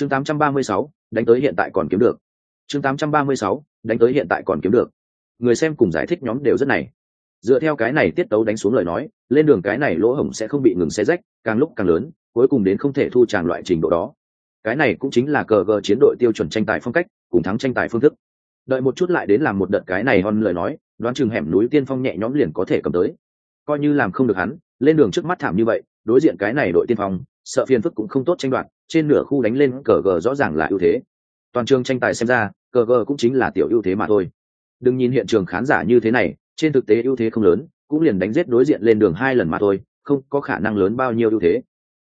chương 836, đánh tới hiện tại còn kiếm được. Chương 836, đánh tới hiện tại còn kiếm được. Người xem cùng giải thích nhóm đều rất này. Dựa theo cái này tiết tấu đánh xuống lời nói lên đường cái này lỗ hổng sẽ không bị ngừng xe rách càng lúc càng lớn cuối cùng đến không thể thu tràng loại trình độ đó. Cái này cũng chính là cờ gờ chiến đội tiêu chuẩn tranh tài phong cách cùng thắng tranh tài phương thức. Đợi một chút lại đến làm một đợt cái này hon lời nói đoán chừng hẻm núi tiên phong nhẹ nhõm liền có thể cầm tới. Coi như làm không được hắn lên đường trước mắt thảm như vậy đối diện cái này đội tiên phong sợ phiền phức cũng không tốt tranh đoạt trên nửa khu đánh lên cờ gờ rõ ràng là ưu thế. Toàn trường tranh tài xem ra, cờ gờ cũng chính là tiểu ưu thế mà thôi. Đừng nhìn hiện trường khán giả như thế này, trên thực tế ưu thế không lớn, cũng liền đánh giết đối diện lên đường hai lần mà thôi, không có khả năng lớn bao nhiêu ưu thế.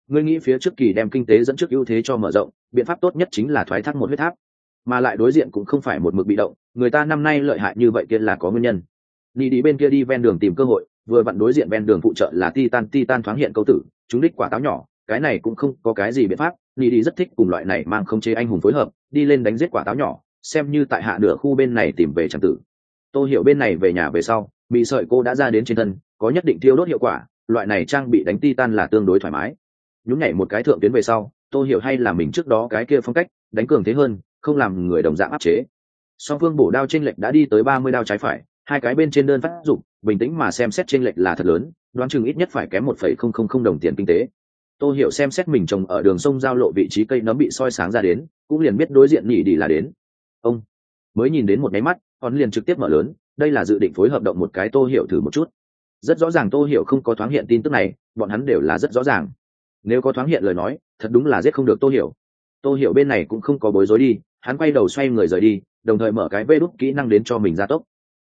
Ngươi nghĩ phía trước kỳ đem kinh tế dẫn trước ưu thế cho mở rộng, biện pháp tốt nhất chính là thoái thác một huyết tháp. Mà lại đối diện cũng không phải một mực bị động, người ta năm nay lợi hại như vậy kia là có nguyên nhân. Đi đi bên kia đi ven đường tìm cơ hội, vừa vặn đối diện ven đường phụ trợ là titan titan thoáng hiện câu tử, chúng đích quả táo nhỏ cái này cũng không có cái gì biện pháp ni đi rất thích cùng loại này mang không chế anh hùng phối hợp, đi lên đánh giết quả táo nhỏ, xem như tại hạ nửa khu bên này tìm về tràng tử. Tôi hiểu bên này về nhà về sau, bị sợi cô đã ra đến trên thân, có nhất định thiêu đốt hiệu quả, loại này trang bị đánh titan là tương đối thoải mái. Nhún nhảy một cái thượng tuyến về sau tôi hiểu hay là mình trước đó cái kia phong cách, đánh cường thế hơn, không làm người đồng dạng áp chế. Song phương bổ đao tranh lệch đã đi tới ba mươi đao trái phải, hai cái bên trên đơn phát dụng, bình tĩnh mà xem xét tranh lệch là thật lớn, đoán chừng ít nhất phải kém một phẩy không không không đồng tiền kinh tế. Tô hiểu xem xét mình trồng ở đường sông giao lộ vị trí cây nấm bị soi sáng ra đến, cũng liền biết đối diện nhỉ đi là đến. Ông mới nhìn đến một máy mắt, hòn liền trực tiếp mở lớn, đây là dự định phối hợp động một cái tô hiểu thử một chút. Rất rõ ràng tô hiểu không có thoáng hiện tin tức này, bọn hắn đều là rất rõ ràng. Nếu có thoáng hiện lời nói, thật đúng là giết không được tô hiểu. Tô hiểu bên này cũng không có bối rối đi, hắn quay đầu xoay người rời đi, đồng thời mở cái vê đúc kỹ năng đến cho mình gia tốc.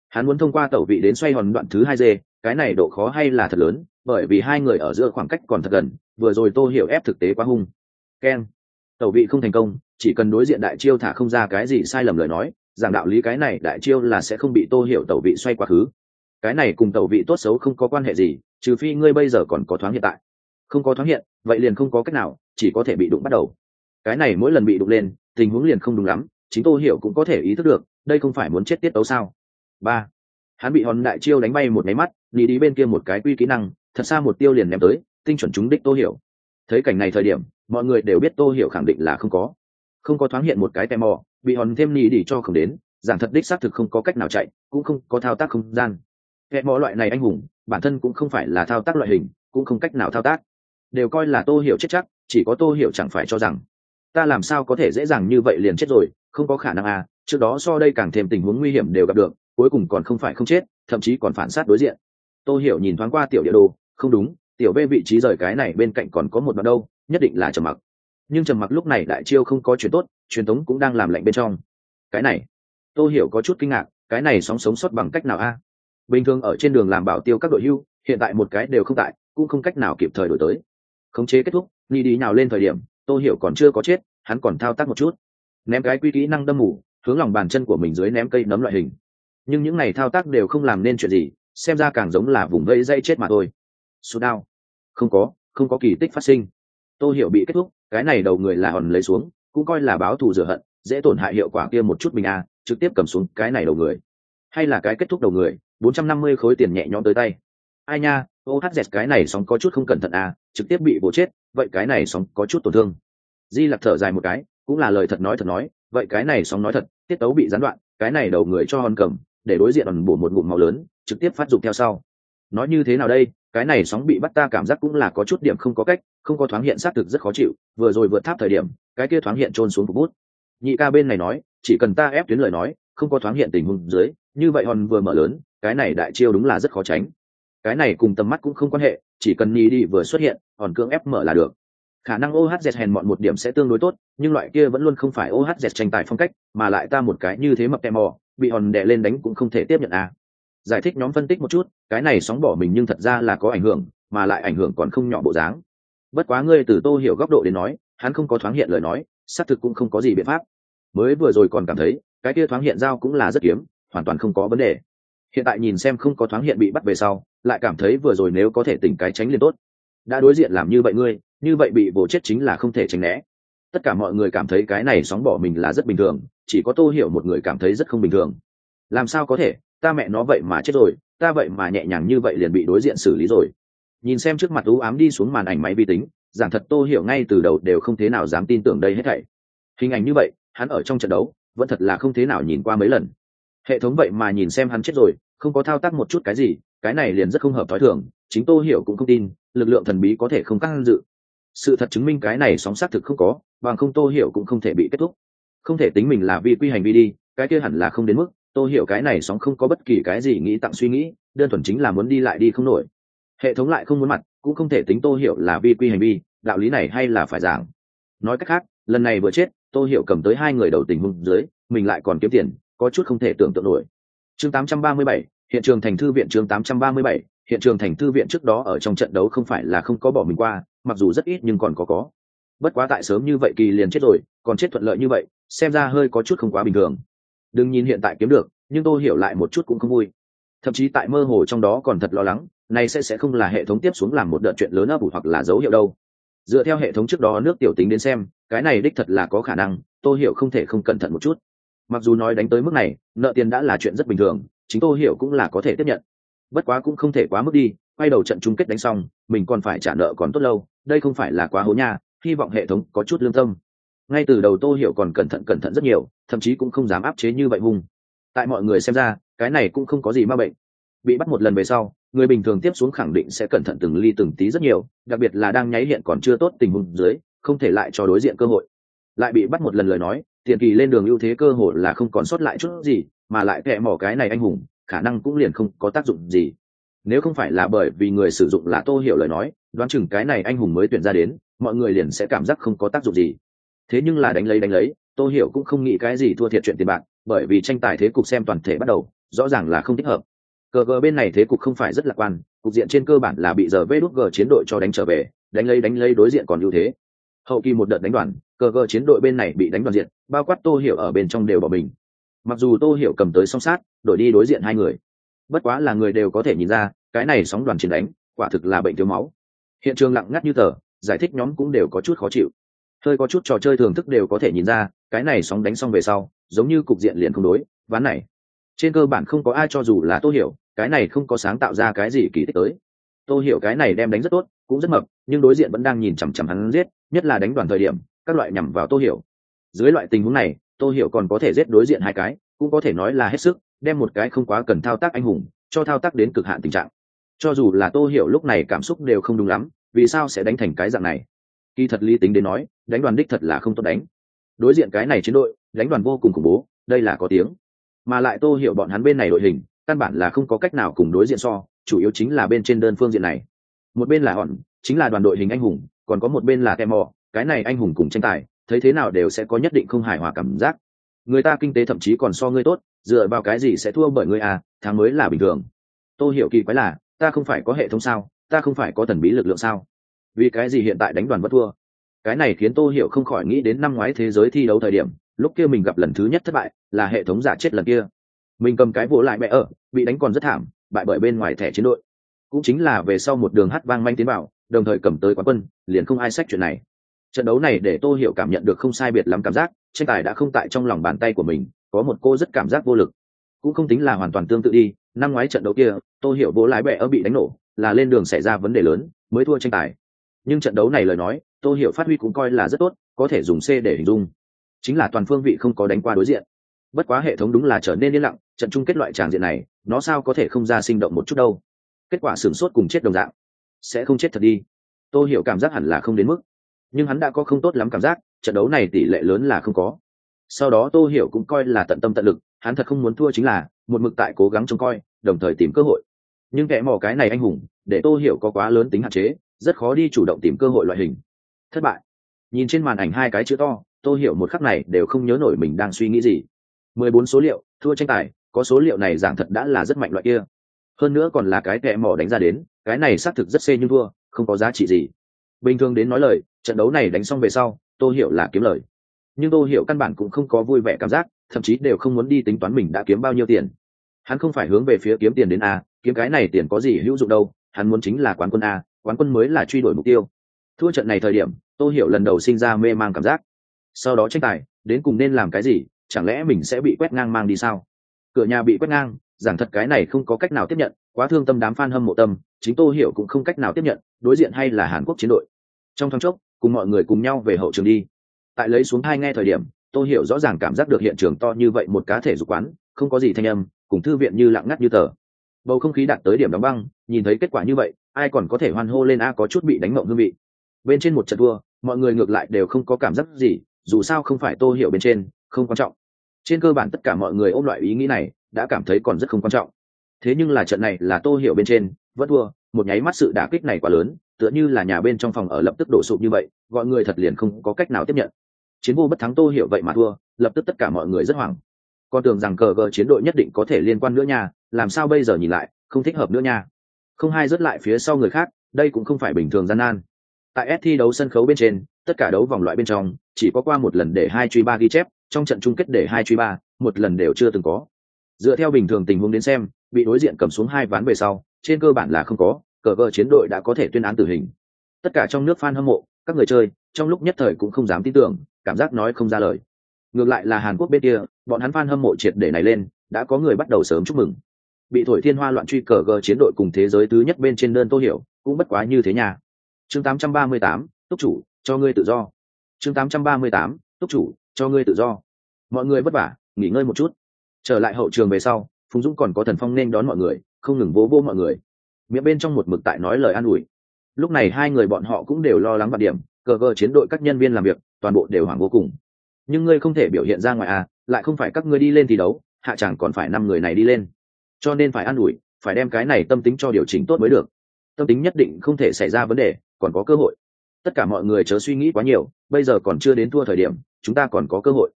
Hắn muốn thông qua tẩu vị đến xoay hòn đoạn thứ hai d cái này độ khó hay là thật lớn, bởi vì hai người ở giữa khoảng cách còn thật gần vừa rồi tô hiểu ép thực tế quá hung. Keng tẩu vị không thành công, chỉ cần đối diện đại chiêu thả không ra cái gì sai lầm lời nói rằng đạo lý cái này đại chiêu là sẽ không bị tô hiểu tẩu vị xoay quá khứ. Cái này cùng tẩu vị tốt xấu không có quan hệ gì, trừ phi ngươi bây giờ còn có thoáng hiện tại. Không có thoáng hiện, vậy liền không có cách nào, chỉ có thể bị đụng bắt đầu. Cái này mỗi lần bị đụng lên, tình huống liền không đúng lắm, chính tô hiểu cũng có thể ý thức được, đây không phải muốn chết tiết tấu sao. Ba, hắn bị hòn đại chiêu đánh bay một máy mắt nỉ đi bên kia một cái quy kỹ năng, thật xa một tiêu liền ném tới tinh chuẩn chúng đích tô hiểu. Thấy cảnh này thời điểm, mọi người đều biết tô hiểu khẳng định là không có. Không có thoáng hiện một cái tem mò, bị hòn thêm nỉ đỉ cho không đến, giảng thật đích xác thực không có cách nào chạy, cũng không có thao tác không gian. Kẹt mò loại này anh hùng, bản thân cũng không phải là thao tác loại hình, cũng không cách nào thao tác. Đều coi là tô hiểu chết chắc, chỉ có tô hiểu chẳng phải cho rằng, ta làm sao có thể dễ dàng như vậy liền chết rồi, không có khả năng à trước đó so đây càng thêm tình huống nguy hiểm đều gặp được, cuối cùng còn không phải không chết, thậm chí còn phản sát đối diện. Tô hiểu nhìn thoáng qua tiểu địa đồ, không đúng tiểu Vê vị trí rời cái này bên cạnh còn có một đoạn đâu, nhất định là trầm mặc. Nhưng trầm mặc lúc này đại chiêu không có chuyện tốt, truyền thống cũng đang làm lạnh bên trong. Cái này, tô hiểu có chút kinh ngạc, cái này sóng sống sót bằng cách nào a? Bình thường ở trên đường làm bảo tiêu các đội hưu, hiện tại một cái đều không tại, cũng không cách nào kịp thời đổi tới. Khống chế kết thúc ni đi nào lên thời điểm, tô hiểu còn chưa có chết, hắn còn thao tác một chút. Ném cái quy kỹ năng đâm mù, hướng lòng bàn chân của mình dưới ném cây nấm loại hình. Nhưng những này thao tác đều không làm nên chuyện gì, xem ra càng giống là vùng vây dây chết mà thôi số đao. Không có không có kỳ tích phát sinh. Tô hiểu bị kết thúc, cái này đầu người là hòn lấy xuống, cũng coi là báo thù rửa hận, dễ tổn hại hiệu quả kia một chút mình a trực tiếp cầm xuống cái này đầu người. Hay là cái kết thúc đầu người, bốn trăm năm mươi khối tiền nhẹ nhõm tới tay. Ai nha ô hát dẹt cái này sóng có chút không cẩn thận à trực tiếp bị bổ chết, vậy cái này sóng có chút tổn thương. Di lặc thở dài một cái, cũng là lời thật nói thật nói, vậy cái này sóng nói thật, tiết tấu bị gián đoạn, cái này đầu người cho hòn cầm, để đối diện hòn bổ một ngụm màu lớn, trực tiếp phát dụng theo sau. Nói như thế nào đây? Cái này sóng bị bắt ta cảm giác cũng là có chút điểm không có cách, không có thoáng hiện xác thực rất khó chịu, vừa rồi vượt tháp thời điểm, cái kia thoáng hiện trôn xuống phục bút. Nhị ca bên này nói, chỉ cần ta ép tuyến lời nói, không có thoáng hiện tình huống dưới, như vậy hòn vừa mở lớn, cái này đại chiêu đúng là rất khó tránh. Cái này cùng tầm mắt cũng không quan hệ, chỉ cần nhị đi vừa xuất hiện, hòn cưỡng ép mở là được. Khả năng ohz hèn mọn một điểm sẽ tương đối tốt, nhưng loại kia vẫn luôn không phải ohz tranh tài phong cách, mà lại ta một cái như thế mập tem mò, bị hòn đè lên đánh cũng không thể tiếp nhận à giải thích nhóm phân tích một chút, cái này sóng bỏ mình nhưng thật ra là có ảnh hưởng, mà lại ảnh hưởng còn không nhỏ bộ dáng. Bất quá ngươi từ tô hiểu góc độ đến nói, hắn không có thoáng hiện lời nói, xác thực cũng không có gì biện pháp. Mới vừa rồi còn cảm thấy, cái kia thoáng hiện giao cũng là rất kiếm hoàn toàn không có vấn đề. Hiện tại nhìn xem không có thoáng hiện bị bắt về sau, lại cảm thấy vừa rồi nếu có thể tỉnh cái tránh liền tốt. Đã đối diện làm như vậy ngươi, như vậy bị bổ chết chính là không thể tránh né. Tất cả mọi người cảm thấy cái này sóng bỏ mình là rất bình thường, chỉ có tô hiểu một người cảm thấy rất không bình thường. Làm sao có thể? Ta mẹ nó vậy mà chết rồi, ta vậy mà nhẹ nhàng như vậy liền bị đối diện xử lý rồi. Nhìn xem trước mặt u ám đi xuống màn ảnh máy vi tính, giảng thật tô hiểu ngay từ đầu đều không thế nào dám tin tưởng đây hết thảy. Hình ảnh như vậy, hắn ở trong trận đấu, vẫn thật là không thế nào nhìn qua mấy lần. Hệ thống vậy mà nhìn xem hắn chết rồi, không có thao tác một chút cái gì, cái này liền rất không hợp t h ó i thường, chính tô hiểu cũng không tin, lực lượng thần bí có thể không căng dự. Sự thật chứng minh cái này sóng xác thực không có, bằng không tô hiểu cũng không thể bị kết thúc. Không thể tính mình là vi quy hành vi đi, cái kia hẳn là không đến mức. Tôi hiểu cái này sóng không có bất kỳ cái gì nghĩ tặng suy nghĩ đơn thuần chính là muốn đi lại đi không nổi. Hệ thống lại không muốn mặt cũng không thể tính tôi hiểu là vi quy hành vi đạo lý này hay là phải giảng. Nói cách khác lần này vừa chết tôi hiểu cầm tới hai người đầu tình huống dưới mình lại còn kiếm tiền có chút không thể tưởng tượng nổi. Chương 837, hiện trường thành thư viện chương 837, hiện trường thành thư viện trước đó ở trong trận đấu không phải là không có bỏ mình qua mặc dù rất ít nhưng còn có có. Bất quá tại sớm như vậy kỳ liền chết rồi còn chết thuận lợi như vậy xem ra hơi có chút không quá bình thường đừng nhìn hiện tại kiếm được, nhưng tôi hiểu lại một chút cũng không vui. Thậm chí tại mơ hồ trong đó còn thật lo lắng, này sẽ sẽ không là hệ thống tiếp xuống làm một đợt chuyện lớn ấp ủ hoặc là dấu hiệu đâu. Dựa theo hệ thống trước đó nước tiểu tính đến xem, cái này đích thật là có khả năng, tôi hiểu không thể không cẩn thận một chút. Mặc dù nói đánh tới mức này, nợ tiền đã là chuyện rất bình thường, chính tôi hiểu cũng là có thể tiếp nhận. Bất quá cũng không thể quá mức đi, quay đầu trận chung kết đánh xong, mình còn phải trả nợ còn tốt lâu, đây không phải là quá hố nha, hy vọng hệ thống có chút lương tâm ngay từ đầu tô hiểu còn cẩn thận cẩn thận rất nhiều, thậm chí cũng không dám áp chế như vậy hung. Tại mọi người xem ra, cái này cũng không có gì ma bệnh. Bị bắt một lần về sau, người bình thường tiếp xuống khẳng định sẽ cẩn thận từng ly từng tí rất nhiều, đặc biệt là đang nháy hiện còn chưa tốt tình huống dưới, không thể lại cho đối diện cơ hội. Lại bị bắt một lần lời nói, tiền kỳ lên đường ưu thế cơ hội là không còn sót lại chút gì, mà lại kẹ mỏ cái này anh hùng, khả năng cũng liền không có tác dụng gì. Nếu không phải là bởi vì người sử dụng là tô hiểu lời nói, đoán chừng cái này anh hùng mới tuyển ra đến, mọi người liền sẽ cảm giác không có tác dụng gì thế nhưng là đánh lấy đánh lấy, tô hiểu cũng không nghĩ cái gì thua thiệt chuyện tiền bạc, bởi vì tranh tài thế cục xem toàn thể bắt đầu, rõ ràng là không thích hợp. Cờ gờ bên này thế cục không phải rất lạc quan, cục diện trên cơ bản là bị giờ vê đút g chiến đội cho đánh trở về, đánh lấy đánh lấy đối diện còn ưu thế. Hậu kỳ một đợt đánh đoàn, cờ gờ chiến đội bên này bị đánh đoàn diện, bao quát tô hiểu ở bên trong đều bỏ mình. Mặc dù tô hiểu cầm tới song sát, đổi đi đối diện hai người. Bất quá là người đều có thể nhìn ra, cái này sóng đoàn chiến đánh, quả thực là bệnh thiếu máu. Hiện trường lặng ngắt như tờ, giải thích nhóm cũng đều có chút khó chịu hơi có chút trò chơi thưởng thức đều có thể nhìn ra, cái này sóng đánh xong về sau, giống như cục diện liền không đối, ván này. Trên cơ bản không có ai cho dù là tô hiểu, cái này không có sáng tạo ra cái gì kỳ tích tới. Tô hiểu cái này đem đánh rất tốt, cũng rất mập, nhưng đối diện vẫn đang nhìn chằm chằm hắn giết, nhất là đánh đoàn thời điểm, các loại nhằm vào tô hiểu. Dưới loại tình huống này, tô hiểu còn có thể giết đối diện hai cái, cũng có thể nói là hết sức, đem một cái không quá cần thao tác anh hùng, cho thao tác đến cực hạn tình trạng. Cho dù là tô hiểu lúc này cảm xúc đều không đúng lắm, vì sao sẽ đánh thành cái dạng này? Kỳ thật lý tính đến nói, đánh đoàn đích thật là không tốt đánh. Đối diện cái này chiến đội, đánh đoàn vô cùng khủng bố, đây là có tiếng. Mà lại tô hiểu bọn hắn bên này đội hình, căn bản là không có cách nào cùng đối diện so, chủ yếu chính là bên trên đơn phương diện này. Một bên là hòn, chính là đoàn đội hình anh hùng, còn có một bên là tem mò cái này anh hùng cùng tranh tài, thấy thế nào đều sẽ có nhất định không hài hòa cảm giác. Người ta kinh tế thậm chí còn so ngươi tốt, dựa vào cái gì sẽ thua bởi ngươi à tháng mới là bình thường. Tôi hiểu kỳ quái là, ta không phải có hệ thống sao, ta không phải có thần bí lực lượng sao? Vì cái gì hiện tại đánh đoàn vẫn thua? Cái này khiến tô hiểu không khỏi nghĩ đến năm ngoái thế giới thi đấu thời điểm, lúc kia mình gặp lần thứ nhất thất bại, là hệ thống giả chết lần kia. Mình cầm cái vỗ lại mẹ ở, bị đánh còn rất thảm, bại bởi bên ngoài thẻ chiến đội. Cũng chính là về sau một đường hát vang manh tiến vào, đồng thời cầm tới quán quân, liền không ai sách chuyện này. Trận đấu này để tô hiểu cảm nhận được không sai biệt lắm cảm giác, tranh tài đã không tại trong lòng bàn tay của mình, có một cô rất cảm giác vô lực. Cũng không tính là hoàn toàn tương tự đi, năm ngoái trận đấu kia, tô hiểu bố lái bẹ ở bị đánh nổ, là lên đường xảy ra vấn đề lớn, mới thua tranh tài nhưng trận đấu này lời nói, tô hiểu phát huy cũng coi là rất tốt, có thể dùng c để hình dung. Chính là toàn phương vị không có đánh qua đối diện. Bất quá hệ thống đúng là trở nên yên lặng, trận chung kết loại tràng diện này, nó sao có thể không ra sinh động một chút đâu. Kết quả sửng sốt cùng chết đồng dạng. Sẽ không chết thật đi. Tôi hiểu cảm giác hẳn là không đến mức. Nhưng hắn đã có không tốt lắm cảm giác, trận đấu này tỷ lệ lớn là không có. Sau đó tô hiểu cũng coi là tận tâm tận lực, hắn thật không muốn thua chính là, một mực tại cố gắng trông coi, đồng thời tìm cơ hội. Nhưng kẻ mò cái này anh hùng, để tô hiểu có quá lớn tính hạn chế rất khó đi chủ động tìm cơ hội loại hình. Thất bại. Nhìn trên màn ảnh hai cái chữ to, tô hiểu một khắc này đều không nhớ nổi mình đang suy nghĩ gì. Mười bốn số liệu, thua tranh tài, có số liệu này giảng thật đã là rất mạnh loại kia. Hơn nữa còn là cái kẹ mỏ đánh ra đến, cái này xác thực rất xê nhưng thua, không có giá trị gì. Bình thường đến nói lời, trận đấu này đánh xong về sau, tô hiểu là kiếm lời. Nhưng tô hiểu căn bản cũng không có vui vẻ cảm giác, thậm chí đều không muốn đi tính toán mình đã kiếm bao nhiêu tiền. Hắn không phải hướng về phía kiếm tiền đến a, kiếm cái này tiền có gì hữu dụng đâu, hắn muốn chính là quán quân a quán quân mới là truy đuổi mục tiêu. Thua trận này thời điểm, tô hiểu lần đầu sinh ra mê mang cảm giác. Sau đó tranh tài, đến cùng nên làm cái gì, chẳng lẽ mình sẽ bị quét ngang mang đi sao? Cửa nhà bị quét ngang, giảng thật cái này không có cách nào tiếp nhận, quá thương tâm đám f a n hâm mộ tâm, chính tô hiểu cũng không cách nào tiếp nhận, đối diện hay là hàn quốc chiến đội. Trong thoáng chốc, cùng mọi người cùng nhau về hậu trường đi. Tại lấy xuống hai nghe thời điểm, tô hiểu rõ ràng cảm giác được hiện trường to như vậy một cá thể dục quán, không có gì thanh âm, cùng thư viện như lặng ngắt như tờ. Bầu không khí đạt tới điểm đóng băng nhìn thấy kết quả như vậy, ai còn có thể hoan hô lên a có chút bị đánh mộng hương vị. Bên trên một trận đua mọi người ngược lại đều không có cảm giác gì, dù sao không phải tô hiểu bên trên, không quan trọng. Trên cơ bản tất cả mọi người ôm loại ý nghĩ này, đã cảm thấy còn rất không quan trọng. Thế nhưng là trận này là tô hiểu bên trên, vẫn thua, một nháy mắt sự đả kích này quá lớn, tựa như là nhà bên trong phòng ở lập tức đổ sụp như vậy, gọi người thật liền không có cách nào tiếp nhận. Chiến vô bất thắng tô hiểu vậy mà thua, lập tức tất cả mọi người rất hoảng. Con tưởng rằng cờ gờ chiến đội nhất định có thể liên quan nữa nha, làm sao bây giờ nhìn lại, không thích hợp nữa nha không hai rớt lại phía sau người khác, đây cũng không phải bình thường gian nan. Tại S thi đấu sân khấu bên trên, tất cả đấu vòng loại bên trong, chỉ có qua một lần để hai truy ba ghi chép, trong trận chung kết để hai truy ba, một lần đều chưa từng có. Dựa theo bình thường tình huống đến xem, bị đối diện cầm xuống hai ván về sau, trên cơ bản là không có, cờ vợ chiến đội đã có thể tuyên án tử hình. Tất cả trong nước fan hâm mộ, các người chơi, trong lúc nhất thời cũng không dám tin tưởng, cảm giác nói không ra lời. Ngược lại là hàn quốc bên kia, bọn hắn fan hâm mộ triệt để này lên, đã có người bắt đầu sớm chúc mừng bị thổi thiên hoa loạn truy cờ gờ chiến đội cùng thế giới thứ nhất bên trên đơn tô hiểu cũng bất quá như thế nhà chương 838, túc chủ cho ngươi tự do. Chương 838, túc chủ cho ngươi tự do. Mọi người vất vả nghỉ ngơi một chút. Trở lại hậu trường về sau phùng dũng còn có thần phong nên đón mọi người không ngừng vỗ vỗ mọi người. Miệng bên trong một mực tại nói lời an ủi. Lúc này hai người bọn họ cũng đều lo lắng vặt điểm cờ gờ chiến đội các nhân viên làm việc toàn bộ đều hoảng vô cùng. Nhưng ngươi không thể biểu hiện ra ngoài à lại không phải các ngươi đi lên thi đấu hạ chẳng còn phải năm người này đi lên cho nên phải an ủi, phải đem cái này tâm tính cho điều chỉnh tốt mới được. Tâm tính nhất định không thể xảy ra vấn đề, còn có cơ hội. Tất cả mọi người chớ suy nghĩ quá nhiều, bây giờ còn chưa đến thua thời điểm, chúng ta còn có cơ hội.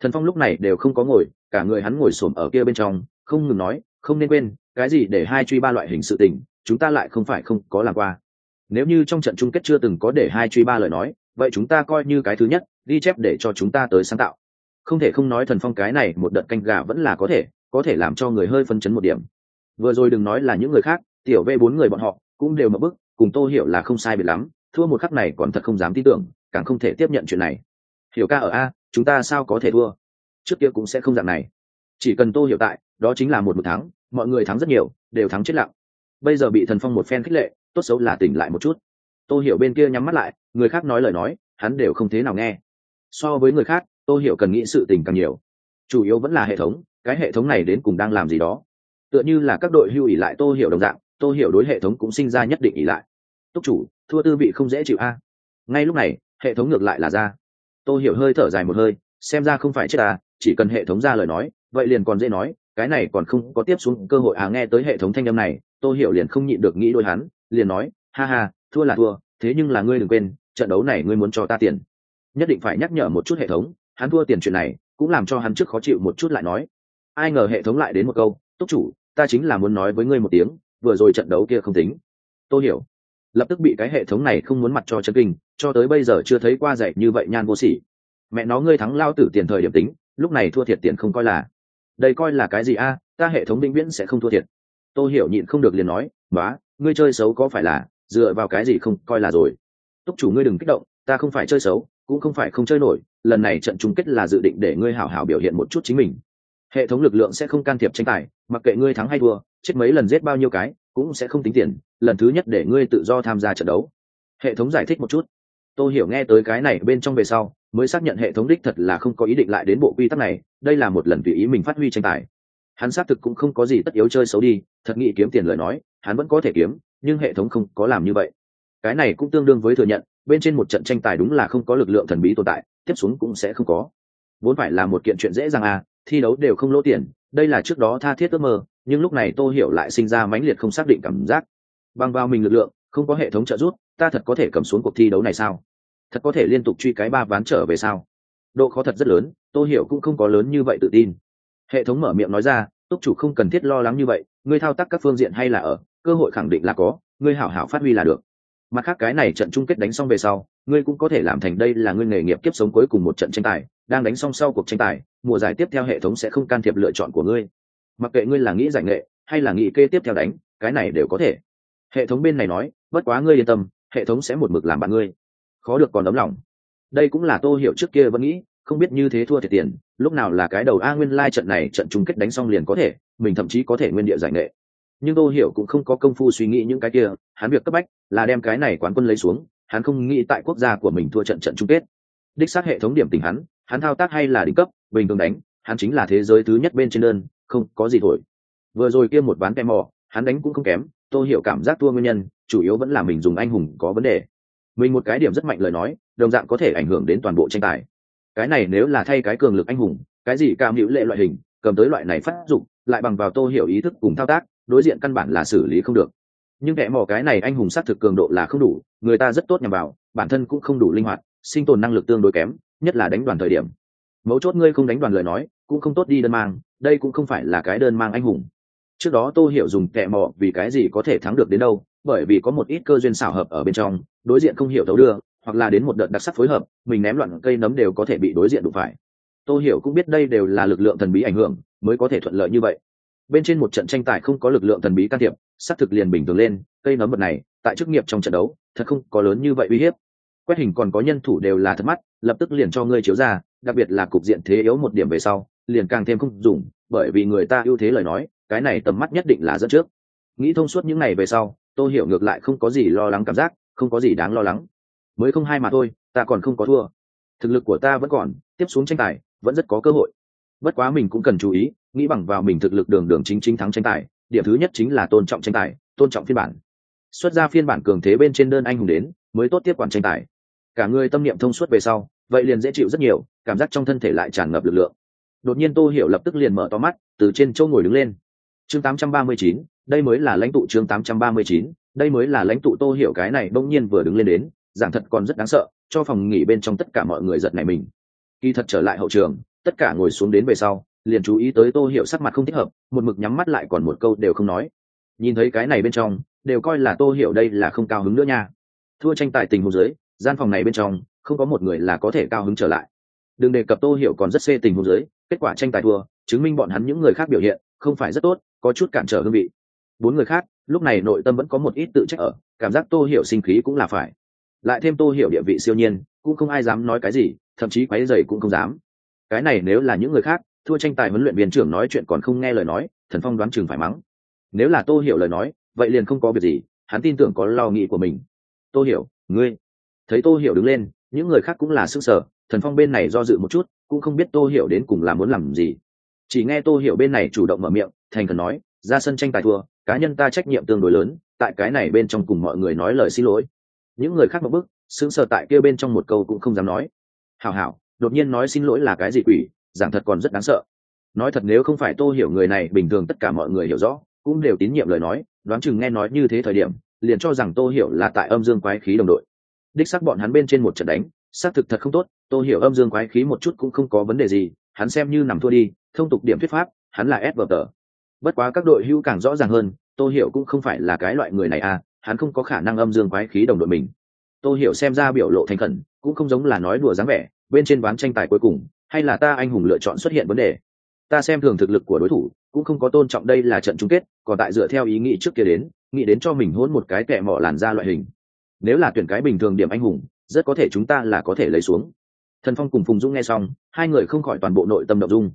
Thần phong lúc này đều không có ngồi, cả người hắn ngồi xổm ở kia bên trong, không ngừng nói, không nên quên, cái gì để hai truy ba loại hình sự tình, chúng ta lại không phải không có làm qua. Nếu như trong trận chung kết chưa từng có để hai truy ba lời nói, vậy chúng ta coi như cái thứ nhất, ghi chép để cho chúng ta tới sáng tạo. Không thể không nói thần phong cái này một đợt canh gà vẫn là có thể có thể làm cho người hơi phân chấn một điểm. Vừa rồi đừng nói là những người khác, tiểu v bốn người bọn họ cũng đều mập bức, cùng tô hiểu là không sai biệt lắm, thua một khắc này còn thật không dám tin tưởng, càng không thể tiếp nhận chuyện này. Hiểu ca ở a, chúng ta sao có thể thua? Trước kia cũng sẽ không dạng này. Chỉ cần tô hiểu tại, đó chính là một một thắng, mọi người thắng rất nhiều, đều thắng chết lặng. Bây giờ bị thần phong một phen khích lệ, tốt xấu là tỉnh lại một chút. Tô hiểu bên kia nhắm mắt lại, người khác nói lời nói, hắn đều không thế nào nghe. So với người khác, tô hiểu cần nghĩ sự tình càng nhiều. Chủ yếu vẫn là hệ thống cái hệ thống này đến cùng đang làm gì đó. Tựa như là các đội hưu ỉ lại tô hiểu đồng dạng, tô hiểu đối hệ thống cũng sinh ra nhất định ỉ lại. Túc chủ, thua tư vị không dễ chịu a. Ngay lúc này, hệ thống ngược lại là ra. Tô hiểu hơi thở dài một hơi, xem ra không phải chết à chỉ cần hệ thống ra lời nói, vậy liền còn dễ nói, cái này còn không có tiếp xuống cơ hội à nghe tới hệ thống thanh âm này, tô hiểu liền không nhịn được nghĩ đôi hắn, liền nói, ha ha, thua là thua, thế nhưng là ngươi đừng quên, trận đấu này ngươi muốn cho ta tiền. Nhất định phải nhắc nhở một chút hệ thống, hắn thua tiền chuyện này, cũng làm cho hắn trước khó chịu một chút lại nói ai ngờ hệ thống lại đến một câu, túc chủ, ta chính là muốn nói với ngươi một tiếng, vừa rồi trận đấu kia không tính. Tôi hiểu. Lập tức bị cái hệ thống này không muốn mặt cho chân kinh, cho tới bây giờ chưa thấy qua dạy như vậy nhan vô sỉ. Mẹ nó, ngươi thắng lao tử tiền thời điểm tính, lúc này thua thiệt tiền không coi là. Đây coi là cái gì a, ta hệ thống định viễn sẽ không thua thiệt. Tôi hiểu nhịn không được liền nói quá ngươi chơi xấu có phải là, dựa vào cái gì không coi là rồi? Túc chủ, ngươi đừng kích động, ta không phải chơi xấu, cũng không phải không chơi nổi, lần này trận chung kết là dự định để ngươi hảo hảo biểu hiện một chút chính mình hệ thống lực lượng sẽ không can thiệp tranh tài, mặc kệ ngươi thắng hay thua, chết mấy lần giết bao nhiêu cái, cũng sẽ không tính tiền, lần thứ nhất để ngươi tự do tham gia trận đấu. Hệ thống giải thích một chút. Tôi hiểu nghe tới cái này bên trong về sau, mới xác nhận hệ thống đích thật là không có ý định lại đến bộ quy tắc này, đây là một lần tùy ý mình phát huy tranh tài. Hắn xác thực cũng không có gì tất yếu chơi xấu đi, thật nghĩ kiếm tiền lời nói, hắn vẫn có thể kiếm, nhưng hệ thống không có làm như vậy. Cái này cũng tương đương với thừa nhận, bên trên một trận tranh tài đúng là không có lực lượng thần bí tồn tại, tiếp xuống cũng sẽ không có. Vốn phải là một kiện chuyện dễ dàng à thi đấu đều không lỗ tiền, đây là trước đó tha thiết ước mơ, nhưng lúc này tô hiểu lại sinh ra mãnh liệt không xác định cảm giác. Bằng vào mình lực lượng, không có hệ thống trợ giúp, ta thật có thể cầm xuống cuộc thi đấu này sao? Thật có thể liên tục truy cái ba ván trở về sao? Độ khó thật rất lớn, tô hiểu cũng không có lớn như vậy tự tin. Hệ thống mở miệng nói ra, túc chủ không cần thiết lo lắng như vậy, ngươi thao tác các phương diện hay là ở, cơ hội khẳng định là có, ngươi hảo hảo phát huy là được mặt khác cái này trận chung kết đánh xong về sau, ngươi cũng có thể làm thành đây là ngươi nghề nghiệp kiếp sống cuối cùng một trận tranh tài, đang đánh xong sau cuộc tranh tài, mùa giải tiếp theo hệ thống sẽ không can thiệp lựa chọn của ngươi. Mặc kệ ngươi là nghĩ giải nghệ, hay là nghĩ kê tiếp theo đánh, cái này đều có thể. Hệ thống bên này nói, bất quá ngươi yên tâm, hệ thống sẽ một mực làm bạn ngươi. Khó được còn ấm lòng. Đây cũng là tô hiểu trước kia vẫn nghĩ, không biết như thế thua thiệt tiền, lúc nào là cái đầu a nguyên lai trận này trận chung kết đánh xong liền có thể, mình thậm chí có thể nguyên địa giải nghệ nhưng tô hiểu cũng không có công phu suy nghĩ những cái kia, hắn việc cấp bách là đem cái này quán quân lấy xuống, hắn không nghĩ tại quốc gia của mình thua trận trận chung kết. Đích xác hệ thống điểm tình hắn hắn thao tác hay là đỉnh cấp, bình thường đánh, hắn chính là thế giới thứ nhất bên trên đơn, không có gì thổi. Vừa rồi kia một ván kem mò, hắn đánh cũng không kém tôi hiểu cảm giác thua nguyên nhân, chủ yếu vẫn là mình dùng anh hùng có vấn đề. Mình một cái điểm rất mạnh lời nói, đồng dạng có thể ảnh hưởng đến toàn bộ tranh tài. Cái này nếu là thay cái cường lực anh hùng, cái gì cam hữu lệ loại hình, cầm tới loại này phát dụng lại bằng vào tô hiểu ý thức cùng thao tác đối diện căn bản là xử lý không được. Nhưng kẻ mỏ cái này anh hùng xác thực cường độ là không đủ, người ta rất tốt nhằm vào, bản thân cũng không đủ linh hoạt, sinh tồn năng lực tương đối kém, nhất là đánh đoàn thời điểm. Mấu chốt ngươi không đánh đoàn lời nói, cũng không tốt đi đơn mang, đây cũng không phải là cái đơn mang anh hùng. Trước đó tô hiểu dùng kẻ mỏ vì cái gì có thể thắng được đến đâu, bởi vì có một ít cơ duyên xảo hợp ở bên trong, đối diện không hiểu thấu đưa, hoặc là đến một đợt đặc sắc phối hợp, mình ném loạn cây nấm đều có thể bị đối diện đụng phải. Tô hiểu cũng biết đây đều là lực lượng thần bí ảnh hưởng, mới có thể thuận lợi như vậy bên trên một trận tranh tài không có lực lượng thần bí can thiệp, xác thực liền bình thường lên, cây nấm vật này, tại chức nghiệp trong trận đấu, thật không có lớn như vậy uy hiếp. Quét hình còn có nhân thủ đều là thật mắt, lập tức liền cho ngươi chiếu ra, đặc biệt là cục diện thế yếu một điểm về sau, liền càng thêm không dùng, bởi vì người ta ưu thế lời nói, cái này tầm mắt nhất định là dẫn trước. Nghĩ thông suốt những ngày về sau tôi hiểu ngược lại không có gì lo lắng cảm giác, không có gì đáng lo lắng. Mới không hai mà thôi, ta còn không có thua. Thực lực của ta vẫn còn, tiếp xuống tranh tài, vẫn rất có cơ hội. Bất quá mình cũng cần chú ý nghĩ bằng vào mình thực lực đường đường chính chính thắng tranh tài điểm thứ nhất chính là tôn trọng tranh tài tôn trọng phiên bản. Xuất ra phiên bản cường thế bên trên đơn anh hùng đến mới tốt tiếp quản tranh tài. Cả người tâm niệm thông suốt về sau vậy liền dễ chịu rất nhiều cảm giác trong thân thể lại tràn ngập lực lượng. Đột nhiên tô hiểu lập tức liền mở to mắt từ trên châu ngồi đứng lên. Chương 839, đây mới là lãnh tụ chương 839, đây mới là lãnh tụ tô hiểu cái này bỗng nhiên vừa đứng lên đến giảng thật còn rất đáng sợ cho phòng nghỉ bên trong tất cả mọi người giật này mình. Kỳ thật trở lại hậu trường tất cả ngồi xuống đến về sau liền chú ý tới tô hiểu sắc mặt không thích hợp, một mực nhắm mắt lại còn một câu đều không nói. Nhìn thấy cái này bên trong, đều coi là tô hiểu đây là không cao hứng nữa nha. Thua tranh tài tình hồ dưới, gian phòng này bên trong, không có một người là có thể cao hứng trở lại. Đừng đề cập tô hiểu còn rất xê tình hồ dưới, kết quả tranh tài thua, chứng minh bọn hắn những người khác biểu hiện, không phải rất tốt, có chút cản trở hương vị. Bốn người khác, lúc này nội tâm vẫn có một ít tự trách ở, cảm giác tô hiểu sinh khí cũng là phải. Lại thêm tô hiểu địa vị siêu nhiên, cũng không ai dám nói cái gì, thậm chí quấy dày cũng không dám. Cái này nếu là những người khác thua tranh tài huấn luyện viên trưởng nói chuyện còn không nghe lời nói, thần phong đoán chừng phải mắng. Nếu là tô hiểu lời nói, vậy liền không có việc gì, hắn tin tưởng có lo nghĩ của mình. Tô hiểu, ngươi. Thấy tô hiểu đứng lên, những người khác cũng là sức sở, thần phong bên này do dự một chút, cũng không biết tô hiểu đến cùng là muốn làm gì. Chỉ nghe tô hiểu bên này chủ động mở miệng, thành thần nói, ra sân tranh tài thua, cá nhân ta trách nhiệm tương đối lớn, tại cái này bên trong cùng mọi người nói lời xin lỗi. Những người khác một bước, sững sờ tại kia bên trong một câu cũng không dám nói. Hảo hảo, đột nhiên nói xin lỗi là cái gì quỷ giảng thật còn rất đáng sợ. Nói thật nếu không phải tô hiểu người này, bình thường tất cả mọi người hiểu rõ, cũng đều tín nhiệm lời nói, đoán chừng nghe nói như thế thời điểm, liền cho rằng tô hiểu là tại âm dương quái khí đồng đội. Đích xác bọn hắn bên trên một trận đánh, xác thực thật không tốt, tô hiểu âm dương quái khí một chút cũng không có vấn đề gì, hắn xem như nằm thua đi, thông tục điểm thuyết pháp, hắn là s vờ tờ bất quá các đội hữu càng rõ ràng hơn, tô hiểu cũng không phải là cái loại người này à hắn không có khả năng âm dương quái khí đồng đội mình. Tô hiểu xem ra biểu lộ thành khẩn, cũng không giống là nói đùa dáng vẻ, bên trên ván tranh tài cuối cùng hay là ta anh hùng lựa chọn xuất hiện vấn đề? Ta xem thường thực lực của đối thủ, cũng không có tôn trọng đây là trận chung kết, còn tại dựa theo ý nghĩ trước kia đến, nghĩ đến cho mình hôn một cái kẹ mỏ làn ra loại hình. Nếu là tuyển cái bình thường điểm anh hùng, rất có thể chúng ta là có thể lấy xuống. Thần phong cùng phùng dũng nghe xong, hai người không khỏi toàn bộ nội tâm động dung.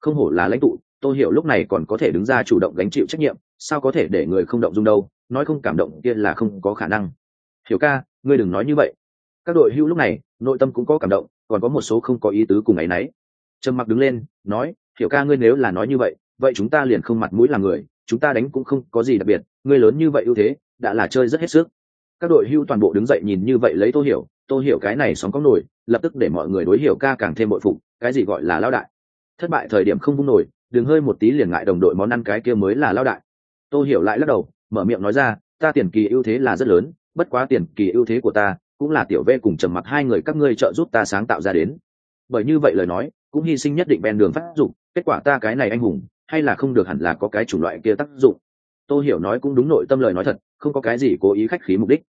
Không hổ là lãnh tụ tôi hiểu lúc này còn có thể đứng ra chủ động gánh chịu trách nhiệm, sao có thể để người không động dung đâu, nói không cảm động kia là không có khả năng. Hiểu ca, ngươi đừng nói như vậy các đội hưu lúc này, nội tâm cũng có cảm động, còn có một số không có ý tứ cùng ấ y n ấ y trầm mặc đứng lên, nói, hiểu ca ngươi nếu là nói như vậy vậy chúng ta liền không mặt mũi làm người, chúng ta đánh cũng không có gì đặc biệt, ngươi lớn như vậy ưu thế, đã là chơi rất hết sức. Các đội hưu toàn bộ đứng dậy nhìn như vậy lấy tô hiểu tô hiểu cái này sóng có nổi, lập tức để mọi người đối hiểu ca càng thêm bội phục, cái gì gọi là lao đại. Thất bại thời điểm không vung nổi, đừng hơi một tí liền ngại đồng đội món ăn cái kia mới là lao đại. Tô hiểu lại lắc đầu, mở miệng nói ra, ta tiền kỳ ưu thế là rất lớn, bất quá tiền kỳ ưu thế của ta cũng là tiểu vệ cùng trầm mặc hai người các ngươi trợ giúp ta sáng tạo ra đến. Bởi như vậy lời nói, cũng hy sinh nhất định bèn đường phát dụng kết quả ta cái này anh hùng, hay là không được hẳn là có cái chủng loại kia tác dụng. Tôi hiểu nói cũng đúng nội tâm lời nói thật, không có cái gì cố ý khách khí mục đích.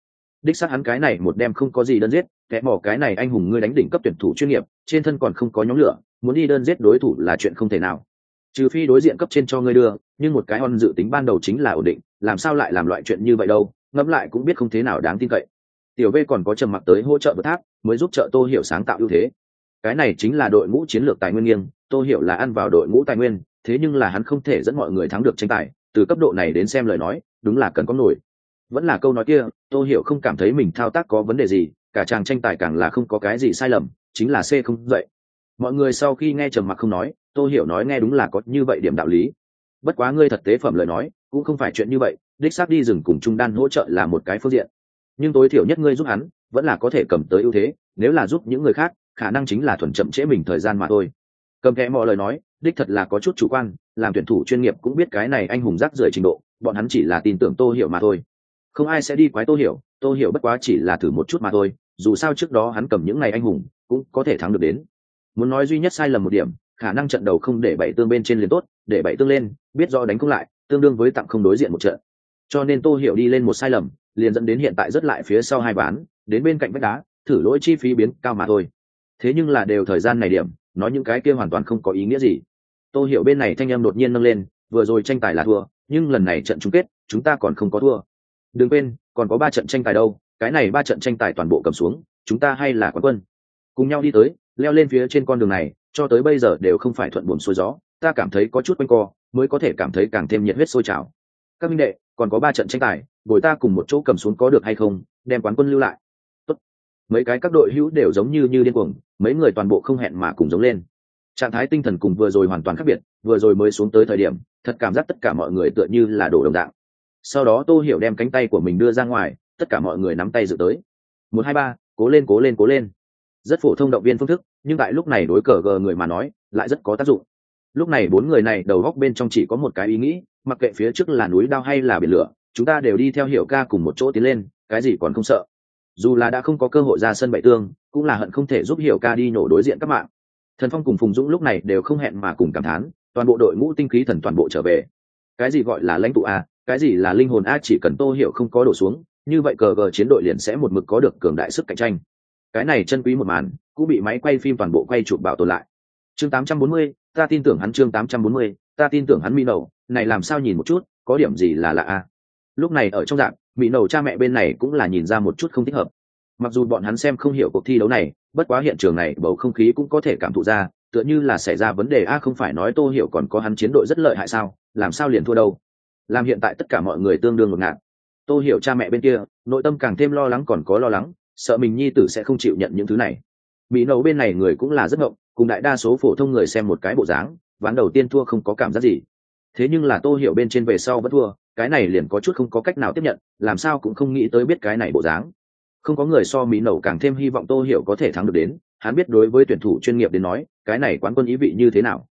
Đích xác hắn cái này một đêm không có gì đơn giết, kẻ bỏ cái này anh hùng ngươi đánh đỉnh cấp tuyển thủ chuyên nghiệp, trên thân còn không có nhóm lửa, muốn đi đơn giết đối thủ là chuyện không thể nào. Trừ phi đối diện cấp trên cho ngươi đưa, nhưng một cái on dự tính ban đầu chính là ổn định, làm sao lại làm loại chuyện như vậy đâu, ngẫm lại cũng biết không thế nào đáng tin cậy tiểu v còn có trầm mặc tới hỗ trợ vượt tháp, mới giúp trợ tô hiểu sáng tạo ưu thế. Cái này chính là đội ngũ chiến lược tài nguyên nghiêng, tô hiểu là ăn vào đội ngũ tài nguyên, thế nhưng là hắn không thể dẫn mọi người thắng được tranh tài, từ cấp độ này đến xem lời nói, đúng là cần có nổi. Vẫn là câu nói kia, tô hiểu không cảm thấy mình thao tác có vấn đề gì, cả chàng tranh tài càng là không có cái gì sai lầm, chính là c không dậy. Mọi người sau khi nghe trầm mặc không nói, tô hiểu nói nghe đúng là có như vậy điểm đạo lý. Bất quá ngươi thật tế phẩm lời nói, cũng không phải chuyện như vậy, đích xác đi rừng cùng trung đan hỗ trợ là một cái phương diện nhưng tối thiểu nhất ngươi giúp hắn, vẫn là có thể cầm tới ưu thế, nếu là giúp những người khác, khả năng chính là thuần chậm trễ mình thời gian mà thôi. Cầm kẽ mọi lời nói, đích thật là có chút chủ quan, làm tuyển thủ chuyên nghiệp cũng biết cái này anh hùng rác rưởi trình độ, bọn hắn chỉ là tin tưởng tô hiểu mà thôi. Không ai sẽ đi quái tô hiểu tô hiểu bất quá chỉ là thử một chút mà thôi, dù sao trước đó hắn cầm những ngày anh hùng, cũng có thể thắng được đến. Muốn nói duy nhất sai lầm một điểm, khả năng trận đầu không để bảy tương bên trên liền tốt, để bảy tương lên, biết do đánh không lại, tương đương với tặng không đối diện một trận. Cho nên tô hiểu đi lên một sai lầm liền dẫn đến hiện tại rất lại phía sau hai ván, đến bên cạnh vách đá, thử lỗi chi phí biến cao mà thôi. Thế nhưng là đều thời gian này điểm, nói những cái kia hoàn toàn không có ý nghĩa gì. Tô hiểu bên này thanh em đột nhiên nâng lên, vừa rồi tranh tài là thua, nhưng lần này trận chung kết, chúng ta còn không có thua. Đừng quên, còn có ba trận tranh tài đâu, cái này ba trận tranh tài toàn bộ cầm xuống, chúng ta hay là quán quân. Cùng nhau đi tới, leo lên phía trên con đường này, cho tới bây giờ đều không phải thuận buồm xuôi gió, ta cảm thấy có chút quanh co, mới có thể cảm thấy càng thêm nhiệt huyết sôi trào. Các minh đệ, còn có ba trận tranh tài bồi ta cùng một chỗ cầm xuống có được hay không, đem quán quân lưu lại. Tốt. mấy cái các đội hữu đều giống như như điên cuồng, mấy người toàn bộ không hẹn mà cùng giống lên. Trạng thái tinh thần cùng vừa rồi hoàn toàn khác biệt, vừa rồi mới xuống tới thời điểm, thật cảm giác tất cả mọi người tựa như là đổ đồng dạng. Sau đó tô hiểu đem cánh tay của mình đưa ra ngoài, tất cả mọi người nắm tay dự tới. Một, hai, ba, cố lên cố lên cố lên. Rất phổ thông động viên phương thức, nhưng tại lúc này đối cờ gờ người mà nói, lại rất có tác dụng. Lúc này bốn người này đầu góc bên trong chỉ có một cái ý nghĩ, mặc kệ phía trước là núi đao hay là biển lửa chúng ta đều đi theo hiểu ca cùng một chỗ tiến lên cái gì còn không sợ. Dù là đã không có cơ hội ra sân bậy tương cũng là hận không thể giúp hiểu ca đi nổ đối diện các mạng. Thần phong cùng phùng dũng lúc này đều không hẹn mà cùng cảm thán toàn bộ đội ngũ tinh khí thần toàn bộ trở về. Cái gì gọi là lãnh tụ a cái gì là linh hồn a chỉ cần tô hiểu không có đổ xuống như vậy cờ gờ chiến đội liền sẽ một mực có được cường đại sức cạnh tranh. Cái này chân quý một màn cũng bị máy quay phim toàn bộ quay chụp bảo tồn lại. Chương 840, ta tin tưởng hắn chương 840, ta tin tưởng hắn mi đầu này làm sao nhìn một chút có điểm gì là lạ a? Lúc này ở trong dạng, mỹ nầu cha mẹ bên này cũng là nhìn ra một chút không thích hợp. Mặc dù bọn hắn xem không hiểu cuộc thi đấu này, bất quá hiện trường này bầu không khí cũng có thể cảm thụ ra, tựa như là xảy ra vấn đề, a, không phải nói tô hiểu còn có hắn chiến đội rất lợi hại sao, làm sao liền thua đâu? Làm hiện tại tất cả mọi người tương đương ngột ngạt. Tô hiểu cha mẹ bên kia, nội tâm càng thêm lo lắng còn có lo lắng, sợ mình nhi tử sẽ không chịu nhận những thứ này. Mỹ nấu bên này người cũng là rất ngộng, cùng đại đa số phổ thông người xem một cái bộ dáng, ván đầu tiên thua không có cảm giác gì. Thế nhưng là tô hiểu bên trên về sau vẫn thua cái này liền có chút không có cách nào tiếp nhận, làm sao cũng không nghĩ tới biết cái này bộ dáng. Không có người so mỹ nẩu càng thêm hy vọng tô hiểu có thể thắng được đến, hắn biết đối với tuyển thủ chuyên nghiệp đến nói, cái này quán quân ý vị như thế nào.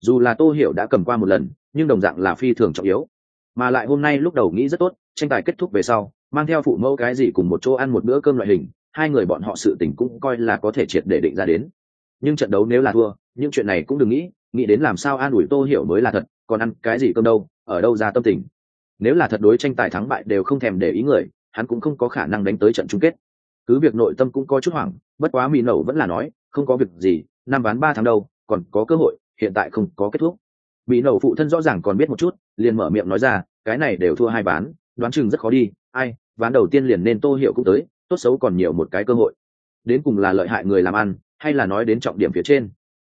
Dù là tô hiểu đã cầm qua một lần, nhưng đồng dạng là phi thường trọng yếu. Mà lại hôm nay lúc đầu nghĩ rất tốt, tranh tài kết thúc về sau, mang theo phụ mẫu cái gì cùng một chỗ ăn một bữa cơm loại hình, hai người bọn họ sự tình cũng coi là có thể triệt để định ra đến. Nhưng trận đấu nếu là thua, những chuyện này cũng đừng nghĩ nghĩ đến làm sao an ủi tô hiểu mới là thật, còn ăn cái gì cơm đâu, ở đâu ra tâm tình nếu là thật đối tranh tài thắng bại đều không thèm để ý người, hắn cũng không có khả năng đánh tới trận chung kết. Cứ việc nội tâm cũng có chút hoảng, bất quá mỹ nậu vẫn là nói, không có việc gì, năm ván ba tháng đâu, còn có cơ hội, hiện tại không có kết thúc. Mỹ nậu phụ thân rõ ràng còn biết một chút, liền mở miệng nói ra, cái này đều thua hai ván, đoán chừng rất khó đi, ai, ván đầu tiên liền nên tô hiểu cũng tới, tốt xấu còn nhiều một cái cơ hội. Đến cùng là lợi hại người làm ăn, hay là nói đến trọng điểm phía trên.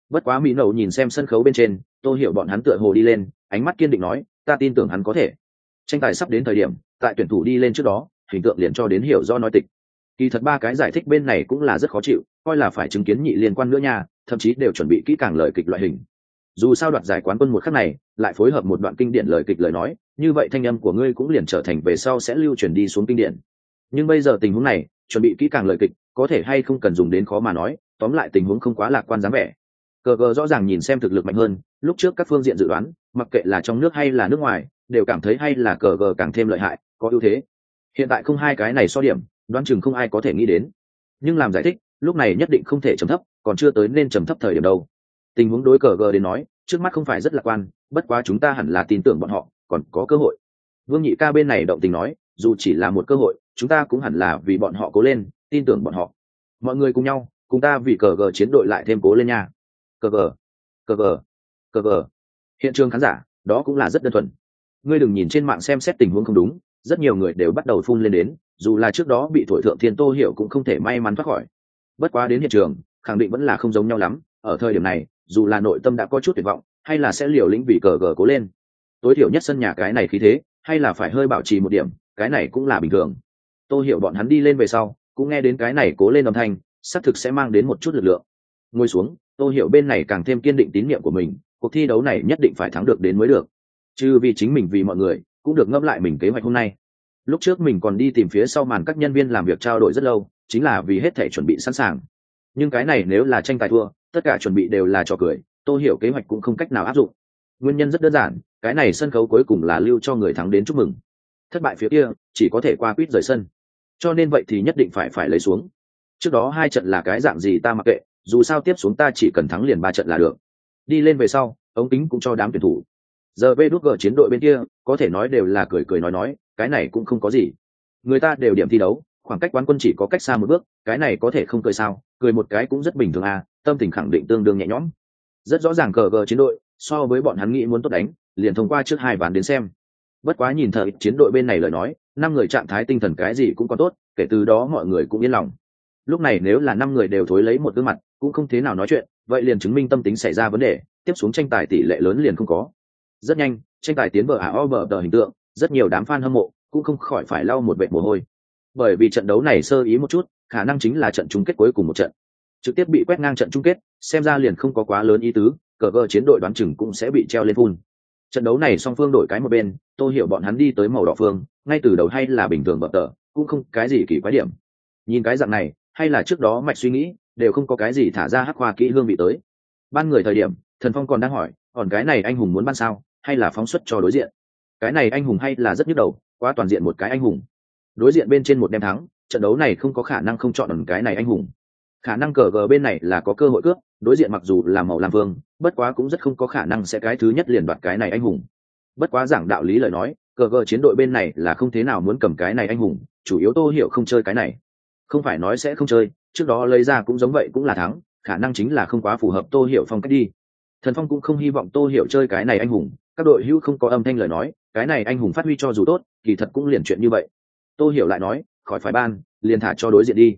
Bất quá mỹ nậu nhìn xem sân khấu bên trên, tô hiểu bọn hắn tựa hồ đi lên, ánh mắt kiên định nói, ta tin tưởng hắn có thể tranh tài sắp đến thời điểm, tại tuyển thủ đi lên trước đó, hình tượng liền cho đến hiểu do nói tịch. Kỳ thật ba cái giải thích bên này cũng là rất khó chịu, coi là phải chứng kiến nhị liên quan nữa nha, thậm chí đều chuẩn bị kỹ càng lời kịch loại hình. Dù sao đoạt giải quán quân một khắc này, lại phối hợp một đoạn kinh điển lời kịch lời nói, như vậy thanh âm của ngươi cũng liền trở thành về sau sẽ lưu truyền đi xuống kinh điển. Nhưng bây giờ tình huống này, chuẩn bị kỹ càng lời kịch, có thể hay không cần dùng đến khó mà nói, tóm lại tình huống không quá lạc quan dáng vẻ. Cờ cờ rõ ràng nhìn xem thực lực mạnh hơn, lúc trước các phương diện dự đoán, mặc kệ là trong nước hay là nước ngoài đều cảm thấy hay là cờ gờ càng thêm lợi hại, có ưu thế. Hiện tại không hai cái này so điểm, đoán chừng không ai có thể nghĩ đến. Nhưng làm giải thích, lúc này nhất định không thể trầm thấp, còn chưa tới nên trầm thấp thời điểm đâu. Tình huống đối cờ gờ đến nói, trước mắt không phải rất lạc quan, bất quá chúng ta hẳn là tin tưởng bọn họ, còn có cơ hội. Vương nhị ca bên này động tình nói, dù chỉ là một cơ hội, chúng ta cũng hẳn là vì bọn họ cố lên, tin tưởng bọn họ. Mọi người cùng nhau, cùng ta vì cờ gờ chiến đội lại thêm cố lên nha. Cờ gờ cờ gờ cờ gờ. Hiện trường khán giả, đó cũng là rất đơn thuần ngươi đừng nhìn trên mạng xem xét tình huống không đúng, rất nhiều người đều bắt đầu phun lên đến, dù là trước đó bị thổi thượng thiên tô hiểu cũng không thể may mắn thoát khỏi. Bất quá đến hiện trường, khẳng định vẫn là không giống nhau lắm, ở thời điểm này, dù là nội tâm đã có chút tuyệt vọng, hay là sẽ liều lĩnh vì cờ gờ cố lên. Tối thiểu nhất sân nhà cái này khí thế, hay là phải hơi bảo trì một điểm, cái này cũng là bình thường. Tô hiểu bọn hắn đi lên về sau, cũng nghe đến cái này cố lên âm thanh, xác thực sẽ mang đến một chút lực lượng. Ngồi xuống, tô hiểu bên này càng thêm kiên định tín nhiệm của mình, cuộc thi đấu này nhất định phải thắng được đến mới được chứ vì chính mình vì mọi người, cũng được ngẫm lại mình kế hoạch hôm nay. Lúc trước mình còn đi tìm phía sau màn các nhân viên làm việc trao đổi rất lâu, chính là vì hết thể chuẩn bị sẵn sàng. Nhưng cái này nếu là tranh tài thua, tất cả chuẩn bị đều là trò cười, tôi hiểu kế hoạch cũng không cách nào áp dụng. Nguyên nhân rất đơn giản, cái này sân khấu cuối cùng là lưu cho người thắng đến chúc mừng. Thất bại phía kia, chỉ có thể qua quýt rời sân. Cho nên vậy thì nhất định phải phải lấy xuống. Trước đó hai trận là cái dạng gì ta mặc kệ, dù sao tiếp xuống ta chỉ cần thắng liền ba trận là được. Đi lên về sau, ống kính cũng cho đám tuyển thủ giờ vê đút gờ chiến đội bên kia, có thể nói đều là cười cười nói nói, cái này cũng không có gì. Người ta đều điểm thi đấu, khoảng cách quán quân chỉ có cách xa một bước, cái này có thể không cười sao, cười một cái cũng rất bình thường à tâm tình khẳng định tương đương nhẹ nhõm. Rất rõ ràng cờ gờ chiến đội, so với bọn hắn nghĩ muốn tốt đánh, liền thông qua trước hai ván đến xem. Bất quá nhìn thợ chiến đội bên này lời nói, năm người trạng thái tinh thần cái gì cũng có tốt, kể từ đó mọi người cũng yên lòng. Lúc này nếu là năm người đều thối lấy một gương mặt, cũng không thế nào nói chuyện, vậy liền chứng minh tâm tính xảy ra vấn đề, tiếp xuống tranh tài tỷ lệ lớn liền không có rất nhanh, tranh tài tiến bờ ả o bờ tờ hình tượng, rất nhiều đám f a n hâm mộ cũng không khỏi phải lau một vệ mồ hôi. Bởi vì trận đấu này sơ ý một chút, khả năng chính là trận chung kết cuối cùng một trận. Trực tiếp bị quét ngang trận chung kết, xem ra liền không có quá lớn ý tứ, cờ vơ chiến đội đoán chừng cũng sẽ bị treo lên phun. Trận đấu này song phương đổi cái một bên, tôi hiểu bọn hắn đi tới màu đỏ phương, ngay từ đầu hay là bình thường bập tờ, cũng không cái gì kỳ quái điểm. Nhìn cái dạng này, hay là trước đó mạch suy nghĩ, đều không có cái gì thả ra hắc hoa kỹ hương vị tới. Ban người thời điểm, thần phong còn đang hỏi, còn cái này anh hùng muốn ban sao? Hay là phóng xuất cho đối diện. Cái này anh hùng hay là rất nhức đầu, quá toàn diện một cái anh hùng. Đối diện bên trên một đem thắng, trận đấu này không có khả năng không chọn ẩn cái này anh hùng. Khả năng cờ gờ bên này là có cơ hội cướp, đối diện mặc dù là màu làm vương, bất quá cũng rất không có khả năng sẽ cái thứ nhất liền đoạt cái này anh hùng. Bất quá giảng đạo lý lời nói, cờ gờ chiến đội bên này là không thế nào muốn cầm cái này anh hùng, chủ yếu tô hiểu không chơi cái này. Không phải nói sẽ không chơi, trước đó lấy ra cũng giống vậy cũng là thắng, khả năng chính là không quá phù hợp tô hiểu phong cách đi. Thần phong cũng không hy vọng tô hiểu chơi cái này anh hùng các đội hữu không có âm thanh lời nói, cái này anh hùng phát huy cho dù tốt, kỳ thật cũng liền chuyện như vậy. Tôi hiểu lại nói, khỏi phải ban, liền thả cho đối diện đi.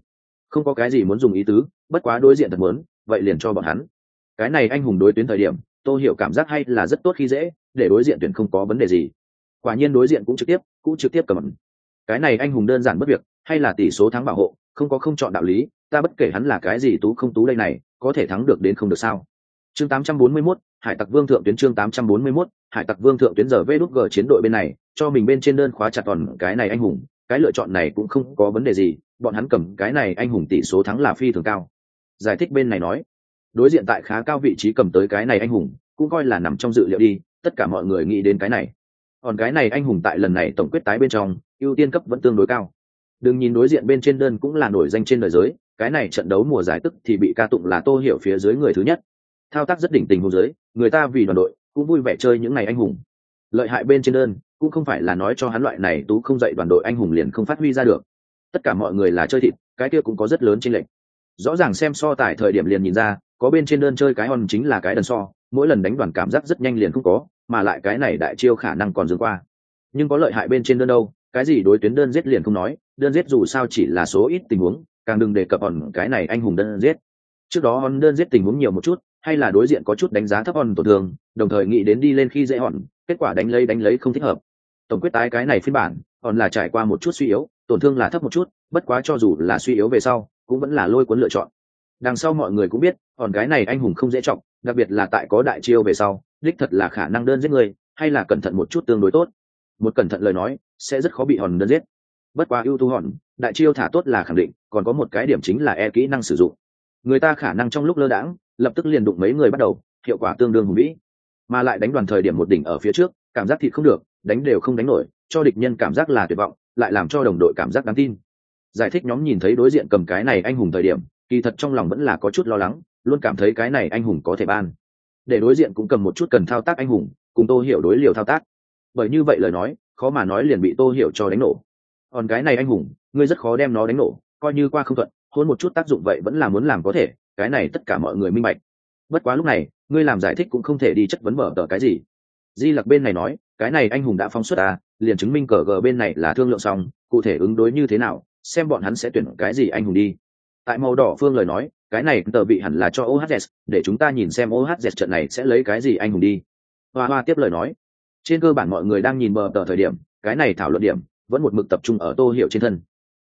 Không có cái gì muốn dùng ý tứ, bất quá đối diện thật muốn, vậy liền cho bọn hắn. Cái này anh hùng đối tuyến thời điểm tôi hiểu cảm giác hay là rất tốt khi dễ, để đối diện tuyển không có vấn đề gì. Quả nhiên đối diện cũng trực tiếp, cũng trực tiếp cầm cái này anh hùng đơn giản bất việc, hay là tỷ số thắng bảo hộ, không có không chọn đạo lý, ta bất kể hắn là cái gì tú không tú đây này, có thể thắng được đến không được sao chương 841, hải tặc vương thượng tuyến chương 841, hải tặc vương thượng tuyến giờ vê đút g chiến đội bên này cho mình bên trên đơn khóa chặt toàn cái này anh hùng cái lựa chọn này cũng không có vấn đề gì bọn hắn cầm cái này anh hùng tỷ số thắng là phi thường cao. Giải thích bên này nói đối diện tại khá cao vị trí cầm tới cái này anh hùng cũng coi là nằm trong dự liệu đi tất cả mọi người nghĩ đến cái này. Còn cái này anh hùng tại lần này tổng quyết tái bên trong ưu tiên cấp vẫn tương đối cao. Đừng nhìn đối diện bên trên đơn cũng là nổi danh trên đời giới cái này trận đấu mùa giải tức thì bị ca tụng là tô hiểu phía dưới người thứ nhất thao tác rất đỉnh tình hôn giới người ta vì đoàn đội cũng vui vẻ chơi những ngày anh hùng. Lợi hại bên trên đơn cũng không phải là nói cho hắn loại này tú không dạy đoàn đội anh hùng liền không phát huy ra được. Tất cả mọi người là chơi thịt, cái kia cũng có rất lớn trên lệnh rõ ràng xem so tại thời điểm liền nhìn ra, có bên trên đơn chơi cái hòn chính là cái đần so, mỗi lần đánh đoàn cảm giác rất nhanh liền không có, mà lại cái này đại chiêu khả năng còn dừng qua. Nhưng có lợi hại bên trên đơn đâu, cái gì đối tuyến đơn giết liền không nói, đơn giết dù sao chỉ là số ít tình huống, càng đừng đề cập hòn cái này anh hùng đơn giết. Trước đó hòn đơn giết tình huống nhiều một chút hay là đối diện có chút đánh giá thấp hòn tổn thương, đồng thời nghĩ đến đi lên khi dễ hòn, kết quả đánh lấy đánh lấy không thích hợp. Tổng quyết tái cái này phiên bản, hòn là trải qua một chút suy yếu, tổn thương là thấp một chút, bất quá cho dù là suy yếu về sau, cũng vẫn là lôi cuốn lựa chọn. Đằng sau mọi người cũng biết, hòn gái này anh hùng không dễ trọng đặc biệt là tại có đại chiêu về sau, đích thật là khả năng đơn giết người, hay là cẩn thận một chút tương đối tốt. Một cẩn thận lời nói, sẽ rất khó bị hòn đơn giết. Bất quá ưu tú hòn, đại chiêu thả tốt là khẳng định, còn có một cái điểm chính là e kỹ năng sử dụng. Người ta khả năng trong lúc lơ đãng lập tức liền đụng mấy người bắt đầu, hiệu quả tương đương hùng vĩ. Mà lại đánh đoàn thời điểm một đỉnh ở phía trước, cảm giác thịt không được, đánh đều không đánh nổi, cho địch nhân cảm giác là tuyệt vọng, lại làm cho đồng đội cảm giác đáng tin. Giải thích nhóm nhìn thấy đối diện cầm cái này anh hùng thời điểm, kỳ thật trong lòng vẫn là có chút lo lắng, luôn cảm thấy cái này anh hùng có thể ban. Để đối diện cũng cầm một chút cần thao tác anh hùng, cùng tô hiểu đối liều thao tác. Bởi như vậy lời nói, khó mà nói liền bị tô hiểu cho đánh nổ. Còn cái này anh hùng, ngươi rất khó đem nó đánh nổ, coi như qua không thuận hôn một chút tác dụng vậy vẫn là muốn làm có thể, cái này tất cả mọi người minh bạch. Bất quá lúc này, ngươi làm giải thích cũng không thể đi chất vấn mở tờ cái gì. Di lặc bên này nói, cái này anh hùng đã phóng xuất à liền chứng minh cờ gờ bên này là thương lượng xong, cụ thể ứng đối như thế nào, xem bọn hắn sẽ tuyển cái gì anh hùng đi. Tại màu đỏ phương lời nói, cái này tờ bị hẳn là cho ohz để chúng ta nhìn xem ohz trận này sẽ lấy cái gì anh hùng đi. Hoa hoa tiếp lời nói, trên cơ bản mọi người đang nhìn bờ tờ thời điểm, cái này thảo luận điểm vẫn một mực tập trung ở tô hiệu trên thân.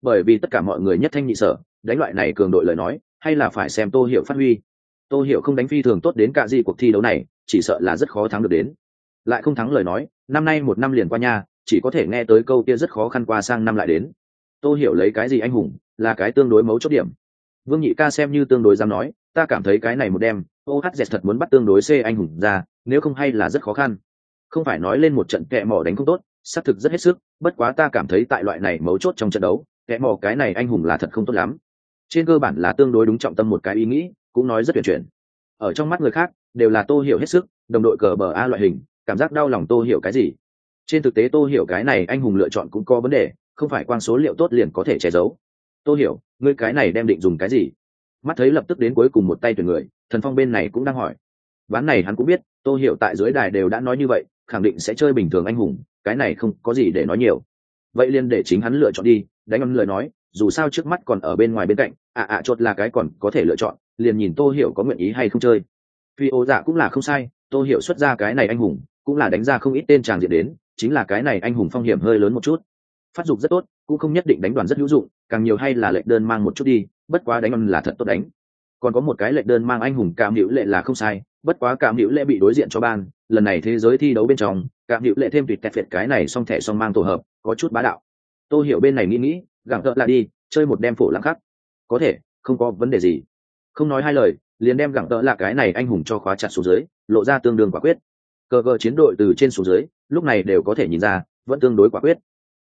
Bởi vì tất cả mọi người nhất thanh nhị sở đánh loại này cường đội lời nói, hay là phải xem tô hiểu phát huy. Tô hiểu không đánh phi thường tốt đến cả gì cuộc thi đấu này, chỉ sợ là rất khó thắng được đến. Lại không thắng lời nói, năm nay một năm liền qua nha, chỉ có thể nghe tới câu kia rất khó khăn qua sang năm lại đến. Tô hiểu lấy cái gì anh hùng, là cái tương đối mấu chốt điểm. Vương nhị ca xem như tương đối dám nói, ta cảm thấy cái này một đêm ohz thật muốn bắt tương đối c anh hùng ra, nếu không hay là rất khó khăn. Không phải nói lên một trận kẹ mỏ đánh không tốt, xác thực rất hết sức, bất quá ta cảm thấy tại loại này mấu chốt trong trận đấu kẹ mỏ cái này anh hùng là thật không tốt lắm trên cơ bản là tương đối đúng trọng tâm một cái ý nghĩ, cũng nói rất tuyệt chuyển. Ở trong mắt người khác, đều là tô hiểu hết sức, đồng đội cờ bờ a loại hình, cảm giác đau lòng tô hiểu cái gì. Trên thực tế tô hiểu cái này anh hùng lựa chọn cũng có vấn đề, không phải quang số liệu tốt liền có thể che giấu. Tô hiểu, ngươi cái này đem định dùng cái gì? Mắt thấy lập tức đến cuối cùng một tay tuyển người, thần phong bên này cũng đang hỏi. Ván này hắn cũng biết, tô hiểu tại dưới đài đều đã nói như vậy, khẳng định sẽ chơi bình thường anh hùng, cái này không có gì để nói nhiều. Vậy liền để chính hắn lựa chọn đi, đánh âm lời nói dù sao trước mắt còn ở bên ngoài bên cạnh, ạ ạ, chốt là cái còn có thể lựa chọn, liền nhìn tô hiểu có nguyện ý hay không chơi. Phi ô dạ cũng là không sai, tô hiểu xuất ra cái này anh hùng, cũng là đánh ra không ít tên tràng diện đến, chính là cái này anh hùng phong hiểm hơi lớn một chút. Phát dục rất tốt, cũng không nhất định đánh đoàn rất hữu dụng, càng nhiều hay là lệnh đơn mang một chút đi, bất quá đánh là thật tốt đánh. Còn có một cái lệnh đơn mang anh hùng cảm hữu lệ là không sai, bất quá cảm hữu lệ bị đối diện cho ban, lần này thế giới thi đấu bên trong cảm hữu lệ thêm tuyệt tẹt phiệt cái này xong thẻ xong mang tổ hợp, có chút bá đạo. Tô hiểu bên này nghĩ nghĩ gặng tợ là đi, chơi một đem phổ lãng khắc. Có thể, không có vấn đề gì. Không nói hai lời, liền đem gặng tợ là cái này anh hùng cho khóa chặt xuống dưới, lộ ra tương đương quả quyết. Cờ cờ chiến đội từ trên xuống dưới, lúc này đều có thể nhìn ra, vẫn tương đối quả quyết.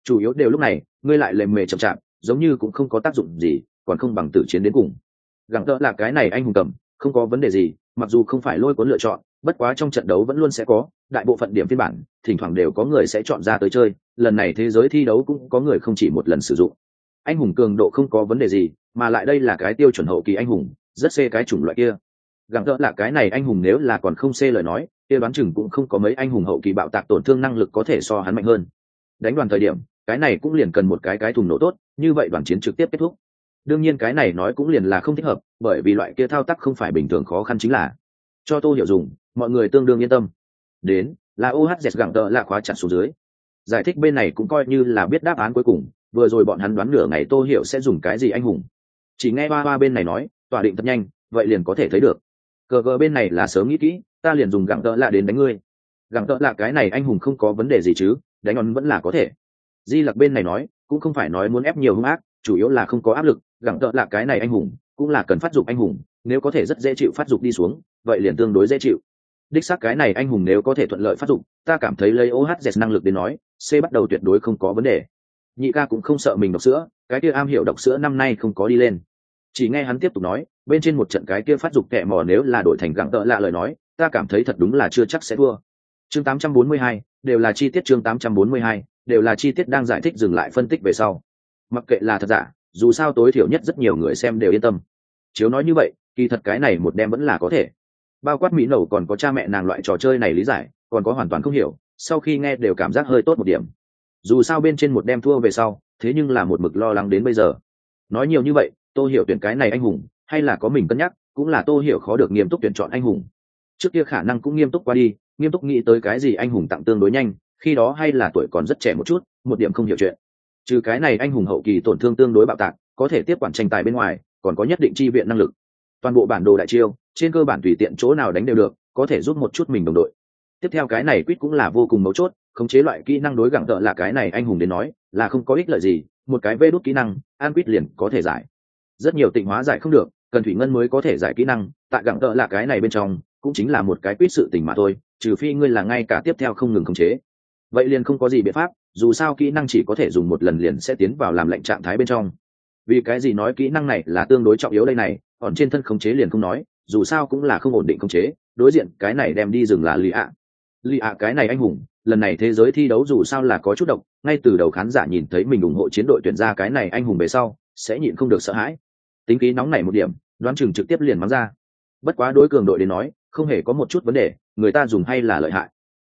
Chủ yếu đều lúc này, ngươi lại lề mề chậm chạp, giống như cũng không có tác dụng gì, còn không bằng tử chiến đến cùng. Gặng tợ là cái này anh hùng cầm, không có vấn đề gì, mặc dù không phải lôi cuốn lựa chọn, bất quá trong trận đấu vẫn luôn sẽ có, đại bộ phận điểm phiên bản, thỉnh thoảng đều có người sẽ chọn ra tới chơi, lần này thế giới thi đấu cũng có người không chỉ một lần sử dụng anh hùng cường độ không có vấn đề gì, mà lại đây là cái tiêu chuẩn hậu kỳ anh hùng, rất xê cái chủng loại kia. Gặng tợ là cái này anh hùng nếu là còn không xê lời nói, kia đoán chừng cũng không có mấy anh hùng hậu kỳ bạo tạc tổn thương năng lực có thể so hắn mạnh hơn. Đánh đoàn thời điểm, cái này cũng liền cần một cái cái thùng nổ tốt, như vậy đoàn chiến trực tiếp kết thúc. Đương nhiên cái này nói cũng liền là không thích hợp, bởi vì loại kia thao tác không phải bình thường khó khăn chính là. Cho tô hiểu dùng, mọi người tương đương yên tâm. Đến, là ohz gặng tợ là khóa chặt xuống dưới. Giải thích bên này cũng coi như là biết đáp án cuối cùng vừa rồi bọn hắn đoán nửa ngày tô hiểu sẽ dùng cái gì anh hùng. Chỉ nghe ba ba bên này nói tỏa định thật nhanh, vậy liền có thể thấy được. Cờ cờ bên này là sớm nghĩ kỹ, ta liền dùng gặng tợ lạ đến đánh ngươi. Gặng tợ lạ cái này anh hùng không có vấn đề gì chứ, đánh on vẫn là có thể. Di lặc bên này nói, cũng không phải nói muốn ép nhiều hung ác, chủ yếu là không có áp lực gặng tợ lạ cái này anh hùng, cũng là cần phát dục anh hùng, nếu có thể rất dễ chịu phát dục đi xuống, vậy liền tương đối dễ chịu. Đích xác cái này anh hùng nếu có thể thuận lợi phát dục, ta cảm thấy lấy ohz năng lực đến nói, c bắt đầu tuyệt đối không có vấn đề nhị ca cũng không sợ mình độc sữa cái kia am hiểu độc sữa năm nay không có đi lên. Chỉ nghe hắn tiếp tục nói bên trên một trận cái kia phát dục kẻ mò nếu là đổi thành gặng tợ lạ lời nói ta cảm thấy thật đúng là chưa chắc sẽ thua. Chương 842, đều là chi tiết chương 842, đều là chi tiết đang giải thích dừng lại phân tích về sau. Mặc kệ là thật giả dù sao tối thiểu nhất rất nhiều người xem đều yên tâm. Chiếu nói như vậy kỳ thật cái này một đêm vẫn là có thể. Bao quát mỹ nầu còn có cha mẹ nàng loại trò chơi này lý giải còn có hoàn toàn không hiểu sau khi nghe đều cảm giác hơi tốt một điểm dù sao bên trên một đêm thua về sau, thế nhưng là một mực lo lắng đến bây giờ. Nói nhiều như vậy, tô hiểu tuyển cái này anh hùng, hay là có mình cân nhắc, cũng là tô hiểu khó được nghiêm túc tuyển chọn anh hùng. Trước kia khả năng cũng nghiêm túc qua đi, nghiêm túc nghĩ tới cái gì anh hùng tặng tương đối nhanh, khi đó hay là tuổi còn rất trẻ một chút, một điểm không hiểu chuyện. Trừ cái này anh hùng hậu kỳ tổn thương tương đối bạo tạc, có thể tiếp quản tranh tài bên ngoài, còn có nhất định chi viện năng lực. Toàn bộ bản đồ đại chiêu, trên cơ bản tùy tiện chỗ nào đánh đều được, có thể giúp một chút mình đồng đội. Tiếp theo cái này quýt cũng là vô cùng mấu chốt khống chế loại kỹ năng đối gặng tợ là cái này anh hùng đến nói, là không có ích lợi gì, một cái vê đốt kỹ năng an quýt liền có thể giải. Rất nhiều tịnh hóa giải không được, cần thủy ngân mới có thể giải kỹ năng, tại gặng tợ là cái này bên trong, cũng chính là một cái quýt sự tình mà thôi, trừ phi ngươi là ngay cả tiếp theo không ngừng khống chế. Vậy liền không có gì biện pháp, dù sao kỹ năng chỉ có thể dùng một lần liền sẽ tiến vào làm lệnh trạng thái bên trong. Vì cái gì nói kỹ năng này là tương đối trọng yếu đây này, còn trên thân khống chế liền không nói, dù sao cũng là không ổn định khống chế, đối diện cái này đem đi dừng là lì ạ. Lì ạ cái này anh hùng lần này thế giới thi đấu dù sao là có chút độc, ngay từ đầu khán giả nhìn thấy mình ủng hộ chiến đội tuyển ra cái này anh hùng về sau, sẽ nhịn không được sợ hãi. Tính khí nóng này một điểm, đoán chừng trực tiếp liền mắng ra. Bất quá đối cường đội đến nói, không hề có một chút vấn đề, người ta dùng hay là lợi hại.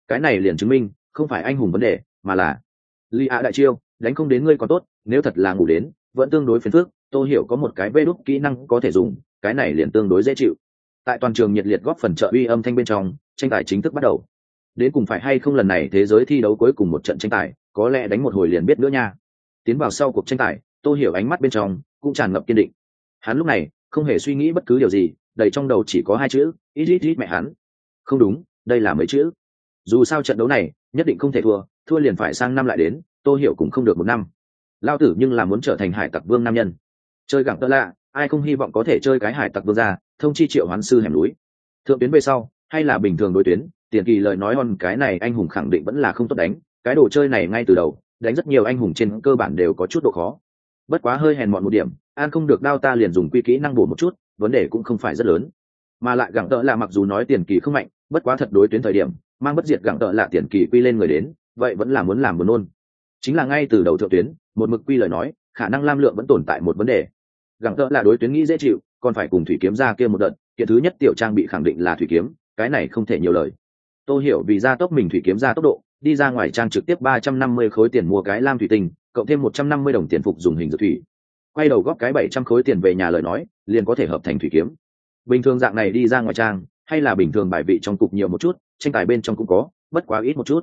Cái này liền chứng minh, không phải anh hùng vấn đề, mà là li a đại chiêu, đánh không đến ngươi còn tốt, nếu thật là ngủ đến, vẫn tương đối phiền phước tôi hiểu có một cái vê đúc kỹ năng có thể dùng, cái này liền tương đối dễ chịu. Tại toàn trường nhiệt liệt góp phần trợ uy âm thanh bên trong, tranh tài chính thức bắt đầu đến cùng phải hay không lần này thế giới thi đấu cuối cùng một trận tranh tài, có lẽ đánh một hồi liền biết nữa nha. Tiến vào sau cuộc tranh tài tôi hiểu ánh mắt bên trong cũng tràn ngập kiên định. Hắn lúc này không hề suy nghĩ bất cứ điều gì, đầy trong đầu chỉ có hai chữ, ít ít ít mẹ hắn. Không đúng, đây là mấy chữ. Dù sao trận đấu này, nhất định không thể thua thua liền phải sang năm lại đến, tô hiểu cũng không được một năm. Lao tử nhưng là muốn trở thành hải tặc vương nam nhân. Chơi gẳng tơ lạ, ai không hy vọng có thể chơi cái hải tặc vương ra, thông chi triệu hoán sư hẻm núi. Thượng tuyến về sau, hay là bình thường đối tuyến tiền kỳ lời nói hòn cái này anh hùng khẳng định vẫn là không tốt đánh, cái đồ chơi này ngay từ đầu, đánh rất nhiều anh hùng trên cơ bản đều có chút độ khó. Bất quá hơi hèn mọn một điểm an không được đao ta liền dùng quy kỹ năng bổ một chút, vấn đề cũng không phải rất lớn. Mà lại gặng tợ là mặc dù nói tiền kỳ không mạnh, bất quá thật đối tuyến thời điểm, mang bất diệt gặng tợ là tiền kỳ quy lên người đến, vậy vẫn là muốn làm buồn nôn. Chính là ngay từ đầu thượng tuyến, một mực quy lời nói, khả năng lam lượng vẫn tồn tại một vấn đề. Gặng tợ là đối tuyến nghĩ dễ chịu, còn phải cùng thủy kiếm ra kia một đợt, kiện thứ nhất tiểu trang bị khẳng định là thủy kiếm, cái này không thể nhiều lời tôi hiểu vì gia tốc mình thủy kiếm ra tốc độ, đi ra ngoài trang trực tiếp ba trăm năm mươi khối tiền mua cái lam thủy tinh, cộng thêm một trăm năm mươi đồng tiền phục dùng hình dược thủy. Quay đầu góp cái bảy trăm khối tiền về nhà lời nói, liền có thể hợp thành thủy kiếm. Bình thường dạng này đi ra ngoài trang, hay là bình thường bài vị trong cục nhiều một chút, tranh tài bên trong cũng có, bất quá ít một chút.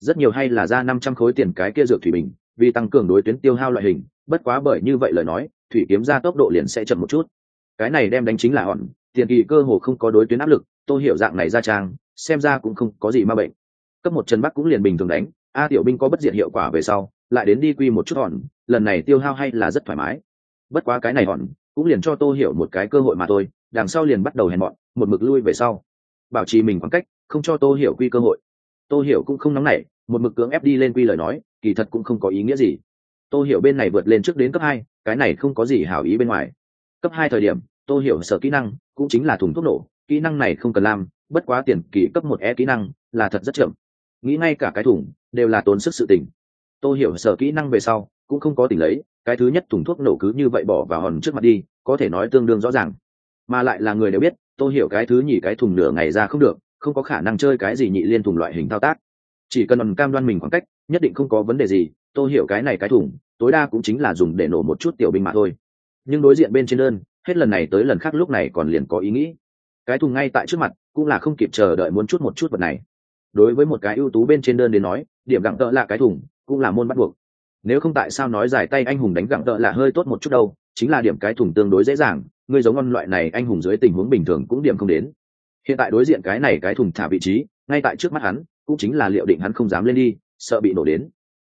Rất nhiều hay là ra năm trăm khối tiền cái kia dược thủy bình, vì tăng cường đối tuyến tiêu hao loại hình, bất quá bởi như vậy lời nói, thủy kiếm ra tốc độ liền sẽ chậm một chút. Cái này đem đánh chính là hòn tiền kỳ cơ hồ không có đối tuyến áp lực tôi hiểu dạng này ra trang, xem ra cũng không có gì ma bệnh. Cấp một chân bắc cũng liền bình thường đánh, a tiểu binh có bất diệt hiệu quả về sau, lại đến đi quy một chút hòn, lần này tiêu hao hay là rất thoải mái. Bất quá cái này hòn, cũng liền cho tô hiểu một cái cơ hội mà thôi, đằng sau liền bắt đầu hèn mọn, một mực lui về sau. Bảo trì mình khoảng cách, không cho tô hiểu quy cơ hội. Tô hiểu cũng không nóng nảy, một mực cưỡng ép đi lên quy lời nói, kỳ thật cũng không có ý nghĩa gì. Tô hiểu bên này vượt lên trước đến cấp hai, cái này không có gì hảo ý bên ngoài. Cấp hai thời điểm, tô hiểu sở kỹ năng cũng chính là thùng thuốc nổ, kỹ năng này không cần làm, bất quá tiền kỳ cấp một e kỹ năng là thật rất chậm. Nghĩ ngay cả cái thùng đều là tốn sức sự tình. Tôi hiểu sở kỹ năng về sau, cũng không có tỉnh lấy, cái thứ nhất thùng thuốc nổ cứ như vậy bỏ vào hòn trước mặt đi, có thể nói tương đương rõ ràng. Mà lại là người đều biết, tôi hiểu cái thứ nhì cái thùng nửa ngày ra không được, không có khả năng chơi cái gì nhị liên thùng loại hình thao tác. Chỉ cần ẩn cam đoan mình khoảng cách, nhất định không có vấn đề gì, tôi hiểu cái này cái thùng, tối đa cũng chính là dùng để nổ một chút tiểu binh mà thôi. Nhưng đối diện bên trên đơn hết lần này tới lần khác lúc này còn liền có ý nghĩ. Cái thùng ngay tại trước mặt, cũng là không kịp chờ đợi muốn chút một chút vật này. Đối với một cái ưu tú bên trên đơn đến nói, điểm gặng tợ là cái thùng, cũng là môn bắt buộc. Nếu không tại sao nói giải tay anh hùng đánh gặng tợ là hơi tốt một chút đâu, chính là điểm cái thùng tương đối dễ dàng ngươi giống ngon loại này anh hùng dưới tình huống bình thường cũng điểm không đến. Hiện tại đối diện cái này cái thùng thả vị trí, ngay tại trước mắt hắn, cũng chính là liệu định hắn không dám lên đi, sợ bị nổ đến.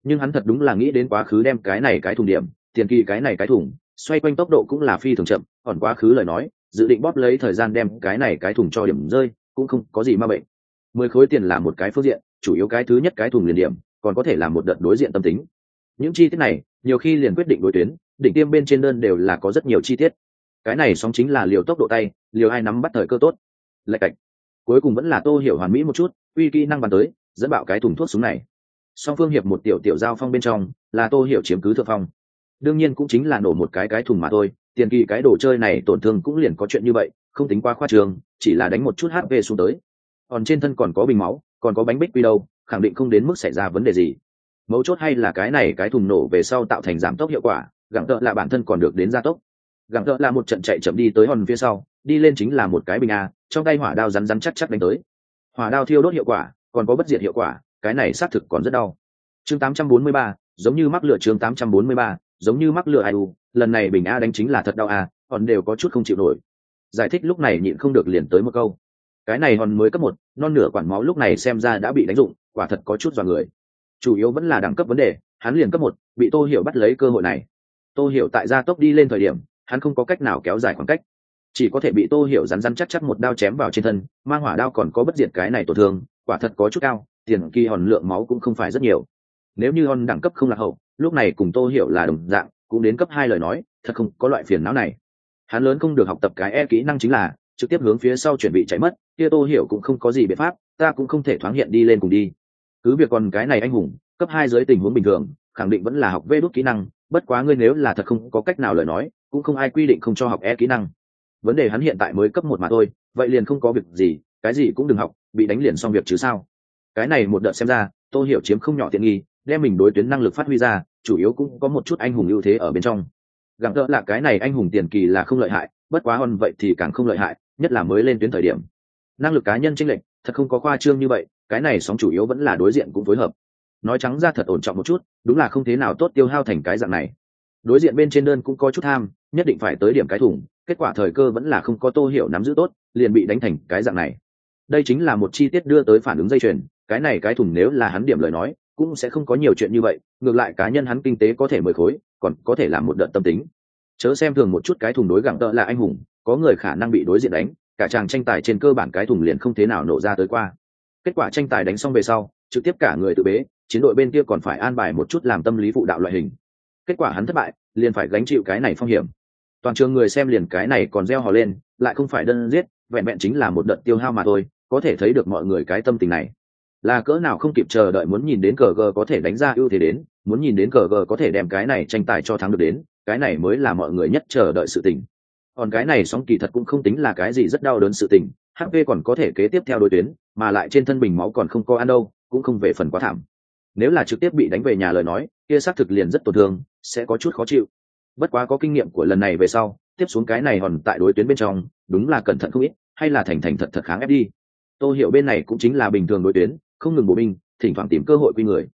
Nhưng hắn thật đúng là nghĩ đến quá khứ đem cái này cái thùng điểm, tiền kỳ cái này cái thùng xoay quanh tốc độ cũng là phi thường chậm, còn quá khứ lời nói, dự định bóp lấy thời gian đem cái này cái thùng cho điểm rơi, cũng không có gì ma bệnh. Mười khối tiền là một cái phương diện, chủ yếu cái thứ nhất cái thùng liền điểm, còn có thể là một đợt đối diện tâm tính. Những chi tiết này, nhiều khi liền quyết định đối tuyến, đỉnh tiêm bên trên đơn đều là có rất nhiều chi tiết. Cái này sóng chính là liều tốc độ tay, liều ai nắm bắt thời cơ tốt. Lạch cạch. Cuối cùng vẫn là tô hiểu hoàn mỹ một chút, uy kỹ năng bàn tới, dẫn bạo cái thùng thuốc súng này. Song phương hiệp một tiểu tiểu giao phong bên trong, là tô hiểu chiếm cứ thượng phong đương nhiên cũng chính là nổ một cái cái thùng mà thôi tiền kỳ cái đồ chơi này tổn thương cũng liền có chuyện như vậy không tính qua khoa trường chỉ là đánh một chút hp xuống tới. Còn trên thân còn có bình máu còn có bánh bích quy đâu khẳng định không đến mức xảy ra vấn đề gì. Mấu chốt hay là cái này cái thùng nổ về sau tạo thành giảm tốc hiệu quả gặng tợ là bản thân còn được đến gia tốc. Gặng tợ là một trận chạy chậm đi tới hòn phía sau đi lên chính là một cái bình a trong tay hỏa đao rắn rắn chắc chắc đánh tới. Hỏa đao thiêu đốt hiệu quả còn có bất diệt hiệu quả cái này xác thực còn rất đau. Chương 843, giống như mắc lửa chương 843, giống như mắc lửa ai u, lần này bình a đánh chính là thật đau à, a hòn đều có chút không chịu nổi. Giải thích lúc này nhịn không được liền tới một câu. Cái này hòn mới cấp một, non nửa quản máu lúc này xem ra đã bị đánh dụng, quả thật có chút dọa người. Chủ yếu vẫn là đẳng cấp vấn đề, hắn liền cấp một, bị tô hiểu bắt lấy cơ hội này. Tô hiểu tại gia tốc đi lên thời điểm, hắn không có cách nào kéo dài khoảng cách. Chỉ có thể bị tô hiểu rắn rắn chắc chắc một đao chém vào trên thân mang hỏa đao còn có bất diệt cái này tổn thương, quả thật có chút cao, tiền kỳ hòn lượng máu cũng không phải rất nhiều. Nếu như hòn đẳng cấp không là hậu lúc này cùng tô hiểu là đồng dạng, cũng đến cấp hai lời nói, thật không có loại phiền não này. Hắn lớn không được học tập cái e kỹ năng chính là, trực tiếp hướng phía sau chuẩn bị chạy mất, kia tô hiểu cũng không có gì biện pháp, ta cũng không thể thoáng hiện đi lên cùng đi. Cứ việc còn cái này anh hùng, cấp hai dưới tình huống bình thường, khẳng định vẫn là học vê đốt kỹ năng, bất quá ngươi nếu là thật không có cách nào lời nói, cũng không ai quy định không cho học e kỹ năng. Vấn đề hắn hiện tại mới cấp một mà thôi, vậy liền không có việc gì, cái gì cũng đừng học, bị đánh liền xong việc chứ sao? Cái này một đợt xem ra, tô hiểu chiếm không nhỏ tiện nghi đem mình đối tuyến năng lực phát huy ra, chủ yếu cũng có một chút anh hùng ưu thế ở bên trong. Gặng gỡ là cái này anh hùng tiền kỳ là không lợi hại, bất quá hơn vậy thì càng không lợi hại, nhất là mới lên tuyến thời điểm. Năng lực cá nhân chênh lệch, thật không có khoa trương như vậy, cái này sóng chủ yếu vẫn là đối diện cũng phối hợp. Nói trắng ra thật ổn trọng một chút, đúng là không thế nào tốt tiêu hao thành cái dạng này. Đối diện bên trên đơn cũng có chút tham, nhất định phải tới điểm cái thủng, kết quả thời cơ vẫn là không có tô hiểu nắm giữ tốt, liền bị đánh thành cái dạng này. Đây chính là một chi tiết đưa tới phản ứng dây chuyền, cái này cái thủng nếu là hắn điểm lời nói cũng sẽ không có nhiều chuyện như vậy, ngược lại cá nhân hắn kinh tế có thể mười khối, còn có thể làm một đợt tâm tính. Chớ xem thường một chút cái thùng đối gặng tợ là anh hùng, có người khả năng bị đối diện đánh, cả chàng tranh tài trên cơ bản cái thùng liền không thế nào nổ ra tới qua. Kết quả tranh tài đánh xong về sau, trực tiếp cả người tự bế, chiến đội bên kia còn phải an bài một chút làm tâm lý phụ đạo loại hình. Kết quả hắn thất bại, liền phải gánh chịu cái này phong hiểm. Toàn trường người xem liền cái này còn gieo hò lên, lại không phải đơn giết, vẹn vẹn chính là một đợt tiêu hao mà thôi, có thể thấy được mọi người cái tâm tình này là cỡ nào không kịp chờ đợi muốn nhìn đến cờ gờ có thể đánh ra ưu thế đến, muốn nhìn đến cờ gờ có thể đem cái này tranh tài cho thắng được đến, cái này mới là mọi người nhất chờ đợi sự tình. Còn cái này sóng kỳ thật cũng không tính là cái gì rất đau đớn sự tình hp còn có thể kế tiếp theo đối tuyến, mà lại trên thân bình máu còn không có ăn đâu, cũng không về phần quá thảm. Nếu là trực tiếp bị đánh về nhà lời nói, kia xác thực liền rất tổn thương, sẽ có chút khó chịu. Bất quá có kinh nghiệm của lần này về sau, tiếp xuống cái này hòn tại đối tuyến bên trong, đúng là cẩn thận không ít, hay là thành thành thật thật kháng ép đi. Tô hiểu bên này cũng chính là bình thường đối tuyến không ngừng bổ binh, thỉnh thoảng tìm cơ hội quy người.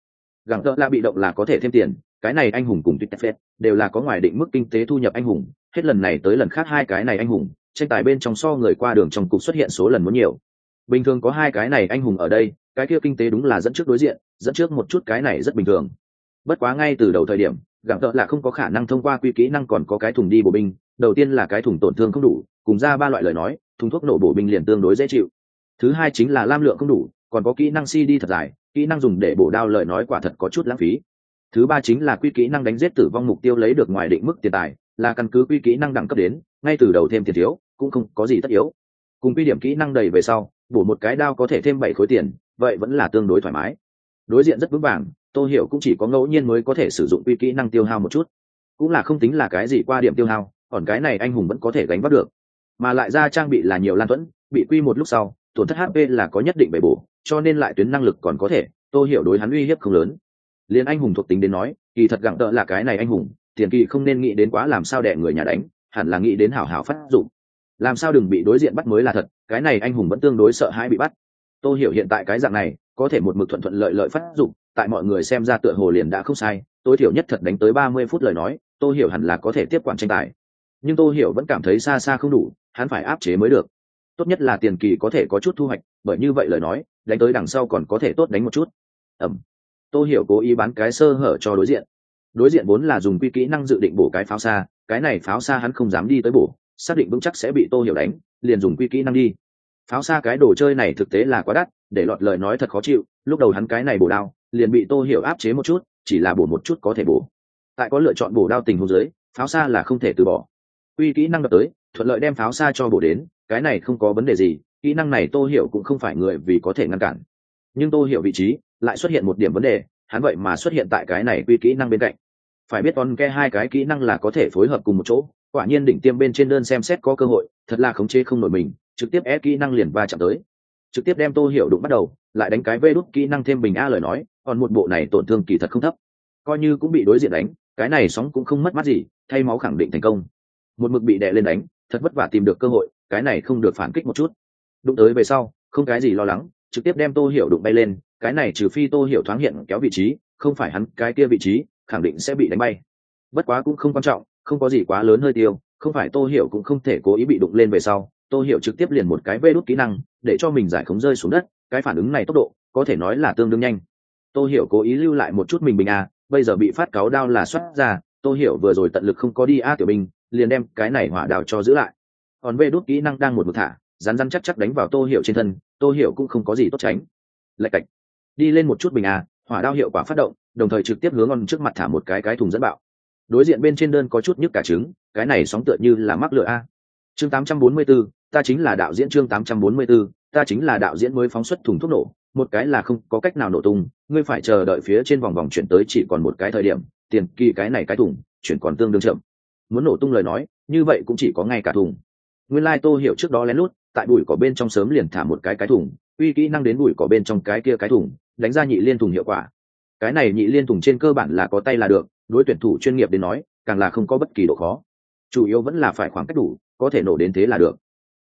Gặng thợ là bị động là có thể thêm tiền, cái này anh hùng cùng tuyệt phết đều là có ngoài định mức kinh tế thu nhập anh hùng, hết lần này tới lần khác hai cái này anh hùng, tranh tài bên trong so người qua đường trong cục xuất hiện số lần muốn nhiều. Bình thường có hai cái này anh hùng ở đây, cái kia kinh tế đúng là dẫn trước đối diện, dẫn trước một chút cái này rất bình thường. Bất quá ngay từ đầu thời điểm gặng thợ là không có khả năng thông qua quy kỹ năng còn có cái thùng đi bổ binh, đầu tiên là cái thùng tổn thương không đủ, cùng ra ba loại lời nói, thùng thuốc nổ bổ binh liền tương đối dễ chịu. Thứ hai chính là lam lượng không đủ còn có kỹ năng si đi thật dài, kỹ năng dùng để bổ đao lời nói quả thật có chút lãng phí. Thứ ba chính là quy kỹ năng đánh giết tử vong mục tiêu lấy được ngoài định mức tiền tài, là căn cứ quy kỹ năng đẳng cấp đến, ngay từ đầu thêm tiền thiếu, cũng không có gì tất yếu. Cùng quy điểm kỹ năng đầy về sau, bổ một cái đao có thể thêm bảy khối tiền, vậy vẫn là tương đối thoải mái. Đối diện rất vững vàng, tô hiểu cũng chỉ có ngẫu nhiên mới có thể sử dụng quy kỹ năng tiêu hao một chút. Cũng là không tính là cái gì qua điểm tiêu hao, còn cái này anh hùng vẫn có thể gánh vác được. Mà lại ra trang bị là nhiều lan thuẫn, bị quy một lúc sau tổn thất hp là có nhất định bể bổ, cho nên lại tuyến năng lực còn có thể, Tôi hiểu đối hắn uy hiếp không lớn. Liền anh hùng thuộc tính đến nói, kỳ thật gặng tợ là cái này anh hùng, tiền kỳ không nên nghĩ đến quá làm sao đẻ người nhà đánh, hẳn là nghĩ đến hảo hảo phát dụng. Làm sao đừng bị đối diện bắt mới là thật, cái này anh hùng vẫn tương đối sợ hãi bị bắt. Tôi hiểu hiện tại cái dạng này, có thể một mực thuận thuận lợi lợi phát dụng, tại mọi người xem ra tựa hồ liền đã không sai tối thiểu nhất thật đánh tới ba mươi phút lời nói, tôi hiểu hẳn là có thể tiếp quản tranh tài. Nhưng tôi hiểu vẫn cảm thấy xa xa không đủ, hắn phải áp chế mới được tốt nhất là tiền kỳ có thể có chút thu hoạch, bởi như vậy lời nói, đánh tới đằng sau còn có thể tốt đánh một chút. Ẩm. Tô hiểu cố ý bán cái sơ hở cho đối diện. Đối diện vốn là dùng quy kỹ năng dự định bổ cái pháo xa, cái này pháo xa hắn không dám đi tới bổ, xác định vững chắc sẽ bị tô hiểu đánh, liền dùng quy kỹ năng đi. Pháo xa cái đồ chơi này thực tế là quá đắt, để lọt lời nói thật khó chịu, lúc đầu hắn cái này bổ đao, liền bị tô hiểu áp chế một chút, chỉ là bổ một chút có thể bổ. Tại có lựa chọn bổ đao tình huống dưới, pháo xa là không thể từ bỏ. Quy kỹ năng đập tới, thuận lợi đem pháo xa cho bổ đến cái này không có vấn đề gì, kỹ năng này tô hiểu cũng không phải người vì có thể ngăn cản. Nhưng tô hiểu vị trí lại xuất hiện một điểm vấn đề, hắn vậy mà xuất hiện tại cái này quy kỹ năng bên cạnh. Phải biết con ke hai cái kỹ năng là có thể phối hợp cùng một chỗ, quả nhiên đỉnh tiêm bên trên đơn xem xét có cơ hội, thật là khống chế không nổi mình, trực tiếp é kỹ năng liền va chạm tới. Trực tiếp đem tô hiểu đụng bắt đầu, lại đánh cái vê đút kỹ năng thêm bình a lời nói, còn một bộ này tổn thương kỳ thật không thấp. Coi như cũng bị đối diện đánh, cái này sóng cũng không mất mát gì, thay máu khẳng định thành công. Một mực bị đè lên đánh, thật vất vả tìm được cơ hội cái này không được phản kích một chút. Đụng tới về sau, không cái gì lo lắng, trực tiếp đem tô hiểu đụng bay lên, cái này trừ phi tô hiểu thoáng hiện kéo vị trí, không phải hắn, cái kia vị trí, khẳng định sẽ bị đánh bay. Bất quá cũng không quan trọng, không có gì quá lớn hơi tiêu, không phải tô hiểu cũng không thể cố ý bị đụng lên về sau, tô hiểu trực tiếp liền một cái vê đốt kỹ năng, để cho mình giải khống rơi xuống đất, cái phản ứng này tốc độ, có thể nói là tương đương nhanh. Tô hiểu cố ý lưu lại một chút mình bình a, bây giờ bị phát cáo đao là xuất ra, tô hiểu vừa rồi tận lực không có đi a tiểu binh liền đem cái này hỏa đào cho giữ lại còn vê đốt kỹ năng đang một một thả rán rán chắc chắc đánh vào tô hiểu trên thân tô hiểu cũng không có gì tốt tránh. Lạch cạch. Đi lên một chút bình a hỏa đao hiệu quả phát động đồng thời trực tiếp hướng on trước mặt thả một cái cái thùng dẫn bạo. Đối diện bên trên đơn có chút nhức cả trứng cái này sóng tựa như là mắc lửa a. Chương 844, ta chính là đạo diễn chương 844, ta chính là đạo diễn mới phóng xuất thùng thuốc nổ một cái là không có cách nào nổ tung ngươi phải chờ đợi phía trên vòng vòng chuyển tới chỉ còn một cái thời điểm tiền kỳ cái này cái thùng chuyển còn tương đương chậm. Muốn nổ tung lời nói như vậy cũng chỉ có ngay cả thùng nguyên lai tô hiểu trước đó lén lút, tại bụi cỏ bên trong sớm liền thả một cái cái thùng, uy kỹ năng đến bụi cỏ bên trong cái kia cái thùng, đánh ra nhị liên thùng hiệu quả. Cái này nhị liên thùng trên cơ bản là có tay là được, đối tuyển thủ chuyên nghiệp đến nói, càng là không có bất kỳ độ khó. Chủ yếu vẫn là phải khoảng cách đủ, có thể nổ đến thế là được.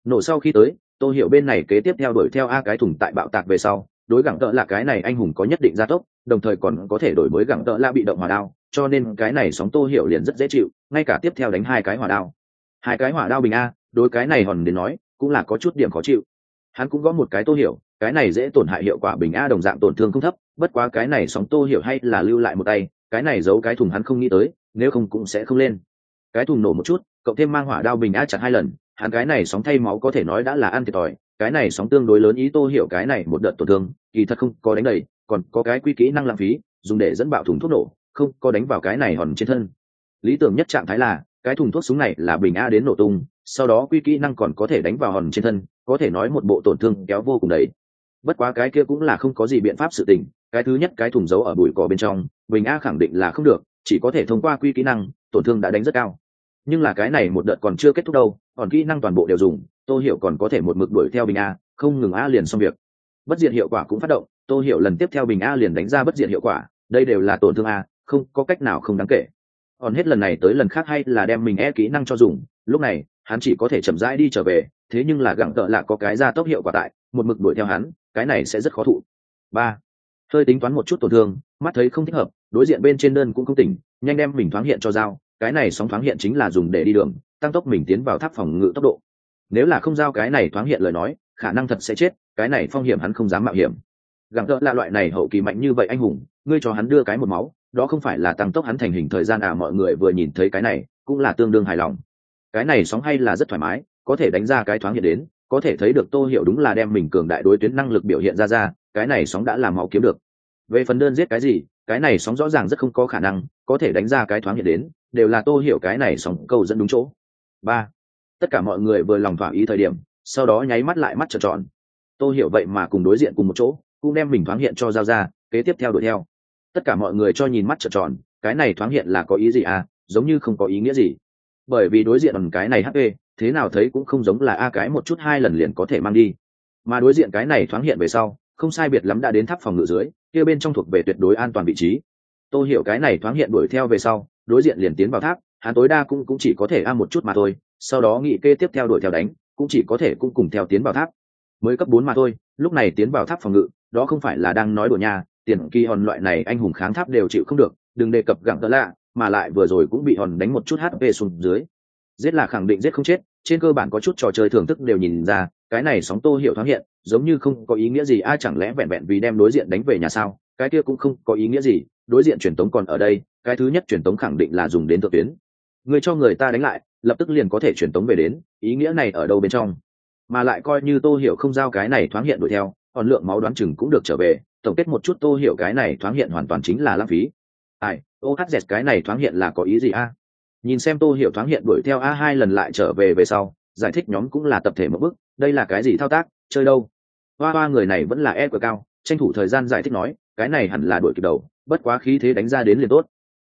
Nổ sau khi tới tôi hiểu bên này kế tiếp theo đuổi theo a cái thùng tại bạo tạc về sau, đối gẳng tợ là cái này anh hùng có nhất định gia tốc, đồng thời còn có thể đổi mới gẳng tợ la bị động hỏa đao, cho nên cái này sóng tô hiểu liền rất dễ chịu, ngay cả tiếp theo đánh hai cái hỏa đao. Hai cái hỏa đao bình a đối cái này hòn đến nói, cũng là có chút điểm khó chịu. Hắn cũng có một cái tô hiểu, cái này dễ tổn hại hiệu quả bình a đồng dạng tổn thương không thấp, bất quá cái này sóng tô hiểu hay là lưu lại một tay, cái này giấu cái thùng hắn không nghĩ tới, nếu không cũng sẽ không lên. Cái thùng nổ một chút, cộng thêm mang hỏa đao bình a chặt hai lần, hắn cái này sóng thay máu có thể nói đã là ăn thiệt thòi, cái này sóng tương đối lớn ý tô hiểu cái này một đợt tổn thương, kỳ thật không có đánh đầy, còn có cái quy kỹ năng lãng phí, dùng để dẫn bạo thùng thuốc nổ, không có đánh vào cái này hòn trên thân. Lý tưởng nhất trạng thái là, cái thùng thuốc súng này là bình a đến nổ tung sau đó quy kỹ năng còn có thể đánh vào hòn trên thân, có thể nói một bộ tổn thương kéo vô cùng đấy. Bất quá cái kia cũng là không có gì biện pháp sự tình, cái thứ nhất cái thùng giấu ở bụi cỏ bên trong, bình a khẳng định là không được, chỉ có thể thông qua quy kỹ năng, tổn thương đã đánh rất cao. Nhưng là cái này một đợt còn chưa kết thúc đâu, còn kỹ năng toàn bộ đều dùng, tô hiểu còn có thể một mực đuổi theo bình a, không ngừng a liền xong việc. Bất diệt hiệu quả cũng phát động, tô hiểu lần tiếp theo bình a liền đánh ra bất diệt hiệu quả, đây đều là tổn thương a, không có cách nào không đáng kể. Còn hết lần này tới lần khác hay là đem mình e kỹ năng cho dùng, lúc này hắn chỉ có thể chậm rãi đi trở về, thế nhưng là gặng tợ lạ có cái ra tốc hiệu quả tại, một mực đuổi theo hắn, cái này sẽ rất khó thụ. Ba, hơi tính toán một chút tổn thương, mắt thấy không thích hợp, đối diện bên trên đơn cũng không tỉnh, nhanh đem mình thoáng hiện cho dao cái này sóng thoáng hiện chính là dùng để đi đường, tăng tốc mình tiến vào tháp phòng ngự tốc độ. Nếu là không giao cái này thoáng hiện lời nói, khả năng thật sẽ chết, cái này phong hiểm hắn không dám mạo hiểm. Gặng tợ là loại này hậu kỳ mạnh như vậy anh hùng, ngươi cho hắn đưa cái một máu, đó không phải là tăng tốc hắn thành hình thời gian à mọi người vừa nhìn thấy cái này, cũng là tương đương hài lòng cái này sóng hay là rất thoải mái, có thể đánh ra cái thoáng hiện đến, có thể thấy được tô hiểu đúng là đem mình cường đại đối tuyến năng lực biểu hiện ra ra, cái này sóng đã làm máu kiếm được. Về phần đơn giết cái gì, cái này sóng rõ ràng rất không có khả năng, có thể đánh ra cái thoáng hiện đến, đều là tô hiểu cái này sóng câu dẫn đúng chỗ. Ba, tất cả mọi người vừa lòng thỏa ý thời điểm, sau đó nháy mắt lại mắt trợn tròn. Tô hiểu vậy mà cùng đối diện cùng một chỗ, cũng đem mình thoáng hiện cho giao ra, kế tiếp theo đuổi theo. Tất cả mọi người cho nhìn mắt trợn tròn, cái này thoáng hiện là có ý gì à giống như không có ý nghĩa gì bởi vì đối diện bằng cái này hp thế nào thấy cũng không giống là a cái một chút hai lần liền có thể mang đi. Mà đối diện cái này thoáng hiện về sau không sai biệt lắm đã đến tháp phòng ngự dưới kia bên trong thuộc về tuyệt đối an toàn vị trí. Tôi hiểu cái này thoáng hiện đuổi theo về sau đối diện liền tiến vào tháp hắn tối đa cũng cũng chỉ có thể a một chút mà thôi sau đó nghị kê tiếp theo đuổi theo đánh cũng chỉ có thể cũng cùng theo tiến vào tháp. Mới cấp bốn mà thôi lúc này tiến vào tháp phòng ngự đó không phải là đang nói đùa nhà, tiền kỳ hòn loại này anh hùng kháng tháp đều chịu không được đừng đề cập gặng tớ lạ mà lại vừa rồi cũng bị hòn đánh một chút hp xuống dưới. Giết là khẳng định giết không chết, trên cơ bản có chút trò chơi thưởng thức đều nhìn ra, cái này sóng tô hiểu thoáng hiện, giống như không có ý nghĩa gì, ai chẳng lẽ vẹn vẹn vì đem đối diện đánh về nhà sao? Cái kia cũng không có ý nghĩa gì, đối diện truyền tống còn ở đây, cái thứ nhất truyền tống khẳng định là dùng đến thượng tuyến. Người cho người ta đánh lại, lập tức liền có thể truyền tống về đến, ý nghĩa này ở đâu bên trong? Mà lại coi như tô hiểu không giao cái này thoáng hiện đuổi theo, còn lượng máu đoán chừng cũng được trở về, tổng kết một chút tô hiểu cái này thoáng hiện hoàn toàn chính là lãng phí. Ai ohz cái này thoáng hiện là có ý gì a? Nhìn xem tô hiểu thoáng hiện đuổi theo a hai lần lại trở về về sau, giải thích nhóm cũng là tập thể một bước. đây là cái gì thao tác, chơi đâu? Hoa hoa người này vẫn là e của cao, tranh thủ thời gian giải thích nói, cái này hẳn là đuổi kịp đầu, bất quá khí thế đánh ra đến liền tốt.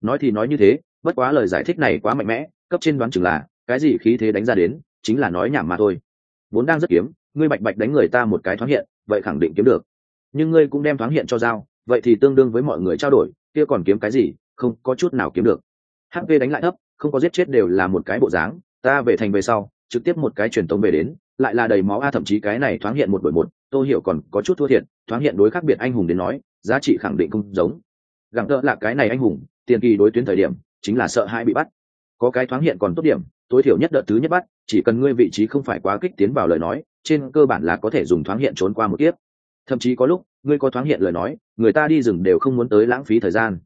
Nói thì nói như thế, bất quá lời giải thích này quá mạnh mẽ, cấp trên đoán chừng là, cái gì khí thế đánh ra đến, chính là nói nhảm mà thôi. Vốn đang rất kiếm, ngươi bạch bạch đánh người ta một cái thoáng hiện, vậy khẳng định kiếm được. Nhưng ngươi cũng đem thoáng hiện cho dao vậy thì tương đương với mọi người trao đổi, kia còn kiếm cái gì? Không có chút nào kiếm được. Hp đánh lại thấp, không có giết chết đều là một cái bộ dáng, ta về thành về sau, trực tiếp một cái truyền tống về đến, lại là đầy máu a, thậm chí cái này thoáng hiện một đổi một, tôi hiểu còn có chút thua thiệt, thoáng hiện đối khác biệt anh hùng đến nói, giá trị khẳng định không giống. Gặng tợ là cái này anh hùng, tiền kỳ đối tuyến thời điểm, chính là sợ hãi bị bắt. Có cái thoáng hiện còn tốt điểm, tối thiểu nhất đợt thứ nhất bắt, chỉ cần ngươi vị trí không phải quá kích tiến vào lời nói, trên cơ bản là có thể dùng thoáng hiện trốn qua một tiếp thậm chí có lúc, ngươi có thoáng hiện lời nói, người ta đi rừng đều không muốn tới lãng phí thời gian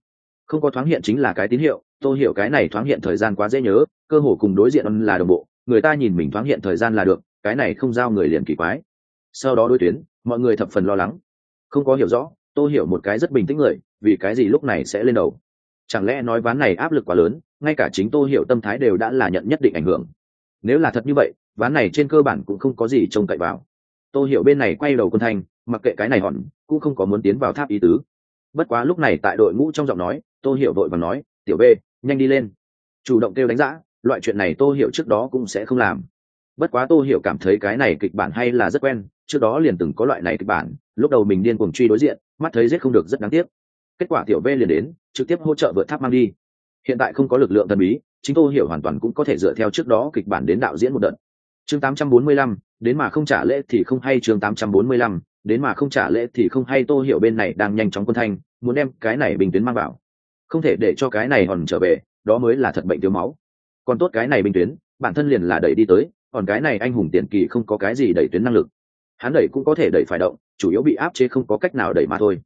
không có thoáng hiện chính là cái tín hiệu, tôi hiểu cái này thoáng hiện thời gian quá dễ nhớ, cơ hồ cùng đối diện là đồng bộ, người ta nhìn mình thoáng hiện thời gian là được, cái này không giao người liền kỳ quái. Sau đó đối tuyến, mọi người thập phần lo lắng. Không có hiểu rõ, tôi hiểu một cái rất bình tĩnh người, vì cái gì lúc này sẽ lên đầu? Chẳng lẽ nói ván này áp lực quá lớn, ngay cả chính tôi hiểu tâm thái đều đã là nhận nhất định ảnh hưởng. Nếu là thật như vậy, ván này trên cơ bản cũng không có gì trông cậy vào. Tôi hiểu bên này quay đầu quân thanh, mặc kệ cái này hòn cũng không có muốn tiến vào tháp ý tứ. Bất quá lúc này tại đội ngũ trong giọng nói Tô hiểu vội và nói tiểu b nhanh đi lên. Chủ động kêu đánh giá loại chuyện này Tô hiểu trước đó cũng sẽ không làm. Bất quá Tô hiểu cảm thấy cái này kịch bản hay là rất quen trước đó liền từng có loại này kịch bản lúc đầu mình điên cuồng truy đối diện mắt thấy giết không được rất đáng tiếc. Kết quả tiểu v liền đến trực tiếp hỗ trợ vượt tháp mang đi. Hiện tại không có lực lượng thần bí chính Tô hiểu hoàn toàn cũng có thể dựa theo trước đó kịch bản đến đạo diễn một đợt. Chương 845, đến mà không trả lễ thì không hay chương 845, đến mà không trả lễ thì không hay Tô hiểu bên này đang nhanh chóng quân thanh muốn đem cái này bình tuyến mang vào không thể để cho cái này hòn trở về, đó mới là thật bệnh thiếu máu. Còn tốt cái này bình tuyến, bản thân liền là đẩy đi tới, còn cái này anh hùng tiền kỳ không có cái gì đẩy tuyến năng lực. Hắn đẩy cũng có thể đẩy phải động, chủ yếu bị áp chế không có cách nào đẩy mà thôi.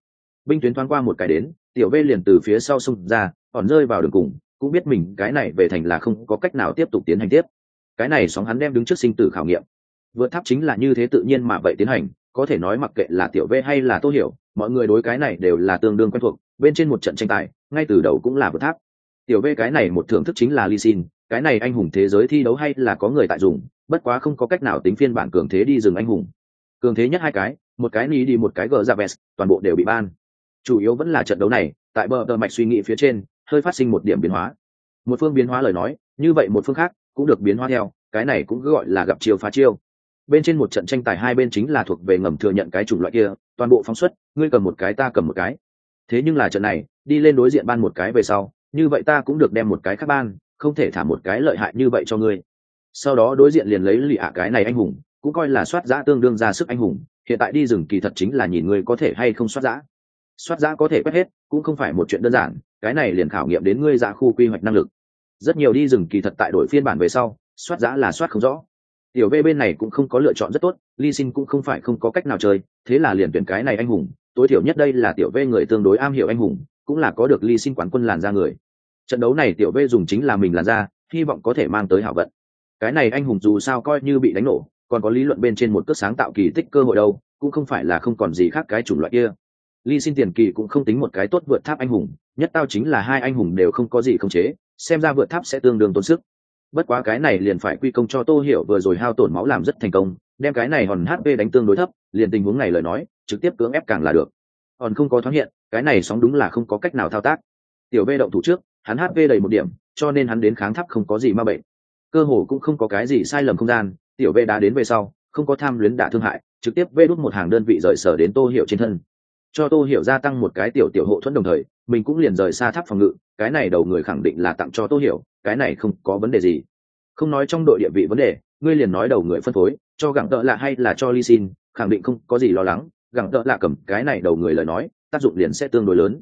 Binh tuyến thoáng qua một cái đến, tiểu v liền từ phía sau xông ra, còn rơi vào đường cùng, cũng biết mình cái này về thành là không có cách nào tiếp tục tiến hành tiếp. Cái này sóng hắn đem đứng trước sinh tử khảo nghiệm. Vượt tháp chính là như thế tự nhiên mà vậy tiến hành, có thể nói mặc kệ là tiểu v hay là tô hiểu, mọi người đối cái này đều là tương đương quen thuộc, bên trên một trận tranh tài ngay từ đầu cũng là vượt tháp. Tiểu v cái này một thưởng thức chính là ly xin cái này anh hùng thế giới thi đấu hay là có người tại dùng, bất quá không có cách nào tính phiên bản cường thế đi dừng anh hùng. Cường thế nhất hai cái, một cái ni đi một cái gờ ra vest toàn bộ đều bị ban. Chủ yếu vẫn là trận đấu này, tại bờ tờ mạch suy nghĩ phía trên, hơi phát sinh một điểm biến hóa. Một phương biến hóa lời nói, như vậy một phương khác cũng được biến hóa theo, cái này cũng gọi là gặp chiêu phá chiêu. Bên trên một trận tranh tài hai bên chính là thuộc về ngầm thừa nhận cái chủng loại kia, toàn bộ phóng xuất, ngươi cầm một cái ta cầm một cái. Thế nhưng là trận này đi lên đối diện ban một cái về sau, như vậy ta cũng được đem một cái khác ban, không thể thả một cái lợi hại như vậy cho ngươi. Sau đó đối diện liền lấy lì ạ cái này anh hùng, cũng coi là soát giã tương đương ra sức anh hùng, hiện tại đi rừng kỳ thật chính là nhìn ngươi có thể hay không soát giã. Soát giã có thể quét hết, cũng không phải một chuyện đơn giản, cái này liền khảo nghiệm đến ngươi ra khu quy hoạch năng lực. Rất nhiều đi rừng kỳ thật tại đổi phiên bản về sau, soát giã là soát không rõ. Tiểu v bên này cũng không có lựa chọn rất tốt, ly xin cũng không phải không có cách nào chơi, thế là liền tuyển cái này anh hùng, tối thiểu nhất đây là tiểu v người tương đối am hiểu anh hùng cũng là có được ly Xin quán quân làn ra người. Trận đấu này tiểu v dùng chính là mình làn ra hy vọng có thể mang tới hảo vận. Cái này anh hùng dù sao coi như bị đánh nổ, còn có lý luận bên trên một cước sáng tạo kỳ tích cơ hội đâu, cũng không phải là không còn gì khác cái chủng loại kia. Ly xin tiền kỳ cũng không tính một cái tốt vượt tháp anh hùng, nhất tao chính là hai anh hùng đều không có gì không chế, xem ra vượt tháp sẽ tương đương tốn sức. Bất quá cái này liền phải quy công cho tô hiểu vừa rồi hao tổn máu làm rất thành công, đem cái này hòn hp đánh tương đối thấp, liền tình huống này lời nói, trực tiếp cưỡng ép càng là được. Còn không có thoáng hiện cái này sóng đúng là không có cách nào thao tác. Tiểu v động thủ trước, hắn hp đầy một điểm, cho nên hắn đến kháng tháp không có gì ma bệnh. Cơ hồ cũng không có cái gì sai lầm không gian, tiểu v đã đến về sau, không có tham luyến đả thương hại, trực tiếp vê đút một hàng đơn vị rời sở đến tô hiểu trên thân. Cho tô hiểu gia tăng một cái tiểu tiểu hộ thuẫn đồng thời, mình cũng liền rời xa tháp phòng ngự, cái này đầu người khẳng định là tặng cho tô hiểu, cái này không có vấn đề gì. Không nói trong đội địa vị vấn đề, ngươi liền nói đầu người phân phối, cho gặng tợ lạ hay là cho ly xin khẳng định không có gì lo lắng, gặng tợ lạ cầm cái này đầu người lời nói tác dụng liền sẽ tương đối lớn.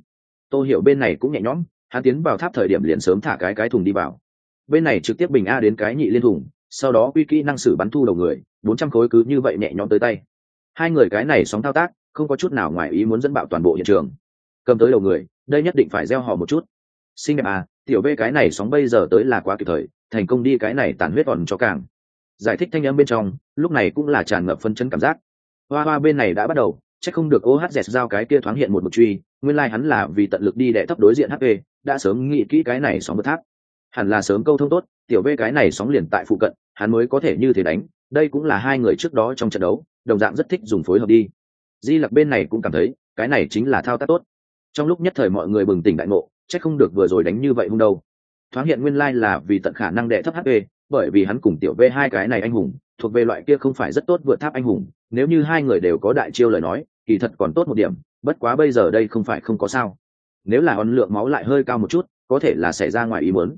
Tô hiểu bên này cũng nhẹ nhõm, hắn tiến vào tháp thời điểm liền sớm thả cái cái thùng đi vào. Bên này trực tiếp bình a đến cái nhị liên thùng, sau đó quy kỹ năng sử bắn thu đầu người, bốn trăm khối cứ như vậy nhẹ nhõm tới tay. Hai người cái này sóng thao tác, không có chút nào ngoài ý muốn dẫn bạo toàn bộ hiện trường. Cầm tới đầu người, đây nhất định phải gieo họ một chút. Xinh đẹp à tiểu v cái này sóng bây giờ tới là quá kịp thời, thành công đi cái này tàn huyết còn cho càng. Giải thích thanh âm bên trong, lúc này cũng là tràn ngập phân chấn cảm giác. Hoa hoa bên này đã bắt đầu chắc không được ohz giao cái kia thoáng hiện một một truy, nguyên lai、like、hắn là vì tận lực đi đệ thấp đối diện hp đã sớm nghĩ kỹ cái này sóng bật tháp. Hẳn là sớm câu thông tốt, tiểu v cái này sóng liền tại phụ cận, hắn mới có thể như thế đánh, đây cũng là hai người trước đó trong trận đấu, đồng dạng rất thích dùng phối hợp đi. Di lặc bên này cũng cảm thấy, cái này chính là thao tác tốt. Trong lúc nhất thời mọi người bừng tỉnh đại ngộ, chắc không được vừa rồi đánh như vậy hung đâu. Thoáng hiện nguyên lai là vì tận khả năng đệ thấp hp bởi vì hắn cùng tiểu v hai cái này anh hùng thuộc về loại kia không phải rất tốt vượt tháp anh hùng, nếu như hai người đều có đại chiêu lời nói, kỳ thật còn tốt một điểm, bất quá bây giờ đây không phải không có sao. Nếu là ấn lượng máu lại hơi cao một chút, có thể là xảy ra ngoài ý muốn.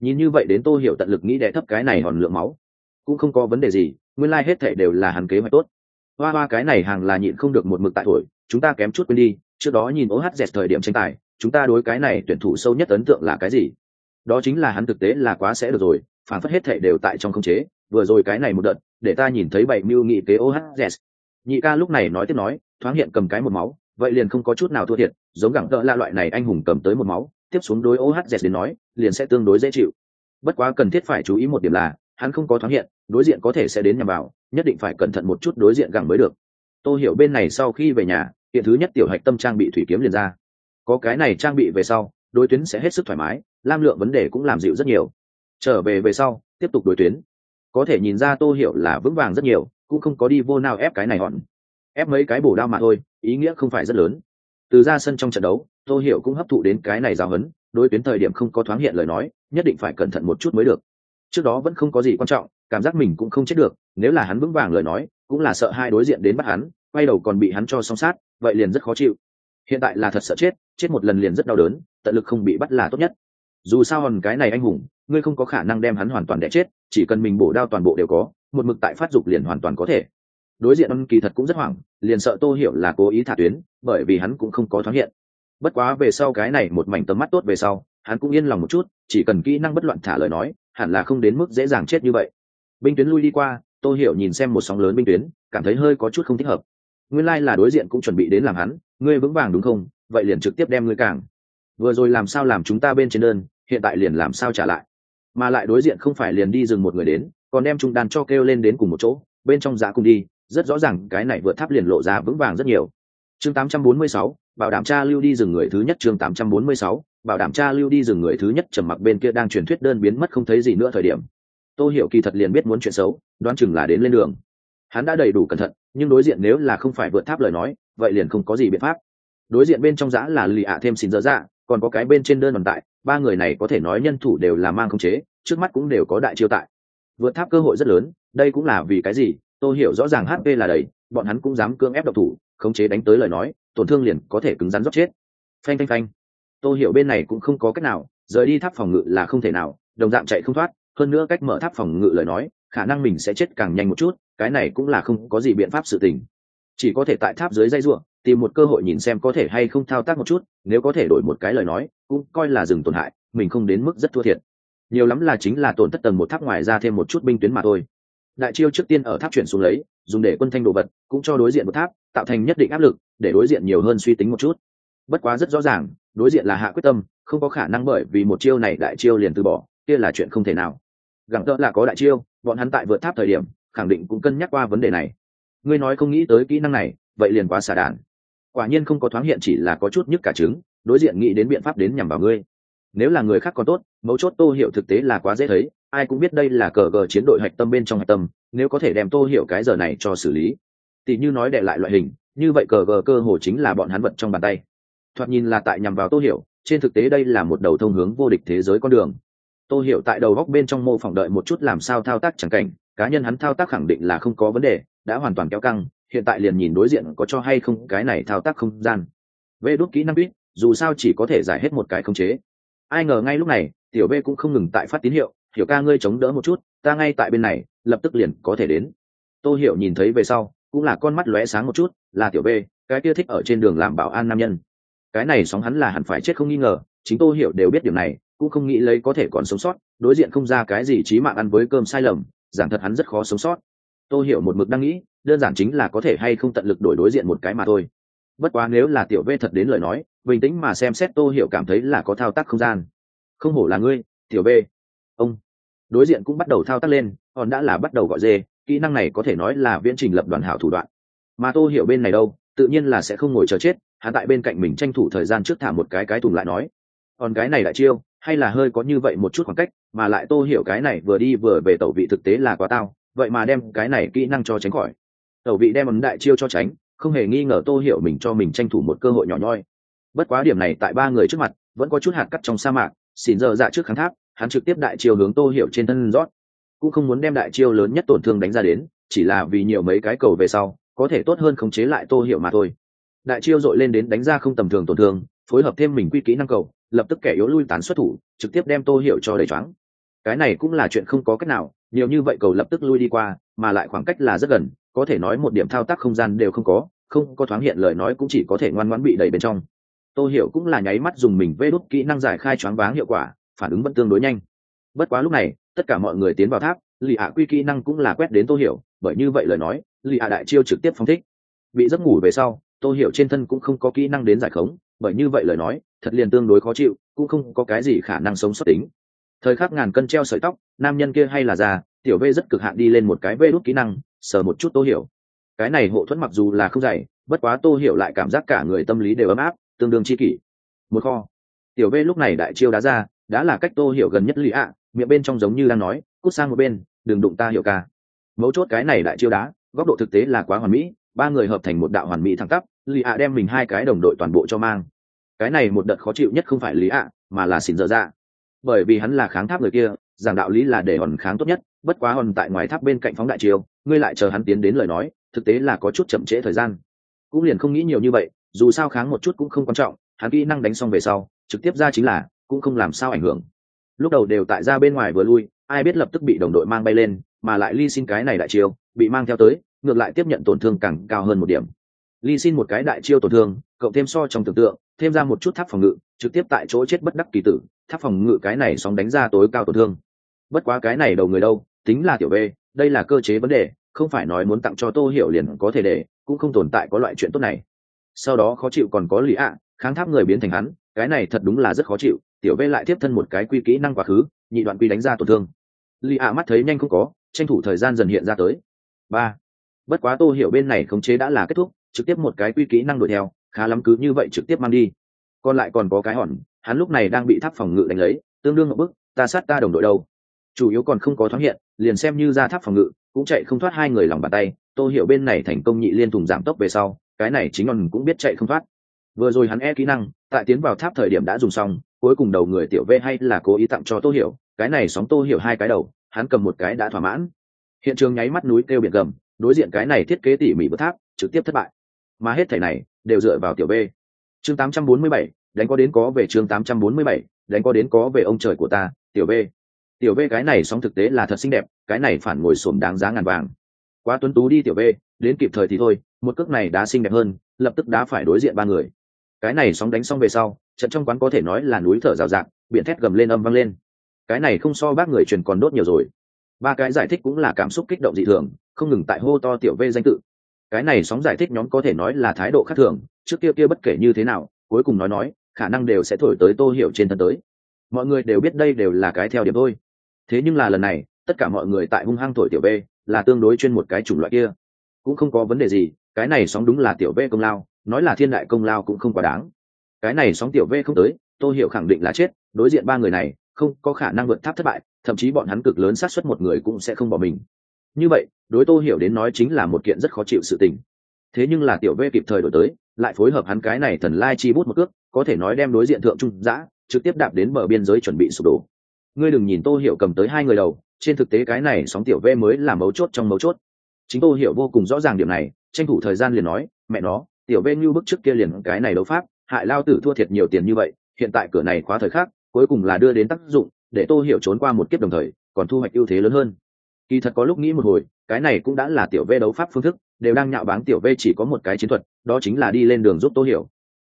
Nhìn như vậy đến tô hiểu tận lực nghĩ đẻ thấp cái này hòn lượng máu, cũng không có vấn đề gì, nguyên lai、like、hết thể đều là hắn kế hoạch tốt. Hoa hoa cái này hàng là nhịn không được một mực tại thổi, chúng ta kém chút quên đi, trước đó nhìn ohz thời điểm tranh tài, chúng ta đối cái này tuyển thủ sâu nhất ấn tượng là cái gì? Đó chính là hắn thực tế là quá sẽ được rồi, phản phất hết thể đều tại trong không chế vừa rồi cái này một đợt, để ta nhìn thấy bảy mưu nghị kế ohz nhị ca lúc này nói tiếp nói, thoáng hiện cầm cái một máu, vậy liền không có chút nào thua thiệt, giống gẳng tợ la loại này anh hùng cầm tới một máu, tiếp xuống đối ohz đến nói, liền sẽ tương đối dễ chịu. Bất quá cần thiết phải chú ý một điểm là, hắn không có thoáng hiện, đối diện có thể sẽ đến nhằm vào, nhất định phải cẩn thận một chút đối diện gẳng mới được. Tôi hiểu bên này sau khi về nhà, hiện thứ nhất tiểu hạch tâm trang bị thủy kiếm liền ra. Có cái này trang bị về sau, đối tuyến sẽ hết sức thoải mái, lam lượng vấn đề cũng làm dịu rất nhiều. Trở về về sau, tiếp tục đối tuyến có thể nhìn ra tô hiểu là vững vàng rất nhiều, cũng không có đi vô nào ép cái này hòn. Ép mấy cái bổ đao mà thôi, ý nghĩa không phải rất lớn. Từ ra sân trong trận đấu, tô hiểu cũng hấp thụ đến cái này giáo hấn đối tuyến thời điểm không có thoáng hiện lời nói, nhất định phải cẩn thận một chút mới được. Trước đó vẫn không có gì quan trọng, cảm giác mình cũng không chết được, nếu là hắn vững vàng lời nói, cũng là sợ hai đối diện đến bắt hắn, quay đầu còn bị hắn cho song sát, vậy liền rất khó chịu. Hiện tại là thật sợ chết chết một lần liền rất đau đớn, tận lực không bị bắt là tốt nhất. Dù sao hòn cái này anh hùng, ngươi không có khả năng đem hắn hoàn toàn đẻ chết chỉ cần mình bổ đao toàn bộ đều có, một mực tại phát dục liền hoàn toàn có thể. Đối diện ân kỳ thật cũng rất hoảng, liền sợ tô hiểu là cố ý thả tuyến, bởi vì hắn cũng không có thoáng hiện. Bất quá về sau cái này một mảnh tầm mắt tốt về sau, hắn cũng yên lòng một chút, chỉ cần kỹ năng bất loạn thả lời nói, hẳn là không đến mức dễ dàng chết như vậy. Binh tuyến lui đi qua, tô hiểu nhìn xem một sóng lớn binh tuyến, cảm thấy hơi có chút không thích hợp. Nguyên lai、like、là đối diện cũng chuẩn bị đến làm hắn, ngươi vững vàng đúng không? Vậy liền trực tiếp đem ngươi càng vừa rồi làm sao làm chúng ta bên trên đơn, hiện tại liền làm sao trả lại? Mà lại đối diện không phải liền đi dừng một người đến còn đem trung đàn cho kêu lên đến cùng một chỗ bên trong giá cùng đi rất rõ ràng cái này vượt tháp liền lộ ra vững vàng rất nhiều. Chương 846, bảo đảm cha lưu đi dừng người thứ nhất chương 846, bảo đảm cha lưu đi dừng người thứ nhất trầm mặc bên kia đang truyền thuyết đơn biến mất không thấy gì nữa thời điểm. Tô hiểu kỳ thật liền biết muốn chuyện xấu đoán chừng là đến lên đường. Hắn đã đầy đủ cẩn thận nhưng đối diện nếu là không phải vượt tháp lời nói vậy liền không có gì biện pháp. Đối diện bên trong giã là lì ạ thêm xin dở dạ còn có cái bên trên đơn tồn tại, ba người này có thể nói nhân thủ đều là mang không chế, trước mắt cũng đều có đại chiêu tại. Vượt tháp cơ hội rất lớn, đây cũng là vì cái gì? Tôi hiểu rõ ràng hp là đầy, bọn hắn cũng dám cưỡng ép độc thủ, khống chế đánh tới lời nói, tổn thương liền có thể cứng rắn rót chết. Phanh phanh phanh. Tôi hiểu bên này cũng không có cách nào, rời đi tháp phòng ngự là không thể nào, đồng dạng chạy không thoát, hơn nữa cách mở tháp phòng ngự lời nói, khả năng mình sẽ chết càng nhanh một chút, cái này cũng là không có gì biện pháp sự tình chỉ có thể tại tháp dưới dây ruộng tìm một cơ hội nhìn xem có thể hay không thao tác một chút, nếu có thể đổi một cái lời nói, cũng coi là dừng tổn hại, mình không đến mức rất thua thiệt. Nhiều lắm là chính là tổn thất tầng một tháp ngoài ra thêm một chút binh tuyến mà thôi. Đại chiêu trước tiên ở tháp chuyển xuống lấy, dùng để quân thanh đồ vật, cũng cho đối diện một tháp, tạo thành nhất định áp lực, để đối diện nhiều hơn suy tính một chút. Bất quá rất rõ ràng, đối diện là hạ quyết tâm, không có khả năng bởi vì một chiêu này đại chiêu liền từ bỏ, kia là chuyện không thể nào. Gặng tợ là có đại chiêu, bọn hắn tại vượt tháp thời điểm, khẳng định cũng cân nhắc qua vấn đề này ngươi nói không nghĩ tới kỹ năng này, vậy liền quá xả đàn quả nhiên không có thoáng hiện chỉ là có chút nhức cả trứng, đối diện nghĩ đến biện pháp đến nhằm vào ngươi. Nếu là người khác còn tốt, mấu chốt tô hiểu thực tế là quá dễ thấy, ai cũng biết đây là cờ gờ chiến đội hạch tâm bên trong hạch tâm, nếu có thể đem tô hiểu cái giờ này cho xử lý. Tỷ như nói đệ lại loại hình, như vậy cờ gờ cơ hồ chính là bọn hắn vật trong bàn tay. Thoạt nhìn là tại nhằm vào tô hiểu, trên thực tế đây là một đầu thông hướng vô địch thế giới con đường. Tô hiểu tại đầu góc bên trong mô phỏng đợi một chút làm sao thao tác chẳng cảnh, cá nhân hắn thao tác khẳng định là không có vấn đề đã hoàn toàn kéo căng, hiện tại liền nhìn đối diện có cho hay không, cái này thao tác không gian. Vê đốt kỹ năng biết dù sao chỉ có thể giải hết một cái khống chế. Ai ngờ ngay lúc này, tiểu b cũng không ngừng tại phát tín hiệu, hiểu ca ngươi chống đỡ một chút, ta ngay tại bên này, lập tức liền có thể đến. Tô hiểu nhìn thấy về sau, cũng là con mắt lóe sáng một chút, là tiểu b cái kia thích ở trên đường làm bảo an nam nhân. Cái này sóng hắn là hẳn phải chết không nghi ngờ, chính tô hiểu đều biết điều này, cũng không nghĩ lấy có thể còn sống sót, đối diện không ra cái gì trí mạng ăn với cơm sai lầm, giảng thật hắn rất khó sống sót. Tôi hiểu một mực đang nghĩ, đơn giản chính là có thể hay không tận lực đổi đối diện một cái mà thôi. Bất quá nếu là tiểu v thật đến lời nói, bình tĩnh mà xem xét tô hiểu cảm thấy là có thao tác không gian. Không hổ là ngươi, tiểu v. Ông. Đối diện cũng bắt đầu thao tác lên, còn đã là bắt đầu gọi dê, kỹ năng này có thể nói là viễn trình lập đoàn hảo thủ đoạn. Mà tô hiểu bên này đâu, tự nhiên là sẽ không ngồi chờ chết, hắn tại bên cạnh mình tranh thủ thời gian trước thả một cái cái thùng lại nói. Còn cái này lại chiêu, hay là hơi có như vậy một chút khoảng cách, mà lại tô hiểu cái này vừa đi vừa về tẩu vị thực tế là quá tao vậy mà đem cái này kỹ năng cho tránh khỏi. Tẩu vị đem ấn đại chiêu cho tránh, không hề nghi ngờ tô hiểu mình cho mình tranh thủ một cơ hội nhỏ nhoi. Bất quá điểm này tại ba người trước mặt, vẫn có chút hạt cắt trong sa mạc, xỉn giờ dạ trước kháng tháp, hắn trực tiếp đại chiêu hướng tô hiểu trên thân rót. Cũng không muốn đem đại chiêu lớn nhất tổn thương đánh ra đến, chỉ là vì nhiều mấy cái cầu về sau, có thể tốt hơn khống chế lại tô hiểu mà thôi. Đại chiêu dội lên đến đánh ra không tầm thường tổn thương, phối hợp thêm mình quy kỹ năng cầu, lập tức kẻ yếu lui tán xuất thủ, trực tiếp đem tô hiểu cho đầy choáng cái này cũng là chuyện không có cách nào, nhiều như vậy cầu lập tức lui đi qua, mà lại khoảng cách là rất gần, có thể nói một điểm thao tác không gian đều không có không có thoáng hiện lời nói cũng chỉ có thể ngoan ngoãn bị đẩy bên trong. Tô hiểu cũng là nháy mắt dùng mình vê đốt kỹ năng giải khai choáng váng hiệu quả, phản ứng vẫn tương đối nhanh. Bất quá lúc này, tất cả mọi người tiến vào tháp, lì hạ quy kỹ năng cũng là quét đến tô hiểu, bởi như vậy lời nói, lì hạ đại chiêu trực tiếp phong thích. Bị giấc ngủ về sau, tô hiểu trên thân cũng không có kỹ năng đến giải khống, bởi như vậy lời nói, thật liền tương đối khó chịu, cũng không có cái gì khả năng sống xuất tính thời khắc ngàn cân treo sợi tóc, nam nhân kia hay là già, tiểu v rất cực hạn đi lên một cái vê đốt kỹ năng, sờ một chút tô hiểu. Cái này hộ thuẫn mặc dù là không dày, bất quá tô hiểu lại cảm giác cả người tâm lý đều ấm áp, tương đương chi kỷ. Một kho. Tiểu v lúc này đại chiêu đá ra, đã là cách tô hiểu gần nhất lì ạ, miệng bên trong giống như đang nói, cút sang một bên, đừng đụng ta hiểu ca. Mấu chốt cái này đại chiêu đá, góc độ thực tế là quá hoàn mỹ, ba người hợp thành một đạo hoàn mỹ thẳng tắp, lì ạ đem mình hai cái đồng đội toàn bộ cho mang. Cái này một đợt khó chịu nhất không phải lý ạ, mà là xỉn dở dạ bởi vì hắn là kháng tháp người kia, giảng đạo lý là để hòn kháng tốt nhất, bất quá hòn tại ngoài tháp bên cạnh phóng đại chiêu, ngươi lại chờ hắn tiến đến lời nói, thực tế là có chút chậm trễ thời gian. Cũng liền không nghĩ nhiều như vậy, dù sao kháng một chút cũng không quan trọng, hắn kỹ năng đánh xong về sau, trực tiếp ra chính là, cũng không làm sao ảnh hưởng. Lúc đầu đều tại ra bên ngoài vừa lui, ai biết lập tức bị đồng đội mang bay lên, mà lại ly xin cái này đại chiêu, bị mang theo tới, ngược lại tiếp nhận tổn thương càng cao hơn một điểm. Ly xin một cái đại chiêu tổn thương, cộng thêm so trong tưởng tượng, thêm ra một chút tháp phòng ngự, trực tiếp tại chỗ chết bất đắc kỳ tử tháp phòng ngự cái này sóng đánh ra tối cao tổn thương. Bất quá cái này đầu người đâu, tính là tiểu b đây là cơ chế vấn đề, không phải nói muốn tặng cho tô hiểu liền có thể để, cũng không tồn tại có loại chuyện tốt này. Sau đó khó chịu còn có lý ạ, kháng tháp người biến thành hắn, cái này thật đúng là rất khó chịu, tiểu v lại tiếp thân một cái quy kỹ năng quá khứ, nhị đoạn quy đánh ra tổn thương. Lý ạ mắt thấy nhanh không có, tranh thủ thời gian dần hiện ra tới. Ba. Bất quá tô hiểu bên này khống chế đã là kết thúc, trực tiếp một cái quy kỹ năng đuổi theo, khá lắm cứ như vậy trực tiếp mang đi. Còn lại còn có cái hòn hắn lúc này đang bị tháp phòng ngự đánh lấy tương đương một bức ta sát ta đồng đội đâu? Chủ yếu còn không có thoáng hiện liền xem như ra tháp phòng ngự cũng chạy không thoát hai người lòng bàn tay tô hiểu bên này thành công nhị liên thùng giảm tốc về sau cái này chính on cũng biết chạy không thoát. Vừa rồi hắn e kỹ năng tại tiến vào tháp thời điểm đã dùng xong cuối cùng đầu người tiểu v hay là cố ý tặng cho tô hiểu cái này sóng tô hiểu hai cái đầu hắn cầm một cái đã thỏa mãn. Hiện trường nháy mắt núi kêu biển gầm đối diện cái này thiết kế tỉ mỉ vượt tháp trực tiếp thất bại. Mà hết thảy này đều dựa vào tiểu b chương 847, đánh có đến có về chương 847, đánh có đến có về ông trời của ta tiểu b tiểu b cái này sóng thực tế là thật xinh đẹp cái này phản ngồi xổm đáng giá ngàn vàng. Quá tuấn tú đi tiểu b đến kịp thời thì thôi một cước này đã xinh đẹp hơn lập tức đã phải đối diện ba người. Cái này sóng đánh xong về sau trận trong quán có thể nói là núi thở rào rạc biển thét gầm lên âm vang lên. Cái này không so bác người truyền còn đốt nhiều rồi. Ba cái giải thích cũng là cảm xúc kích động dị thường không ngừng tại hô to tiểu v danh tự. Cái này sóng giải thích nhóm có thể nói là thái độ khác thường trước kia kia bất kể như thế nào cuối cùng nói nói khả năng đều sẽ thổi tới tô hiểu trên thân tới. Mọi người đều biết đây đều là cái theo điểm thôi. Thế nhưng là lần này, tất cả mọi người tại hung hăng thổi tiểu b là tương đối chuyên một cái chủng loại kia. Cũng không có vấn đề gì, cái này sóng đúng là tiểu v công lao, nói là thiên đại công lao cũng không quá đáng. Cái này sóng tiểu v không tới, tô hiểu khẳng định là chết, đối diện ba người này, không có khả năng vượt tháp thất bại, thậm chí bọn hắn cực lớn xác suất một người cũng sẽ không bỏ mình. Như vậy, đối tô hiểu đến nói chính là một kiện rất khó chịu sự tình. Thế nhưng là tiểu v kịp thời đổi tới, lại phối hợp hắn cái này thần lai chi bút một cước có thể nói đem đối diện thượng trung giã, trực tiếp đạp đến bờ biên giới chuẩn bị sụp đổ. Ngươi đừng nhìn tô hiểu cầm tới hai người đầu, trên thực tế cái này sóng tiểu v mới là mấu chốt trong mấu chốt. Chính tô hiểu vô cùng rõ ràng điểm này, tranh thủ thời gian liền nói, mẹ nó, tiểu v như bức trước kia liền cái này đấu pháp, hại lao tử thua thiệt nhiều tiền như vậy, hiện tại cửa này khóa thời khắc, cuối cùng là đưa đến tác dụng, để tô hiểu trốn qua một kiếp đồng thời, còn thu hoạch ưu thế lớn hơn. Kỳ thật có lúc nghĩ một hồi, cái này cũng đã là tiểu v đấu pháp phương thức, đều đang nhạo báng tiểu v chỉ có một cái chiến thuật, đó chính là đi lên đường giúp tô hiểu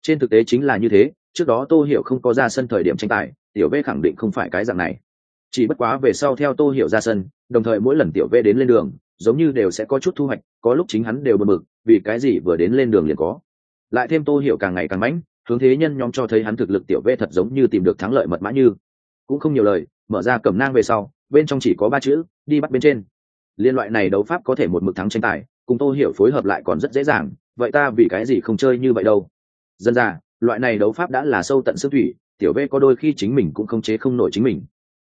trên thực tế chính là như thế, trước đó tô hiểu không có ra sân thời điểm tranh tài, tiểu v khẳng định không phải cái dạng này. Chỉ bất quá về sau theo tô hiểu ra sân, đồng thời mỗi lần tiểu v đến lên đường, giống như đều sẽ có chút thu hoạch, có lúc chính hắn đều bật mực vì cái gì vừa đến lên đường liền có. Lại thêm tô hiểu càng ngày càng mãnh, hướng thế nhân nhóm cho thấy hắn thực lực tiểu v thật giống như tìm được thắng lợi mật mã như. Cũng không nhiều lời, mở ra cầm nang về sau, bên trong chỉ có ba chữ, đi bắt bên trên. Liên loại này đấu pháp có thể một mực thắng tranh tài, cùng tô hiểu phối hợp lại còn rất dễ dàng, vậy ta vì cái gì không chơi như vậy đâu? Dân ra, loại này đấu pháp đã là sâu tận xương thủy, tiểu v có đôi khi chính mình cũng không chế không nổi chính mình.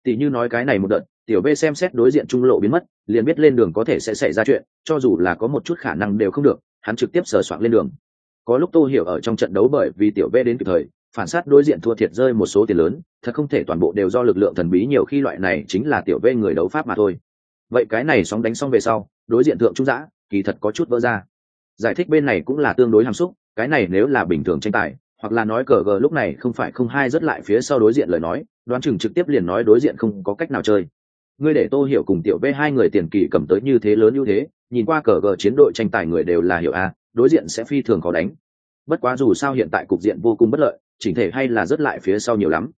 Tỷ như nói cái này một đợt, tiểu v xem xét đối diện trung lộ biến mất, liền biết lên đường có thể sẽ xảy ra chuyện, cho dù là có một chút khả năng đều không được, hắn trực tiếp sờ soạn lên đường. Có lúc tô hiểu ở trong trận đấu bởi vì tiểu v đến kịp thời, phản sát đối diện thua thiệt rơi một số tiền lớn, thật không thể toàn bộ đều do lực lượng thần bí nhiều khi loại này chính là tiểu v người đấu pháp mà thôi. Vậy cái này sóng đánh xong về sau, đối diện thượng trung giã, kỳ thật có chút vỡ ra. Giải thích bên này cũng là tương đối hàm xúc cái này nếu là bình thường tranh tài, hoặc là nói cờ gờ lúc này không phải không hai rất lại phía sau đối diện lời nói, đoán chừng trực tiếp liền nói đối diện không có cách nào chơi. Ngươi để tô hiểu cùng tiểu v hai người tiền kỳ cầm tới như thế lớn ưu thế, nhìn qua cờ gờ chiến đội tranh tài người đều là hiểu a, đối diện sẽ phi thường khó đánh. Bất quá dù sao hiện tại cục diện vô cùng bất lợi, chỉnh thể hay là rất lại phía sau nhiều lắm.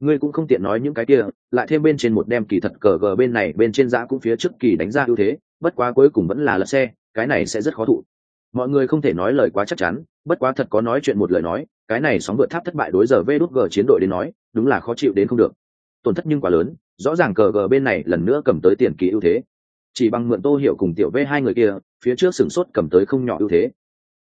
Ngươi cũng không tiện nói những cái kia, lại thêm bên trên một đem kỳ thật cờ gờ bên này bên trên giã cũng phía trước kỳ đánh ra ưu thế, bất quá cuối cùng vẫn là lật xe, cái này sẽ rất khó thụ mọi người không thể nói lời quá chắc chắn, bất quá thật có nói chuyện một lời nói, cái này sóng vượt tháp thất bại đối giờ vê đốt g chiến đội đến nói, đúng là khó chịu đến không được. Tổn thất nhưng quá lớn, rõ ràng cờ G bên này lần nữa cầm tới tiền kỳ ưu thế. Chỉ bằng mượn tô hiểu cùng tiểu v hai người kia, phía trước sửng sốt cầm tới không nhỏ ưu thế.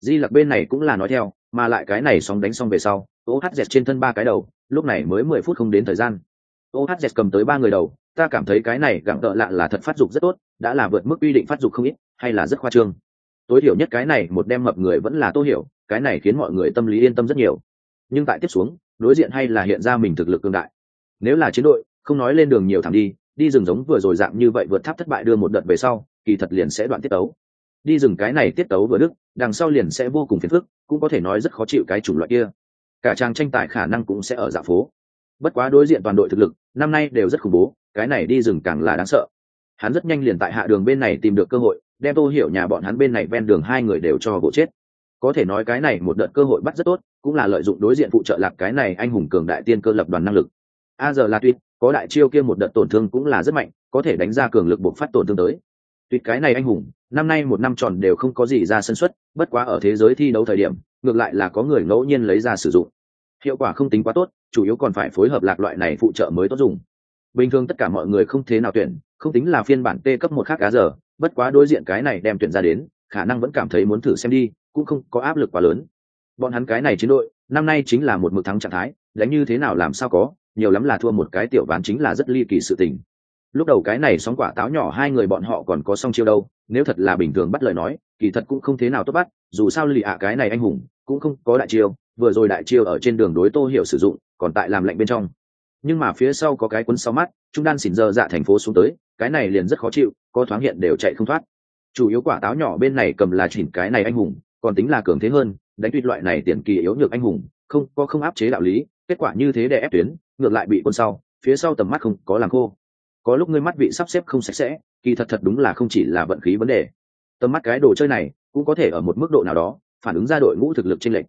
Di lặc bên này cũng là nói theo, mà lại cái này sóng đánh xong về sau ohz trên thân ba cái đầu, lúc này mới mười phút không đến thời gian. Ohz cầm tới ba người đầu, ta cảm thấy cái này gặng tợ lạ là thật phát dục rất tốt, đã là vượt mức quy định phát dục không ít, hay là rất khoa trương tối thiểu nhất cái này một đem mập người vẫn là tô hiểu, cái này khiến mọi người tâm lý yên tâm rất nhiều. Nhưng tại tiếp xuống, đối diện hay là hiện ra mình thực lực cương đại. Nếu là chiến đội, không nói lên đường nhiều thẳng đi đi rừng giống vừa rồi dạng như vậy vượt tháp thất bại đưa một đợt về sau, kỳ thật liền sẽ đoạn tiết tấu. Đi rừng cái này tiết tấu vừa đức đằng sau liền sẽ vô cùng phiền phức, cũng có thể nói rất khó chịu cái chủng loại kia. Cả trang tranh tài khả năng cũng sẽ ở dạ phố. Bất quá đối diện toàn đội thực lực, năm nay đều rất khủng bố, cái này đi rừng càng là đáng sợ. Hắn rất nhanh liền tại hạ đường bên này tìm được cơ hội đem tô hiểu nhà bọn hắn bên này ven đường hai người đều cho gỗ chết. Có thể nói cái này một đợt cơ hội bắt rất tốt, cũng là lợi dụng đối diện phụ trợ lạc cái này anh hùng cường đại tiên cơ lập đoàn năng lực. A giờ là tuyệt, có đại chiêu kia một đợt tổn thương cũng là rất mạnh, có thể đánh ra cường lực buộc phát tổn thương tới. Tuyệt cái này anh hùng, năm nay một năm tròn đều không có gì ra sân xuất bất quá ở thế giới thi đấu thời điểm, ngược lại là có người ngẫu nhiên lấy ra sử dụng. Hiệu quả không tính quá tốt, chủ yếu còn phải phối hợp lạc loại này phụ trợ mới tốt dùng. Bình thường tất cả mọi người không thế nào tuyển, không tính là phiên bản t cấp một khác cá giờ bất quá đối diện cái này đem tuyển ra đến, khả năng vẫn cảm thấy muốn thử xem đi, cũng không có áp lực quá lớn. Bọn hắn cái này chiến đội, năm nay chính là một mực thắng trạng thái, đánh như thế nào làm sao có, nhiều lắm là thua một cái tiểu ván chính là rất ly kỳ sự tình. Lúc đầu cái này sóng quả táo nhỏ hai người bọn họ còn có song chiêu đâu, nếu thật là bình thường bắt lời nói, kỳ thật cũng không thế nào tốt bắt, dù sao lì ạ cái này anh hùng, cũng không có đại chiêu, vừa rồi đại chiêu ở trên đường đối tô hiểu sử dụng, còn tại làm lạnh bên trong. Nhưng mà phía sau có cái cuốn sau mắt, trung đan xỉn giờ dạ thành phố xuống tới cái này liền rất khó chịu, có thoáng hiện đều chạy không thoát. Chủ yếu quả táo nhỏ bên này cầm là chỉnh cái này anh hùng, còn tính là cường thế hơn, đánh tuyệt loại này tiền kỳ yếu nhược anh hùng, không, có không áp chế đạo lý, kết quả như thế để ép tuyến, ngược lại bị quân sau, phía sau tầm mắt không có làm khô. Có lúc ngươi mắt bị sắp xếp không sạch sẽ, kỳ thật thật đúng là không chỉ là vận khí vấn đề. Tầm mắt cái đồ chơi này cũng có thể ở một mức độ nào đó phản ứng ra đội ngũ thực lực trên lệnh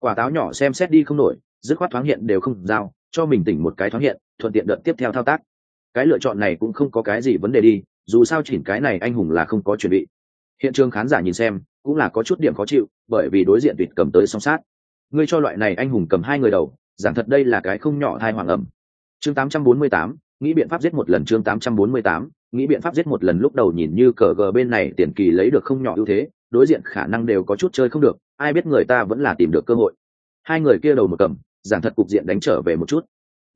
quả táo nhỏ xem xét đi không nổi, dứt khoát thoáng hiện đều không giao, cho mình tỉnh một cái thoáng hiện, thuận tiện đợt tiếp theo thao tác cái lựa chọn này cũng không có cái gì vấn đề đi dù sao chỉnh cái này anh hùng là không có chuẩn bị. Hiện trường khán giả nhìn xem cũng là có chút điểm khó chịu bởi vì đối diện tuyệt cầm tới song sát. Ngươi cho loại này anh hùng cầm hai người đầu giảng thật đây là cái không nhỏ thai hoàng ẩm. Chương 848, nghĩ biện pháp giết một lần chương 848, nghĩ biện pháp giết một lần lúc đầu nhìn như cờ gờ bên này tiền kỳ lấy được không nhỏ ưu thế đối diện khả năng đều có chút chơi không được ai biết người ta vẫn là tìm được cơ hội. Hai người kia đầu một cầm giảng thật cục diện đánh trở về một chút.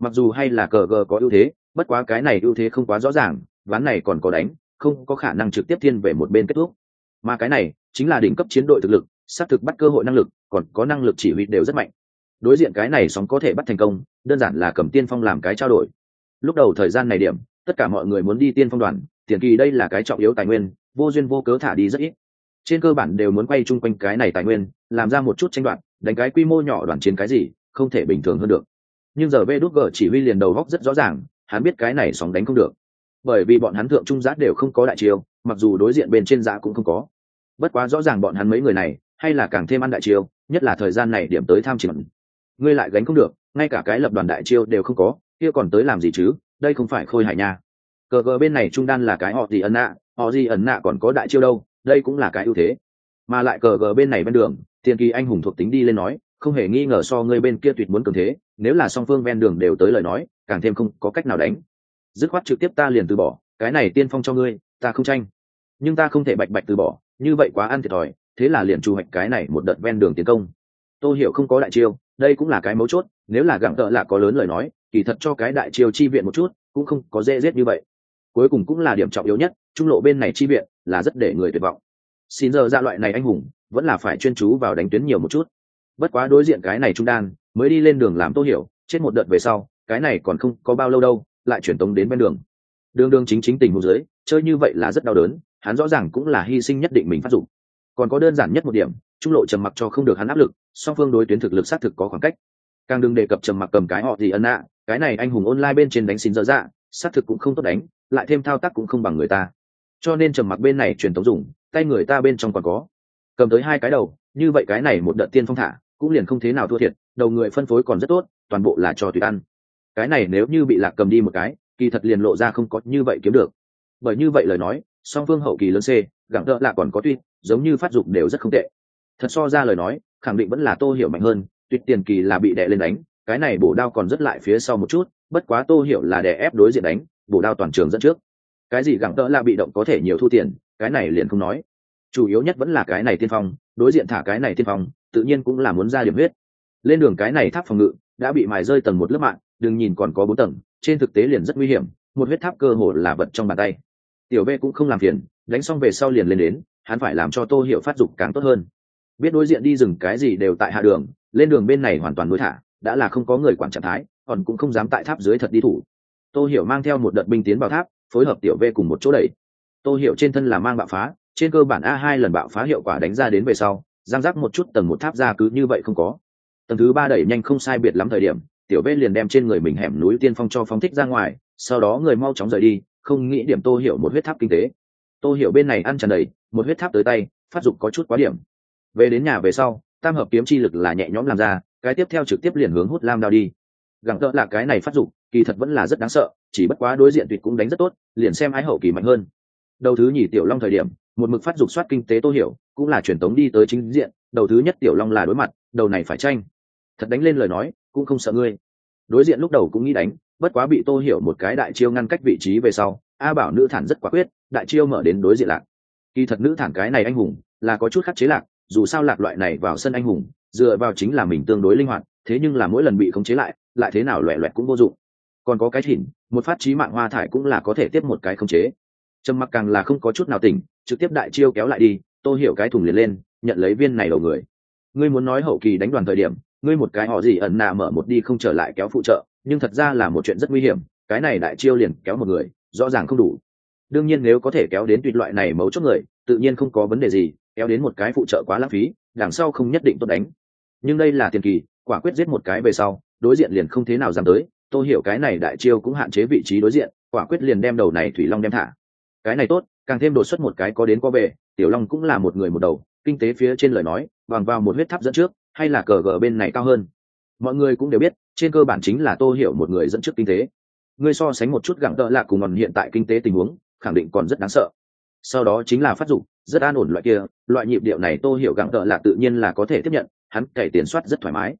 Mặc dù hay là cờ gờ có ưu thế bất quá cái này ưu thế không quá rõ ràng, ván này còn có đánh, không có khả năng trực tiếp thiên về một bên kết thúc. Mà cái này chính là đỉnh cấp chiến đội thực lực, xác thực bắt cơ hội năng lực, còn có năng lực chỉ huy đều rất mạnh. Đối diện cái này sóng có thể bắt thành công, đơn giản là cầm tiên phong làm cái trao đổi. Lúc đầu thời gian này điểm, tất cả mọi người muốn đi tiên phong đoàn, tiền kỳ đây là cái trọng yếu tài nguyên, vô duyên vô cớ thả đi rất ít. Trên cơ bản đều muốn quay chung quanh cái này tài nguyên, làm ra một chút tranh đoạt, đánh cái quy mô nhỏ đoàn chiến cái gì, không thể bình thường hơn được. Nhưng giờ vê đút g chỉ huy liền đầu góc rất rõ ràng hắn biết cái này sóng đánh không được. Bởi vì bọn hắn thượng trung giá đều không có đại chiêu, mặc dù đối diện bên trên giá cũng không có. Bất quá rõ ràng bọn hắn mấy người này, hay là càng thêm ăn đại chiêu, nhất là thời gian này điểm tới tham chiến. Ngươi lại gánh không được, ngay cả cái lập đoàn đại chiêu đều không có, kia còn tới làm gì chứ, đây không phải khôi hài nha. Cờ cờ bên này trung đan là cái họ gì ẩn nạ, họ gì ẩn nạ còn có đại chiêu đâu, đây cũng là cái ưu thế. Mà lại cờ cờ bên này bên đường tiền kỳ anh hùng thuộc tính đi lên nói không hề nghi ngờ so ngươi bên kia tuyệt muốn cường thế, nếu là song phương ven đường đều tới lời nói, càng thêm không có cách nào đánh. Dứt khoát trực tiếp ta liền từ bỏ, cái này tiên phong cho ngươi, ta không tranh. Nhưng ta không thể bạch bạch từ bỏ, như vậy quá ăn thiệt thòi, thế là liền trù hoạch cái này một đợt ven đường tiến công. Tôi hiểu không có đại chiêu, đây cũng là cái mấu chốt, nếu là gặng tợ là có lớn lời nói, kỳ thật cho cái đại chiêu chi viện một chút, cũng không có dễ dết như vậy. Cuối cùng cũng là điểm trọng yếu nhất, trung lộ bên này chi viện là rất để người tuyệt vọng. Xin giờ ra loại này anh hùng, vẫn là phải chuyên chú vào đánh tuyến nhiều một chút bất quá đối diện cái này trung đan, mới đi lên đường làm tô hiểu, chết một đợt về sau, cái này còn không có bao lâu đâu, lại chuyển tống đến bên đường. Đường đường chính chính tình hồ dưới, chơi như vậy là rất đau đớn, hắn rõ ràng cũng là hy sinh nhất định mình phát dụng. Còn có đơn giản nhất một điểm, trung lộ trầm mặc cho không được hắn áp lực, song phương đối tuyến thực lực xác thực có khoảng cách. Càng đừng đề cập trầm mặc cầm cái họ thì ân ạ, cái này anh hùng online bên trên đánh xin dở dạ xác thực cũng không tốt đánh, lại thêm thao tác cũng không bằng người ta. Cho nên trầm mặc bên này truyền tống dùng, tay người ta bên trong còn có. Cầm tới hai cái đầu, như vậy cái này một đợt tiên phong thả cũng liền không thế nào thua thiệt đầu người phân phối còn rất tốt toàn bộ là cho tùy ăn cái này nếu như bị lạc cầm đi một cái kỳ thật liền lộ ra không có như vậy kiếm được. Bởi như vậy lời nói song phương hậu kỳ lớn c gặng đỡ là còn có tuy, giống như phát dục đều rất không tệ. Thật so ra lời nói khẳng định vẫn là tô hiểu mạnh hơn tuyệt tiền kỳ là bị đè lên đánh cái này bổ đao còn rất lại phía sau một chút bất quá tô hiểu là đè ép đối diện đánh bổ đao toàn trường dẫn trước. Cái gì gặng đỡ là bị động có thể nhiều thu tiền cái này liền không nói. Chủ yếu nhất vẫn là cái này tiên phong đối diện thả cái này tiên phong tự nhiên cũng là muốn ra điểm huyết. Lên đường cái này tháp phòng ngự đã bị mài rơi tầng một lớp mạng, đừng nhìn còn có bốn tầng, trên thực tế liền rất nguy hiểm, một huyết tháp cơ hồ là vật trong bàn tay. Tiểu b cũng không làm phiền, đánh xong về sau liền lên đến, hắn phải làm cho tô hiểu phát dục càng tốt hơn. Biết đối diện đi rừng cái gì đều tại hạ đường, lên đường bên này hoàn toàn nuôi thả, đã là không có người quản trạng thái, còn cũng không dám tại tháp dưới thật đi thủ. Tô hiểu mang theo một đợt binh tiến vào tháp, phối hợp tiểu v cùng một chỗ đẩy. Tô hiểu trên thân là mang bạo phá, trên cơ bản a hai lần bạo phá hiệu quả đánh ra đến về sau giang giác một chút tầng một tháp ra cứ như vậy không có. Tầng thứ ba đẩy nhanh không sai biệt lắm thời điểm, tiểu vê liền đem trên người mình hẻm núi tiên phong cho phong thích ra ngoài, sau đó người mau chóng rời đi, không nghĩ điểm tô hiểu một huyết tháp kinh tế. Tô hiểu bên này ăn tràn đầy, một huyết tháp tới tay, phát dục có chút quá điểm. Về đến nhà về sau, tam hợp kiếm chi lực là nhẹ nhõm làm ra, cái tiếp theo trực tiếp liền hướng hút lam đao đi. Gặng tợ là cái này phát dục, kỳ thật vẫn là rất đáng sợ, chỉ bất quá đối diện tuyệt cũng đánh rất tốt, liền xem ái hậu kỳ mạnh hơn. Đầu thứ nhì tiểu long thời điểm, một mực phát dục soát kinh tế tô hiểu cũng là truyền tống đi tới chính diện, đầu thứ nhất tiểu long là đối mặt, đầu này phải tranh. Thật đánh lên lời nói, cũng không sợ ngươi. Đối diện lúc đầu cũng nghĩ đánh, bất quá bị tô hiểu một cái đại chiêu ngăn cách vị trí về sau, a bảo nữ thản rất quả quyết, đại chiêu mở đến đối diện lạc. Kỳ thật nữ thản cái này anh hùng, là có chút khắc chế lạc, dù sao lạc loại này vào sân anh hùng, dựa vào chính là mình tương đối linh hoạt, thế nhưng là mỗi lần bị khống chế lại lại thế nào loẹ loẹt cũng vô dụng. Còn có cái thỉn một phát trí mạng hoa thải cũng là có thể tiếp một cái khống chế. Trầm mặc càng là không có chút nào tỉnh, trực tiếp đại chiêu kéo lại đi tô hiểu cái thùng liền lên, nhận lấy viên này đầu người. Ngươi muốn nói hậu kỳ đánh đoàn thời điểm, ngươi một cái họ gì ẩn nà mở một đi không trở lại kéo phụ trợ, nhưng thật ra là một chuyện rất nguy hiểm, cái này đại chiêu liền kéo một người, rõ ràng không đủ. Đương nhiên nếu có thể kéo đến tuyệt loại này mấu chốt người, tự nhiên không có vấn đề gì, kéo đến một cái phụ trợ quá lãng phí, đằng sau không nhất định tốt đánh. Nhưng đây là tiền kỳ, quả quyết giết một cái về sau, đối diện liền không thế nào dám tới tôi hiểu cái này đại chiêu cũng hạn chế vị trí đối diện, quả quyết liền đem đầu này thủy long đem thả. Cái này tốt càng thêm đột xuất một cái có đến có về, tiểu long cũng là một người một đầu, kinh tế phía trên lời nói, bằng vào một huyết tháp dẫn trước, hay là cờ gờ bên này cao hơn. Mọi người cũng đều biết, trên cơ bản chính là tô hiểu một người dẫn trước kinh tế. Ngươi so sánh một chút gặng tợ lạ cùng ngọn hiện tại kinh tế tình huống, khẳng định còn rất đáng sợ. Sau đó chính là phát dụng rất an ổn loại kia, loại nhịp điệu này tô hiểu gặng tợ lạ tự nhiên là có thể tiếp nhận, hắn cày tiền soát rất thoải mái.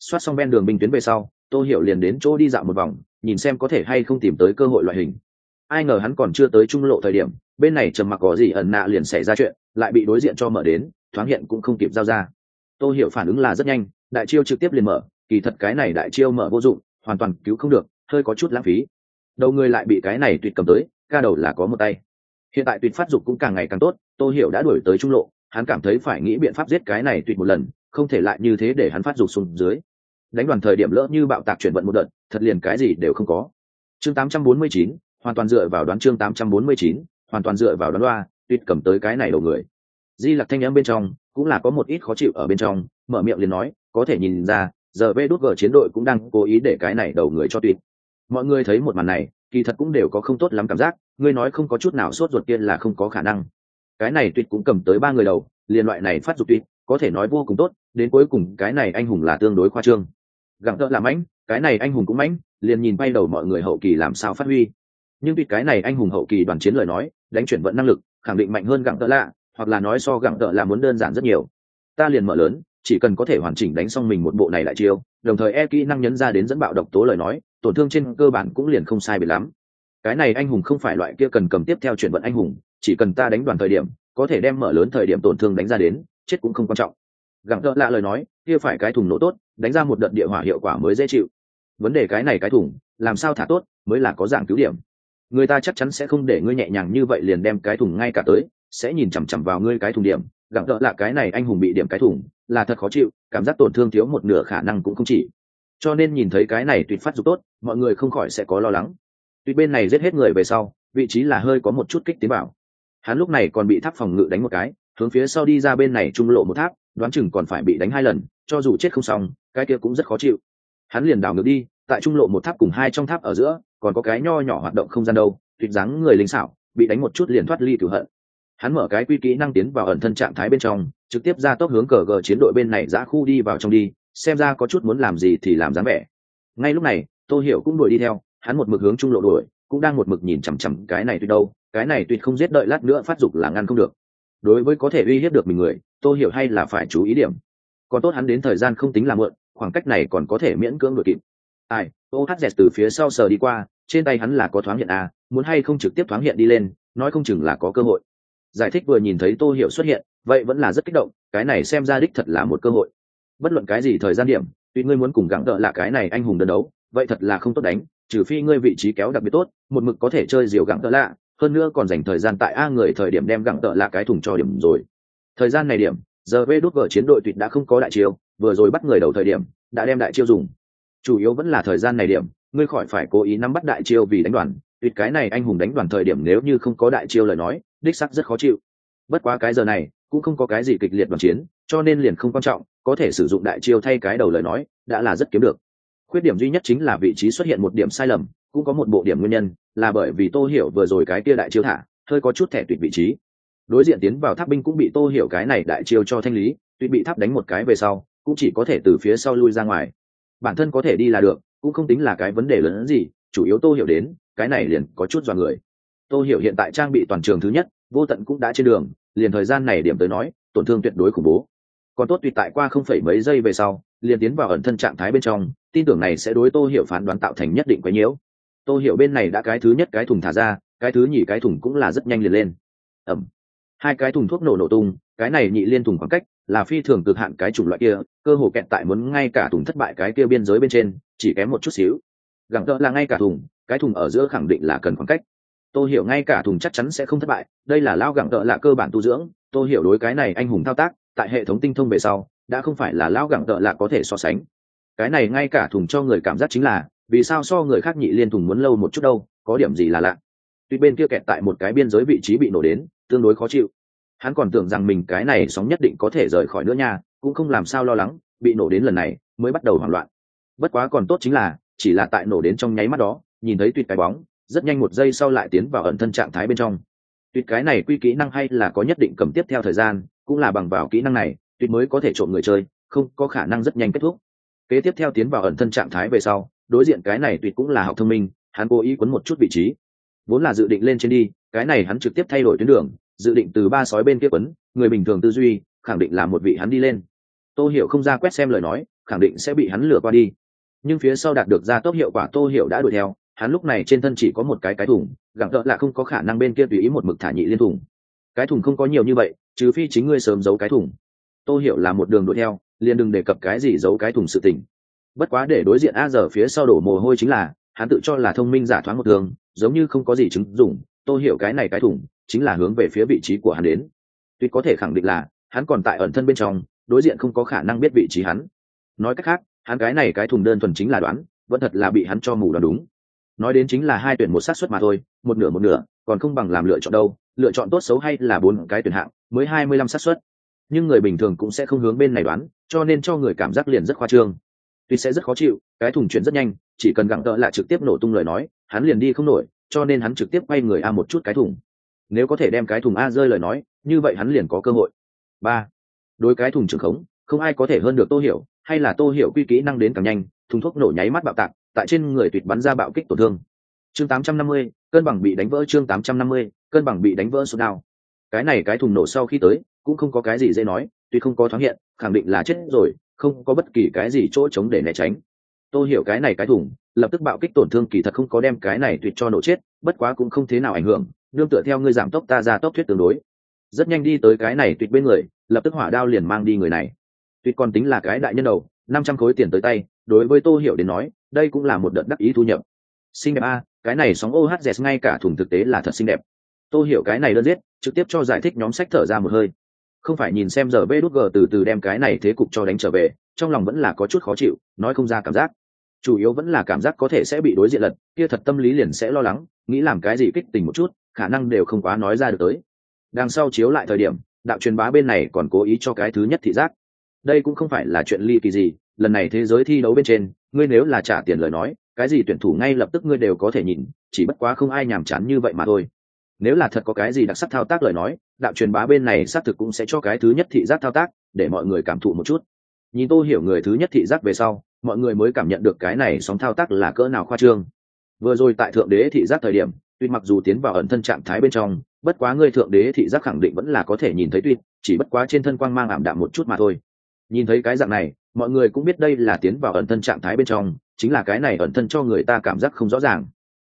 Soát xong ven đường binh tuyến về sau, tô hiểu liền đến chỗ đi dạo một vòng, nhìn xem có thể hay không tìm tới cơ hội loại hình ai ngờ hắn còn chưa tới trung lộ thời điểm bên này trầm mặc có gì ẩn nạ liền xảy ra chuyện lại bị đối diện cho mở đến thoáng hiện cũng không kịp giao ra. Tô hiểu phản ứng là rất nhanh đại chiêu trực tiếp liền mở kỳ thật cái này đại chiêu mở vô dụng hoàn toàn cứu không được hơi có chút lãng phí. Đầu người lại bị cái này tuyệt cầm tới ca đầu là có một tay. Hiện tại tuyệt phát dục cũng càng ngày càng tốt tô hiểu đã đuổi tới trung lộ hắn cảm thấy phải nghĩ biện pháp giết cái này tuyệt một lần không thể lại như thế để hắn phát dục xuống dưới. Đánh đoàn thời điểm lỡ như bạo tạc chuyển vận một đợt thật liền cái gì đều không có. Chương 849, hoàn toàn dựa vào đoán chương 849, hoàn toàn dựa vào đoán loa tuyệt cầm tới cái này đầu người. Di lặc thanh âm bên trong cũng là có một ít khó chịu ở bên trong mở miệng liền nói có thể nhìn ra giờ vê đút gờ chiến đội cũng đang cố ý để cái này đầu người cho tuyệt. Mọi người thấy một màn này kỳ thật cũng đều có không tốt lắm cảm giác ngươi nói không có chút nào sốt ruột kia là không có khả năng. Cái này tuyệt cũng cầm tới ba người đầu liên loại này phát dục tuyệt có thể nói vô cùng tốt đến cuối cùng cái này anh hùng là tương đối khoa trương. Gặng tợ là mãnh cái này anh hùng cũng mãnh liền nhìn bay đầu mọi người hậu kỳ làm sao phát huy nhưng tuyệt cái này anh hùng hậu kỳ đoàn chiến lời nói, đánh chuyển vận năng lực, khẳng định mạnh hơn gặng tợ lạ, hoặc là nói so gặng tợ là muốn đơn giản rất nhiều. Ta liền mở lớn, chỉ cần có thể hoàn chỉnh đánh xong mình một bộ này lại chiêu, đồng thời e kỹ năng nhấn ra đến dẫn bạo độc tố lời nói, tổn thương trên cơ bản cũng liền không sai biệt lắm. Cái này anh hùng không phải loại kia cần cầm tiếp theo chuyển vận anh hùng, chỉ cần ta đánh đoàn thời điểm, có thể đem mở lớn thời điểm tổn thương đánh ra đến, chết cũng không quan trọng. Gặng tợ lạ lời nói, kia phải cái thùng nổ tốt, đánh ra một đợt địa hỏa hiệu quả mới dễ chịu. Vấn đề cái này cái thùng, làm sao thả tốt, mới là có dạng cứu điểm người ta chắc chắn sẽ không để ngươi nhẹ nhàng như vậy liền đem cái thùng ngay cả tới, sẽ nhìn chằm chằm vào ngươi cái thùng điểm. Gặp tợ là cái này anh hùng bị điểm cái thùng, là thật khó chịu, cảm giác tổn thương thiếu một nửa khả năng cũng không chỉ. Cho nên nhìn thấy cái này tuyệt phát dục tốt, mọi người không khỏi sẽ có lo lắng. Tuyệt bên này giết hết người về sau, vị trí là hơi có một chút kích tế bào. hắn lúc này còn bị tháp phòng ngự đánh một cái, hướng phía sau đi ra bên này trung lộ một tháp, đoán chừng còn phải bị đánh hai lần, cho dù chết không xong, cái kia cũng rất khó chịu. Hắn liền đào ngược đi, tại trung lộ một tháp cùng hai trong tháp ở giữa còn có cái nho nhỏ hoạt động không gian đâu tuyệt dáng người linh xảo, bị đánh một chút liền thoát ly cửu hận. Hắn mở cái quy kỹ năng tiến vào ẩn thân trạng thái bên trong, trực tiếp ra tốc hướng cờ gờ chiến đội bên này giã khu đi vào trong đi, xem ra có chút muốn làm gì thì làm dáng vẻ. Ngay lúc này, tô hiểu cũng đuổi đi theo, hắn một mực hướng trung lộ đuổi, cũng đang một mực nhìn chằm chằm cái này tuyệt đâu, cái này tuyệt không giết đợi lát nữa phát dục là ngăn không được. Đối với có thể uy hiếp được mình người, tô hiểu hay là phải chú ý điểm. Còn tốt hắn đến thời gian không tính là mượn khoảng cách này còn có thể miễn cưỡng đuổi kịp. Ai ô hát dẹt từ phía sau sờ đi qua trên tay hắn là có thoáng hiện à muốn hay không trực tiếp thoáng hiện đi lên, nói không chừng là có cơ hội. Giải thích vừa nhìn thấy tô hiểu xuất hiện, vậy vẫn là rất kích động, cái này xem ra đích thật là một cơ hội. Bất luận cái gì thời gian điểm, tuy ngươi muốn cùng gắng đỡ là cái này anh hùng đơn đấu, vậy thật là không tốt đánh, trừ phi ngươi vị trí kéo đặc biệt tốt, một mực có thể chơi diều gắng đỡ lạ, hơn nữa còn dành thời gian tại a người thời điểm đem gặng đỡ là cái thùng cho điểm rồi. Thời gian này điểm, giờ vê đốt vở chiến đội tuyệt đã không có đại chiêu, vừa rồi bắt người đầu thời điểm, đã đem đại chiêu dùng. Chủ yếu vẫn là thời gian này điểm ngươi khỏi phải cố ý nắm bắt đại chiêu vì đánh đoàn. Tuyệt cái này anh hùng đánh đoàn thời điểm nếu như không có đại chiêu lời nói, đích sắc rất khó chịu. Bất quá cái giờ này, cũng không có cái gì kịch liệt đoàn chiến, cho nên liền không quan trọng, có thể sử dụng đại chiêu thay cái đầu lời nói, đã là rất kiếm được. Khuyết điểm duy nhất chính là vị trí xuất hiện một điểm sai lầm, cũng có một bộ điểm nguyên nhân, là bởi vì tô hiểu vừa rồi cái kia đại chiêu thả, hơi có chút thẻ tuyệt vị trí. Đối diện tiến vào tháp binh cũng bị tô hiểu cái này đại chiêu cho thanh lý, tuy bị tháp đánh một cái về sau, cũng chỉ có thể từ phía sau lui ra ngoài. Bản thân có thể đi là được cũng không tính là cái vấn đề lớn hơn gì, chủ yếu tô hiểu đến, cái này liền có chút dọa người. Tô hiểu hiện tại trang bị toàn trường thứ nhất, vô tận cũng đã trên đường, liền thời gian này điểm tới nói, tổn thương tuyệt đối khủng bố. Còn tốt tùy tại qua không phẩy mấy giây về sau, liền tiến vào ẩn thân trạng thái bên trong, tin tưởng này sẽ đối tô hiểu phán đoán tạo thành nhất định quấy nhiễu. Tô hiểu bên này đã cái thứ nhất cái thùng thả ra, cái thứ nhì cái thùng cũng là rất nhanh liền lên. Ẩm. Hai cái thùng thuốc nổ nổ tung, cái này nhị liên thùng khoảng cách là phi thường cực hạn cái chủng loại kia, cơ hồ kẹt tại muốn ngay cả thùng thất bại cái kia biên giới bên trên, chỉ kém một chút xíu. Gẳng tợ là ngay cả thùng, cái thùng ở giữa khẳng định là cần khoảng cách. Tôi hiểu ngay cả thùng chắc chắn sẽ không thất bại, đây là lao gẳng tợ là cơ bản tu dưỡng tôi hiểu đối cái này anh hùng thao tác, tại hệ thống tinh thông về sau, đã không phải là lao gẳng tợ là có thể so sánh. Cái này ngay cả thùng cho người cảm giác chính là, vì sao so người khác nhị liên thùng muốn lâu một chút đâu, có điểm gì là lạ. Tuy bên kia kẹt tại một cái biên giới vị trí bị nổ đến, tương đối khó chịu hắn còn tưởng rằng mình cái này sóng nhất định có thể rời khỏi nữa nha, cũng không làm sao lo lắng, bị nổ đến lần này, mới bắt đầu hoảng loạn. Bất quá còn tốt chính là, chỉ là tại nổ đến trong nháy mắt đó, nhìn thấy tuyệt cái bóng, rất nhanh một giây sau lại tiến vào ẩn thân trạng thái bên trong. Tuyệt cái này quy kỹ năng hay là có nhất định cầm tiếp theo thời gian, cũng là bằng vào kỹ năng này tuyệt mới có thể trộm người chơi, không có khả năng rất nhanh kết thúc. Kế tiếp theo tiến vào ẩn thân trạng thái về sau, đối diện cái này tuyệt cũng là học thông minh, hắn cố ý quấn một chút vị trí. Vốn là dự định lên trên đi, cái này hắn trực tiếp thay đổi tuyến đường dự định từ ba sói bên kia quấn, người bình thường tư duy, khẳng định là một vị hắn đi lên. Tô hiểu không ra quét xem lời nói, khẳng định sẽ bị hắn lừa qua đi. Nhưng phía sau đạt được ra tốc hiệu quả, tô hiểu đã đuổi theo. Hắn lúc này trên thân chỉ có một cái cái thùng gặng tợ là không có khả năng bên kia tùy ý một mực thả nhị liên thùng. Cái thùng không có nhiều như vậy, trừ phi chính ngươi sớm giấu cái thùng. Tô hiểu là một đường đuổi theo, liền đừng đề cập cái gì giấu cái thùng sự tình. Bất quá để đối diện a giờ phía sau đổ mồ hôi chính là, hắn tự cho là thông minh giả thoáng một đường, giống như không có gì chứng dụng. Tô hiểu cái này cái thùng chính là hướng về phía vị trí của hắn đến. Tuy có thể khẳng định là, hắn còn tại ẩn thân bên trong, đối diện không có khả năng biết vị trí hắn. Nói cách khác, hắn cái này cái thùng đơn thuần chính là đoán, vẫn thật là bị hắn cho mù đoán đúng. Nói đến chính là hai tuyển một xác suất mà thôi, một nửa một nửa, còn không bằng làm lựa chọn đâu, lựa chọn tốt xấu hay là bốn cái tuyển hạng, mới hai mươi lăm xác suất. Nhưng người bình thường cũng sẽ không hướng bên này đoán, cho nên cho người cảm giác liền rất khoa trương. Tuy sẽ rất khó chịu, cái thùng chuyển rất nhanh, chỉ cần gặng tợ lại trực tiếp nổ tung lời nói, hắn liền đi không nổi, cho nên hắn trực tiếp quay người a một chút cái thùng nếu có thể đem cái thùng a rơi lời nói như vậy hắn liền có cơ hội. Ba đối cái thùng trưởng khống không ai có thể hơn được tô hiểu hay là tô hiểu quy kỹ năng đến càng nhanh thùng thuốc nổ nháy mắt bạo tạc tại trên người tuyệt bắn ra bạo kích tổn thương. Chương 850, cân bằng bị đánh vỡ chương 850, cân bằng bị đánh vỡ số đao cái này cái thùng nổ sau khi tới cũng không có cái gì dễ nói tuy không có thoáng hiện khẳng định là chết rồi không có bất kỳ cái gì chỗ trống để né tránh. Tôi hiểu cái này cái thùng lập tức bạo kích tổn thương kỳ thật không có đem cái này tuyệt cho nổ chết bất quá cũng không thế nào ảnh hưởng đương tựa theo ngươi giảm tốc ta ra tốc thuyết tương đối. Rất nhanh đi tới cái này tuyệt bên người, lập tức hỏa đao liền mang đi người này. Tuyệt còn tính là cái đại nhân đầu, năm trăm khối tiền tới tay, đối với tô hiểu đến nói, đây cũng là một đợt đắc ý thu nhập. Xinh đẹp a, cái này sóng ohz ngay cả thùng thực tế là thật xinh đẹp. Tô hiểu cái này đơn giết, trực tiếp cho giải thích nhóm sách thở ra một hơi. Không phải nhìn xem giờ vê đút g từ từ đem cái này thế cục cho đánh trở về, trong lòng vẫn là có chút khó chịu, nói không ra cảm giác. Chủ yếu vẫn là cảm giác có thể sẽ bị đối diện lật, kia thật tâm lý liền sẽ lo lắng, nghĩ làm cái gì kích tình một chút khả năng đều không quá nói ra được tới. Đằng sau chiếu lại thời điểm, đạo truyền bá bên này còn cố ý cho cái thứ nhất thị giác. Đây cũng không phải là chuyện ly kỳ gì, lần này thế giới thi đấu bên trên, ngươi nếu là trả tiền lời nói, cái gì tuyển thủ ngay lập tức ngươi đều có thể nhìn, chỉ bất quá không ai nhàm chán như vậy mà thôi. Nếu là thật có cái gì đặc sắc thao tác lời nói, đạo truyền bá bên này xác thực cũng sẽ cho cái thứ nhất thị giác thao tác, để mọi người cảm thụ một chút. Nhìn tôi hiểu người thứ nhất thị giác về sau, mọi người mới cảm nhận được cái này sóng thao tác là cỡ nào khoa trương. Vừa rồi tại thượng đế thị giác thời điểm tuy mặc dù tiến vào ẩn thân trạng thái bên trong, bất quá ngươi thượng đế thị giác khẳng định vẫn là có thể nhìn thấy tuy, chỉ bất quá trên thân quang mang ảm đạm một chút mà thôi. Nhìn thấy cái dạng này, mọi người cũng biết đây là tiến vào ẩn thân trạng thái bên trong, chính là cái này ẩn thân cho người ta cảm giác không rõ ràng.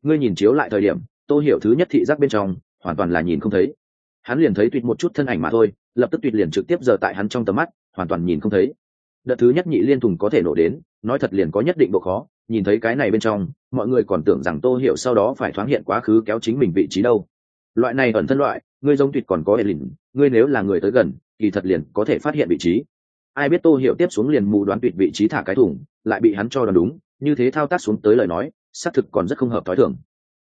Ngươi nhìn chiếu lại thời điểm tôi hiểu thứ nhất thị giác bên trong, hoàn toàn là nhìn không thấy. Hắn liền thấy tuyệt một chút thân ảnh mà thôi, lập tức tuyệt liền trực tiếp giờ tại hắn trong tầm mắt, hoàn toàn nhìn không thấy. Đợt thứ nhất nhị liên thùng có thể nổ đến, nói thật liền có nhất định độ khó nhìn thấy cái này bên trong, mọi người còn tưởng rằng tô hiểu sau đó phải thoáng hiện quá khứ kéo chính mình vị trí đâu. Loại này ẩn thân loại, ngươi giống tuyệt còn có hệ lìn ngươi nếu là người tới gần, kỳ thật liền có thể phát hiện vị trí. Ai biết tô hiểu tiếp xuống liền mù đoán tuyệt vị trí thả cái thùng, lại bị hắn cho đoán đúng, như thế thao tác xuống tới lời nói, xác thực còn rất không hợp thói thường.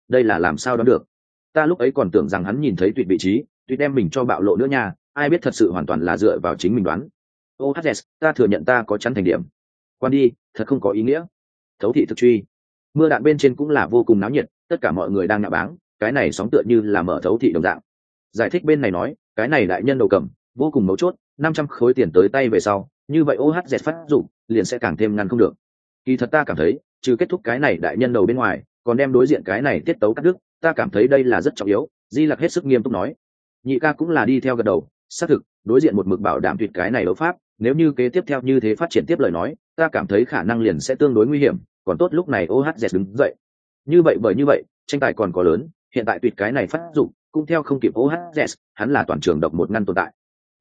Đây là làm sao đoán được? Ta lúc ấy còn tưởng rằng hắn nhìn thấy tuyệt vị trí, tuyệt đem mình cho bạo lộ nữa nha, ai biết thật sự hoàn toàn là dựa vào chính mình đoán. Ô hát ta thừa nhận ta có chắn thành điểm. Quan đi, thật không có ý nghĩa thấu thị thực truy. Mưa đạn bên trên cũng là vô cùng náo nhiệt, tất cả mọi người đang nhạ báng, cái này sóng tựa như là mở thấu thị đồng dạng. Giải thích bên này nói, cái này đại nhân đầu cầm, vô cùng mấu chốt, năm trăm khối tiền tới tay về sau, như vậy ohz phát dụng, liền sẽ càng thêm ngăn không được. Kỳ thật ta cảm thấy, trừ kết thúc cái này đại nhân đầu bên ngoài, còn đem đối diện cái này tiết tấu cắt đứt, ta cảm thấy đây là rất trọng yếu, di lặc hết sức nghiêm túc nói. Nhị ca cũng là đi theo gật đầu, xác thực đối diện một mực bảo đảm tuyệt cái này đấu pháp, nếu như kế tiếp theo như thế phát triển tiếp lời nói, ta cảm thấy khả năng liền sẽ tương đối nguy hiểm, còn tốt lúc này ohz đứng dậy. Như vậy bởi như vậy, tranh tài còn có lớn, hiện tại tuyệt cái này phát dụng, cũng theo không kịp ohz hắn là toàn trường độc một ngăn tồn tại.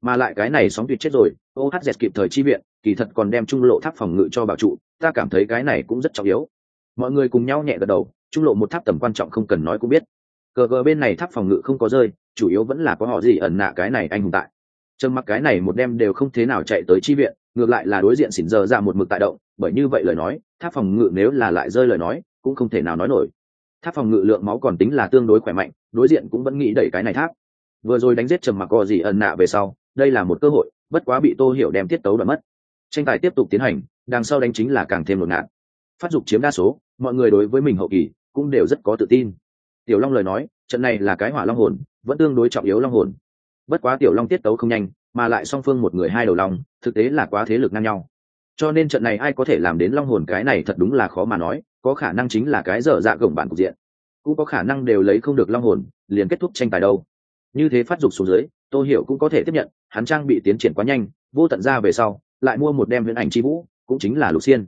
Mà lại cái này sóng tuyệt chết rồi ohz kịp thời chi viện, kỳ thật còn đem trung lộ tháp phòng ngự cho bảo trụ, ta cảm thấy cái này cũng rất trọng yếu. Mọi người cùng nhau nhẹ gật đầu, trung lộ một tháp tầm quan trọng không cần nói cũng biết. Cờ cờ bên này tháp phòng ngự không có rơi, chủ yếu vẫn là có họ gì ẩn nạ cái này anh hùng tại trầm mặc cái này một đêm đều không thế nào chạy tới chi viện, ngược lại là đối diện xỉn giờ ra một mực tại động, bởi như vậy lời nói, tháp phòng ngự nếu là lại rơi lời nói, cũng không thể nào nói nổi. Tháp phòng ngự lượng máu còn tính là tương đối khỏe mạnh, đối diện cũng vẫn nghĩ đẩy cái này tháp. Vừa rồi đánh giết trầm mặc co gì ẩn nạ về sau, đây là một cơ hội, bất quá bị tô hiểu đem tiết tấu đoạn mất. Tranh tài tiếp tục tiến hành, đằng sau đánh chính là càng thêm lột ngạt. Phát dục chiếm đa số, mọi người đối với mình hậu kỳ cũng đều rất có tự tin. Tiểu long lời nói, trận này là cái hỏa long hồn, vẫn tương đối trọng yếu long hồn bất quá tiểu long tiết tấu không nhanh, mà lại song phương một người hai đầu long thực tế là quá thế lực ngang nhau. Cho nên trận này ai có thể làm đến long hồn cái này thật đúng là khó mà nói, có khả năng chính là cái dở dạ gồng bản cục diện. Cũng có khả năng đều lấy không được long hồn, liền kết thúc tranh tài đâu. Như thế phát dục xuống dưới, tô hiểu cũng có thể tiếp nhận, hắn trang bị tiến triển quá nhanh, vô tận ra về sau, lại mua một đem viễn ảnh chi vũ, cũng chính là lục xiên.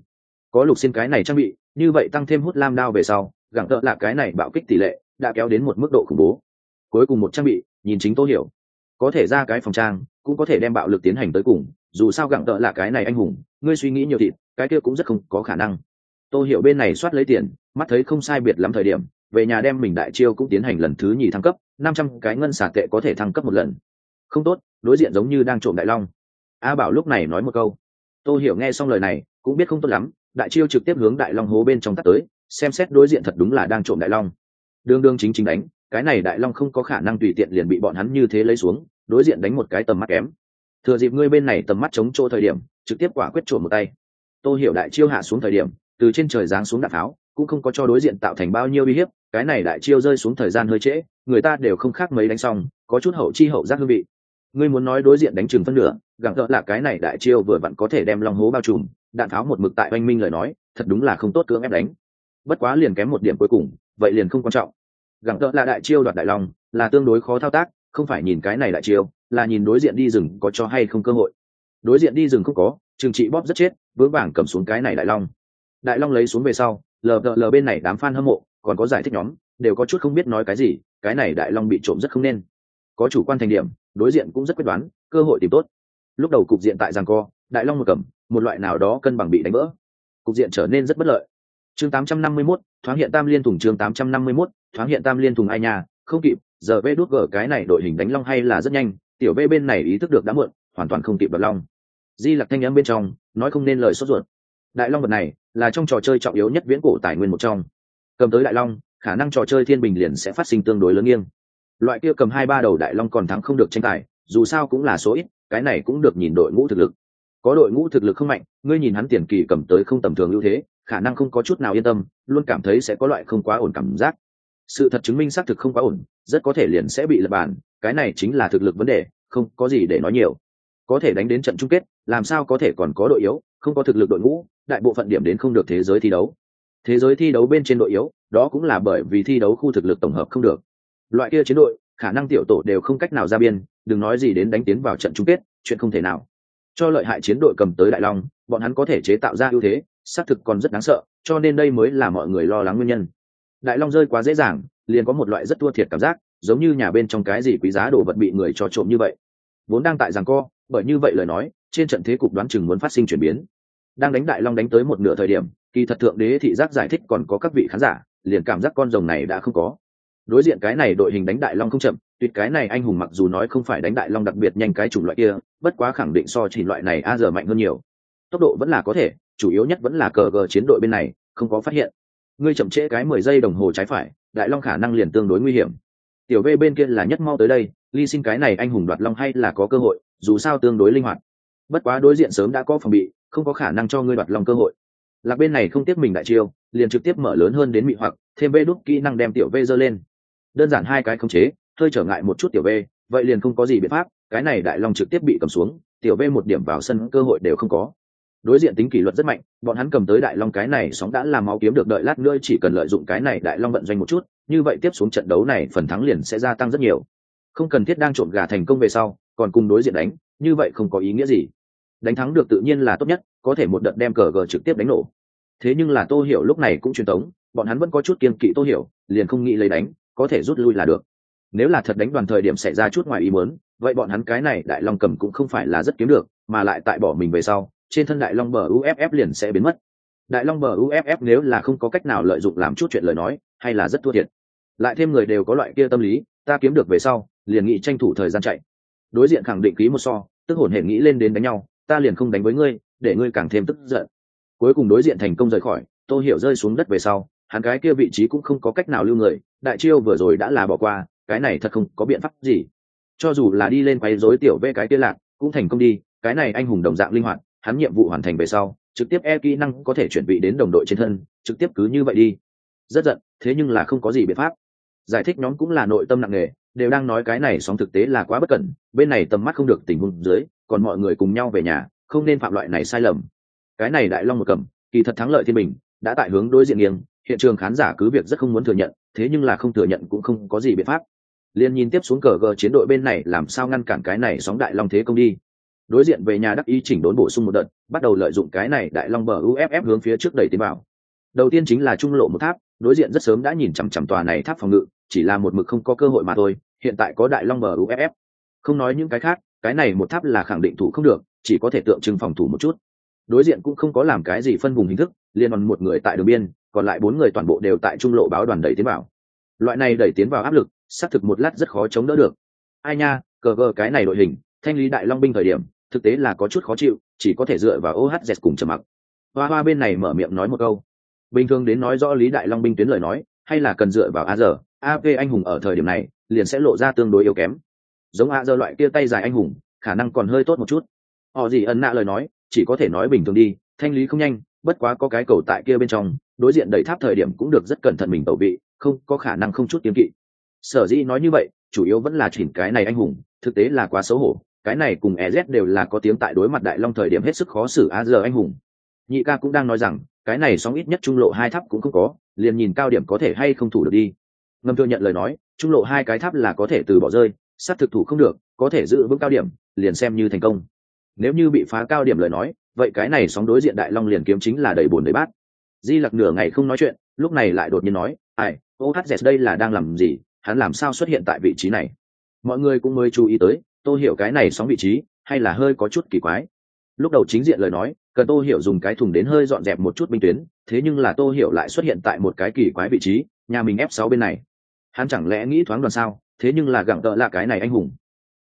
Có lục xiên cái này trang bị, như vậy tăng thêm hút lam đao về sau gẳng tợ là cái này bạo kích tỷ lệ, đã kéo đến một mức độ khủng bố. Cuối cùng một trang bị, nhìn chính tô hiểu có thể ra cái phòng trang, cũng có thể đem bạo lực tiến hành tới cùng, dù sao gặng tợ là cái này anh hùng, ngươi suy nghĩ nhiều thịt, cái kia cũng rất không có khả năng. Tôi hiểu bên này soát lấy tiền, mắt thấy không sai biệt lắm thời điểm, về nhà đem mình đại chiêu cũng tiến hành lần thứ nhì thăng cấp, năm trăm cái ngân xả tệ có thể thăng cấp một lần. Không tốt, đối diện giống như đang trộm đại long. A bảo lúc này nói một câu. Tôi hiểu nghe xong lời này, cũng biết không tốt lắm, đại chiêu trực tiếp hướng đại long hố bên trong tắt tới, xem xét đối diện thật đúng là đang trộm đại long. Đương đương chính chính đánh cái này đại long không có khả năng tùy tiện liền bị bọn hắn như thế lấy xuống, đối diện đánh một cái tầm mắt kém. Thừa dịp ngươi bên này tầm mắt chống chỗ thời điểm, trực tiếp quả quyết trộm một tay. Tô hiểu đại chiêu hạ xuống thời điểm, từ trên trời giáng xuống đạn pháo, cũng không có cho đối diện tạo thành bao nhiêu uy hiếp, cái này đại chiêu rơi xuống thời gian hơi trễ, người ta đều không khác mấy đánh xong, có chút hậu chi hậu giác hương vị. Ngươi muốn nói đối diện đánh chừng phân nửa, gặng gỡ là cái này đại chiêu vừa vặn có thể đem long hố bao trùm, đạn pháo một mực tại oanh minh lời nói, thật đúng là không tốt cưỡng ép đánh. Bất quá liền kém một điểm cuối cùng, vậy liền không quan trọng gẳng tợ là đại chiêu đoạt đại long là tương đối khó thao tác không phải nhìn cái này đại chiêu là nhìn đối diện đi rừng có cho hay không cơ hội. Đối diện đi rừng không có trừng trị bóp rất chết vững vàng cầm xuống cái này đại long. Đại long lấy xuống về sau lờ đợ lờ bên này đám f a n hâm mộ còn có giải thích nhóm đều có chút không biết nói cái gì cái này đại long bị trộm rất không nên. Có chủ quan thành điểm đối diện cũng rất quyết đoán cơ hội tìm tốt. Lúc đầu cục diện tại giang co đại long một cầm một loại nào đó cân bằng bị đánh vỡ. Cục diện trở nên rất bất lợi. Chương 851, thoáng hiện tam liên thủng chương 851, thoáng hiện tam liên thùng ai nhà không kịp, giờ vê đốt gở cái này đội hình đánh long hay là rất nhanh, tiểu vê bên này ý thức được đã muộn, hoàn toàn không kịp đập long. Di lặc thanh âm bên trong, nói không nên lời sốt ruột. Đại long vật này, là trong trò chơi trọng yếu nhất viễn cổ tài nguyên một trong. Cầm tới đại long, khả năng trò chơi thiên bình liền sẽ phát sinh tương đối lớn nghiêng. Loại kia cầm hai ba đầu đại long còn thắng không được tranh tài, dù sao cũng là số ít, cái này cũng được nhìn đội ngũ thực lực. Có đội ngũ thực lực không mạnh, ngươi nhìn hắn tiền kỳ cầm tới không tầm thường ưu thế, khả năng không có chút nào yên tâm, luôn cảm thấy sẽ có loại không quá ổn cảm giác sự thật chứng minh xác thực không quá ổn, rất có thể liền sẽ bị lập bàn cái này chính là thực lực vấn đề, không có gì để nói nhiều. Có thể đánh đến trận chung kết, làm sao có thể còn có đội yếu, không có thực lực đội ngũ, đại bộ phận điểm đến không được thế giới thi đấu. Thế giới thi đấu bên trên đội yếu, đó cũng là bởi vì thi đấu khu thực lực tổng hợp không được. Loại kia chiến đội, khả năng tiểu tổ đều không cách nào ra biên, đừng nói gì đến đánh tiến vào trận chung kết, chuyện không thể nào. Cho lợi hại chiến đội cầm tới đại long, bọn hắn có thể chế tạo ra ưu thế, xác thực còn rất đáng sợ, cho nên đây mới là mọi người lo lắng nguyên nhân đại long rơi quá dễ dàng, liền có một loại rất thua thiệt cảm giác, giống như nhà bên trong cái gì quý giá đồ vật bị người cho trộm như vậy. Vốn đang tại rằng co, bởi như vậy lời nói, trên trận thế cục đoán chừng muốn phát sinh chuyển biến. Đang đánh đại long đánh tới một nửa thời điểm, kỳ thật thượng đế thị giác giải thích còn có các vị khán giả, liền cảm giác con rồng này đã không có. Đối diện cái này đội hình đánh đại long không chậm, tuyệt cái này anh hùng mặc dù nói không phải đánh đại long đặc biệt nhanh cái chủng loại kia, bất quá khẳng định so chỉ loại này a giờ mạnh hơn nhiều. Tốc độ vẫn là có thể, chủ yếu nhất vẫn là cờ gờ chiến đội bên này, không có phát hiện ngươi chậm trễ cái mười giây đồng hồ trái phải, đại long khả năng liền tương đối nguy hiểm. Tiểu v bên kia là nhất mau tới đây, ly xin cái này anh hùng đoạt long hay là có cơ hội, dù sao tương đối linh hoạt. Bất quá đối diện sớm đã có phòng bị, không có khả năng cho ngươi đoạt long cơ hội. Lạc bên này không tiếp mình đại chiêu, liền trực tiếp mở lớn hơn đến mị hoặc, thêm vê đút kỹ năng đem tiểu v dơ lên. Đơn giản hai cái khống chế, hơi trở ngại một chút tiểu v, vậy liền không có gì biện pháp, cái này đại long trực tiếp bị cầm xuống, tiểu v một điểm vào sân cơ hội đều không có đối diện tính kỷ luật rất mạnh, bọn hắn cầm tới đại long cái này sóng đã làm máu kiếm được đợi lát nữa chỉ cần lợi dụng cái này đại long vận doanh một chút, như vậy tiếp xuống trận đấu này phần thắng liền sẽ gia tăng rất nhiều. Không cần thiết đang trộn gà thành công về sau, còn cùng đối diện đánh, như vậy không có ý nghĩa gì. Đánh thắng được tự nhiên là tốt nhất, có thể một đợt đem cờ gờ trực tiếp đánh nổ. Thế nhưng là tô hiểu lúc này cũng truyền tống, bọn hắn vẫn có chút kiên kỵ tô hiểu, liền không nghĩ lấy đánh, có thể rút lui là được. Nếu là thật đánh đoàn thời điểm xảy ra chút ngoài ý muốn, vậy bọn hắn cái này đại long cầm cũng không phải là rất kiếm được, mà lại tại bỏ mình về sau trên thân đại long bờ uff liền sẽ biến mất. Đại long bờ uff nếu là không có cách nào lợi dụng làm chút chuyện lời nói, hay là rất thua thiệt. Lại thêm người đều có loại kia tâm lý, ta kiếm được về sau, liền nghĩ tranh thủ thời gian chạy. Đối diện khẳng định ký một so, tức hổn hển nghĩ lên đến đánh nhau, ta liền không đánh với ngươi, để ngươi càng thêm tức giận. Cuối cùng đối diện thành công rời khỏi, tô hiểu rơi xuống đất về sau, hắn cái kia vị trí cũng không có cách nào lưu người, đại chiêu vừa rồi đã là bỏ qua, cái này thật không có biện pháp gì. Cho dù là đi lên quấy rối tiểu vê cái kia lạc, cũng thành công đi, cái này anh hùng đồng dạng linh hoạt hắn nhiệm vụ hoàn thành về sau, trực tiếp e kỹ năng có thể chuẩn bị đến đồng đội trên thân, trực tiếp cứ như vậy đi. Rất giận, thế nhưng là không có gì biện pháp. Giải thích nhóm cũng là nội tâm nặng nề, đều đang nói cái này sóng thực tế là quá bất cẩn, bên này tầm mắt không được tình huống dưới, còn mọi người cùng nhau về nhà, không nên phạm loại này sai lầm. Cái này đại long một cầm, kỳ thật thắng lợi thiên bình, đã tại hướng đối diện nghiêng, hiện trường khán giả cứ việc rất không muốn thừa nhận, thế nhưng là không thừa nhận cũng không có gì biện pháp. Liên nhìn tiếp xuống cờ gờ chiến đội bên này, làm sao ngăn cản cái này sóng đại long thế công đi? Đối diện về nhà đắc ý chỉnh đốn bổ sung một đợt, bắt đầu lợi dụng cái này đại long bờ uff hướng phía trước đẩy tiến vào. Đầu tiên chính là trung lộ một tháp, đối diện rất sớm đã nhìn chằm chằm tòa này tháp phòng ngự, chỉ là một mực không có cơ hội mà thôi, hiện tại có đại long bờ uff không nói những cái khác, cái này một tháp là khẳng định thủ không được, chỉ có thể tượng trưng phòng thủ một chút. Đối diện cũng không có làm cái gì phân vùng hình thức, liên đoàn một người tại đường biên, còn lại bốn người toàn bộ đều tại trung lộ báo đoàn đẩy tiến vào. Loại này đẩy tiến vào áp lực, xác thực một lát rất khó chống đỡ được. Ai nha, cờ vờ cái này đội hình, thanh lý đại long binh thời điểm thực tế là có chút khó chịu, chỉ có thể dựa vào ohz cùng trầm mặc. Hoa hoa bên này mở miệng nói một câu. Bình thường đến nói rõ lý đại long binh tuyến lời nói, hay là cần dựa vào a giờ ap anh hùng ở thời điểm này, liền sẽ lộ ra tương đối yếu kém. Giống a giờ loại kia tay dài anh hùng, khả năng còn hơi tốt một chút. Họ gì ẩn nạ lời nói, chỉ có thể nói bình thường đi, thanh lý không nhanh, bất quá có cái cầu tại kia bên trong, đối diện đẩy tháp thời điểm cũng được rất cẩn thận mình tẩu vị, không, có khả năng không chút kiếm kỵ. Sở dĩ nói như vậy, chủ yếu vẫn là chỉnh cái này anh hùng, thực tế là quá xấu hổ cái này cùng ez đều là có tiếng tại đối mặt đại long thời điểm hết sức khó xử a giờ anh hùng. Nhị ca cũng đang nói rằng, cái này sóng ít nhất trung lộ hai tháp cũng không có, liền nhìn cao điểm có thể hay không thủ được đi. Ngâm thừa nhận lời nói, trung lộ hai cái tháp là có thể từ bỏ rơi sát thực thủ không được, có thể giữ vững cao điểm, liền xem như thành công. Nếu như bị phá cao điểm lời nói, vậy cái này sóng đối diện đại long liền kiếm chính là đầy buồn đầy bát. Di lặc nửa ngày không nói chuyện, lúc này lại đột nhiên nói, ai ohz đây là đang làm gì? Hắn làm sao xuất hiện tại vị trí này? Mọi người cũng mới chú ý tới tôi hiểu cái này sóng vị trí, hay là hơi có chút kỳ quái. Lúc đầu chính diện lời nói, cần tô hiểu dùng cái thùng đến hơi dọn dẹp một chút binh tuyến, thế nhưng là tô hiểu lại xuất hiện tại một cái kỳ quái vị trí, nhà mình ép sáu bên này. Hắn chẳng lẽ nghĩ thoáng đoàn sao, thế nhưng là gặng tợ là cái này anh hùng.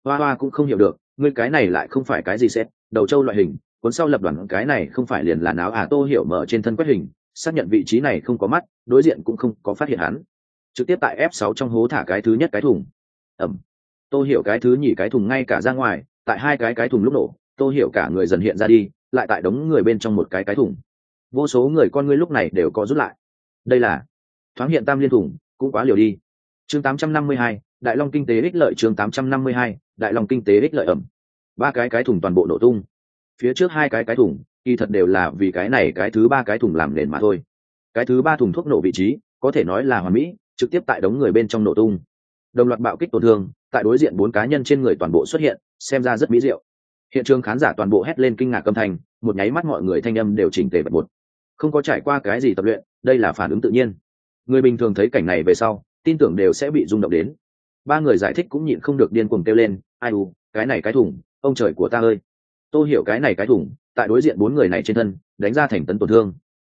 Hoa hoa cũng không hiểu được, ngươi cái này lại không phải cái gì xét, đầu trâu loại hình, cuốn sau lập đoàn cái này không phải liền là náo à tô hiểu mở trên thân quét hình, xác nhận vị trí này không có mắt, đối diện cũng không có phát hiện hắn. Trực tiếp tại f 6 trong hố thả cái thứ nhất cái thùng. Ẩm. Tôi hiểu cái thứ nhì cái thùng ngay cả ra ngoài tại hai cái cái thùng lúc nổ tôi hiểu cả người dần hiện ra đi lại tại đống người bên trong một cái cái thùng. Vô số người con ngươi lúc này đều có rút lại. Đây là thoáng hiện tam liên thùng cũng quá liều đi. Chương 852, đại long kinh tế ích lợi chương 852, đại long kinh tế ích lợi ẩm. Ba cái cái thùng toàn bộ nổ tung. Phía trước hai cái cái thùng kỳ thật đều là vì cái này cái thứ ba cái thùng làm nền mà thôi. Cái thứ ba thùng thuốc nổ vị trí có thể nói là hoàn mỹ trực tiếp tại đống người bên trong nổ tung. Đồng loạt bạo kích tổn thương tại đối diện bốn cá nhân trên người toàn bộ xuất hiện, xem ra rất mỹ diệu. Hiện trường khán giả toàn bộ hét lên kinh ngạc âm thanh, một nháy mắt mọi người thanh âm đều chỉnh tề vật một không có trải qua cái gì tập luyện, đây là phản ứng tự nhiên. Người bình thường thấy cảnh này về sau, tin tưởng đều sẽ bị rung động đến. Ba người giải thích cũng nhịn không được điên cuồng kêu lên, ai u, cái này cái thủng, ông trời của ta ơi. Tôi hiểu cái này cái thủng, tại đối diện bốn người này trên thân, đánh ra thành tấn tổn thương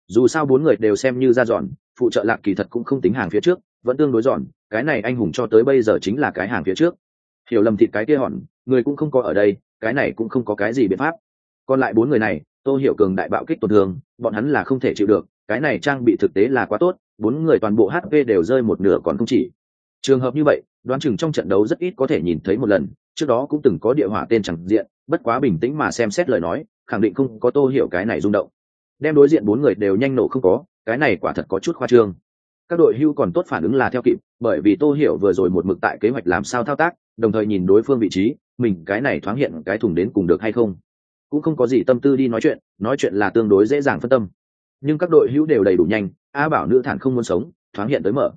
dù sao bốn người đều xem như ra dọn phụ trợ lạc kỳ thật cũng không tính hàng phía trước, vẫn tương đối dọn cái này anh hùng cho tới bây giờ chính là cái hàng phía trước. Hiểu lầm thịt cái kia hòn, người cũng không có ở đây, cái này cũng không có cái gì biện pháp. Còn lại bốn người này, tô hiểu cường đại bạo kích tổn thương, bọn hắn là không thể chịu được, cái này trang bị thực tế là quá tốt, bốn người toàn bộ hp đều rơi một nửa còn không chỉ. Trường hợp như vậy, đoán chừng trong trận đấu rất ít có thể nhìn thấy một lần, trước đó cũng từng có địa hỏa tên chẳng diện, bất quá bình tĩnh mà xem xét lời nói, khẳng định không có tô hiểu cái này rung động đem đối diện bốn người đều nhanh nổ không có, cái này quả thật có chút khoa trương. Các đội hưu còn tốt phản ứng là theo kịp, bởi vì tô hiểu vừa rồi một mực tại kế hoạch làm sao thao tác, đồng thời nhìn đối phương vị trí, mình cái này thoáng hiện cái thùng đến cùng được hay không. Cũng không có gì tâm tư đi nói chuyện nói chuyện là tương đối dễ dàng phân tâm. Nhưng các đội hữu đều đầy đủ nhanh, a bảo nữ thản không muốn sống, thoáng hiện tới mở.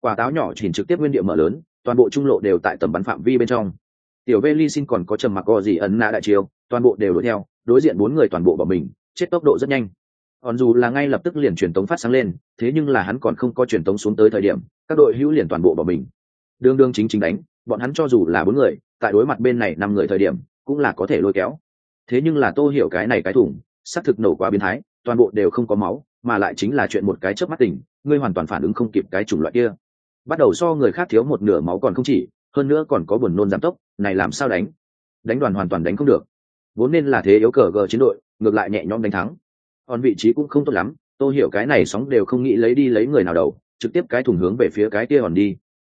Quả táo nhỏ chỉnh trực tiếp nguyên địa mở lớn, toàn bộ trung lộ đều tại tầm bắn phạm vi bên trong. Tiểu vê ly xin còn có trầm mặc gò gì ấn nạ đại chiều toàn bộ đều đuổi theo, đối diện bốn người toàn bộ bỏ mình chết tốc độ rất nhanh. Còn dù là ngay lập tức liền truyền tống phát sáng lên, thế nhưng là hắn còn không có truyền tống xuống tới thời điểm, các đội hữu liền toàn bộ bỏ mình. Đương đương chính chính đánh, bọn hắn cho dù là bốn người, tại đối mặt bên này năm người thời điểm, cũng là có thể lôi kéo. Thế nhưng là tô hiểu cái này cái thủng, xác thực nổ quá biến thái, toàn bộ đều không có máu, mà lại chính là chuyện một cái chớp mắt tỉnh ngươi hoàn toàn phản ứng không kịp cái chủng loại kia. Bắt đầu so người khác thiếu một nửa máu còn không chỉ, hơn nữa còn có buồn nôn giảm tốc, này làm sao đánh? Đánh đoàn hoàn toàn đánh không được vốn nên là thế yếu cờ gờ chiến đội, ngược lại nhẹ nhõm đánh thắng. Còn vị trí cũng không tốt lắm, tôi hiểu cái này sóng đều không nghĩ lấy đi lấy người nào đầu, trực tiếp cái thùng hướng về phía cái kia còn đi.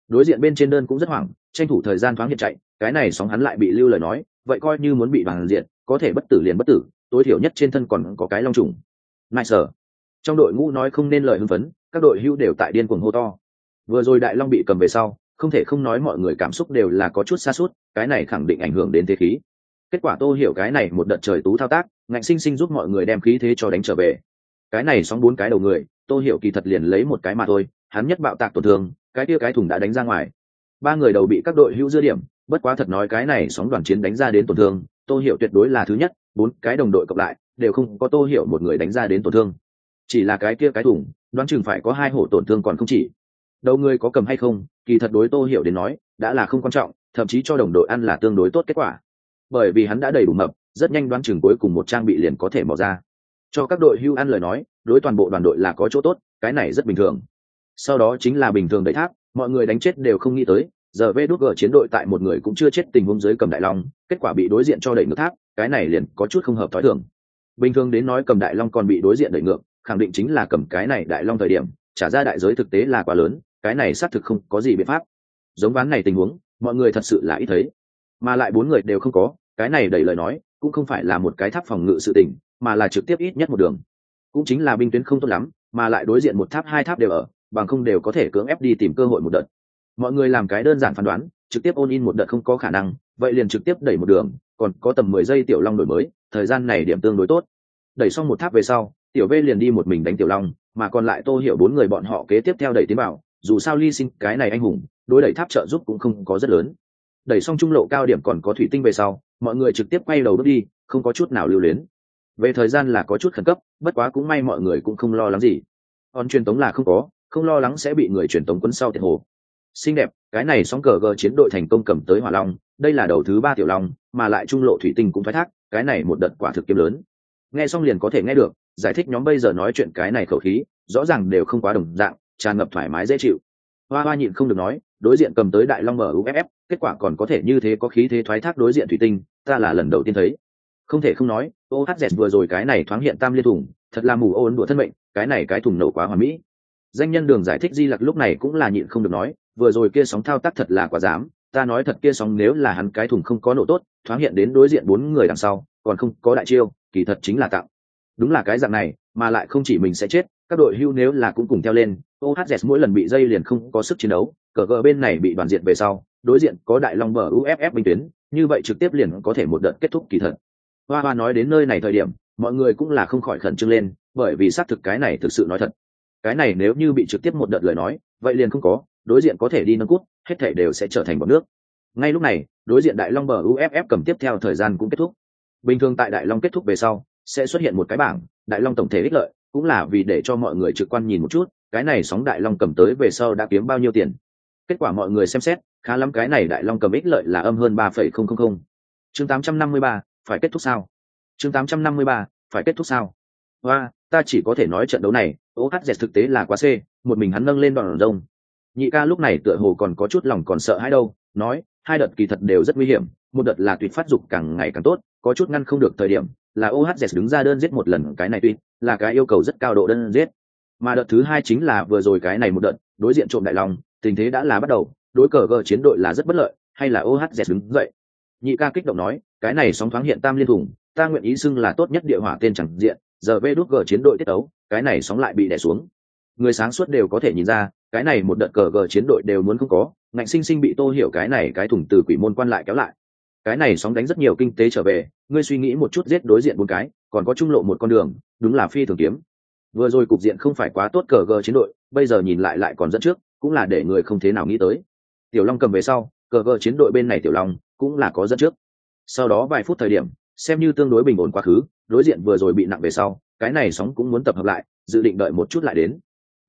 Đối diện bên trên đơn cũng rất hoảng, tranh thủ thời gian thoáng hiện chạy, cái này sóng hắn lại bị lưu lời nói, vậy coi như muốn bị bằng diện, có thể bất tử liền bất tử, tối thiểu nhất trên thân còn có cái long trùng. Nại sở trong đội ngũ nói không nên lời hưng phấn, các đội hưu đều tại điên cuồng hô to. Vừa rồi đại long bị cầm về sau, không thể không nói mọi người cảm xúc đều là có chút xa suốt, cái này khẳng định ảnh hưởng đến thế khí kết quả tô hiểu cái này một đợt trời tú thao tác, ngạnh sinh sinh giúp mọi người đem khí thế cho đánh trở về. Cái này sóng bốn cái đầu người, tô hiểu kỳ thật liền lấy một cái mà thôi, hắn nhất bạo tạc tổn thương, cái kia cái thùng đã đánh ra ngoài. Ba người đầu bị các đội hữu dưa điểm, bất quá thật nói cái này sóng đoàn chiến đánh ra đến tổn thương, tô hiểu tuyệt đối là thứ nhất, bốn cái đồng đội cộng lại, đều không có tô hiểu một người đánh ra đến tổn thương. Chỉ là cái kia cái thùng, đoán chừng phải có hai hổ tổn thương còn không chỉ. Đầu người có cầm hay không, kỳ thật đối tô hiểu đến nói, đã là không quan trọng, thậm chí cho đồng đội ăn là tương đối tốt kết quả bởi vì hắn đã đầy đủ mập, rất nhanh đoán chừng cuối cùng một trang bị liền có thể mò ra. Cho các đội hưu ăn lời nói, đối toàn bộ đoàn đội là có chỗ tốt, cái này rất bình thường. Sau đó chính là bình thường đẩy tháp, mọi người đánh chết đều không nghĩ tới, giờ vê đốt gờ chiến đội tại một người cũng chưa chết tình huống dưới cầm đại long, kết quả bị đối diện cho đẩy ngược tháp, cái này liền có chút không hợp thói thường. Bình thường đến nói cầm đại long còn bị đối diện đẩy ngược, khẳng định chính là cầm cái này đại long thời điểm, trả ra đại giới thực tế là quá lớn, cái này xác thực không có gì biện pháp. Giống ván này tình huống, mọi người thật sự là ít thấy mà lại bốn người đều không có, cái này đẩy lời nói, cũng không phải là một cái tháp phòng ngự sự tình, mà là trực tiếp ít nhất một đường. Cũng chính là binh tuyến không tốt lắm, mà lại đối diện một tháp, hai tháp đều ở, bằng không đều có thể cưỡng ép đi tìm cơ hội một đợt. Mọi người làm cái đơn giản phán đoán, trực tiếp ôn in một đợt không có khả năng, vậy liền trực tiếp đẩy một đường, còn có tầm mười giây tiểu long đổi mới, thời gian này điểm tương đối tốt. Đẩy xong một tháp về sau, tiểu v liền đi một mình đánh tiểu long, mà còn lại tô hiểu bốn người bọn họ kế tiếp theo đẩy tiến bảo dù sao ly sinh, cái này anh hùng, đối đẩy tháp trợ giúp cũng không có rất lớn đẩy xong trung lộ cao điểm còn có thủy tinh về sau, mọi người trực tiếp quay đầu bước đi, không có chút nào lưu luyến. Về thời gian là có chút khẩn cấp, bất quá cũng may mọi người cũng không lo lắng gì. Còn truyền tống là không có, không lo lắng sẽ bị người truyền tống quân sau tiện hồ. Xinh đẹp, cái này sóng cờ gờ chiến đội thành công cầm tới hỏa long, đây là đầu thứ ba tiểu long, mà lại trung lộ thủy tinh cũng thoái thác, cái này một đợt quả thực kiếm lớn. Nghe xong liền có thể nghe được, giải thích nhóm bây giờ nói chuyện cái này khẩu khí, rõ ràng đều không quá đồng dạng, tràn ngập thoải mái dễ chịu. Hoa hoa nhịn không được nói đối diện cầm tới đại long mở uff kết quả còn có thể như thế có khí thế thoái thác đối diện thủy tinh, ta là lần đầu tiên thấy. Không thể không nói ohz vừa rồi cái này thoáng hiện tam liên thủng, thật là mù ô ấn đùa thân mệnh, cái này cái thùng nổ quá hoà mỹ. Danh nhân đường giải thích di lặc lúc này cũng là nhịn không được nói, vừa rồi kia sóng thao tác thật là quá dám, ta nói thật kia sóng nếu là hắn cái thùng không có nổ tốt, thoáng hiện đến đối diện bốn người đằng sau, còn không có đại chiêu, kỳ thật chính là tạo. Đúng là cái dạng này, mà lại không chỉ mình sẽ chết, các đội hưu nếu là cũng cùng theo lên ohz mỗi lần bị dây liền không có sức chiến đấu cờ gờ bên này bị đoàn diện về sau, đối diện có đại long bờ uff minh tuyến, như vậy trực tiếp liền có thể một đợt kết thúc kỳ thật. Hoa hoa nói đến nơi này thời điểm, mọi người cũng là không khỏi khẩn trương lên, bởi vì xác thực cái này thực sự nói thật. Cái này nếu như bị trực tiếp một đợt lời nói, vậy liền không có, đối diện có thể đi nâng cút, hết thể đều sẽ trở thành bọn nước. Ngay lúc này, đối diện đại long bờ uff cầm tiếp theo thời gian cũng kết thúc. Bình thường tại đại long kết thúc về sau, sẽ xuất hiện một cái bảng, đại long tổng thể ích lợi, cũng là vì để cho mọi người trực quan nhìn một chút, cái này sóng đại long cầm tới về sau đã kiếm bao nhiêu tiền kết quả mọi người xem xét, khá lắm cái này đại long cầm ích lợi là âm hơn ba phẩy không không không. Chương tám trăm năm mươi ba, phải kết thúc sao? Chương tám trăm năm mươi ba, phải kết thúc sao? Và ta chỉ có thể nói trận đấu này ohz thực tế là quá c một mình hắn nâng lên đòn rông nhị ca lúc này tựa hồ còn có chút lòng còn sợ hãi đâu, nói, hai đợt kỳ thật đều rất nguy hiểm, một đợt là tuyệt phát dục càng ngày càng tốt, có chút ngăn không được thời điểm, là ohz đứng ra đơn giết một lần cái này tuyệt là cái yêu cầu rất cao độ đơn giết. Mà đợt thứ hai chính là vừa rồi cái này một đợt, đối diện trộm đại long tình thế đã là bắt đầu, đối cờ gờ chiến đội là rất bất lợi, hay là ohz đứng dậy. Nhị ca kích động nói, cái này sóng thoáng hiện tam liên thủng, ta nguyện ý xưng là tốt nhất địa hỏa tên chẳng diện, giờ vê đốt gờ chiến đội tiết tấu, cái này sóng lại bị đẻ xuống. Người sáng suốt đều có thể nhìn ra, cái này một đợt cờ gờ chiến đội đều muốn không có, ngạnh sinh sinh bị tô hiểu cái này cái thủng từ quỷ môn quan lại kéo lại. Cái này sóng đánh rất nhiều kinh tế trở về, ngươi suy nghĩ một chút giết đối diện bốn cái, còn có trung lộ một con đường, đúng là phi thường kiếm. Vừa rồi cục diện không phải quá tốt cờ gờ chiến đội, bây giờ nhìn lại lại còn dẫn trước cũng là để người không thế nào nghĩ tới. Tiểu long cầm về sau, cờ vợ chiến đội bên này tiểu long cũng là có dẫn trước. Sau đó vài phút thời điểm, xem như tương đối bình ổn quá khứ, đối diện vừa rồi bị nặng về sau, cái này sóng cũng muốn tập hợp lại, dự định đợi một chút lại đến.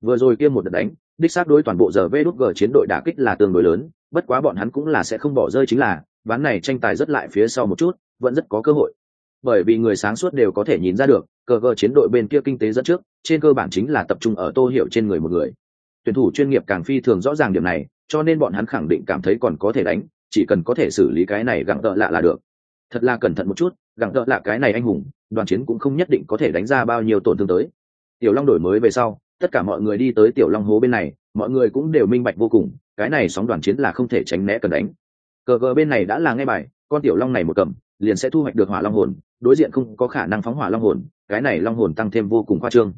Vừa rồi kia một đợt đánh, đích xác đối toàn bộ giờ vê đút g chiến đội đả kích là tương đối lớn, bất quá bọn hắn cũng là sẽ không bỏ rơi chính là, ván này tranh tài rất lại phía sau một chút, vẫn rất có cơ hội. Bởi vì người sáng suốt đều có thể nhìn ra được, cờ vợ chiến đội bên kia kinh tế dẫn trước, trên cơ bản chính là tập trung ở tô hiểu trên người một người tuyển thủ chuyên nghiệp càng phi thường rõ ràng điểm này, cho nên bọn hắn khẳng định cảm thấy còn có thể đánh, chỉ cần có thể xử lý cái này gặng tợ lạ là được. Thật là cẩn thận một chút, gặng tợ lạ cái này anh hùng, đoàn chiến cũng không nhất định có thể đánh ra bao nhiêu tổn thương tới. Tiểu long đổi mới về sau, tất cả mọi người đi tới tiểu long hố bên này, mọi người cũng đều minh bạch vô cùng, cái này sóng đoàn chiến là không thể tránh né cần đánh. Cờ gờ bên này đã là nghe bài, con tiểu long này một cầm, liền sẽ thu hoạch được hỏa long hồn, đối diện không có khả năng phóng hỏa long hồn, cái này long hồn tăng thêm vô cùng khoa trương.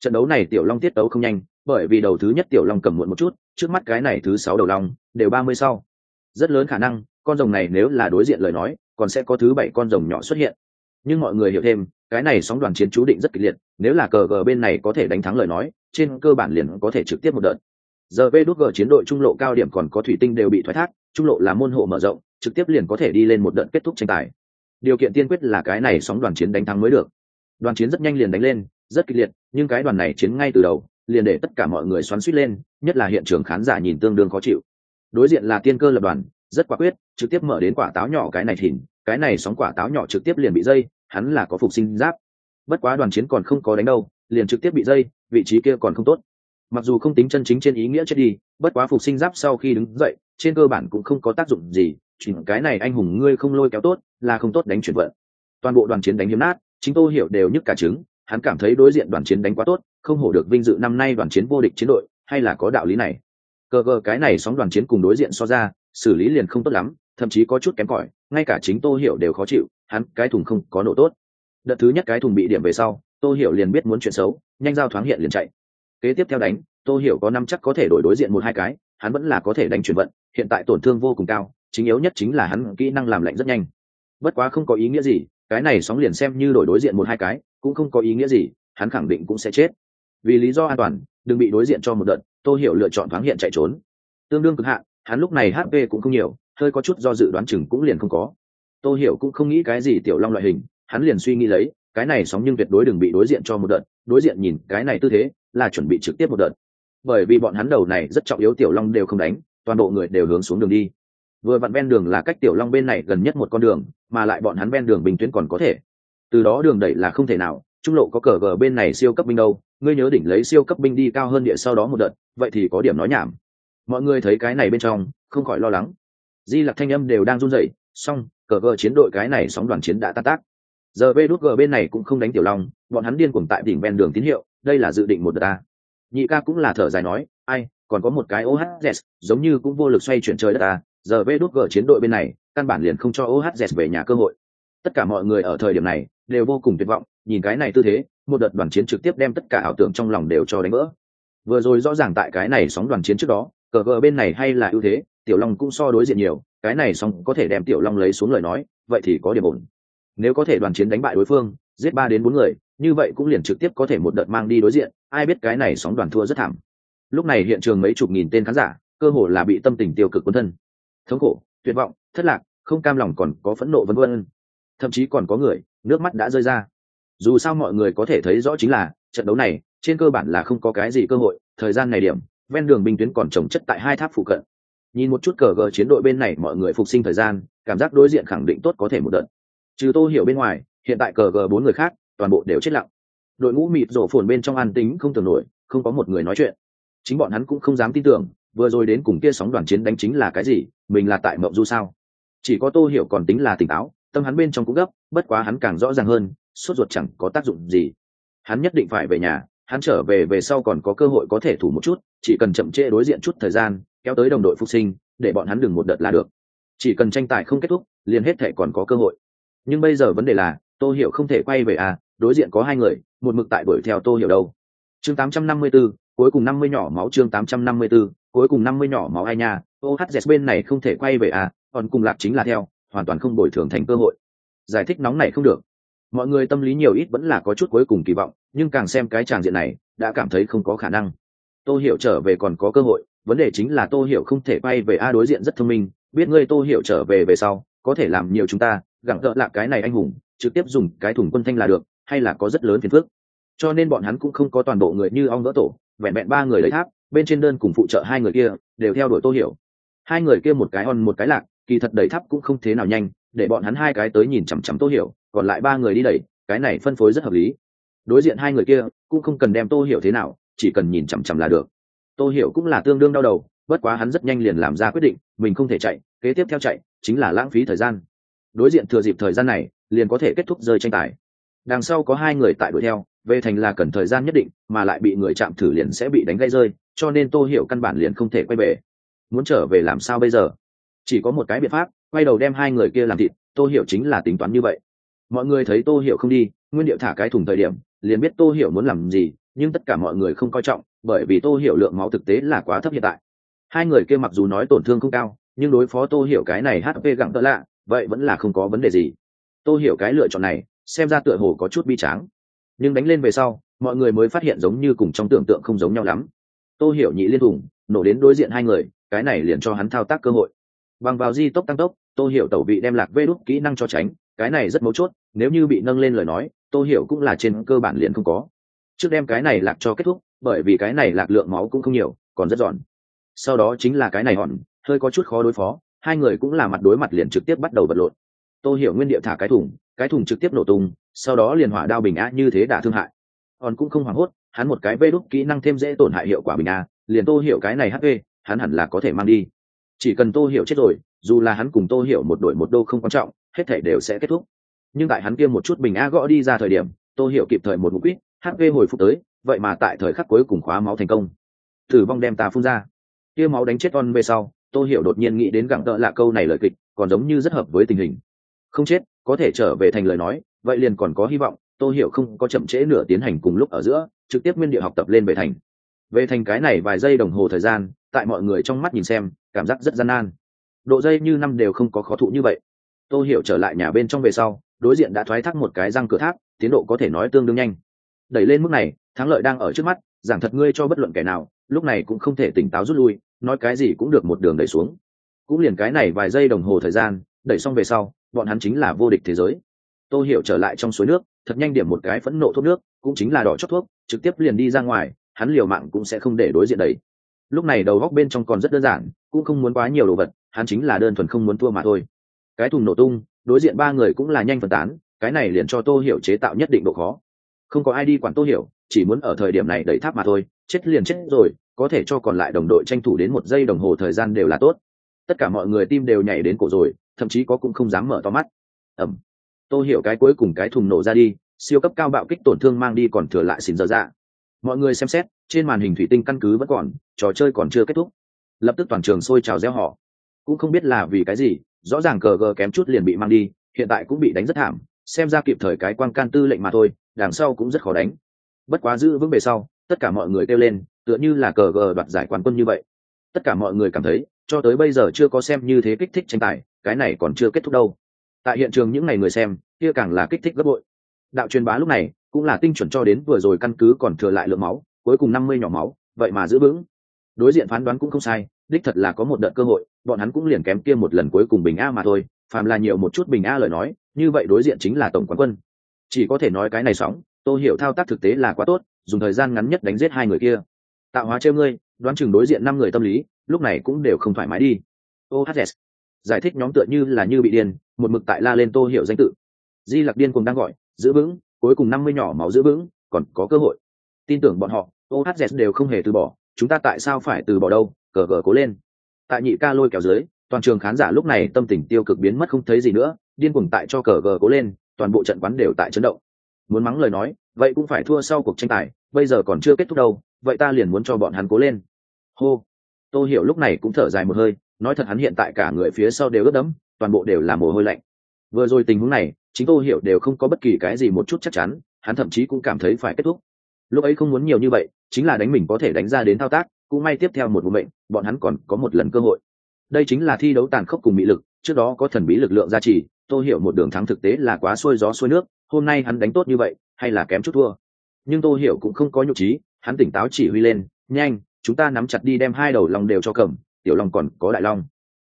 Trận đấu này tiểu long tiết đấu không nhanh bởi vì đầu thứ nhất tiểu long cầm muộn một chút, trước mắt cái này thứ sáu đầu long đều ba mươi sau. Rất lớn khả năng, con rồng này nếu là đối diện lời nói, còn sẽ có thứ bảy con rồng nhỏ xuất hiện. Nhưng mọi người hiểu thêm, cái này sóng đoàn chiến chú định rất kịch liệt, nếu là cờ gờ bên này có thể đánh thắng lời nói, trên cơ bản liền có thể trực tiếp một đợt. Giờ vê đút gờ chiến đội trung lộ cao điểm còn có thủy tinh đều bị thoái thác, trung lộ là môn hộ mở rộng, trực tiếp liền có thể đi lên một đợt kết thúc tranh tài. Điều kiện tiên quyết là cái này sóng đoàn chiến đánh thắng mới được. Đoàn chiến rất nhanh liền đánh lên, rất kịch liệt, nhưng cái đoàn này chiến ngay từ đầu liền để tất cả mọi người xoắn suýt lên, nhất là hiện trường khán giả nhìn tương đương khó chịu. Đối diện là tiên cơ lập đoàn, rất quả quyết, trực tiếp mở đến quả táo nhỏ cái này thìn cái này sóng quả táo nhỏ trực tiếp liền bị dây, hắn là có phục sinh giáp. Bất quá đoàn chiến còn không có đánh đâu, liền trực tiếp bị dây, vị trí kia còn không tốt. Mặc dù không tính chân chính trên ý nghĩa chết đi, bất quá phục sinh giáp sau khi đứng dậy, trên cơ bản cũng không có tác dụng gì, chỉ cái này anh hùng ngươi không lôi kéo tốt, là không tốt đánh chuyển vận. Toàn bộ đoàn chiến đánh hiếm nát, chính tôi hiểu đều nhức cả trứng, hắn cảm thấy đối diện đoàn chiến đánh quá tốt không hổ được vinh dự năm nay đoàn chiến vô địch chiến đội, hay là có đạo lý này? Cờ cờ cái này sóng đoàn chiến cùng đối diện so ra, xử lý liền không tốt lắm, thậm chí có chút kém cỏi, ngay cả chính tô hiểu đều khó chịu, hắn, cái thùng không có nổ tốt. Đợt thứ nhất cái thùng bị điểm về sau, tô hiểu liền biết muốn chuyện xấu, nhanh giao thoáng hiện liền chạy. Kế tiếp theo đánh, tô hiểu có năm chắc có thể đổi đối diện một hai cái, hắn vẫn là có thể đánh chuyển vận, hiện tại tổn thương vô cùng cao, chính yếu nhất chính là hắn kỹ năng làm lạnh rất nhanh. Bất quá không có ý nghĩa gì, cái này sóng liền xem như đổi đối diện một hai cái, cũng không có ý nghĩa gì, hắn khẳng định cũng sẽ chết vì lý do an toàn, đừng bị đối diện cho một đợt, tô hiểu lựa chọn thoáng hiện chạy trốn. Tương đương cực hạn, hắn lúc này hp cũng không nhiều, hơi có chút do dự đoán chừng cũng liền không có. Tô hiểu cũng không nghĩ cái gì tiểu long loại hình, hắn liền suy nghĩ lấy, cái này sóng nhưng tuyệt đối đừng bị đối diện cho một đợt, đối diện nhìn cái này tư thế, là chuẩn bị trực tiếp một đợt. Bởi vì bọn hắn đầu này rất trọng yếu tiểu long đều không đánh, toàn bộ người đều hướng xuống đường đi. Vừa vặn ven đường là cách tiểu long bên này gần nhất một con đường, mà lại bọn hắn ven đường bình tuyến còn có thể. Từ đó đường đẩy là không thể nào trung lộ có cờ gờ bên này siêu cấp binh đâu, ngươi nhớ đỉnh lấy siêu cấp binh đi cao hơn địa sau đó một đợt, vậy thì có điểm nói nhảm. Mọi người thấy cái này bên trong, không khỏi lo lắng. Di lặc thanh âm đều đang run rẩy song cờ gờ chiến đội cái này sóng đoàn chiến đã tan tác. Giờ vê đút g bên này cũng không đánh tiểu long, bọn hắn điên cuồng tại đỉnh ven đường tín hiệu, đây là dự định một đợt ta. Nhị ca cũng là thở dài nói, ai, còn có một cái ohz giống như cũng vô lực xoay chuyển chơi đất ta. Giờ vê đút g chiến đội bên này, căn bản liền không cho ohz về nhà cơ hội. Tất cả mọi người ở thời điểm này đều vô cùng tuyệt vọng, nhìn cái này tư thế, một đợt đoàn chiến trực tiếp đem tất cả ảo tưởng trong lòng đều cho đánh vỡ. Vừa rồi rõ ràng tại cái này sóng đoàn chiến trước đó, cờ gờ bên này hay là ưu thế, tiểu long cũng so đối diện nhiều, cái này sóng có thể đem tiểu long lấy xuống lời nói, vậy thì có điểm ổn. Nếu có thể đoàn chiến đánh bại đối phương, giết ba đến bốn người, như vậy cũng liền trực tiếp có thể một đợt mang đi đối diện, ai biết cái này sóng đoàn thua rất thảm. Lúc này hiện trường mấy chục nghìn tên khán giả, cơ hồ là bị tâm tình tiêu cực quân thân. Thống khổ, tuyệt vọng, thất lạc, không cam lòng còn có phẫn nộ vân vân. Thậm chí còn có người nước mắt đã rơi ra. Dù sao mọi người có thể thấy rõ chính là, trận đấu này, trên cơ bản là không có cái gì cơ hội, thời gian này điểm, ven đường binh tuyến còn trồng chất tại hai tháp phụ cận. Nhìn một chút cờ gờ chiến đội bên này mọi người phục sinh thời gian, cảm giác đối diện khẳng định tốt có thể một đợt. Trừ tô hiểu bên ngoài, hiện tại cờ gờ bốn người khác, toàn bộ đều chết lặng. Đội ngũ mịt rổ phồn bên trong an tính không tưởng nổi, không có một người nói chuyện. Chính bọn hắn cũng không dám tin tưởng, vừa rồi đến cùng kia sóng đoàn chiến đánh chính là cái gì, mình là tại mộng du sao? Chỉ có tô hiểu còn tính là tỉnh táo tâm hắn bên trong cũng gấp bất quá hắn càng rõ ràng hơn sốt ruột chẳng có tác dụng gì. Hắn nhất định phải về nhà hắn trở về về sau còn có cơ hội có thể thủ một chút chỉ cần chậm trễ đối diện chút thời gian kéo tới đồng đội phục sinh để bọn hắn đừng một đợt là được. Chỉ cần tranh tài không kết thúc liền hết thể còn có cơ hội. Nhưng bây giờ vấn đề là tô hiểu không thể quay về à đối diện có hai người một mực tại đuổi theo tô hiểu đâu. Chương 854, cuối cùng năm mươi nhỏ máu chương tám trăm năm mươi 854, cuối cùng năm mươi nhỏ máu ai nha ohz bên này không thể quay về à còn cùng lạc chính là theo hoàn toàn không bồi thường thành cơ hội. Giải thích nóng này không được. Mọi người tâm lý nhiều ít vẫn là có chút cuối cùng kỳ vọng, nhưng càng xem cái tràng diện này, đã cảm thấy không có khả năng. Tôi hiểu trở về còn có cơ hội, vấn đề chính là tô hiểu không thể quay về a đối diện rất thông minh, biết ngươi tô hiểu trở về về sau, có thể làm nhiều chúng ta, gặng gỡ là cái này anh hùng, trực tiếp dùng cái thùng quân thanh là được, hay là có rất lớn phiền phức. Cho nên bọn hắn cũng không có toàn bộ người như ong vỡ tổ, vẹn vẹn ba người lấy tháp, bên trên đơn cùng phụ trợ hai người kia, đều theo đuổi tô hiểu. Hai người kia một cái on một cái lạc kỳ thật đẩy tháp cũng không thế nào nhanh, để bọn hắn hai cái tới nhìn chằm chằm tô hiểu, còn lại ba người đi đẩy, cái này phân phối rất hợp lý. Đối diện hai người kia, cũng không cần đem tô hiểu thế nào, chỉ cần nhìn chằm chằm là được. Tô hiểu cũng là tương đương đau đầu, bất quá hắn rất nhanh liền làm ra quyết định, mình không thể chạy, kế tiếp theo chạy, chính là lãng phí thời gian. Đối diện thừa dịp thời gian này, liền có thể kết thúc rơi tranh tài. Đằng sau có hai người tại đuổi theo, về thành là cần thời gian nhất định, mà lại bị người chạm thử liền sẽ bị đánh gây rơi, cho nên tô hiểu căn bản liền không thể quay về. Muốn trở về làm sao bây giờ? Chỉ có một cái biện pháp, quay đầu đem hai người kia làm thịt, tô hiểu chính là tính toán như vậy. Mọi người thấy tô hiểu không đi, nguyên điệu thả cái thùng thời điểm, liền biết tô hiểu muốn làm gì, nhưng tất cả mọi người không coi trọng, bởi vì tô hiểu lượng máu thực tế là quá thấp hiện tại. Hai người kia mặc dù nói tổn thương không cao, nhưng đối phó tô hiểu cái này hp gặng tợ lạ, vậy vẫn là không có vấn đề gì. Tô hiểu cái lựa chọn này, xem ra tựa hồ có chút bi tráng. Nhưng đánh lên về sau, mọi người mới phát hiện giống như cùng trong tưởng tượng không giống nhau lắm. Tô hiểu nhị liên thủng, nổ đến đối diện hai người, cái này liền cho hắn thao tác cơ hội bằng vào di tốc tăng tốc, tô hiểu tẩu vị đem lạc vê đúc kỹ năng cho tránh, cái này rất mấu chốt, nếu như bị nâng lên lời nói, tô hiểu cũng là trên cơ bản liền không có. Trước đem cái này lạc cho kết thúc, bởi vì cái này lạc lượng máu cũng không nhiều, còn rất giòn. Sau đó chính là cái này hòn, hơi có chút khó đối phó, hai người cũng là mặt đối mặt liền trực tiếp bắt đầu vật lộn. Tô hiểu nguyên địa thả cái thùng cái thùng trực tiếp nổ tung, sau đó liền hỏa đao bình a như thế đả thương hại. Hòn cũng không hoảng hốt, hắn một cái vê đúc kỹ năng thêm dễ tổn hại hiệu quả bình a liền tô hiểu cái này hp hắn hẳn là có thể mang đi chỉ cần tô hiểu chết rồi, dù là hắn cùng tô hiểu một đội một đô không quan trọng, hết thể đều sẽ kết thúc. Nhưng tại hắn kia một chút bình a gõ đi ra thời điểm, tô hiểu kịp thời một mục quýt hp hồi phục tới, vậy mà tại thời khắc cuối cùng khóa máu thành công. Tử vong đem ta phun ra. Kia máu đánh chết on về sau, tô hiểu đột nhiên nghĩ đến gặng tợ lạ câu này lời kịch, còn giống như rất hợp với tình hình. Không chết, có thể trở về thành lời nói, vậy liền còn có hy vọng, tô hiểu không có chậm trễ nửa tiến hành cùng lúc ở giữa, trực tiếp nguyên địa học tập lên về thành. Về thành cái này vài giây đồng hồ thời gian tại mọi người trong mắt nhìn xem, cảm giác rất gian nan. Độ dây như năm đều không có khó thụ như vậy. Tô hiểu trở lại nhà bên trong về sau, đối diện đã thoái thác một cái răng cửa tháp, tiến độ có thể nói tương đương nhanh. Đẩy lên mức này, thắng lợi đang ở trước mắt, giảng thật ngươi cho bất luận kẻ nào, lúc này cũng không thể tỉnh táo rút lui, nói cái gì cũng được một đường đẩy xuống. Cũng liền cái này vài giây đồng hồ thời gian, đẩy xong về sau, bọn hắn chính là vô địch thế giới. Tô hiểu trở lại trong suối nước, thật nhanh điểm một cái phẫn nộ thuốc nước, cũng chính là đỏ chót thuốc, trực tiếp liền đi ra ngoài, hắn liều mạng cũng sẽ không để đối diện đấy lúc này đầu góc bên trong còn rất đơn giản, cũng không muốn quá nhiều đồ vật, hắn chính là đơn thuần không muốn thua mà thôi. Cái thùng nổ tung, đối diện ba người cũng là nhanh phân tán, cái này liền cho tô hiểu chế tạo nhất định độ khó. Không có ai đi quản tô hiểu, chỉ muốn ở thời điểm này đẩy tháp mà thôi, chết liền chết rồi, có thể cho còn lại đồng đội tranh thủ đến một giây đồng hồ thời gian đều là tốt. Tất cả mọi người tim đều nhảy đến cổ rồi, thậm chí có cũng không dám mở to mắt. Ẩm tô hiểu cái cuối cùng cái thùng nổ ra đi, siêu cấp cao bạo kích tổn thương mang đi còn thừa lại xin dở dạ mọi người xem xét, trên màn hình thủy tinh căn cứ vẫn còn, trò chơi còn chưa kết thúc. Lập tức toàn trường sôi trào reo họ cũng không biết là vì cái gì, rõ ràng cờ gờ kém chút liền bị mang đi, hiện tại cũng bị đánh rất thảm, xem ra kịp thời cái quan can tư lệnh mà thôi, đằng sau cũng rất khó đánh. Bất quá giữ vững về sau, tất cả mọi người kêu lên, tựa như là cờ gờ đoạt giải quán quân như vậy. Tất cả mọi người cảm thấy, cho tới bây giờ chưa có xem như thế kích thích tranh tài, cái này còn chưa kết thúc đâu. Tại hiện trường những ngày người xem, kia càng là kích thích gấp bội. Đạo truyền bá lúc này cũng là tinh chuẩn cho đến vừa rồi căn cứ còn thừa lại lượng máu, cuối cùng năm mươi nhỏ máu, vậy mà giữ vững. Đối diện phán đoán cũng không sai, đích thật là có một đợt cơ hội, bọn hắn cũng liền kém kia một lần cuối cùng bình a mà thôi, phàm là nhiều một chút bình a lời nói, như vậy đối diện chính là tổng quán quân. Chỉ có thể nói cái này sóng, tôi hiểu thao tác thực tế là quá tốt, dùng thời gian ngắn nhất đánh giết hai người kia. Tạo hóa trêu ngươi, đoán chừng đối diện năm người tâm lý, lúc này cũng đều không thoải mái đi. Ohs giải thích nhóm tựa như là như bị điên, một mực tại la lên tô hiểu danh tự. Di lặc điên cùng đang gọi, giữ vững cuối cùng năm mươi nhỏ máu giữ vững, còn có cơ hội. Tin tưởng bọn họ ohz đều không hề từ bỏ, chúng ta tại sao phải từ bỏ đâu cờ cờ cố lên. Tại nhị ca lôi kéo dưới, toàn trường khán giả lúc này tâm tình tiêu cực biến mất không thấy gì nữa, điên cuồng tại cho cờ cờ cố lên, toàn bộ trận quán đều tại chấn động. Muốn mắng lời nói, vậy cũng phải thua sau cuộc tranh tài, bây giờ còn chưa kết thúc đâu, vậy ta liền muốn cho bọn hắn cố lên. Hô. Tôi hiểu lúc này cũng thở dài một hơi, nói thật hắn hiện tại cả người phía sau đều ướt đẫm, toàn bộ đều là mồ hôi lạnh. Vừa rồi tình huống này chính tô hiểu đều không có bất kỳ cái gì một chút chắc chắn, hắn thậm chí cũng cảm thấy phải kết thúc. Lúc ấy không muốn nhiều như vậy, chính là đánh mình có thể đánh ra đến thao tác, cũng may tiếp theo một vụ mệnh, bọn hắn còn có một lần cơ hội. Đây chính là thi đấu tàn khốc cùng mỹ lực, trước đó có thần bí lực lượng gia trì tôi hiểu một đường thắng thực tế là quá xuôi gió xuôi nước, hôm nay hắn đánh tốt như vậy, hay là kém chút thua. Nhưng tôi hiểu cũng không có nhục trí, hắn tỉnh táo chỉ huy lên, nhanh, chúng ta nắm chặt đi đem hai đầu lòng đều cho cầm, tiểu long còn có đại long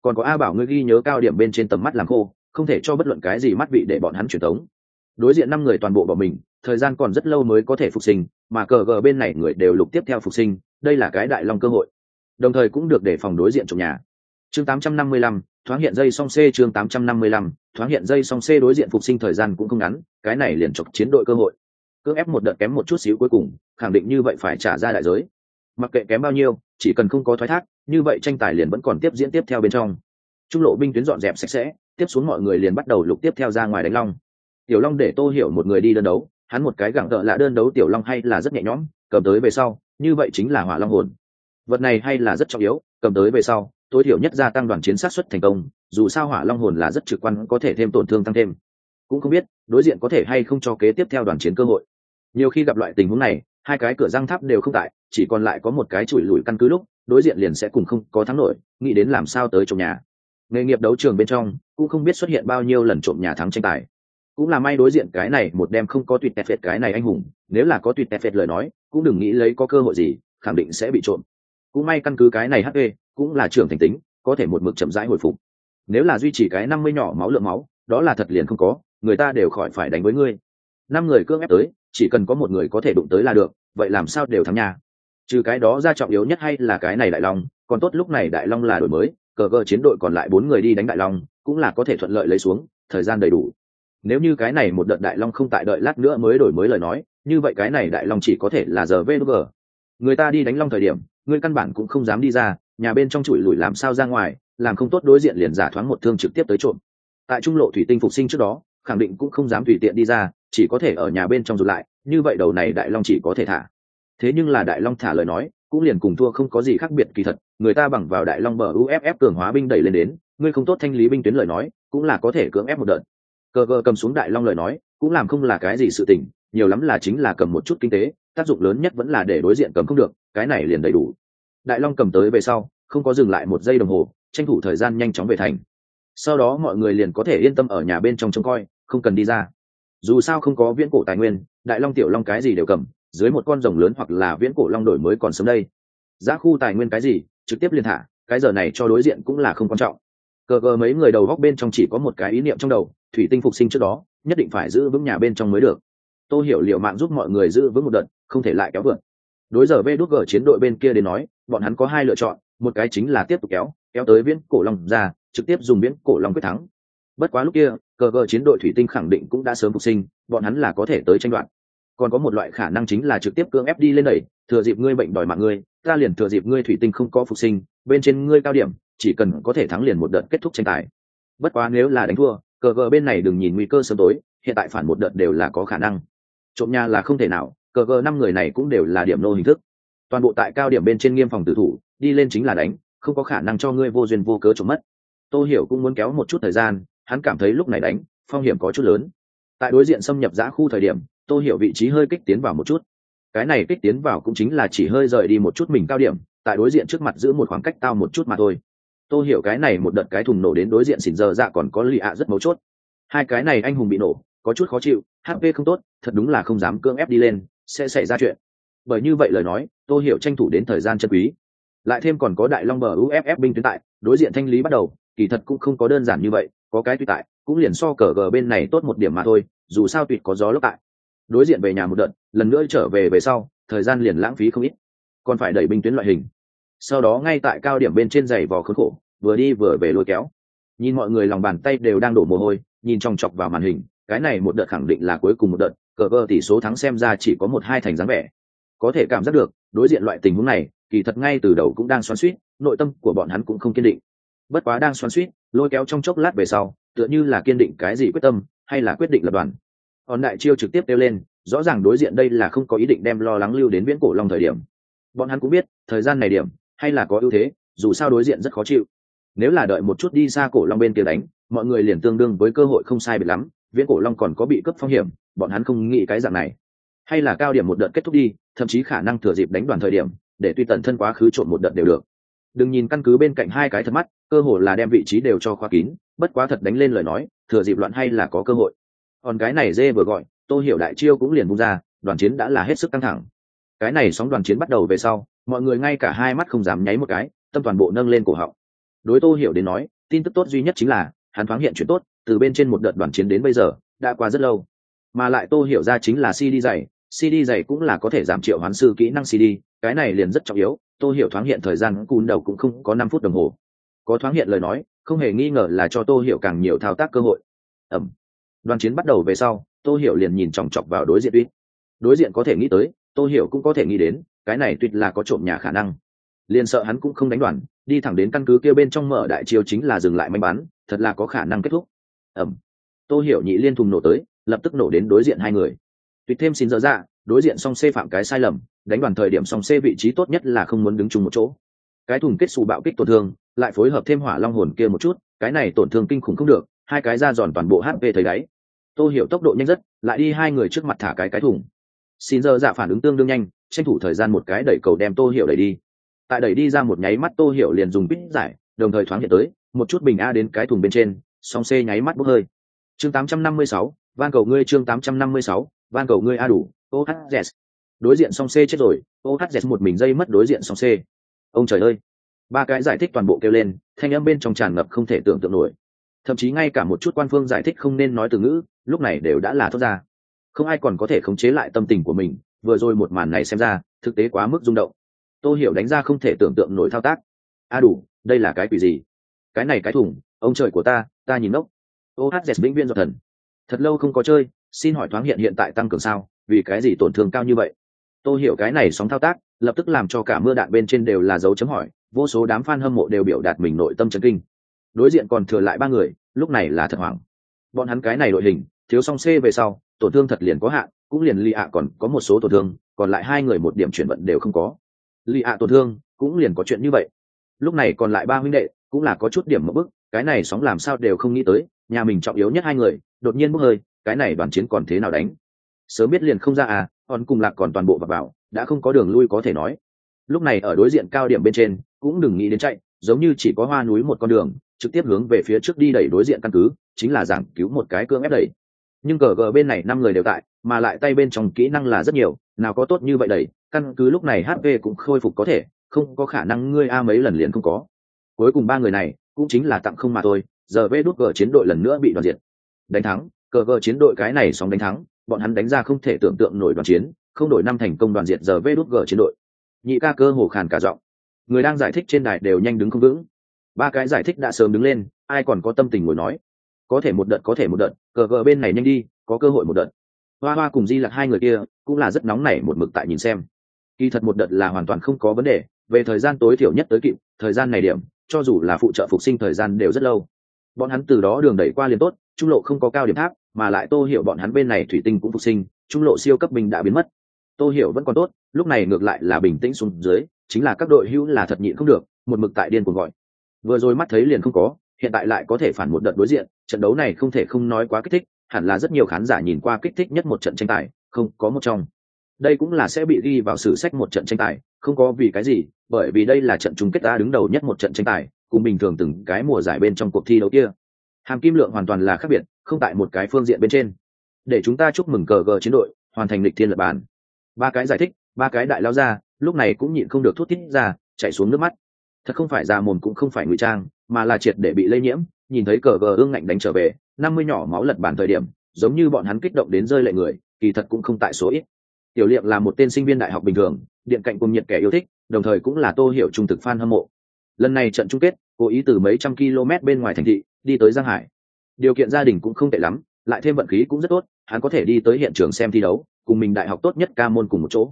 còn có a bảo ngươi ghi nhớ cao điểm bên trên tầm mắt làm khô không thể cho bất luận cái gì mắt vị để bọn hắn truyền tống đối diện năm người toàn bộ bỏ mình thời gian còn rất lâu mới có thể phục sinh mà cờ gờ bên này người đều lục tiếp theo phục sinh đây là cái đại long cơ hội. Đồng thời cũng được để phòng đối diện trong nhà. Chương 855, thoáng hiện dây song c chương 855, thoáng hiện dây song c đối diện phục sinh thời gian cũng không ngắn cái này liền chọc chiến đội cơ hội. Cưỡng ép một đợt kém một chút xíu cuối cùng khẳng định như vậy phải trả ra đại giới. Mặc kệ kém bao nhiêu chỉ cần không có thoái thác như vậy tranh tài liền vẫn còn tiếp diễn tiếp theo bên trong. Trung lộ binh tuyến dọn dẹp sạch sẽ tiếp xuống mọi người liền bắt đầu lục tiếp theo ra ngoài đánh long. Tiểu long để tô hiểu một người đi đơn đấu, hắn một cái gẳng tợ là đơn đấu tiểu long hay là rất nhẹ nhõm, cầm tới về sau, như vậy chính là hỏa long hồn. Vật này hay là rất trọng yếu, cầm tới về sau, tối thiểu nhất gia tăng đoàn chiến sát xuất thành công, dù sao hỏa long hồn là rất trực quan, có thể thêm tổn thương tăng thêm. Cũng không biết, đối diện có thể hay không cho kế tiếp theo đoàn chiến cơ hội. Nhiều khi gặp loại tình huống này, hai cái cửa răng tháp đều không tại, chỉ còn lại có một cái chùi lùi căn cứ lúc, đối diện liền sẽ cùng không có thắng nổi, nghĩ đến làm sao tới trong nhà nghề nghiệp đấu trường bên trong cũng không biết xuất hiện bao nhiêu lần trộm nhà thắng tranh tài. Cũng là may đối diện cái này một đêm không có tuyệt tẹt phệt cái này anh hùng, nếu là có tuyệt tẹt phệt lời nói, cũng đừng nghĩ lấy có cơ hội gì, khẳng định sẽ bị trộm. Cũng may căn cứ cái này hp cũng là trưởng thành tính, có thể một mực chậm rãi hồi phục. Nếu là duy trì cái năm mươi nhỏ máu lượng máu, đó là thật liền không có, người ta đều khỏi phải đánh với ngươi. Năm người cưỡng ép tới, chỉ cần có một người có thể đụng tới là được, vậy làm sao đều thắng nhà. Trừ cái đó ra trọng yếu nhất hay là cái này đại long, còn tốt lúc này đại long là đổi mới cờ gờ chiến đội còn lại bốn người đi đánh đại long, cũng là có thể thuận lợi lấy xuống, thời gian đầy đủ. Nếu như cái này một đợt đại long không tại đợi lát nữa mới đổi mới lời nói, như vậy cái này đại long chỉ có thể là giờ vg người ta đi đánh long thời điểm, người căn bản cũng không dám đi ra, nhà bên trong chùi lùi làm sao ra ngoài, làm không tốt đối diện liền giả thoáng một thương trực tiếp tới trộm. Tại trung lộ thủy tinh phục sinh trước đó, khẳng định cũng không dám tùy tiện đi ra, chỉ có thể ở nhà bên trong rụt lại, như vậy đầu này đại long chỉ có thể thả. Thế nhưng là đại long thả lời nói cũng liền cùng thua không có gì khác biệt kỳ thật, người ta bằng vào đại long bờ uff cường hóa binh đẩy lên đến, ngươi không tốt thanh lý binh tuyến lời nói, cũng là có thể cưỡng ép một đợt. Cờ cờ cầm xuống đại long lời nói, cũng làm không là cái gì sự tình, nhiều lắm là chính là cầm một chút kinh tế, tác dụng lớn nhất vẫn là để đối diện cầm không được, cái này liền đầy đủ. Đại long cầm tới về sau, không có dừng lại một giây đồng hồ, tranh thủ thời gian nhanh chóng về thành. Sau đó mọi người liền có thể yên tâm ở nhà bên trong trông coi, không cần đi ra. Dù sao không có viễn cổ tài nguyên, đại long, tiểu long cái gì đều cầm dưới một con rồng lớn hoặc là viễn cổ long đổi mới còn sớm đây. Giá khu tài nguyên cái gì, trực tiếp liên thả, cái giờ này cho đối diện cũng là không quan trọng. Cờ cờ mấy người đầu góc bên trong chỉ có một cái ý niệm trong đầu, thủy tinh phục sinh trước đó, nhất định phải giữ vững nhà bên trong mới được. Tôi hiểu liệu mạng giúp mọi người giữ vững một đợt, không thể lại kéo vượt. Đối giờ vê đốt gờ chiến đội bên kia đến nói, bọn hắn có hai lựa chọn, một cái chính là tiếp tục kéo kéo tới viễn cổ long ra, trực tiếp dùng viễn cổ long quyết thắng. Bất quá lúc kia, cờ cờ chiến đội thủy tinh khẳng định cũng đã sớm phục sinh, bọn hắn là có thể tới tranh đoạt còn có một loại khả năng chính là trực tiếp cưỡng ép đi lên đẩy, thừa dịp ngươi bệnh đòi mạng ngươi, ta liền thừa dịp ngươi thủy tinh không có phục sinh, bên trên ngươi cao điểm, chỉ cần có thể thắng liền một đợt kết thúc tranh tài. Bất quá nếu là đánh thua, cờ gờ bên này đừng nhìn nguy cơ sớm tối, hiện tại phản một đợt đều là có khả năng. Trộm nhà là không thể nào, cờ gờ năm người này cũng đều là điểm nô hình thức. Toàn bộ tại cao điểm bên trên nghiêm phòng tử thủ, đi lên chính là đánh, không có khả năng cho ngươi vô duyên vô cớ trộm mất. Tôi hiểu cũng muốn kéo một chút thời gian, hắn cảm thấy lúc này đánh, phong hiểm có chút lớn. Tại đối diện xâm nhập giã khu thời điểm tôi hiểu vị trí hơi kích tiến vào một chút. Cái này kích tiến vào cũng chính là chỉ hơi rời đi một chút mình cao điểm, tại đối diện trước mặt giữ một khoảng cách cao một chút mà thôi. Tôi hiểu cái này một đợt cái thùng nổ đến đối diện xỉn giờ dạ còn có lì ạ rất mấu chốt. Hai cái này anh hùng bị nổ, có chút khó chịu hp không tốt, thật đúng là không dám cưỡng ép đi lên, sẽ xảy ra chuyện. Bởi như vậy lời nói tôi hiểu tranh thủ đến thời gian chân quý. Lại thêm còn có đại long bờ uff binh tuyến tại, đối diện thanh lý bắt đầu, kỳ thật cũng không có đơn giản như vậy, có cái tuy tại, cũng liền so cờ gờ bên này tốt một điểm mà thôi, dù sao tuyệt có gió lốc tại đối diện về nhà một đợt, lần nữa trở về về sau, thời gian liền lãng phí không ít. Còn phải đẩy binh tuyến loại hình. Sau đó ngay tại cao điểm bên trên giày vò khốn khổ, vừa đi vừa về lôi kéo. Nhìn mọi người lòng bàn tay đều đang đổ mồ hôi, nhìn trong chọc vào màn hình, cái này một đợt khẳng định là cuối cùng một đợt, cờ vơ tỷ số thắng xem ra chỉ có một hai thành dáng vẻ. Có thể cảm giác được, đối diện loại tình huống này, kỳ thật ngay từ đầu cũng đang xoắn suýt nội tâm của bọn hắn cũng không kiên định. Bất quá đang xoắn suýt lôi kéo trong chốc lát về sau, tựa như là kiên định cái gì quyết tâm, hay là quyết định lập đoàn hòn đại chiêu trực tiếp kêu lên, rõ ràng đối diện đây là không có ý định đem lo lắng lưu đến viễn cổ long thời điểm. Bọn hắn cũng biết, thời gian này điểm, hay là có ưu thế, dù sao đối diện rất khó chịu. Nếu là đợi một chút đi xa cổ long bên kia đánh, mọi người liền tương đương với cơ hội không sai biệt lắm, viễn cổ long còn có bị cấp phong hiểm, bọn hắn không nghĩ cái dạng này. Hay là cao điểm một đợt kết thúc đi, thậm chí khả năng thừa dịp đánh đoàn thời điểm, để tuy tận thân quá khứ trộn một đợt đều được. Đừng nhìn căn cứ bên cạnh hai cái thật mắt, cơ hồ là đem vị trí đều cho khoa kín, bất quá thật đánh lên lời nói, thừa dịp loạn hay là có cơ hội còn cái này dê vừa gọi tôi hiểu đại chiêu cũng liền bung ra, đoàn chiến đã là hết sức căng thẳng. Cái này sóng đoàn chiến bắt đầu về sau, mọi người ngay cả hai mắt không dám nháy một cái, tâm toàn bộ nâng lên cổ họng. Đối tô hiểu đến nói, tin tức tốt duy nhất chính là, hắn thoáng hiện chuyện tốt, từ bên trên một đợt đoàn chiến đến bây giờ, đã qua rất lâu. Mà lại tô hiểu ra chính là cd dày cd dày cũng là có thể giảm triệu hoán sư kỹ năng cd cái này liền rất trọng yếu, tô hiểu thoáng hiện thời gian cún đầu cũng không có năm phút đồng hồ. Có thoáng hiện lời nói, không hề nghi ngờ là cho tô hiểu càng nhiều thao tác cơ hội. Ẩm đoàn chiến bắt đầu về sau, tô hiểu liền nhìn chòng chọc vào đối diện tuyết đối diện có thể nghĩ tới, tô hiểu cũng có thể nghĩ đến, cái này tuyệt là có trộm nhà khả năng. Liền sợ hắn cũng không đánh đoàn, đi thẳng đến căn cứ kia bên trong mở đại chiêu chính là dừng lại may mắn, thật là có khả năng kết thúc. Ẩm tô hiểu nhị liên thùng nổ tới, lập tức nổ đến đối diện hai người. Tuyệt thêm xin dở ra đối diện song xê phạm cái sai lầm, đánh đoàn thời điểm song xê vị trí tốt nhất là không muốn đứng chung một chỗ. Cái thùng kết xù bạo kích tổn thương, lại phối hợp thêm hỏa long hồn kia một chút, cái này tổn thương kinh khủng không được hai cái ra giòn toàn bộ hp thấy đáy. Tô hiểu tốc độ nhanh rất lại đi hai người trước mặt thả cái cái thùng. Xin giờ dạ phản ứng tương đương nhanh tranh thủ thời gian một cái đẩy cầu đem tô hiểu đẩy đi. Tại đẩy đi ra một nháy mắt tô hiểu liền dùng bít giải đồng thời thoáng hiện tới một chút bình a đến cái thùng bên trên song c nháy mắt bốc hơi. Chương 856, van cầu ngươi chương 856, van cầu ngươi a đủ ohz đối diện song c chết rồi ohz một mình dây mất đối diện song c ông trời ơi. Ba cái giải thích toàn bộ kêu lên thanh âm bên trong tràn ngập không thể tưởng tượng nổi thậm chí ngay cả một chút quan phương giải thích không nên nói từ ngữ, lúc này đều đã là thoát ra. Không ai còn có thể khống chế lại tâm tình của mình, vừa rồi một màn này xem ra, thực tế quá mức rung động. Tôi hiểu đánh ra không thể tưởng tượng nổi thao tác. A đủ, đây là cái quỷ gì? Cái này cái thùng ông trời của ta ta nhìn ngốc. Ohz vĩnh viên do thần. Thật lâu không có chơi, xin hỏi thoáng hiện hiện tại tăng cường sao, vì cái gì tổn thương cao như vậy? Tôi hiểu cái này sóng thao tác, lập tức làm cho cả mưa đạn bên trên đều là dấu chấm hỏi, vô số đám fan hâm mộ đều biểu đạt mình nội tâm chấn kinh đối diện còn thừa lại ba người, lúc này là thật hoảng. Bọn hắn cái này đội hình, thiếu song c về sau, tổn thương thật liền có hạn, cũng liền lì ạ còn có một số tổn thương, còn lại hai người một điểm chuyển vận đều không có. Lì ạ tổn thương, cũng liền có chuyện như vậy. Lúc này còn lại ba huynh đệ, cũng là có chút điểm một bức cái này sóng làm sao đều không nghĩ tới, nhà mình trọng yếu nhất hai người, đột nhiên bốc hơi, cái này đoàn chiến còn thế nào đánh? Sớm biết liền không ra à còn cùng lạc còn toàn bộ vào vào, đã không có đường lui có thể nói. Lúc này ở đối diện cao điểm bên trên, cũng đừng nghĩ đến chạy, giống như chỉ có hoa núi một con đường trực tiếp hướng về phía trước đi đẩy đối diện căn cứ, chính là giảng cứu một cái cương ép đẩy. Nhưng cờ gờ bên này năm người đều tại, mà lại tay bên trong kỹ năng là rất nhiều, nào có tốt như vậy đẩy, căn cứ lúc này hp cũng khôi phục có thể, không có khả năng ngươi a mấy lần liền không có. Cuối cùng ba người này, cũng chính là tặng không mà thôi, giờ vê đút gờ chiến đội lần nữa bị đoàn diệt đánh thắng cờ gờ chiến đội cái này sóng đánh thắng, bọn hắn đánh ra không thể tưởng tượng nổi đoàn chiến, không đổi năm thành công đoàn diệt giờ vê đút gờ chiến đội. Nhị ca cơ hồ khàn cả giọng. Người đang giải thích trên đài đều nhanh đứng không vững ba cái giải thích đã sớm đứng lên, ai còn có tâm tình ngồi nói? Có thể một đợt, có thể một đợt, cờ cờ bên này nhanh đi, có cơ hội một đợt. Hoa hoa cùng di lặc hai người kia cũng là rất nóng nảy một mực tại nhìn xem. Kỳ thật một đợt là hoàn toàn không có vấn đề, về thời gian tối thiểu nhất tới kịp, thời gian này điểm, cho dù là phụ trợ phục sinh thời gian đều rất lâu. Bọn hắn từ đó đường đẩy qua liền tốt, trung lộ không có cao điểm tháp, mà lại tô hiểu bọn hắn bên này thủy tinh cũng phục sinh, trung lộ siêu cấp mình đã biến mất. Tô hiểu vẫn còn tốt, lúc này ngược lại là bình tĩnh xuống dưới, chính là các đội hữu là thật nhịn không được, một mực tại điên cuồng gọi vừa rồi mắt thấy liền không có hiện tại lại có thể phản một đợt đối diện trận đấu này không thể không nói quá kích thích hẳn là rất nhiều khán giả nhìn qua kích thích nhất một trận tranh tài không có một trong. Đây cũng là sẽ bị ghi vào sử sách một trận tranh tài không có vì cái gì bởi vì đây là trận chung kết ta đứng đầu nhất một trận tranh tài cùng bình thường từng cái mùa giải bên trong cuộc thi đấu kia. Hàm kim lượng hoàn toàn là khác biệt không tại một cái phương diện bên trên. Để chúng ta chúc mừng cờ gờ chiến đội hoàn thành lịch thiên lập bàn, ba cái giải thích ba cái đại lao ra lúc này cũng nhịn không được thút thít ra chạy xuống nước mắt thật không phải ra mồm cũng không phải ngụy trang, mà là triệt để bị lây nhiễm, nhìn thấy cờ gờ ương ngạnh đánh trở về, năm mươi nhỏ máu lật bàn thời điểm, giống như bọn hắn kích động đến rơi lệ người, kỳ thật cũng không tại số ít. Tiểu liệm là một tên sinh viên đại học bình thường, điện cạnh cùng nhiệt kẻ yêu thích, đồng thời cũng là tô hiểu trung thực fan hâm mộ. Lần này trận chung kết, cố ý từ mấy trăm km bên ngoài thành thị, đi tới giang hải. Điều kiện gia đình cũng không tệ lắm, lại thêm vận khí cũng rất tốt, hắn có thể đi tới hiện trường xem thi đấu, cùng mình đại học tốt nhất ca môn cùng một chỗ.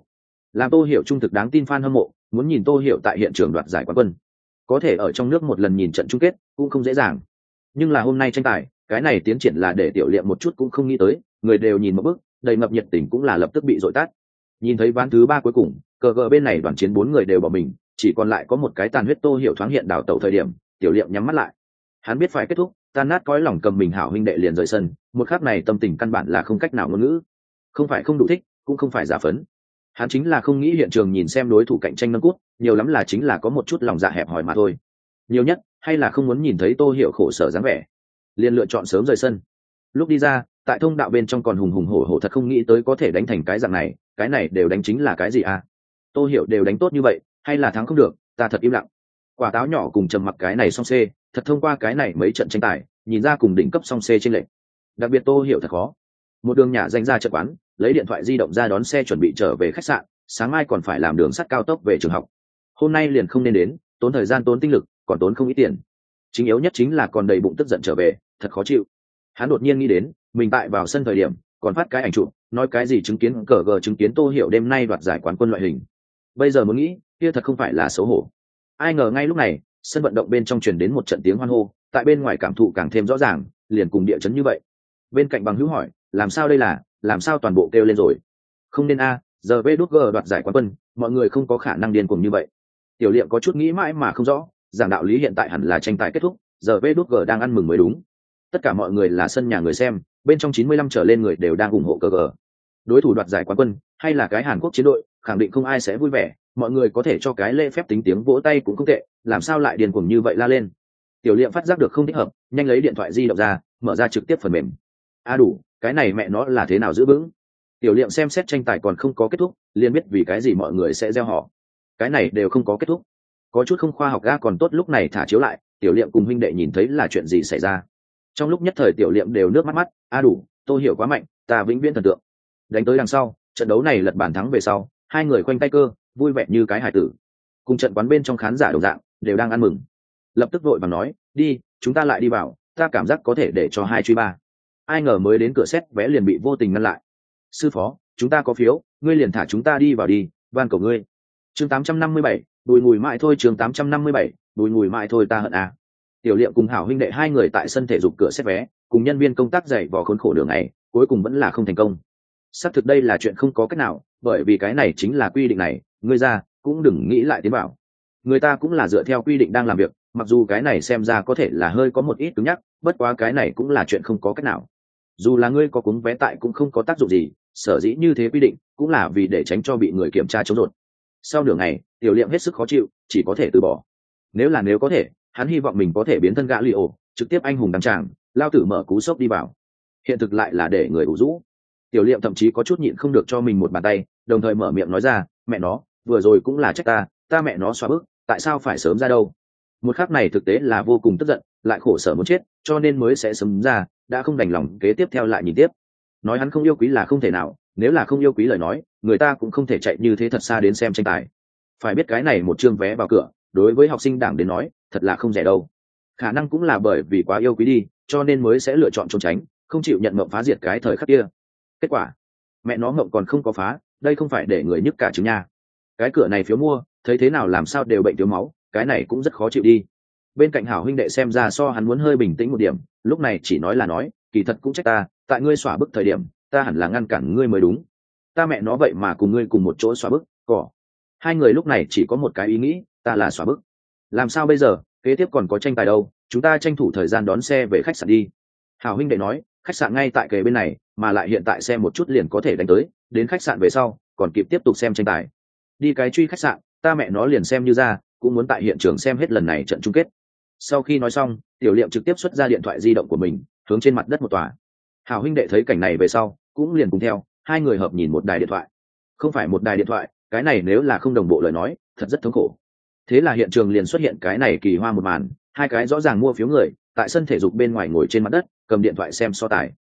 Làm tô hiểu trung thực đáng tin fan hâm mộ, muốn nhìn tô hiểu tại hiện trường đoạt giải quán quân có thể ở trong nước một lần nhìn trận chung kết cũng không dễ dàng. Nhưng là hôm nay tranh tài, cái này tiến triển là để tiểu liệm một chút cũng không nghĩ tới, người đều nhìn một bước, đầy ngập nhiệt tình cũng là lập tức bị dội tát nhìn thấy ván thứ ba cuối cùng, cờ gờ bên này đoàn chiến bốn người đều bỏ mình, chỉ còn lại có một cái tàn huyết tô hiểu thoáng hiện đảo tẩu thời điểm, tiểu liệm nhắm mắt lại. Hắn biết phải kết thúc, tan nát cõi lòng cầm mình hảo huynh đệ liền rời sân, một khắc này tâm tình căn bản là không cách nào ngôn ngữ. Không phải không đủ thích, cũng không phải giả phấn hắn chính là không nghĩ hiện trường nhìn xem đối thủ cạnh tranh nâng cút, nhiều lắm là chính là có một chút lòng dạ hẹp hòi mà thôi. Nhiều nhất, hay là không muốn nhìn thấy tô hiểu khổ sở dáng vẻ. Liền lựa chọn sớm rời sân. Lúc đi ra, tại thông đạo bên trong còn hùng hùng hổ hổ thật không nghĩ tới có thể đánh thành cái dạng này, cái này đều đánh chính là cái gì à? Tô hiểu đều đánh tốt như vậy, hay là thắng không được, ta thật im lặng. Quả táo nhỏ cùng trầm mặc cái này song c thật thông qua cái này mấy trận tranh tài, nhìn ra cùng đỉnh cấp song c trên lệ. đặc biệt tô hiểu thật khó. Một đường nhà danh ra trận quán lấy điện thoại di động ra đón xe chuẩn bị trở về khách sạn, sáng mai còn phải làm đường sắt cao tốc về trường học. Hôm nay liền không nên đến, tốn thời gian tốn tinh lực, còn tốn không ít tiền. Chính yếu nhất chính là còn đầy bụng tức giận trở về, thật khó chịu. Hắn đột nhiên nghĩ đến, mình tại vào sân thời điểm, còn phát cái ảnh chụp, nói cái gì chứng kiến cờ gờ chứng kiến tô hiểu đêm nay đoạt giải quán quân loại hình. Bây giờ muốn nghĩ, kia thật không phải là xấu hổ. Ai ngờ ngay lúc này, sân vận động bên trong truyền đến một trận tiếng hoan hô, tại bên ngoài cảm thụ càng thêm rõ ràng, liền cùng địa chấn như vậy. Bên cạnh bằng hữu hỏi, làm sao đây là? Làm sao toàn bộ kêu lên rồi? Không nên a, giờ vê đút g đoạt giải quán quân, mọi người không có khả năng điên cùng như vậy. Tiểu liệm có chút nghĩ mãi mà không rõ, giảng đạo lý hiện tại hẳn là tranh tài kết thúc, giờ vê đút g đang ăn mừng mới đúng. Tất cả mọi người là sân nhà người xem, bên trong chín mươi lăm trở lên người đều đang ủng hộ cờ gờ đối thủ đoạt giải quán quân, hay là cái hàn quốc chiến đội, khẳng định không ai sẽ vui vẻ, mọi người có thể cho cái lễ phép tính tiếng vỗ tay cũng không tệ, làm sao lại điền cuồng như vậy la lên? Tiểu liệm phát giác được không thích hợp, nhanh lấy điện thoại di động ra, mở ra trực tiếp phần mềm a à đủ, cái này mẹ nó là thế nào giữ vững? Tiểu liệm xem xét tranh tài còn không có kết thúc, liền biết vì cái gì mọi người sẽ gieo họ. Cái này đều không có kết thúc. Có chút không khoa học ga còn tốt lúc này thả chiếu lại, tiểu liệm cùng huynh đệ nhìn thấy là chuyện gì xảy ra. Trong lúc nhất thời tiểu liệm đều nước mắt mắt, a đủ, tôi hiểu quá mạnh, ta vĩnh viễn thần tượng. Đánh tới đằng sau, trận đấu này lật bàn thắng về sau, hai người khoanh tay cơ, vui vẻ như cái hải tử. Cùng trận quán bên trong khán giả đồng dạng, đều đang ăn mừng. Lập tức vội và nói, đi, chúng ta lại đi vào, ta cảm giác có thể để cho hai truy ba ai ngờ mới đến cửa xét, vé liền bị vô tình ngăn lại. Sư phó, chúng ta có phiếu, ngươi liền thả chúng ta đi vào đi, van cầu ngươi. Chương tám trăm năm mươi bảy, đùi mùi mãi thôi, chương tám trăm năm mươi bảy, đùi mùi mãi thôi, ta hận à. tiểu liệm cùng hảo huynh đệ hai người tại sân thể dục cửa xét vé, cùng nhân viên công tác dạy vò khốn khổ đường này, cuối cùng vẫn là không thành công. Xác thực đây là chuyện không có cách nào, bởi vì cái này chính là quy định này, ngươi ra, cũng đừng nghĩ lại tiến bảo. Người ta cũng là dựa theo quy định đang làm việc, mặc dù cái này xem ra có thể là hơi có một ít cứng nhắc, bất quá cái này cũng là chuyện không có cách nào dù là ngươi có cúng vé tại cũng không có tác dụng gì, sở dĩ như thế quy định, cũng là vì để tránh cho bị người kiểm tra chống rột. Sau nửa ngày, tiểu liệm hết sức khó chịu, chỉ có thể từ bỏ. Nếu là nếu có thể, hắn hy vọng mình có thể biến thân gã li ổ trực tiếp anh hùng đăng tràng lao tử mở cú sốc đi vào. Hiện thực lại là để người ủ rũ. Tiểu liệm thậm chí có chút nhịn không được cho mình một bàn tay, đồng thời mở miệng nói ra, mẹ nó, vừa rồi cũng là trách ta ta mẹ nó xóa bước tại sao phải sớm ra đâu? Một khắc này thực tế là vô cùng tức giận, lại khổ sở muốn chết, cho nên mới sẽ sớm ra đã không đành lòng kế tiếp theo lại nhìn tiếp. Nói hắn không yêu quý là không thể nào, nếu là không yêu quý lời nói, người ta cũng không thể chạy như thế thật xa đến xem tranh tài. Phải biết cái này một chương vé vào cửa, đối với học sinh đảng đến nói, thật là không rẻ đâu. Khả năng cũng là bởi vì quá yêu quý đi, cho nên mới sẽ lựa chọn trốn tránh, không chịu nhận mộng phá diệt cái thời khắc kia. Kết quả, mẹ nó mộng còn không có phá, đây không phải để người nhức cả chứng nha. Cái cửa này phiếu mua, thấy thế nào làm sao đều bệnh thiếu máu, cái này cũng rất khó chịu đi. Bên cạnh hảo huynh đệ xem ra so hắn muốn hơi bình tĩnh một điểm lúc này chỉ nói là nói, kỳ thật cũng trách ta, tại ngươi xỏa bức thời điểm, ta hẳn là ngăn cản ngươi mới đúng. Ta mẹ nó vậy mà cùng ngươi cùng một chỗ xóa bức, cỏ. Hai người lúc này chỉ có một cái ý nghĩ, ta là xóa bức. Làm sao bây giờ? Kế tiếp còn có tranh tài đâu? Chúng ta tranh thủ thời gian đón xe về khách sạn đi. Hảo huynh đệ nói, khách sạn ngay tại kề bên này, mà lại hiện tại xe một chút liền có thể đánh tới. Đến khách sạn về sau, còn kịp tiếp tục xem tranh tài. Đi cái truy khách sạn, ta mẹ nó liền xem như ra, cũng muốn tại hiện trường xem hết lần này trận chung kết sau khi nói xong, tiểu liệm trực tiếp xuất ra điện thoại di động của mình, hướng trên mặt đất một tòa. Hào huynh đệ thấy cảnh này về sau, cũng liền cùng theo, hai người hợp nhìn một đài điện thoại. Không phải một đài điện thoại, cái này nếu là không đồng bộ lời nói, thật rất thống khổ. Thế là hiện trường liền xuất hiện cái này kỳ hoa một màn, hai cái rõ ràng mua phiếu người, tại sân thể dục bên ngoài ngồi trên mặt đất, cầm điện thoại xem so tài.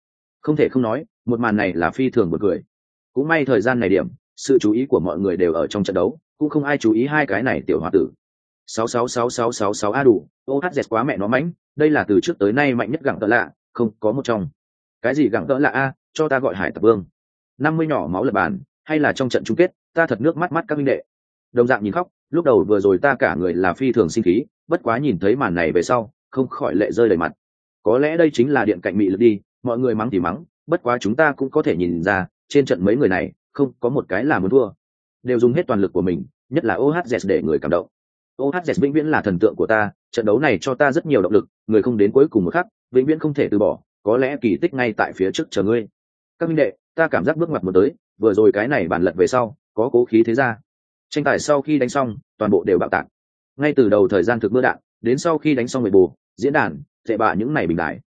Không thể không nói, một màn này là phi thường một người cũng may thời gian này điểm, sự chú ý của mọi người đều ở trong trận đấu, cũng không ai chú ý hai cái này tiểu h o a tử sáu sáu sáu sáu sáu sáu a đủ. Ô hát dẹt quá mẹ nó mãnh. Đây là từ trước tới nay mạnh nhất gặng tợ lạ. Không, có một trong. Cái gì gặng tợ lạ a? Cho ta gọi hải tập vương. Năm mươi nhỏ máu lập bàn. Hay là trong trận chung kết, ta thật nước mắt mắt các minh đệ. Đồng dạng nhìn khóc. Lúc đầu vừa rồi ta cả người là phi thường sinh khí. Bất quá nhìn thấy màn này về sau, không khỏi lệ rơi đầy mặt. Có lẽ đây chính là điện cạnh mị lực đi. Mọi người mắng thì mắng. Bất quá chúng ta cũng có thể nhìn ra, trên trận mấy người này, không có một cái là muốn thua. Đều dùng hết toàn lực của mình, nhất là ohz để người cảm động ohz vĩnh viễn là thần tượng của ta, trận đấu này cho ta rất nhiều động lực, người không đến cuối cùng một khắc, vĩnh viễn không thể từ bỏ, có lẽ kỳ tích ngay tại phía trước chờ ngươi. Các minh đệ, ta cảm giác bước ngoặt một tới, vừa rồi cái này bàn lật về sau, có cố khí thế ra. Tranh tài sau khi đánh xong, toàn bộ đều bạo tạc. Ngay từ đầu thời gian thực mưa đạn, đến sau khi đánh xong mười bù, diễn đàn tệ bạ những ngày bình đại.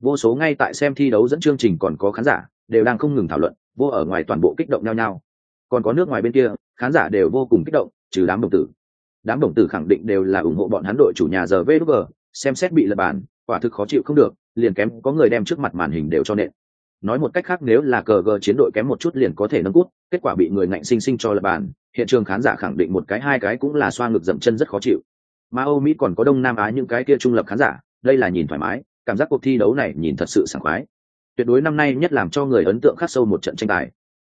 Vô số ngay tại xem thi đấu dẫn chương trình còn có khán giả, đều đang không ngừng thảo luận, vô ở ngoài toàn bộ kích động nhau nhau. Còn có nước ngoài bên kia, khán giả đều vô cùng kích động, trừ đám đồng tử đám đồng tử khẳng định đều là ủng hộ bọn hắn đội chủ nhà giờ vg xem xét bị lật bàn quả thực khó chịu không được, liền kém có người đem trước mặt màn hình đều cho nện. Nói một cách khác, nếu là cờ gờ chiến đội kém một chút liền có thể nâng cút, kết quả bị người ngạnh sinh sinh cho lật bàn hiện trường khán giả khẳng định một cái, hai cái cũng là xoa ngực dậm chân rất khó chịu. Mà âu mỹ còn có đông nam á những cái kia trung lập khán giả, đây là nhìn thoải mái, cảm giác cuộc thi đấu này nhìn thật sự sảng khoái. Tuyệt đối năm nay nhất làm cho người ấn tượng khắc sâu một trận tranh tài.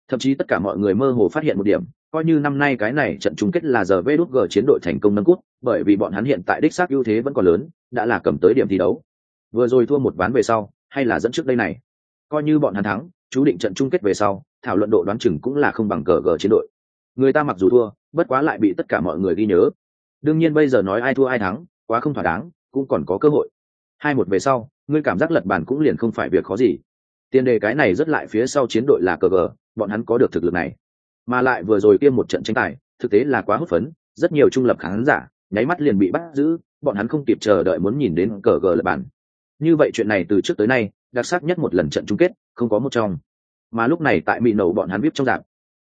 Thậm chí tất cả mọi người mơ hồ phát hiện một điểm coi như năm nay cái này trận chung kết là giờ vê đút g chiến đội thành công nâng cút bởi vì bọn hắn hiện tại đích xác ưu thế vẫn còn lớn, đã là cầm tới điểm thi đấu. Vừa rồi thua một ván về sau, hay là dẫn trước đây này. Coi như bọn hắn thắng, chú định trận chung kết về sau, thảo luận độ đoán chừng cũng là không bằng cờ gờ chiến đội. Người ta mặc dù thua, bất quá lại bị tất cả mọi người ghi nhớ. Đương nhiên bây giờ nói ai thua ai thắng, quá không thỏa đáng, cũng còn có cơ hội. Hai một về sau, ngươi cảm giác lật bàn cũng liền không phải việc khó gì. Tiền đề cái này rất lại phía sau chiến đội là cờ gờ, bọn hắn có được thực lực này mà lại vừa rồi kia một trận tranh tài, thực tế là quá hấp phấn, rất nhiều trung lập khán giả nháy mắt liền bị bắt giữ, bọn hắn không kịp chờ đợi muốn nhìn đến cờ gờ lập bản. Như vậy chuyện này từ trước tới nay, đặc sắc nhất một lần trận chung kết, không có một trong. Mà lúc này tại mỹ nầu bọn hắn vip trong dạng.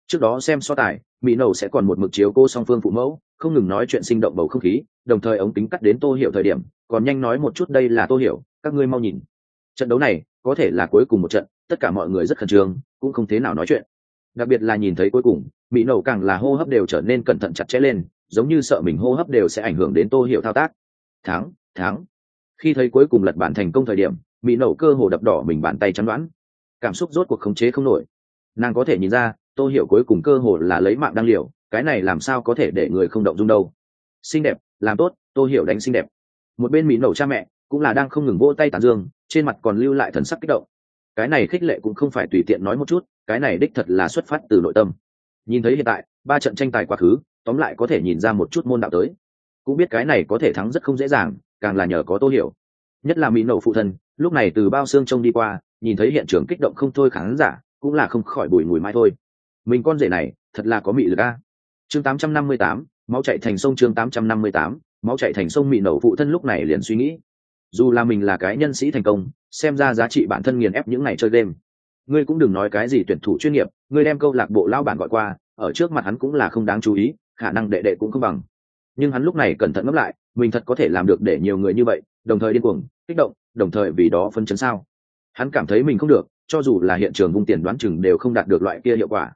Trước đó xem so tài, mỹ nầu sẽ còn một mực chiếu cô song phương phụ mẫu, không ngừng nói chuyện sinh động bầu không khí, đồng thời ống kính cắt đến tô hiểu thời điểm, còn nhanh nói một chút đây là tô hiểu, các ngươi mau nhìn. Trận đấu này, có thể là cuối cùng một trận, tất cả mọi người rất khẩn trương, cũng không thế nào nói chuyện đặc biệt là nhìn thấy cuối cùng, mỹ nầu càng là hô hấp đều trở nên cẩn thận chặt chẽ lên, giống như sợ mình hô hấp đều sẽ ảnh hưởng đến tô hiểu thao tác. Thắng thắng. Khi thấy cuối cùng lật bản thành công thời điểm, mỹ nầu cơ hồ đập đỏ mình bàn tay chắn đoán. Cảm xúc rốt cuộc khống chế không nổi. Nàng có thể nhìn ra, tô hiểu cuối cùng cơ hồ là lấy mạng đăng liều, cái này làm sao có thể để người không động dung đâu. Xinh đẹp, làm tốt, tô hiểu đánh xinh đẹp. Một bên mỹ nầu cha mẹ cũng là đang không ngừng vỗ tay tàn dương, trên mặt còn lưu lại thần sắc kích động. Cái này khích lệ cũng không phải tùy tiện nói một chút cái này đích thật là xuất phát từ nội tâm. Nhìn thấy hiện tại ba trận tranh tài quá khứ tóm lại có thể nhìn ra một chút môn đạo tới. Cũng biết cái này có thể thắng rất không dễ dàng càng là nhờ có tô hiểu. Nhất là mỹ nổ phụ thân lúc này từ bao xương trông đi qua nhìn thấy hiện trường kích động không thôi khán giả cũng là không khỏi bùi mùi mai thôi. Mình con rể này thật là có mị lực a. Chương 858, máu chạy thành sông chương 858, máu chạy thành sông mị nổ phụ thân lúc này liền suy nghĩ. Dù là mình là cái nhân sĩ thành công xem ra giá trị bản thân nghiền ép những ngày chơi đêm ngươi cũng đừng nói cái gì tuyển thủ chuyên nghiệp, ngươi đem câu lạc bộ lao bản gọi qua, ở trước mặt hắn cũng là không đáng chú ý, khả năng đệ đệ cũng không bằng. Nhưng hắn lúc này cẩn thận ngẫm lại, mình thật có thể làm được để nhiều người như vậy, đồng thời điên cuồng, kích động, đồng thời vì đó phân chấn sao. Hắn cảm thấy mình không được, cho dù là hiện trường vung tiền đoán chừng đều không đạt được loại kia hiệu quả.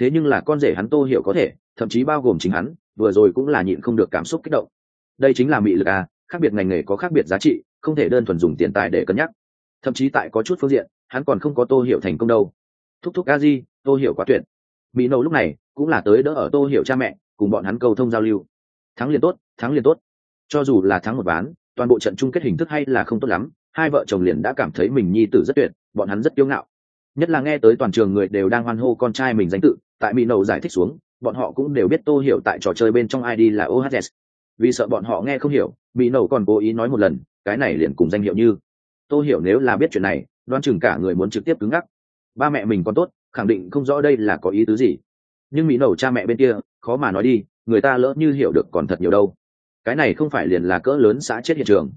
Thế nhưng là con rể hắn tô hiểu có thể, thậm chí bao gồm chính hắn, vừa rồi cũng là nhịn không được cảm xúc kích động. Đây chính là mị lực à khác biệt ngành nghề có khác biệt giá trị, không thể đơn thuần dùng tiền tài để cân nhắc thậm chí tại có chút phương diện, hắn còn không có tô hiểu thành công đâu. Thúc thúc a di, tô hiểu quá tuyệt. Mỹ nâu lúc này cũng là tới đỡ ở tô hiểu cha mẹ, cùng bọn hắn cầu thông giao lưu. Thắng liền tốt, thắng liền tốt. Cho dù là thắng một ván, toàn bộ trận chung kết hình thức hay là không tốt lắm, hai vợ chồng liền đã cảm thấy mình nhi tử rất tuyệt, bọn hắn rất kiêu ngạo. Nhất là nghe tới toàn trường người đều đang hoan hô con trai mình danh tự, tại mỹ nâu giải thích xuống, bọn họ cũng đều biết tô hiểu tại trò chơi bên trong id là ohs vì sợ bọn họ nghe không hiểu, mỹ nâu còn cố ý nói một lần, cái này liền cùng danh hiệu như. Tôi hiểu nếu là biết chuyện này, đoán chừng cả người muốn trực tiếp cứng ngắc. Ba mẹ mình còn tốt, khẳng định không rõ đây là có ý tứ gì. Nhưng mỹ nầu cha mẹ bên kia, khó mà nói đi, người ta lỡ như hiểu được còn thật nhiều đâu. Cái này không phải liền là cỡ lớn xã chết hiện trường.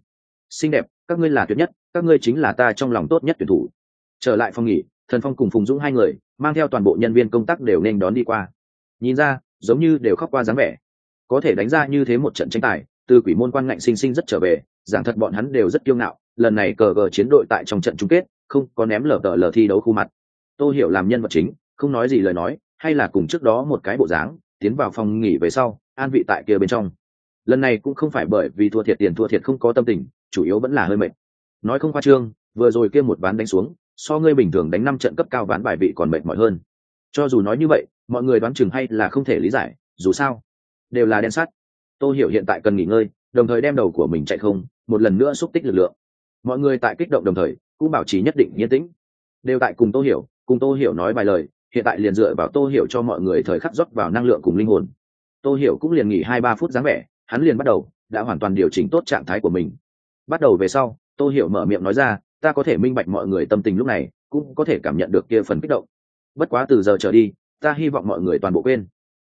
Xinh đẹp, các ngươi là tuyệt nhất, các ngươi chính là ta trong lòng tốt nhất tuyển thủ. Trở lại phòng nghỉ, thần phong cùng phùng dũng hai người, mang theo toàn bộ nhân viên công tác đều nên đón đi qua. Nhìn ra, giống như đều khóc qua dáng vẻ. Có thể đánh ra như thế một trận tranh tài, từ quỷ môn quan ngạnh sinh sinh rất trở về, giảng thật bọn hắn đều rất kiêu ngạo lần này cờ gờ chiến đội tại trong trận chung kết, không có ném lờ tờ lờ thi đấu khu mặt. Tô hiểu làm nhân vật chính, không nói gì lời nói, hay là cùng trước đó một cái bộ dáng, tiến vào phòng nghỉ về sau, an vị tại kia bên trong. Lần này cũng không phải bởi vì thua thiệt tiền thua thiệt không có tâm tình, chủ yếu vẫn là hơi mệt. Nói không khoa trương, vừa rồi kia một ván đánh xuống, so ngươi bình thường đánh năm trận cấp cao ván bài vị còn mệt mỏi hơn. Cho dù nói như vậy, mọi người đoán chừng hay là không thể lý giải, dù sao, đều là đen sắt. Tô hiểu hiện tại cần nghỉ ngơi, đồng thời đem đầu của mình chạy không, một lần nữa xúc tích lực lượng mọi người tại kích động đồng thời, cũng bảo trì nhất định yên tĩnh. Đều tại cùng tô hiểu, cùng tô hiểu nói vài lời, hiện tại liền dựa vào tô hiểu cho mọi người thời khắc rót vào năng lượng cùng linh hồn. Tô hiểu cũng liền nghỉ hai ba phút dáng vẻ, hắn liền bắt đầu, đã hoàn toàn điều chỉnh tốt trạng thái của mình. Bắt đầu về sau, tô hiểu mở miệng nói ra, ta có thể minh bạch mọi người tâm tình lúc này, cũng có thể cảm nhận được kia phần kích động. Bất quá từ giờ trở đi, ta hy vọng mọi người toàn bộ quên.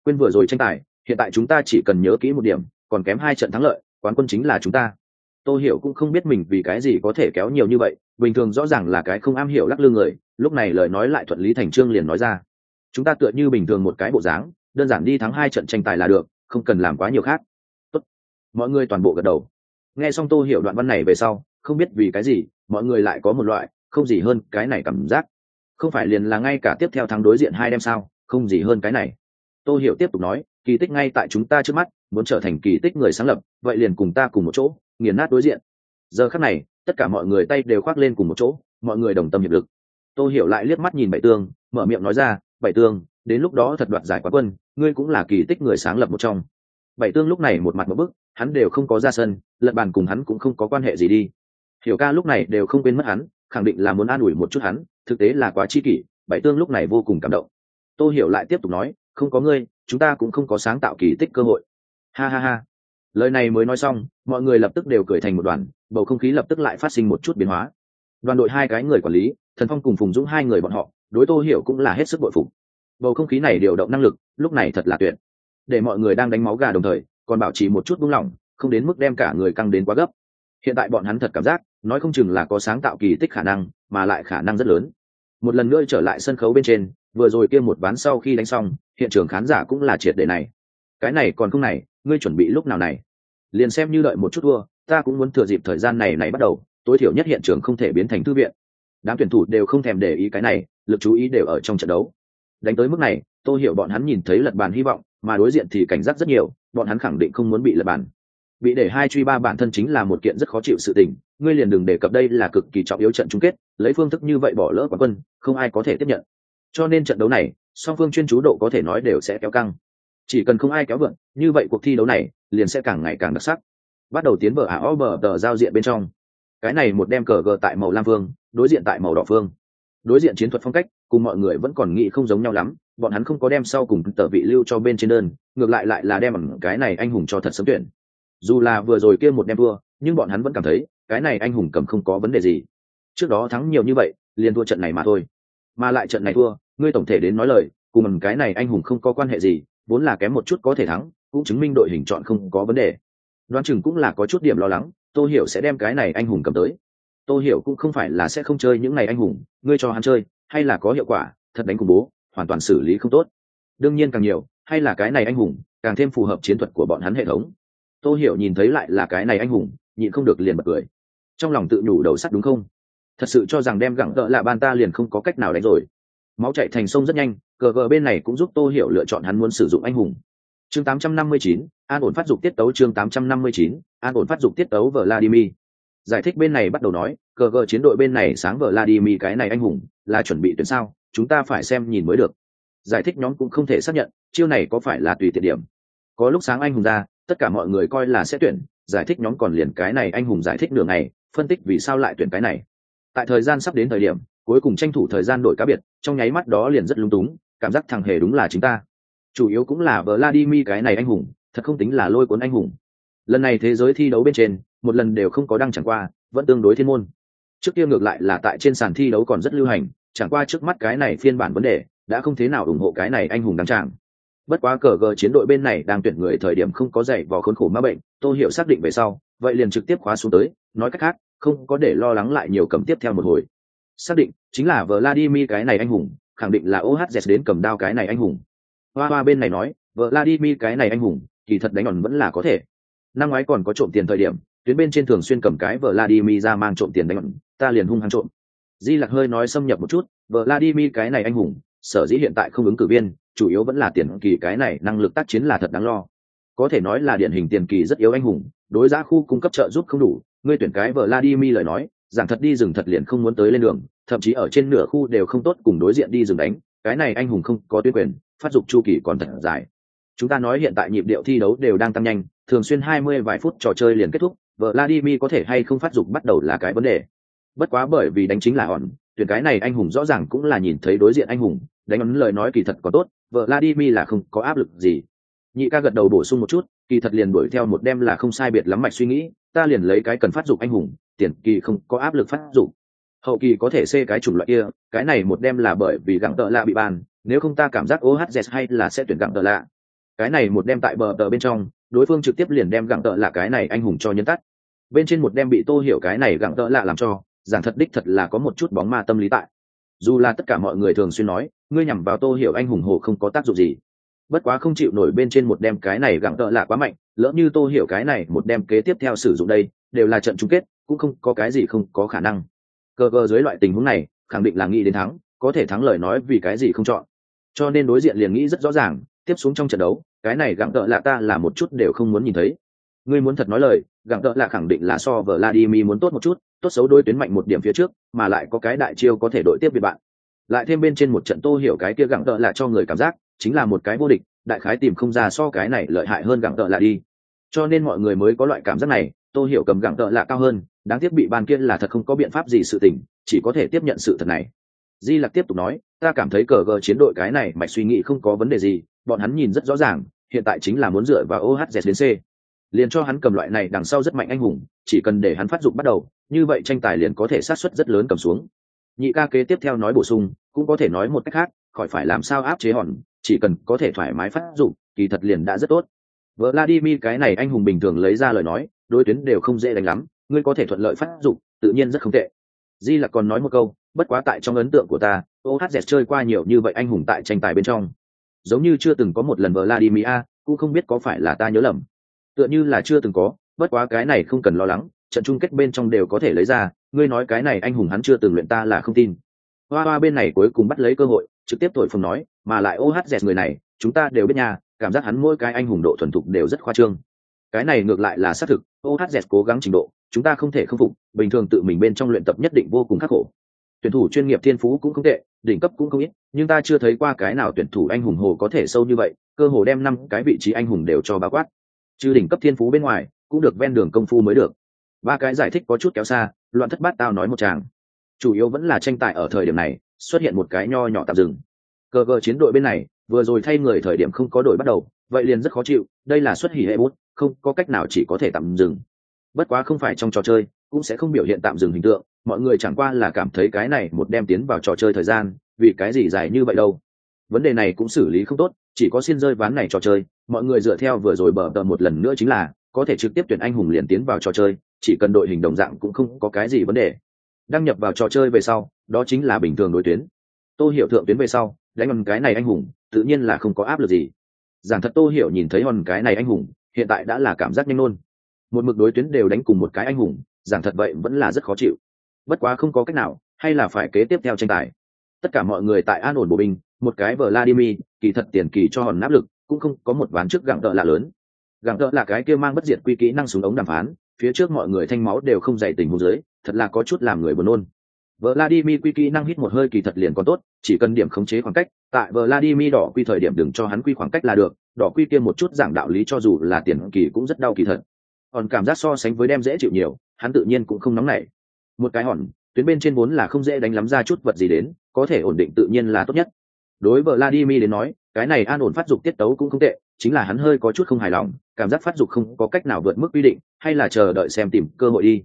Quên vừa rồi tranh tài, hiện tại chúng ta chỉ cần nhớ kỹ một điểm, còn kém hai trận thắng lợi, quán quân chính là chúng ta tôi hiểu cũng không biết mình vì cái gì có thể kéo nhiều như vậy, bình thường rõ ràng là cái không am hiểu lắc lư người, lúc này lời nói lại thuận lý thành trương liền nói ra. Chúng ta tựa như bình thường một cái bộ dáng, đơn giản đi thắng hai trận tranh tài là được, không cần làm quá nhiều khác. Tốt. mọi người toàn bộ gật đầu. Nghe xong tô hiểu đoạn văn này về sau, không biết vì cái gì, mọi người lại có một loại không gì hơn cái này cảm giác. Không phải liền là ngay cả tiếp theo thắng đối diện hai đêm sao, không gì hơn cái này. Tô hiểu tiếp tục nói, kỳ tích ngay tại chúng ta trước mắt, muốn trở thành kỳ tích người sáng lập, vậy liền cùng ta cùng một chỗ nghiền nát đối diện. Giờ khắc này, tất cả mọi người tay đều khoác lên cùng một chỗ, mọi người đồng tâm hiệp lực. Tô hiểu lại liếc mắt nhìn bảy tương, mở miệng nói ra, bảy tương, đến lúc đó thật đoạt giải quán quân, ngươi cũng là kỳ tích người sáng lập một trong. Bảy tương lúc này một mặt một bức, hắn đều không có ra sân, lật bàn cùng hắn cũng không có quan hệ gì đi. Hiểu ca lúc này đều không quên mất hắn, khẳng định là muốn an ủi một chút hắn, thực tế là quá chi kỷ, bảy tương lúc này vô cùng cảm động. Tô hiểu lại tiếp tục nói, không có ngươi, chúng ta cũng không có sáng tạo kỳ tích cơ hội. Ha ha ha lời này mới nói xong, mọi người lập tức đều cười thành một đoàn, bầu không khí lập tức lại phát sinh một chút biến hóa. Đoàn đội hai cái người quản lý, thần phong cùng phùng dũng hai người bọn họ, đối tô hiểu cũng là hết sức bội phục. Bầu không khí này điều động năng lực, lúc này thật là tuyệt. Để mọi người đang đánh máu gà đồng thời, còn bảo trì một chút buông lỏng, không đến mức đem cả người căng đến quá gấp. Hiện tại bọn hắn thật cảm giác, nói không chừng là có sáng tạo kỳ tích khả năng, mà lại khả năng rất lớn. Một lần nữa trở lại sân khấu bên trên, vừa rồi kia một ván sau khi đánh xong, hiện trường khán giả cũng là triệt để này. Cái này còn không này ngươi chuẩn bị lúc nào này? Liền xem như đợi một chút thua, ta cũng muốn thừa dịp thời gian này này bắt đầu, tối thiểu nhất hiện trường không thể biến thành thư viện. Đám tuyển thủ đều không thèm để ý cái này, lực chú ý đều ở trong trận đấu. Đánh tới mức này, tôi hiểu bọn hắn nhìn thấy lật bàn hy vọng, mà đối diện thì cảnh giác rất nhiều, bọn hắn khẳng định không muốn bị lật bàn. Bị để hai truy ba bản thân chính là một kiện rất khó chịu sự tình, ngươi liền đừng đề cập đây là cực kỳ trọng yếu trận chung kết, lấy phương thức như vậy bỏ lỡ quán quân, không ai có thể tiếp nhận. Cho nên trận đấu này, song phương chuyên chú độ có thể nói đều sẽ kéo căng chỉ cần không ai kéo vượn như vậy cuộc thi đấu này liền sẽ càng ngày càng đặc sắc. Bắt đầu tiến vở ả o bờ, tờ, giao diện bên trong. Cái này một đem cờ gờ tại màu lam phương đối diện tại màu đỏ phương đối diện chiến thuật phong cách, cùng mọi người vẫn còn nghĩ không giống nhau lắm, bọn hắn không có đem sau cùng tờ vị lưu cho bên trên đơn, ngược lại lại là đem bằng cái này anh hùng cho thật sớm tuyển. Dù là vừa rồi kia một đem thua, nhưng bọn hắn vẫn cảm thấy, cái này anh hùng cầm không có vấn đề gì. Trước đó thắng nhiều như vậy, liền thua trận này mà thôi. Mà lại trận này thua, ngươi tổng thể đến nói lời, cùng cái này anh hùng không có quan hệ gì vốn là kém một chút có thể thắng, cũng chứng minh đội hình chọn không có vấn đề. Đoán chừng cũng là có chút điểm lo lắng, tô hiểu sẽ đem cái này anh hùng cầm tới. Tô hiểu cũng không phải là sẽ không chơi những ngày anh hùng, ngươi cho hắn chơi, hay là có hiệu quả, thật đánh cùng bố, hoàn toàn xử lý không tốt. Đương nhiên càng nhiều, hay là cái này anh hùng, càng thêm phù hợp chiến thuật của bọn hắn hệ thống. Tô hiểu nhìn thấy lại là cái này anh hùng, nhịn không được liền bật cười. Trong lòng tự nhủ đầu sắt đúng không? Thật sự cho rằng đem gẳng đỡ là ban ta liền không có cách nào đánh rồi. Máu chạy thành sông rất nhanh cờ gờ bên này cũng giúp tô hiểu lựa chọn hắn muốn sử dụng anh hùng. Chương 859, an ổn phát dục tiết tấu chương 859, an ổn phát dục tiết tấu vladimir. Giải thích bên này bắt đầu nói cờ gờ chiến đội bên này sáng vladimir cái này anh hùng là chuẩn bị tuyển sao chúng ta phải xem nhìn mới được. Giải thích nhóm cũng không thể xác nhận chiêu này có phải là tùy tiện điểm. Có lúc sáng anh hùng ra tất cả mọi người coi là sẽ tuyển giải thích nhóm còn liền cái này anh hùng giải thích đường này phân tích vì sao lại tuyển cái này. Tại thời gian sắp đến thời điểm cuối cùng tranh thủ thời gian đổi cá biệt trong nháy mắt đó liền rất lung túng cảm giác thằng hề đúng là chính ta. Chủ yếu cũng là vladimir cái này anh hùng, thật không tính là lôi cuốn anh hùng. Lần này thế giới thi đấu bên trên, một lần đều không có đăng chẳng qua, vẫn tương đối thiên môn. Trước kia ngược lại là tại trên sàn thi đấu còn rất lưu hành, chẳng qua trước mắt cái này phiên bản vấn đề, đã không thế nào ủng hộ cái này anh hùng đăng tràng. Bất quá cờ gờ chiến đội bên này đang tuyển người thời điểm không có dạy vò khốn khổ ma bệnh, tô hiểu xác định về sau, vậy liền trực tiếp khóa xuống tới, nói cách khác, không có để lo lắng lại nhiều cầm tiếp theo một hồi. Xác định, chính là vladimir cái này anh hùng khẳng định là ohz đến cầm đao cái này anh hùng. Hoa hoa bên này nói vladimir cái này anh hùng thì thật đánh ổn vẫn là có thể. Năm ngoái còn có trộm tiền thời điểm, tuyến bên trên thường xuyên cầm cái vladimir ra mang trộm tiền đánh ổn. ta liền hung hăng trộm. Di lặc hơi nói xâm nhập một chút vladimir cái này anh hùng, sở dĩ hiện tại không ứng cử viên, chủ yếu vẫn là tiền kỳ cái này năng lực tác chiến là thật đáng lo. Có thể nói là điển hình tiền kỳ rất yếu anh hùng, đối giá khu cung cấp trợ giúp không đủ, ngươi tuyển cái vladimir lời nói, giảng thật đi rừng thật liền không muốn tới lên đường thậm chí ở trên nửa khu đều không tốt cùng đối diện đi dừng đánh, cái này anh hùng không có tuyên quyền, phát dục chu kỳ còn thật dài. Chúng ta nói hiện tại nhịp điệu thi đấu đều đang tăng nhanh, thường xuyên hai mươi vài phút trò chơi liền kết thúc, vladimir có thể hay không phát dục bắt đầu là cái vấn đề. Bất quá bởi vì đánh chính là hòn tuyển cái này anh hùng rõ ràng cũng là nhìn thấy đối diện anh hùng, đánh ấn lời nói kỳ thật có tốt, vladimir là không có áp lực gì. Nhị ca gật đầu bổ sung một chút, kỳ thật liền đuổi theo một đêm là không sai biệt lắm mạch suy nghĩ, ta liền lấy cái cần phát dục anh hùng, tiền kỳ không có áp lực phát dục hậu kỳ có thể xê cái chủng loại kia, cái này một đem là bởi vì gặng tợ lạ bị bàn nếu không ta cảm giác ohz hay là sẽ tuyển gặng tợ lạ. Cái này một đem tại bờ tờ bên trong, đối phương trực tiếp liền đem gặng tợ lạ cái này anh hùng cho nhấn tắt. Bên trên một đem bị tô hiểu cái này gặng tợ lạ làm cho, giảng thật đích thật là có một chút bóng ma tâm lý tại. Dù là tất cả mọi người thường xuyên nói, ngươi nhằm vào tô hiểu anh hùng hồ không có tác dụng gì. Bất quá không chịu nổi bên trên một đem cái này gặng tợ lạ quá mạnh, lỡ như tô hiểu cái này một đem kế tiếp theo sử dụng đây, đều là trận chung kết, cũng không có cái gì không có khả năng cơ cơ dưới loại tình huống này, khẳng định là nghĩ đến thắng, có thể thắng lời nói vì cái gì không chọn. Cho nên đối diện liền nghĩ rất rõ ràng, tiếp xuống trong trận đấu, cái này gặng tợ lạ ta là một chút đều không muốn nhìn thấy. Ngươi muốn thật nói lời, gặng tợ lạ khẳng định là so vợ vladimir muốn tốt một chút, tốt xấu đôi tuyến mạnh một điểm phía trước, mà lại có cái đại chiêu có thể đội tiếp biệt bạn. Lại thêm bên trên một trận tô hiểu cái kia gặng tợ lạ cho người cảm giác, chính là một cái vô địch, đại khái tìm không ra so cái này lợi hại hơn gặng tợ lạ đi. Cho nên mọi người mới có loại cảm giác này, tô hiểu cầm gặng tợ lạ cao hơn đáng tiếc bị ban kia là thật không có biện pháp gì sự tình, chỉ có thể tiếp nhận sự thật này. Di lặc tiếp tục nói, ta cảm thấy cờ gờ chiến đội cái này mạch suy nghĩ không có vấn đề gì, bọn hắn nhìn rất rõ ràng, hiện tại chính là muốn dựa vào ohz đến c. Liền cho hắn cầm loại này đằng sau rất mạnh anh hùng, chỉ cần để hắn phát dụng bắt đầu, như vậy tranh tài liền có thể sát xuất rất lớn cầm xuống. Nhị ca kế tiếp theo nói bổ sung, cũng có thể nói một cách khác, khỏi phải làm sao áp chế hòn, chỉ cần có thể thoải mái phát dụng kỳ thật liền đã rất tốt. Vợ vladimir cái này anh hùng bình thường lấy ra lời nói, đối tuyến đều không dễ đánh lắm ngươi có thể thuận lợi phát dụng tự nhiên rất không tệ. Di là còn nói một câu, bất quá tại trong ấn tượng của ta ohz chơi qua nhiều như vậy anh hùng tại tranh tài bên trong. Giống như chưa từng có một lần vladimir, cũng không biết có phải là ta nhớ lầm. Tựa như là chưa từng có, bất quá cái này không cần lo lắng, trận chung kết bên trong đều có thể lấy ra, ngươi nói cái này anh hùng hắn chưa từng luyện ta là không tin. Hoa hoa bên này cuối cùng bắt lấy cơ hội, trực tiếp thổi phồng nói, mà lại ohz người này, chúng ta đều biết nhà cảm giác hắn mỗi cái anh hùng độ thuần thục đều rất khoa trương cái này ngược lại là xác thực ohz cố gắng trình độ, chúng ta không thể khâm phục, bình thường tự mình bên trong luyện tập nhất định vô cùng khắc khổ. Tuyển thủ chuyên nghiệp thiên phú cũng không tệ, đỉnh cấp cũng không ít, nhưng ta chưa thấy qua cái nào tuyển thủ anh hùng hồ có thể sâu như vậy, cơ hồ đem năm cái vị trí anh hùng đều cho bao quát. Trừ đỉnh cấp thiên phú bên ngoài, cũng được ven đường công phu mới được. Ba cái giải thích có chút kéo xa, loạn thất bát tao nói một chàng chủ yếu vẫn là tranh tài ở thời điểm này, xuất hiện một cái nho nhỏ tạm dừng. Cờ cờ chiến đội bên này, vừa rồi thay người thời điểm không có đội bắt đầu, vậy liền rất khó chịu, đây là xuất hỉ hệ bút không có cách nào chỉ có thể tạm dừng. Bất quá không phải trong trò chơi, cũng sẽ không biểu hiện tạm dừng hình tượng, mọi người chẳng qua là cảm thấy cái này một đem tiến vào trò chơi thời gian, vì cái gì dài như vậy đâu. Vấn đề này cũng xử lý không tốt, chỉ có xin rơi ván này trò chơi, mọi người dựa theo vừa rồi bờ tờ một lần nữa chính là, có thể trực tiếp tuyển anh hùng liền tiến vào trò chơi, chỉ cần đội hình đồng dạng cũng không có cái gì vấn đề. Đăng nhập vào trò chơi về sau, đó chính là bình thường đối tuyến. Tôi hiểu thượng tuyến về sau, đánh hòn cái này anh hùng, tự nhiên là không có áp lực gì. Giảng thật tôi hiểu nhìn thấy hòn cái này anh hùng hiện tại đã là cảm giác nhanh nôn. Một mực đối tuyến đều đánh cùng một cái anh hùng giảng thật vậy vẫn là rất khó chịu. Bất quá không có cách nào hay là phải kế tiếp theo tranh tài. Tất cả mọi người tại an ổn bộ binh một cái vladimir kỳ thật tiền kỳ cho hòn áp lực cũng không có một ván trước gặng tợ là lớn. Gặng tợ là cái kia mang bất diệt quy kỹ năng súng ống đàm phán phía trước mọi người thanh máu đều không dày tình hồ dưới thật là có chút làm người buồn nôn. Vladimir quy kỹ năng hít một hơi kỳ thật liền còn tốt, chỉ cần điểm khống chế khoảng cách, tại Vladimir đỏ quy thời điểm đừng cho hắn quy khoảng cách là được, đỏ quy kia một chút giảng đạo lý cho dù là tiền kỳ cũng rất đau kỳ thật. Còn cảm giác so sánh với đem dễ chịu nhiều, hắn tự nhiên cũng không nóng nảy. Một cái hòn, tuyến bên trên vốn là không dễ đánh lắm ra chút vật gì đến, có thể ổn định tự nhiên là tốt nhất. Đối với Vladimir đến nói, cái này an ổn phát dục tiết tấu cũng không tệ, chính là hắn hơi có chút không hài lòng, cảm giác phát dục không có cách nào vượt mức quy định, hay là chờ đợi xem tìm cơ hội đi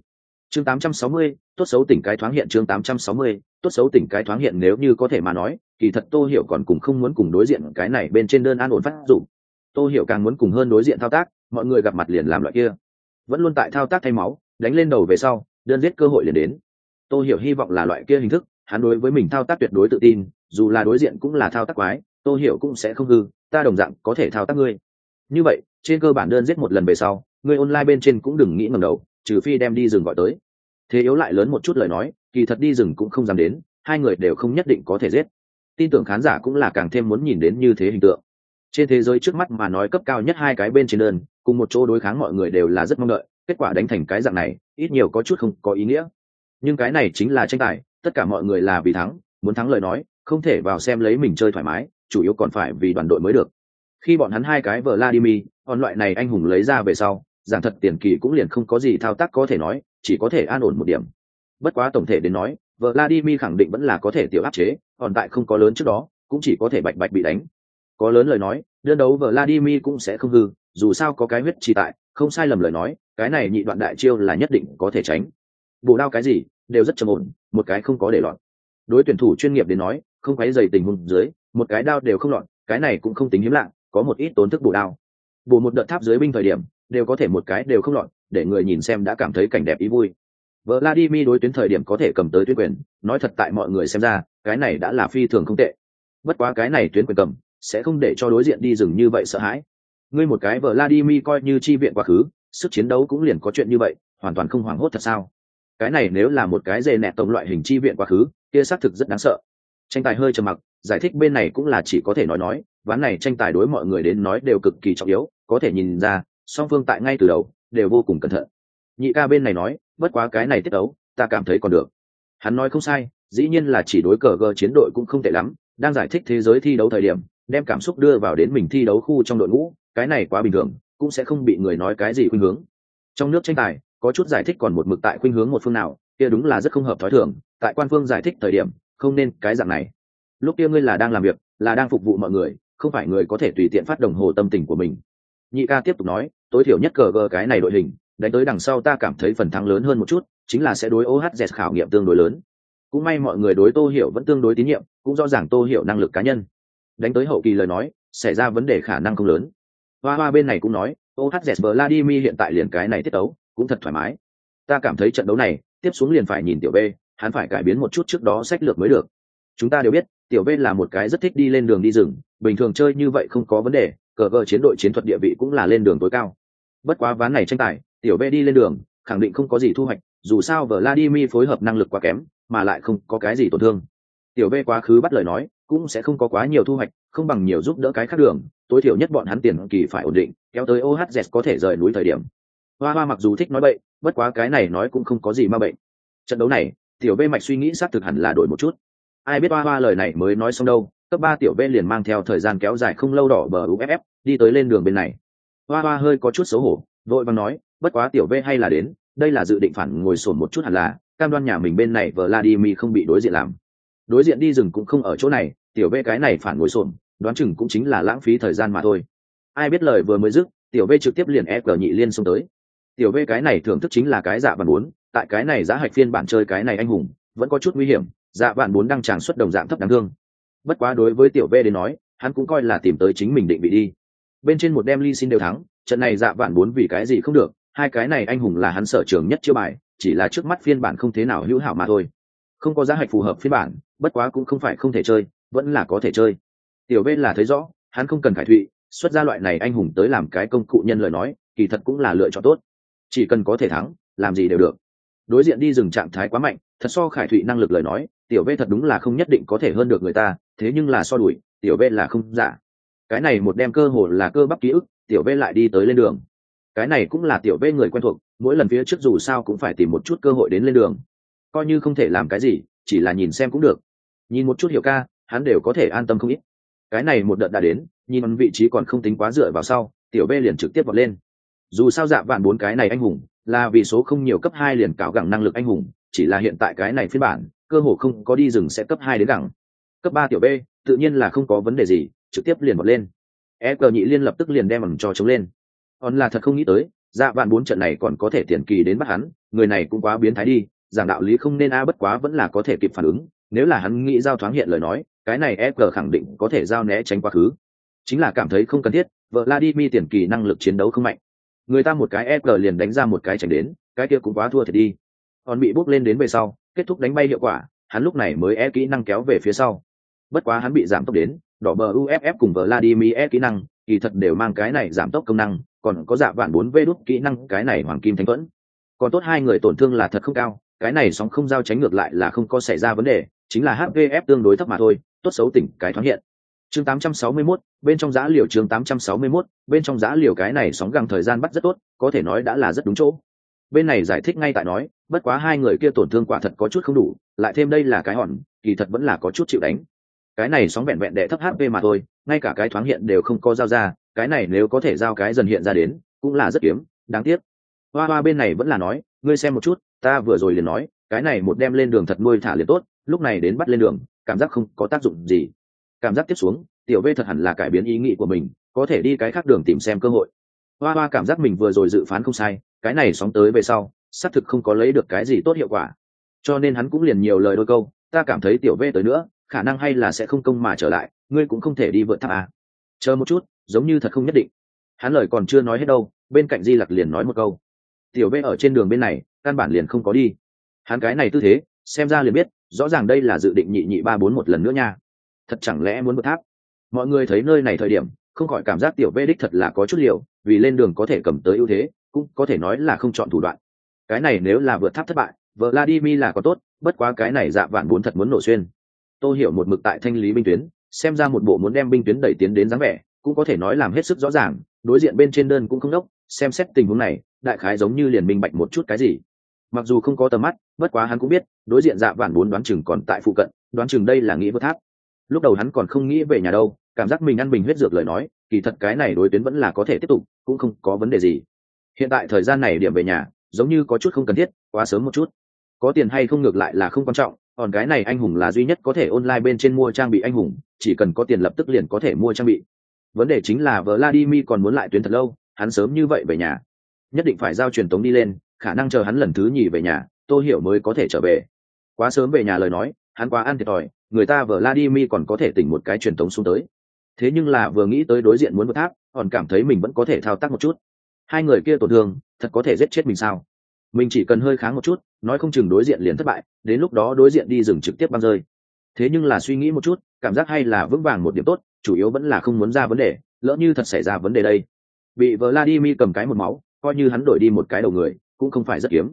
chương 860, tốt xấu tỉnh cái thoáng hiện chương 860, tốt xấu tỉnh cái thoáng hiện nếu như có thể mà nói, kỳ thật Tô Hiểu còn cùng không muốn cùng đối diện cái này bên trên đơn an ổn phát dụng. Tôi Hiểu càng muốn cùng hơn đối diện thao tác, mọi người gặp mặt liền làm loại kia. Vẫn luôn tại thao tác thay máu, đánh lên đầu về sau, đơn giết cơ hội liền đến. Tôi Hiểu hy vọng là loại kia hình thức, hắn đối với mình thao tác tuyệt đối tự tin, dù là đối diện cũng là thao tác quái, tôi Hiểu cũng sẽ không hư, ta đồng dạng có thể thao tác ngươi. Như vậy, trên cơ bản đơn giết một lần về sau, ngươi online bên trên cũng đừng nghĩ ngầm đầu, trừ phi đem đi rừng gọi tới thế yếu lại lớn một chút lời nói kỳ thật đi rừng cũng không dám đến hai người đều không nhất định có thể giết tin tưởng khán giả cũng là càng thêm muốn nhìn đến như thế hình tượng trên thế giới trước mắt mà nói cấp cao nhất hai cái bên trên đơn, cùng một chỗ đối kháng mọi người đều là rất mong đợi, kết quả đánh thành cái dạng này, ít nhiều có chút không có ý nghĩa. Nhưng cái này chính là tranh tài, tất cả mọi người là vì thắng, muốn thắng lời nói, không thể vào xem lấy mình chơi thoải mái, chủ yếu còn phải vì đoàn đội mới được. Khi bọn hắn hai cái vợ vladimir còn loại này anh hùng lấy ra về sau, giảng thật tiền kỳ cũng liền không có gì thao tác có thể nói, chỉ có thể an ổn một điểm. Bất quá tổng thể đến nói vợ vladimir khẳng định vẫn là có thể tiểu áp chế, còn tại không có lớn trước đó, cũng chỉ có thể bạch bạch bị đánh có lớn lời nói, đơn đấu vợ vladimir cũng sẽ không hư, dù sao có cái huyết trì tại, không sai lầm lời nói, cái này nhị đoạn đại chiêu là nhất định có thể tránh. Bổ đao cái gì, đều rất trầm ổn, một cái không có để lọt đối tuyển thủ chuyên nghiệp đến nói, không quấy dày tình huống dưới, một cái đao đều không lọt cái này cũng không tính hiếm lạ, có một ít tốn thức bổ đao. Bổ một đợt tháp dưới binh thời điểm, đều có thể một cái đều không lọt để người nhìn xem đã cảm thấy cảnh đẹp ý vui. Vladimir đối tuyến thời điểm có thể cầm tới tuyến quyền, nói thật tại mọi người xem ra, cái này đã là phi thường không tệ. Bất quá cái này tuyến quyền cầm sẽ không để cho đối diện đi rừng như vậy sợ hãi. Ngươi một cái Vladimir coi như chi viện quá khứ sức chiến đấu cũng liền có chuyện như vậy hoàn toàn không hoảng hốt thật sao? Cái này nếu là một cái dề nẹt tổng loại hình chi viện quá khứ kia xác thực rất đáng sợ. Tranh tài hơi trầm mặc giải thích bên này cũng là chỉ có thể nói nói ván này tranh tài đối mọi người đến nói đều cực kỳ trọng yếu có thể nhìn ra song phương tại ngay từ đầu đều vô cùng cẩn thận. Nhị ca bên này nói bất quá cái này tiết đấu, ta cảm thấy còn được. Hắn nói không sai dĩ nhiên là chỉ đối cờ gờ chiến đội cũng không tệ lắm đang giải thích thế giới thi đấu thời điểm đem cảm xúc đưa vào đến mình thi đấu khu trong đội ngũ, cái này quá bình thường, cũng sẽ không bị người nói cái gì khuynh hướng. Trong nước tranh tài, có chút giải thích còn một mực tại khuynh hướng một phương nào, kia đúng là rất không hợp thói thường, tại quan phương giải thích thời điểm, không nên cái dạng này. Lúc kia ngươi là đang làm việc, là đang phục vụ mọi người, không phải người có thể tùy tiện phát đồng hồ tâm tình của mình. Nhị ca tiếp tục nói, tối thiểu nhất cờ gờ cái này đội hình, đánh tới đằng sau ta cảm thấy phần thắng lớn hơn một chút, chính là sẽ đối ohz khảo nghiệm tương đối lớn. Cũng may mọi người đối tô hiểu vẫn tương đối tín nhiệm, cũng rõ ràng tô hiểu năng lực cá nhân đánh tới hậu kỳ lời nói, xảy ra vấn đề khả năng không lớn. Hoa hoa bên này cũng nói ohz vladimir hiện tại liền cái này tiết tấu, cũng thật thoải mái. Ta cảm thấy trận đấu này, tiếp xuống liền phải nhìn tiểu b, hắn phải cải biến một chút trước đó sách lược mới được. Chúng ta đều biết, tiểu b là một cái rất thích đi lên đường đi rừng, bình thường chơi như vậy không có vấn đề, cờ vợ chiến đội chiến thuật địa vị cũng là lên đường tối cao. Bất quá ván này tranh tài, tiểu b đi lên đường, khẳng định không có gì thu hoạch, dù sao vladimir phối hợp năng lực quá kém, mà lại không có cái gì tổn thương. Tiểu b quá khứ bắt lời nói cũng sẽ không có quá nhiều thu hoạch, không bằng nhiều giúp đỡ cái khác đường, tối thiểu nhất bọn hắn tiền kỳ phải ổn định, kéo tới ohz có thể rời núi thời điểm. Hoa hoa mặc dù thích nói bậy, bất quá cái này nói cũng không có gì ma bệnh trận đấu này, tiểu b mạch suy nghĩ xác thực hẳn là đổi một chút. Ai biết hoa hoa lời này mới nói xong đâu, cấp ba tiểu b liền mang theo thời gian kéo dài không lâu đỏ bờ uff đi tới lên đường bên này. Hoa hoa hơi có chút xấu hổ, vội vàng nói, bất quá tiểu b hay là đến, đây là dự định phản ngồi sồn một chút hẳn là, cam đoan nhà mình bên này vladimir không bị đối diện làm. Đối diện đi rừng cũng không ở chỗ này tiểu b cái này phản ngồi sồn đoán chừng cũng chính là lãng phí thời gian mà thôi. Ai biết lời vừa mới dứt, tiểu b trực tiếp liền e cờ nhị liên xông tới. Tiểu b cái này thưởng thức chính là cái dạ bản bốn, tại cái này giá hạch phiên bản chơi cái này anh hùng, vẫn có chút nguy hiểm dạ bản bốn đang tràng xuất đồng dạng thấp đáng thương. Bất quá đối với tiểu b đến nói, hắn cũng coi là tìm tới chính mình định vị đi. Bên trên một đem ly xin đều thắng, trận này dạ vạn bốn vì cái gì không được, hai cái này anh hùng là hắn sở trường nhất chưa bài, chỉ là trước mắt phiên bản không thế nào hữu hảo mà thôi. Không có giá hạch phù hợp phiên bản, bất quá cũng không phải không thể chơi vẫn là có thể chơi. Tiểu b là thấy rõ, hắn không cần khải thụy, xuất ra loại này anh hùng tới làm cái công cụ nhân lời nói, kỳ thật cũng là lựa chọn tốt. Chỉ cần có thể thắng, làm gì đều được. Đối diện đi rừng trạng thái quá mạnh, thật so khải thụy năng lực lời nói, tiểu vệ thật đúng là không nhất định có thể hơn được người ta, thế nhưng là so đuổi, tiểu vệ là không giả. Cái này một đem cơ hội là cơ bắp ký ức, tiểu vệ lại đi tới lên đường. Cái này cũng là tiểu vệ người quen thuộc, mỗi lần phía trước dù sao cũng phải tìm một chút cơ hội đến lên đường. Coi như không thể làm cái gì, chỉ là nhìn xem cũng được. Nhìn một chút hiểu ca hắn đều có thể an tâm không ít. Cái này một đợt đã đến, nhìn vị trí còn không tính quá dựa vào sau, tiểu b liền trực tiếp vọt lên. Dù sao dạ vạn bốn cái này anh hùng, là vì số không nhiều cấp hai liền cảo gẳng năng lực anh hùng, chỉ là hiện tại cái này phiên bản, cơ hồ không có đi rừng sẽ cấp hai đến gẳng. Cấp ba tiểu b, tự nhiên là không có vấn đề gì, trực tiếp liền vọt lên. E cờ nhị liên lập tức liền đem ẩm cho chống lên. Còn là thật không nghĩ tới dạ vạn bốn trận này còn có thể tiền kỳ đến bắt hắn, người này cũng quá biến thái đi, giảng đạo lý không nên a, bất quá vẫn là có thể kịp phản ứng, nếu là hắn nghĩ giao thoáng hiện lời nói cái này e cờ khẳng định có thể giao né tránh quá khứ. Chính là cảm thấy không cần thiết vợ vladimir tiền kỳ năng lực chiến đấu không mạnh. Người ta một cái e cờ liền đánh ra một cái tránh đến, cái kia cũng quá thua thiệt đi. Còn bị bốc lên đến về sau, kết thúc đánh bay hiệu quả, hắn lúc này mới e kỹ năng kéo về phía sau. Bất quá hắn bị giảm tốc đến, đỏ bờ uff cùng vợ vladimir e kỹ năng, kỳ thật đều mang cái này giảm tốc công năng, còn có dạ vạn bốn vê đút kỹ năng, cái này hoàng kim thánh thuẫn. Còn tốt hai người tổn thương là thật không cao, cái này sóng không giao tránh ngược lại là không có xảy ra vấn đề, chính là hvf tương đối thấp mà thôi tốt xấu tỉnh cái thoáng hiện. Chương 861, bên trong giá liều chương 861, bên trong giá liều cái này sóng găng thời gian bắt rất tốt có thể nói đã là rất đúng chỗ. Bên này giải thích ngay tại nói bất quá hai người kia tổn thương quả thật có chút không đủ lại thêm đây là cái hòn kỳ thật vẫn là có chút chịu đánh. Cái này sóng vẹn vẹn đệ thấp hp mà thôi ngay cả cái thoáng hiện đều không có giao ra cái này nếu có thể giao cái dần hiện ra đến cũng là rất kiếm đáng tiếc. Hoa hoa bên này vẫn là nói ngươi xem một chút ta vừa rồi liền nói cái này một đem lên đường thật nuôi thả liền tốt lúc này đến bắt lên đường cảm giác không có tác dụng gì. Cảm giác tiếp xuống, tiểu v thật hẳn là cải biến ý nghĩ của mình, có thể đi cái khác đường tìm xem cơ hội. Hoa hoa cảm giác mình vừa rồi dự phán không sai, cái này sóng tới về sau, xác thực không có lấy được cái gì tốt hiệu quả. Cho nên hắn cũng liền nhiều lời đôi câu, ta cảm thấy tiểu v tới nữa, khả năng hay là sẽ không công mà trở lại, ngươi cũng không thể đi vượt tháp à. chờ một chút, giống như thật không nhất định. Hắn lời còn chưa nói hết đâu, bên cạnh di lặc liền nói một câu. Tiểu vê ở trên đường bên này, căn bản liền không có đi. Hắn cái này tư thế, xem ra liền biết rõ ràng đây là dự định nhị nhị ba bốn một lần nữa nha. Thật chẳng lẽ muốn vượt tháp? Mọi người thấy nơi này thời điểm không khỏi cảm giác tiểu vê đích thật là có chút liệu, vì lên đường có thể cầm tới ưu thế cũng có thể nói là không chọn thủ đoạn. Cái này nếu là vượt tháp thất bại vợ vladimir là có tốt bất quá cái này dạ vạn bốn thật muốn nổ xuyên. Tôi hiểu một mực tại thanh lý binh tuyến xem ra một bộ muốn đem binh tuyến đẩy tiến đến dáng vẻ cũng có thể nói làm hết sức rõ ràng đối diện bên trên đơn cũng không đốc xem xét tình huống này đại khái giống như liền minh bạch một chút cái gì mặc dù không có tầm mắt, bất quá hắn cũng biết, đối diện dạ vạn bốn đoán chừng còn tại phụ cận, đoán chừng đây là nghĩ vớt tháp. Lúc đầu hắn còn không nghĩ về nhà đâu, cảm giác mình ăn bình huyết dược lời nói, kỳ thật cái này đối tuyến vẫn là có thể tiếp tục, cũng không có vấn đề gì. Hiện tại thời gian này điểm về nhà, giống như có chút không cần thiết, quá sớm một chút. Có tiền hay không ngược lại là không quan trọng, còn cái này anh hùng là duy nhất có thể online bên trên mua trang bị anh hùng, chỉ cần có tiền lập tức liền có thể mua trang bị. Vấn đề chính là vladimir còn muốn lại tuyến thật lâu, hắn sớm như vậy về nhà. Nhất định phải giao truyền tống đi lên khả năng chờ hắn lần thứ nhì về nhà, tô hiểu mới có thể trở về. Quá sớm về nhà lời nói, hắn quá ăn thiệt thòi, người ta vladimir còn có thể tỉnh một cái truyền thống xuống tới. Thế nhưng là vừa nghĩ tới đối diện muốn vượt tháp, còn cảm thấy mình vẫn có thể thao tác một chút. Hai người kia tổn thương, thật có thể giết chết mình sao? Mình chỉ cần hơi kháng một chút, nói không chừng đối diện liền thất bại, đến lúc đó đối diện đi rừng trực tiếp băng rơi. Thế nhưng là suy nghĩ một chút, cảm giác hay là vững vàng một điểm tốt, chủ yếu vẫn là không muốn ra vấn đề, lỡ như thật xảy ra vấn đề đây. Bị vladimir cầm cái một máu, coi như hắn đổi đi một cái đầu người cũng không phải rất hiếm.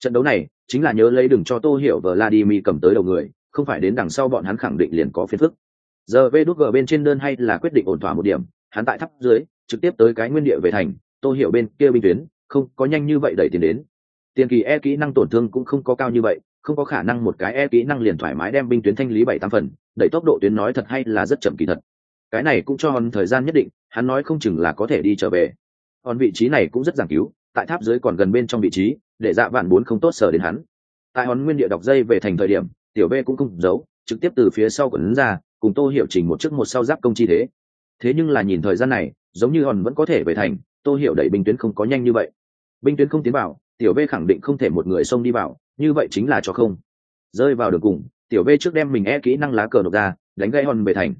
trận đấu này chính là nhớ lấy đừng cho tô hiểu vladimir cầm tới đầu người, không phải đến đằng sau bọn hắn khẳng định liền có phiền phức. Giờ vê đút g bên trên đơn hay là quyết định ổn thỏa một điểm, hắn tại thấp dưới, trực tiếp tới cái nguyên địa về thành, tô hiểu bên kia binh tuyến, không có nhanh như vậy đẩy tiền đến. Tiền kỳ e kỹ năng tổn thương cũng không có cao như vậy, không có khả năng một cái e kỹ năng liền thoải mái đem binh tuyến thanh lý bảy tám phần, đẩy tốc độ tuyến nói thật hay là rất chậm kỳ thật. Cái này cũng cho hắn thời gian nhất định, hắn nói không chừng là có thể đi trở về. Còn vị trí này cũng rất giảng cứu tại tháp dưới còn gần bên trong vị trí, để dạ vạn bốn không tốt sở đến hắn. Tại hòn nguyên địa đọc dây về thành thời điểm, tiểu b cũng không giấu, trực tiếp từ phía sau quần ra, cùng tô hiệu chỉnh một chiếc một sau giáp công chi thế. Thế nhưng là nhìn thời gian này, giống như hòn vẫn có thể về thành, tô hiệu đẩy binh tuyến không có nhanh như vậy. Binh tuyến không tiến vào, tiểu v khẳng định không thể một người xông đi vào, như vậy chính là cho không. Rơi vào đường cùng, tiểu v trước đem mình e kỹ năng lá cờ nộp ra, đánh gây hòn về thành.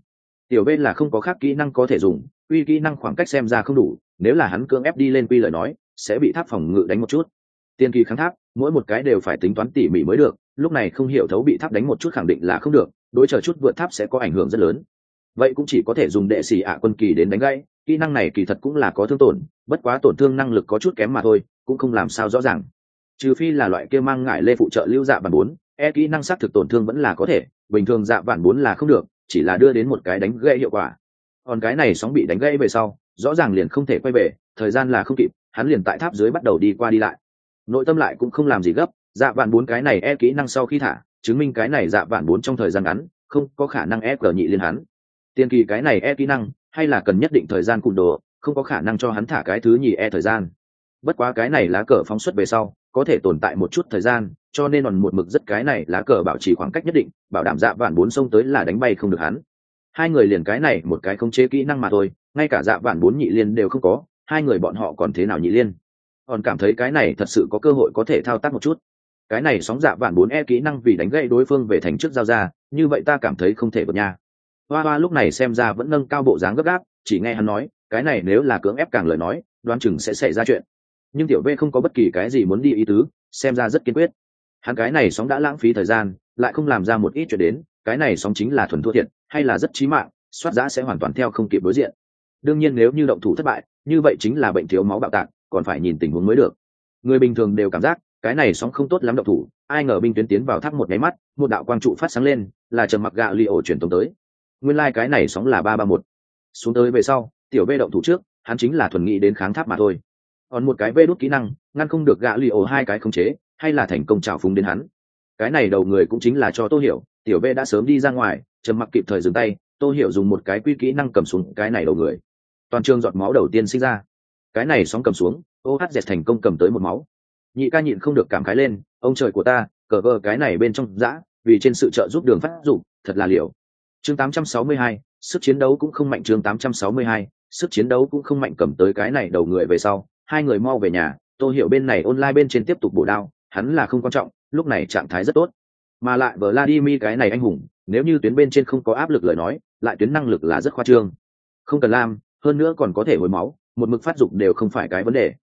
Tiểu v là không có khác kỹ năng có thể dùng, uy kỹ năng khoảng cách xem ra không đủ, nếu là hắn cưỡng ép đi lên quy lời nói sẽ bị tháp phòng ngự đánh một chút. Tiên kỳ kháng tháp, mỗi một cái đều phải tính toán tỉ mỉ mới được, lúc này không hiểu thấu bị tháp đánh một chút khẳng định là không được, đối chờ chút vượt tháp sẽ có ảnh hưởng rất lớn. Vậy cũng chỉ có thể dùng đệ xì ạ quân kỳ đến đánh gãy, kỹ năng này kỳ thật cũng là có thương tổn, bất quá tổn thương năng lực có chút kém mà thôi, cũng không làm sao rõ ràng. Trừ phi là loại kia mang ngại lê phụ trợ lưu dạ bản bốn e kỹ năng xác thực tổn thương vẫn là có thể, bình thường dạ bản bốn là không được, chỉ là đưa đến một cái đánh gãy hiệu quả. Còn cái này sóng bị đánh gãy về sau, rõ ràng liền không thể quay về, thời gian là không kịp hắn liền tại tháp dưới bắt đầu đi qua đi lại. Nội tâm lại cũng không làm gì gấp dạ vạn bốn cái này e kỹ năng sau khi thả, chứng minh cái này dạ vạn bốn trong thời gian ngắn, không có khả năng e cờ nhị liên hắn. Tiền kỳ cái này e kỹ năng, hay là cần nhất định thời gian cụm đồ, không có khả năng cho hắn thả cái thứ nhì e thời gian. Bất quá cái này lá cờ phóng xuất về sau, có thể tồn tại một chút thời gian, cho nên còn một mực rất cái này lá cờ bảo trì khoảng cách nhất định, bảo đảm dạ vạn bốn sông tới là đánh bay không được hắn. Hai người liền cái này, một cái không chế kỹ năng mà thôi, ngay cả dạ vạn bốn nhị liên đều không có hai người bọn họ còn thế nào nhị liên? Còn cảm thấy cái này thật sự có cơ hội có thể thao tác một chút. Cái này sóng dạ vạn bốn e kỹ năng vì đánh gậy đối phương về thành trước giao ra, như vậy ta cảm thấy không thể vượt nha. Hoa hoa lúc này xem ra vẫn nâng cao bộ dáng gấp gáp, chỉ nghe hắn nói, cái này nếu là cưỡng ép càng lời nói, đoán chừng sẽ xảy ra chuyện. Nhưng tiểu v không có bất kỳ cái gì muốn đi ý tứ, xem ra rất kiên quyết. Hắn cái này sóng đã lãng phí thời gian, lại không làm ra một ít chuyện đến, cái này sóng chính là thuần thua thiệt, hay là rất chí mạng, soát giã sẽ hoàn toàn theo không kịp đối diện. Đương nhiên nếu như động thủ thất bại như vậy chính là bệnh thiếu máu bạo tạc, còn phải nhìn tình huống mới được. Người bình thường đều cảm giác, cái này sóng không tốt lắm động thủ, ai ngờ binh tuyến tiến vào tháp một nháy mắt, một đạo quang trụ phát sáng lên, là trầm mặc gạ li ổ truyền tống tới. Nguyên lai、like、cái này sóng là ba ba một. Xuống tới về sau, tiểu vê động thủ trước, hắn chính là thuần nghĩ đến kháng tháp mà thôi. Còn một cái vê đốt kỹ năng, ngăn không được gạ li ổ hai cái khống chế, hay là thành công trào phúng đến hắn. Cái này đầu người cũng chính là cho tô hiểu, tiểu vê đã sớm đi ra ngoài, trầm mặc kịp thời dừng tay, tô hiểu dùng một cái quy kỹ năng cầm xuống cái này đầu người toàn trường giọt máu đầu tiên sinh ra. Cái này sóng cầm xuống ô hát dẹt thành công cầm tới một máu. Nhị ca nhịn không được cảm khái lên ông trời của ta cờ vơ cái này bên trong dã vì trên sự trợ giúp đường phát dụng thật là liệu chương 862, sức chiến đấu cũng không mạnh chương 862, sức chiến đấu cũng không mạnh cầm tới cái này đầu người về sau hai người mau về nhà tôi hiểu bên này online bên trên tiếp tục bổ đao hắn là không quan trọng lúc này trạng thái rất tốt. Mà lại vladimir cái này anh hùng nếu như tuyến bên trên không có áp lực lời nói lại tuyến năng lực là rất khoa trương. Không cần làm hơn nữa còn có thể hồi máu, một mực phát dục đều không phải cái vấn đề.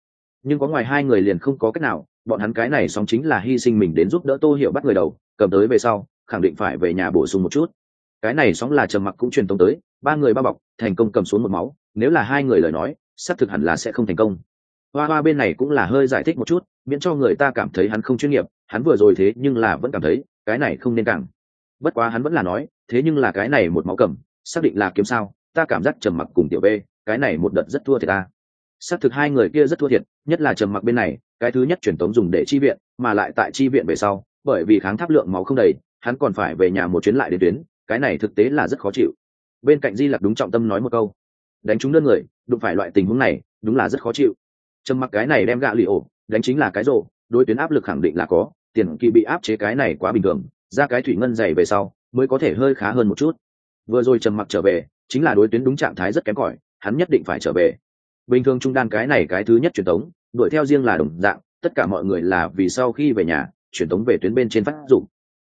Nhưng có ngoài hai người liền không có cách nào, bọn hắn cái này sóng chính là hy sinh mình đến giúp đỡ tô hiểu bắt người đầu, cầm tới về sau, khẳng định phải về nhà bổ sung một chút. Cái này sóng là trầm mặc cũng truyền tống tới, ba người bao bọc, thành công cầm xuống một máu, nếu là hai người lời nói, xác thực hẳn là sẽ không thành công. Hoa hoa bên này cũng là hơi giải thích một chút, miễn cho người ta cảm thấy hắn không chuyên nghiệp, hắn vừa rồi thế nhưng là vẫn cảm thấy, cái này không nên càng. Bất quá hắn vẫn là nói, thế nhưng là cái này một máu cầm, xác định là kiếm sao, ta cảm giác trầm mặc cùng tiểu b cái này một đợt rất thua thiệt ta. Xác thực hai người kia rất thua thiệt, nhất là trầm mặc bên này, cái thứ nhất truyền tống dùng để chi viện, mà lại tại chi viện về sau, bởi vì kháng tháp lượng máu không đầy, hắn còn phải về nhà một chuyến lại đến tuyến, cái này thực tế là rất khó chịu. Bên cạnh di lặc đúng trọng tâm nói một câu, đánh trúng đơn người, đụng phải loại tình huống này, đúng là rất khó chịu. Trầm mặc cái này đem gạ lì ổ, đánh chính là cái rộ đối tuyến áp lực khẳng định là có, tiền kỳ bị áp chế cái này quá bình thường, ra cái thủy ngân dày về sau, mới có thể hơi khá hơn một chút. Vừa rồi trầm mặc trở về, chính là đối tuyến đúng trạng thái rất kém cỏi hắn nhất định phải trở về. Bình thường trung đan cái này cái thứ nhất truyền tống đuổi theo riêng là đồng dạng tất cả mọi người là vì sau khi về nhà truyền tống về tuyến bên trên phát dụng.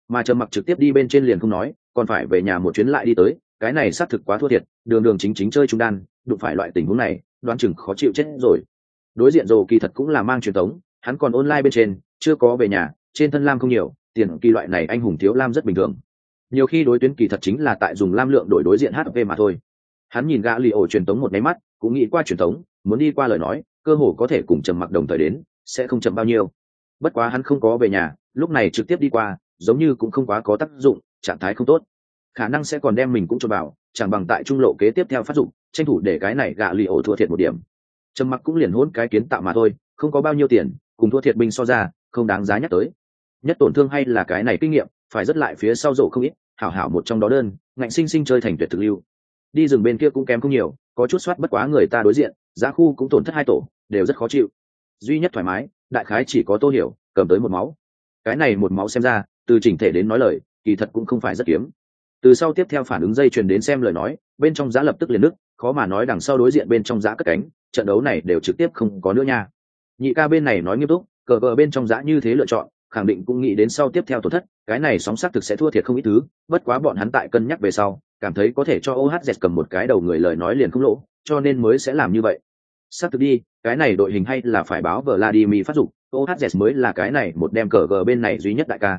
Mà trầm mặc trực tiếp đi bên trên liền không nói còn phải về nhà một chuyến lại đi tới cái này xác thực quá thua thiệt đường đường chính chính chơi trung đan đụng phải loại tình huống này đoán chừng khó chịu chết rồi. Đối diện dồ kỳ thật cũng là mang truyền thống, hắn còn online bên trên chưa có về nhà trên thân lam không nhiều tiền kỳ loại này anh hùng thiếu lam rất bình thường. Nhiều khi đối tuyến kỳ thật chính là tại dùng lam lượng đổi đối diện hp mà thôi hắn nhìn gã lì ổ truyền tống một máy mắt, cũng nghĩ qua truyền tống, muốn đi qua lời nói, cơ hồ có thể cùng trầm mặc đồng thời đến, sẽ không chậm bao nhiêu. Bất quá hắn không có về nhà, lúc này trực tiếp đi qua, giống như cũng không quá có tác dụng, trạng thái không tốt. Khả năng sẽ còn đem mình cũng cho bảo chẳng bằng tại trung lộ kế tiếp theo phát dụng, tranh thủ để cái này gạ lì ổ thua thiệt một điểm. Trầm mặc cũng liền hôn cái kiến tạo mà thôi, không có bao nhiêu tiền, cùng thua thiệt binh so ra, không đáng giá nhắc tới. Nhất tổn thương hay là cái này kinh nghiệm, phải rất lại phía sau rổ không ít, hảo hảo một trong đó đơn, ngạnh sinh sinh chơi thành tuyệt thực lưu đi rừng bên kia cũng kém không nhiều, có chút soát bất quá người ta đối diện, giá khu cũng tổn thất hai tổ, đều rất khó chịu. Duy nhất thoải mái, đại khái chỉ có tô hiểu, cầm tới một máu. Cái này một máu xem ra, từ chỉnh thể đến nói lời, kỳ thật cũng không phải rất kiếm. Từ sau tiếp theo phản ứng dây truyền đến xem lời nói, bên trong giá lập tức liền nước khó mà nói đằng sau đối diện bên trong giá cất cánh, trận đấu này đều trực tiếp không có nữa nha. Nhị ca bên này nói nghiêm túc, cờ vờ bên trong giá như thế lựa chọn, khẳng định cũng nghĩ đến sau tiếp theo tổn thất, cái này sóng xác thực sẽ thua thiệt không ít thứ, bất quá bọn hắn tại cân nhắc về sau cảm thấy có thể cho ohz cầm một cái đầu người lời nói liền không lỗ, cho nên mới sẽ làm như vậy. Xác thực đi, cái này đội hình hay là phải báo vladimir phát dục ohz mới là cái này một đem cờ gờ bên này duy nhất đại ca.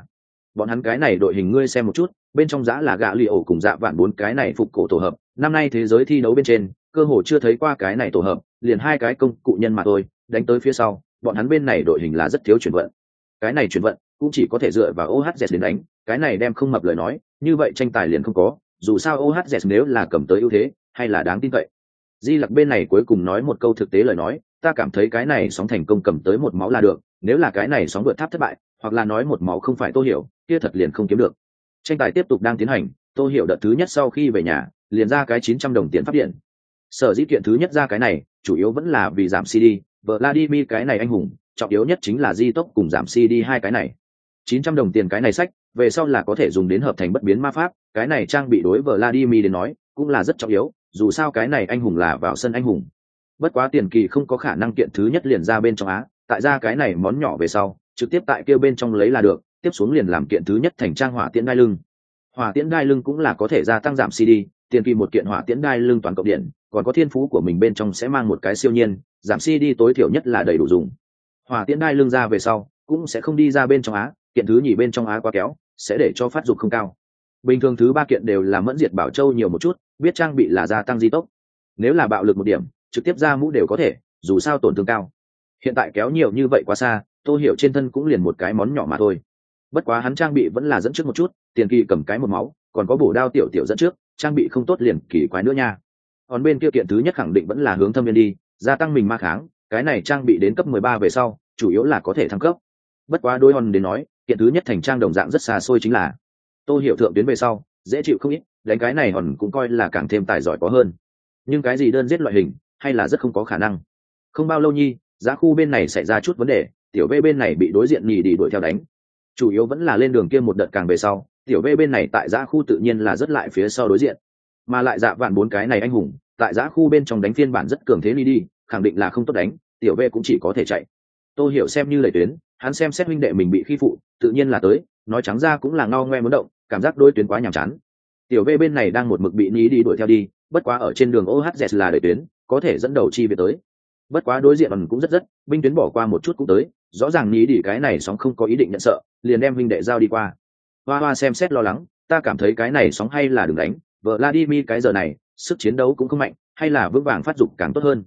Bọn hắn cái này đội hình ngươi xem một chút, bên trong giã là gạ lì ổ cùng dạ vạn bốn cái này phục cổ tổ hợp, năm nay thế giới thi đấu bên trên, cơ hồ chưa thấy qua cái này tổ hợp, liền hai cái công cụ nhân mà thôi, đánh tới phía sau, bọn hắn bên này đội hình là rất thiếu chuyển vận. Cái này chuyển vận cũng chỉ có thể dựa vào ohz đến đánh, cái này đem không mập lời nói, như vậy tranh tài liền không có dù sao ohz nếu là cầm tới ưu thế, hay là đáng tin cậy. Di lặc bên này cuối cùng nói một câu thực tế lời nói, ta cảm thấy cái này sóng thành công cầm tới một máu là được, nếu là cái này sóng vượt tháp thất bại, hoặc là nói một máu không phải tô hiểu, kia thật liền không kiếm được. Tranh tài tiếp tục đang tiến hành, tô hiểu đợt thứ nhất sau khi về nhà, liền ra cái chín trăm đồng tiền phát điện. Sở dĩ kiện thứ nhất ra cái này, chủ yếu vẫn là vì giảm cd vợ vladimir cái này anh hùng, trọng yếu nhất chính là di tốc cùng giảm cd hai cái này. chín trăm đồng tiền cái này sách về sau là có thể dùng đến hợp thành bất biến ma pháp, cái này trang bị đối với vladimir đến nói, cũng là rất trọng yếu, dù sao cái này anh hùng là vào sân anh hùng. Bất quá tiền kỳ không có khả năng kiện thứ nhất liền ra bên trong á, tại ra cái này món nhỏ về sau, trực tiếp tại kêu bên trong lấy là được, tiếp xuống liền làm kiện thứ nhất thành trang hỏa tiễn đai lưng. Hỏa tiễn đai lưng cũng là có thể gia tăng giảm cd tiền kỳ một kiện hỏa tiễn đai lưng toàn cộng điện, còn có thiên phú của mình bên trong sẽ mang một cái siêu nhiên, giảm cd tối thiểu nhất là đầy đủ dùng. Hỏa tiễn đai lưng ra về sau, cũng sẽ không đi ra bên trong á, kiện thứ nhì bên trong á quá kéo sẽ để cho phát dục không cao. Bình thường thứ ba kiện đều là mẫn diệt bảo châu nhiều một chút, biết trang bị là gia tăng di tốc. Nếu là bạo lực một điểm, trực tiếp ra mũ đều có thể, dù sao tổn thương cao. Hiện tại kéo nhiều như vậy quá xa, tô hiểu trên thân cũng liền một cái món nhỏ mà thôi. Bất quá hắn trang bị vẫn là dẫn trước một chút, tiền kỳ cầm cái một máu, còn có bổ đao tiểu tiểu dẫn trước, trang bị không tốt liền kỳ quái nữa nha. Còn bên kia kiện thứ nhất khẳng định vẫn là hướng thâm viên đi, gia tăng mình ma kháng, cái này trang bị đến cấp mười ba về sau, chủ yếu là có thể thăng cấp bất quá đôi hòn đến nói, kiện thứ nhất thành trang đồng dạng rất xa xôi chính là, tô hiểu thượng tuyến về sau, dễ chịu không ít, đánh cái này hòn cũng coi là càng thêm tài giỏi có hơn. Nhưng cái gì đơn giết loại hình, hay là rất không có khả năng. Không bao lâu nhi, giá khu bên này xảy ra chút vấn đề, tiểu v bên này bị đối diện nhì đi đuổi theo đánh. Chủ yếu vẫn là lên đường kia một đợt càng về sau, tiểu v bên này tại giá khu tự nhiên là rất lại phía sau đối diện. Mà lại dạ vạn bốn cái này anh hùng, tại giá khu bên trong đánh phiên bản rất cường thế đi đi, khẳng định là không tốt đánh, tiểu v cũng chỉ có thể chạy. Tôi hiểu xem như lệ tuyến hắn xem xét huynh đệ mình bị khi phụ tự nhiên là tới nói trắng ra cũng là ngao ngoe muốn động cảm giác đôi tuyến quá nhàm chán. Tiểu v bên này đang một mực bị ní đi đuổi theo đi bất quá ở trên đường ohz là đợi tuyến có thể dẫn đầu chi về tới. Bất quá đối diện ẩn cũng rất rất binh tuyến bỏ qua một chút cũng tới rõ ràng ní đi cái này sóng không có ý định nhận sợ liền đem huynh đệ giao đi qua. Hoa hoa xem xét lo lắng ta cảm thấy cái này sóng hay là đừng đánh vợ vladimir cái giờ này sức chiến đấu cũng không mạnh hay là vững vàng phát dục càng tốt hơn.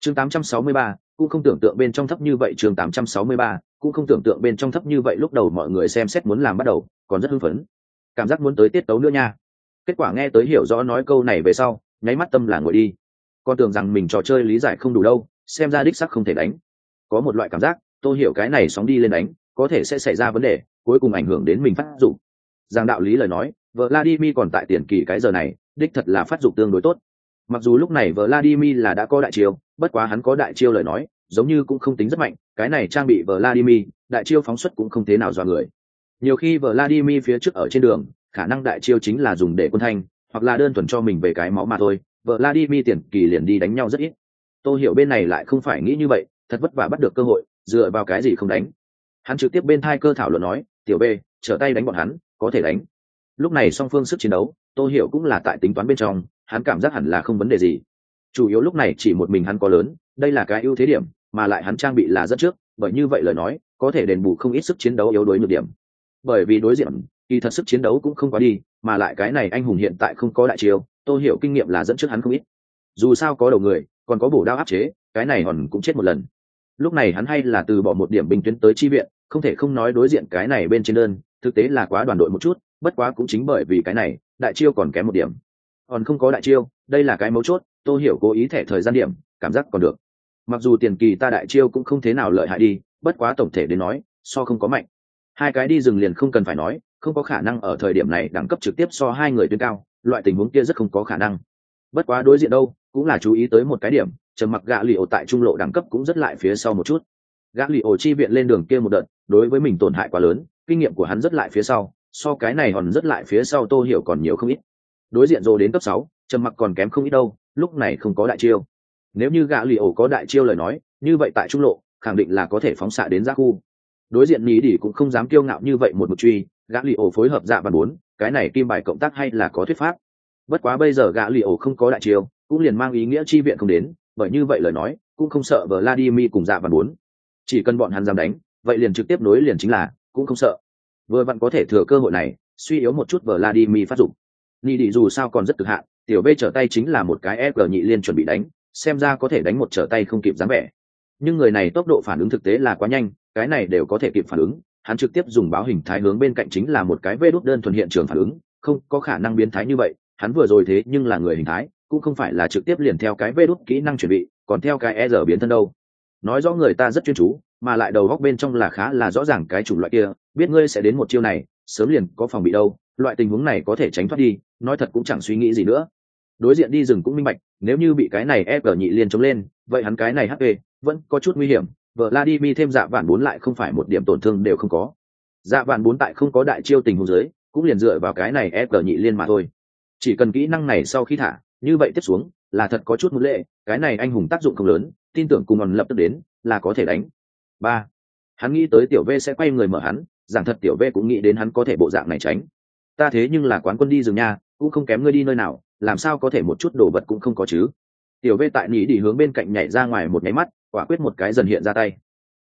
Chương 863, cũng không tưởng tượng bên trong thấp như vậy chương 863, cũng không tưởng tượng bên trong thấp như vậy lúc đầu mọi người xem xét muốn làm bắt đầu, còn rất hưng phấn. Cảm giác muốn tới tiết tấu nữa nha. Kết quả nghe tới hiểu rõ nói câu này về sau, nháy mắt tâm là ngồi đi. Con tưởng rằng mình trò chơi lý giải không đủ đâu, xem ra đích sắc không thể đánh. Có một loại cảm giác, tôi hiểu cái này sóng đi lên đánh, có thể sẽ xảy ra vấn đề, cuối cùng ảnh hưởng đến mình phát dụng giang đạo lý lời nói vợ vladimir còn tại tiền kỳ cái giờ này, đích thật là phát dụng tương đối tốt. Mặc dù lúc này vợ vladimir là đã có đại chiêu, bất quá hắn có đại chiêu lời nói giống như cũng không tính rất mạnh, cái này trang bị vladimir, đại chiêu phóng xuất cũng không thế nào dọa người. Nhiều khi vladimir phía trước ở trên đường, khả năng đại chiêu chính là dùng để quân thanh, hoặc là đơn thuần cho mình về cái máu mà thôi, vladimir tiền kỳ liền đi đánh nhau rất ít. Tôi hiểu bên này lại không phải nghĩ như vậy, thật vất vả bắt được cơ hội, dựa vào cái gì không đánh. Hắn trực tiếp bên thai cơ thảo luận nói, tiểu b, trở tay đánh bọn hắn, có thể đánh. Lúc này song phương sức chiến đấu, tôi hiểu cũng là tại tính toán bên trong, hắn cảm giác hẳn là không vấn đề gì. Chủ yếu lúc này chỉ một mình hắn có lớn, đây là cái ưu thế điểm mà lại hắn trang bị là rất trước, bởi như vậy lời nói, có thể đền bù không ít sức chiến đấu yếu đuối nhược điểm. Bởi vì đối diện, kỳ thật sức chiến đấu cũng không quá đi, mà lại cái này anh hùng hiện tại không có đại chiêu tôi hiểu kinh nghiệm là dẫn trước hắn không ít. Dù sao có đầu người, còn có bổ đao áp chế, cái này hòn cũng chết một lần. Lúc này hắn hay là từ bỏ một điểm binh tuyến tới chi viện, không thể không nói đối diện cái này bên trên đơn, thực tế là quá đoàn đội một chút, bất quá cũng chính bởi vì cái này, đại chiêu còn kém một điểm. Còn không có đại chiêu, đây là cái mấu chốt tôi hiểu cố ý thẻ thời gian điểm, cảm giác còn được mặc dù tiền kỳ ta đại chiêu cũng không thế nào lợi hại đi, bất quá tổng thể đến nói, so không có mạnh. Hai cái đi rừng liền không cần phải nói, không có khả năng ở thời điểm này đẳng cấp trực tiếp so hai người tuyến cao, loại tình huống kia rất không có khả năng. Bất quá đối diện đâu, cũng là chú ý tới một cái điểm, trầm mặc gạ lì ổ tại trung lộ đẳng cấp cũng rất lại phía sau một chút. Gã lì ổ chi viện lên đường kia một đợt, đối với mình tổn hại quá lớn, kinh nghiệm của hắn rất lại phía sau, so cái này hòn rất lại phía sau tô hiểu còn nhiều không ít. Đối diện rồi đến cấp sáu, trầm mặc còn kém không ít đâu, lúc này không có đại chiêu nếu như gã lì ổ có đại chiêu lời nói, như vậy tại trung lộ, khẳng định là có thể phóng xạ đến ra khu. Đối diện ní đỉ cũng không dám kiêu ngạo như vậy một một truy, gã lì ổ phối hợp dạ và bốn, cái này kim bài cộng tác hay là có thuyết pháp. Bất quá bây giờ gã lì ổ không có đại chiêu, cũng liền mang ý nghĩa chi viện không đến, bởi như vậy lời nói, cũng không sợ vờ vladimir cùng dạ và bốn. Chỉ cần bọn hắn dám đánh, vậy liền trực tiếp nối liền chính là, cũng không sợ. Vừa vặn có thể thừa cơ hội này, suy yếu một chút vờ vladimir phát dụng ni đi dù sao còn rất cực hạn, tiểu b trở tay chính là một cái ép nhị liên chuẩn bị đánh xem ra có thể đánh một trở tay không kịp dáng vẻ. Nhưng người này tốc độ phản ứng thực tế là quá nhanh, cái này đều có thể kịp phản ứng. Hắn trực tiếp dùng báo hình thái hướng bên cạnh chính là một cái vê đốt đơn thuần hiện trường phản ứng, không có khả năng biến thái như vậy. Hắn vừa rồi thế nhưng là người hình thái, cũng không phải là trực tiếp liền theo cái vê đốt kỹ năng chuẩn bị, còn theo cái e biến thân đâu. Nói rõ người ta rất chuyên chú, mà lại đầu góc bên trong là khá là rõ ràng cái chủng loại kia, biết ngươi sẽ đến một chiêu này, sớm liền có phòng bị đâu. Loại tình huống này có thể tránh thoát đi, nói thật cũng chẳng suy nghĩ gì nữa. Đối diện đi rừng cũng minh bạch nếu như bị cái này ép ở nhị liên chống lên, vậy hắn cái này hp vẫn có chút nguy hiểm, vợ La Di Mi thêm dạ vạn bốn lại không phải một điểm tổn thương đều không có. Dạ vạn bốn tại không có đại chiêu tình huống dưới, cũng liền dựa vào cái này ép ở nhị liên mà thôi. Chỉ cần kỹ năng này sau khi thả, như vậy tiếp xuống, là thật có chút muốn lệ, cái này anh hùng tác dụng không lớn, tin tưởng cùng còn lập tức đến, là có thể đánh. Ba, hắn nghĩ tới tiểu v sẽ quay người mở hắn, giảng thật tiểu v cũng nghĩ đến hắn có thể bộ dạng này tránh. Ta thế nhưng là quán quân đi rừng nha, cũng không kém ngươi đi nơi nào làm sao có thể một chút đồ vật cũng không có chứ? Tiểu v tại nỉ đi hướng bên cạnh nhảy ra ngoài một nháy mắt, quả quyết một cái dần hiện ra tay.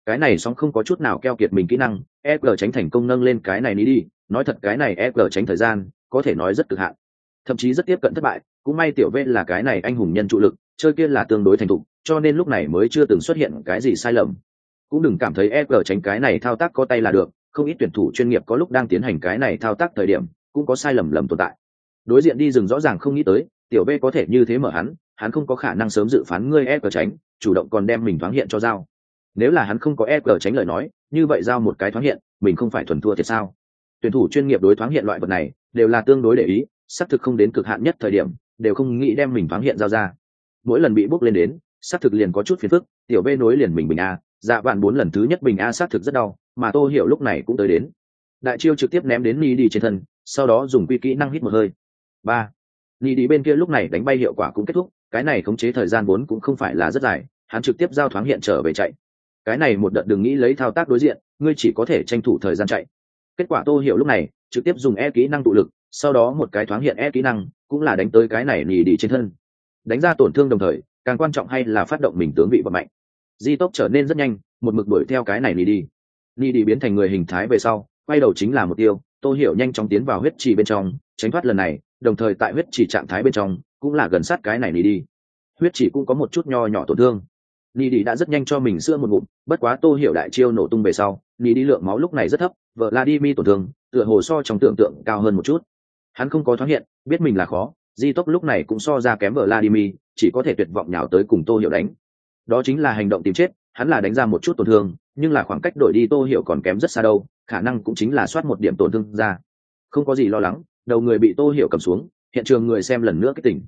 Cái này sóng không có chút nào keo kiệt mình kỹ năng e g tránh thành công nâng lên cái này nỉ đi. Nói thật cái này e g tránh thời gian, có thể nói rất cực hạn. Thậm chí rất tiếp cận thất bại, cũng may tiểu v là cái này anh hùng nhân trụ lực, chơi kia là tương đối thành thục, cho nên lúc này mới chưa từng xuất hiện cái gì sai lầm. Cũng đừng cảm thấy e g tránh cái này thao tác có tay là được, không ít tuyển thủ chuyên nghiệp có lúc đang tiến hành cái này thao tác thời điểm, cũng có sai lầm lầm tồn tại đối diện đi rừng rõ ràng không nghĩ tới, tiểu b có thể như thế mở hắn hắn không có khả năng sớm dự phán ngươi e cờ tránh, chủ động còn đem mình thoáng hiện cho dao nếu là hắn không có e cờ tránh lời nói, như vậy giao một cái thoáng hiện, mình không phải thuần thua thiệt sao? Tuyển thủ chuyên nghiệp đối thoáng hiện loại vật này, đều là tương đối để ý, xác thực không đến cực hạn nhất thời điểm, đều không nghĩ đem mình thoáng hiện giao ra. Mỗi lần bị bốc lên đến, xác thực liền có chút phiền phức, tiểu b nối liền mình bình a dạ bạn bốn lần thứ nhất bình a xác thực rất đau, mà tô hiểu lúc này cũng tới đến. Đại chiêu trực tiếp ném đến ni đi trên thân, sau đó dùng quy kỹ năng hít một hơi ba. Ni đi bên kia lúc này đánh bay hiệu quả cũng kết thúc, cái này khống chế thời gian vốn cũng không phải là rất dài, hắn trực tiếp giao thoáng hiện trở về chạy. Cái này một đợt đừng nghĩ lấy thao tác đối diện, ngươi chỉ có thể tranh thủ thời gian chạy. Kết quả tô hiểu lúc này trực tiếp dùng e kỹ năng tụ lực, sau đó một cái thoáng hiện e kỹ năng, cũng là đánh tới cái này nỉ đi trên thân. Đánh ra tổn thương đồng thời, càng quan trọng hay là phát động mình tướng vị vận mạnh. Di tốc trở nên rất nhanh, một mực đuổi theo cái này nỉ đi nỉ đi biến thành người hình thái về sau, quay đầu chính là một tiêu, tô hiểu nhanh chóng tiến vào huyết trì bên trong, tránh thoát lần này đồng thời tại huyết chỉ trạng thái bên trong cũng là gần sát cái này nỉ đi. Huyết chỉ cũng có một chút nho nhỏ tổn thương. Nỉ đi đã rất nhanh cho mình sữa một ngụm, bất quá tô hiểu đại chiêu nổ tung về sau nỉ đi lượng máu lúc này rất thấp vợ vladimir tổn thương, tựa hồ so trong tưởng tượng cao hơn một chút. Hắn không có thoáng hiện, biết mình là khó, di tốc lúc này cũng so ra kém vợ vladimir, chỉ có thể tuyệt vọng nhào tới cùng tô hiểu đánh. Đó chính là hành động tìm chết, hắn là đánh ra một chút tổn thương, nhưng là khoảng cách đổi đi tô hiểu còn kém rất xa đâu, khả năng cũng chính là soát một điểm tổn thương ra. Không có gì lo lắng đầu người bị tô hiểu cầm xuống hiện trường người xem lần nữa cái tỉnh.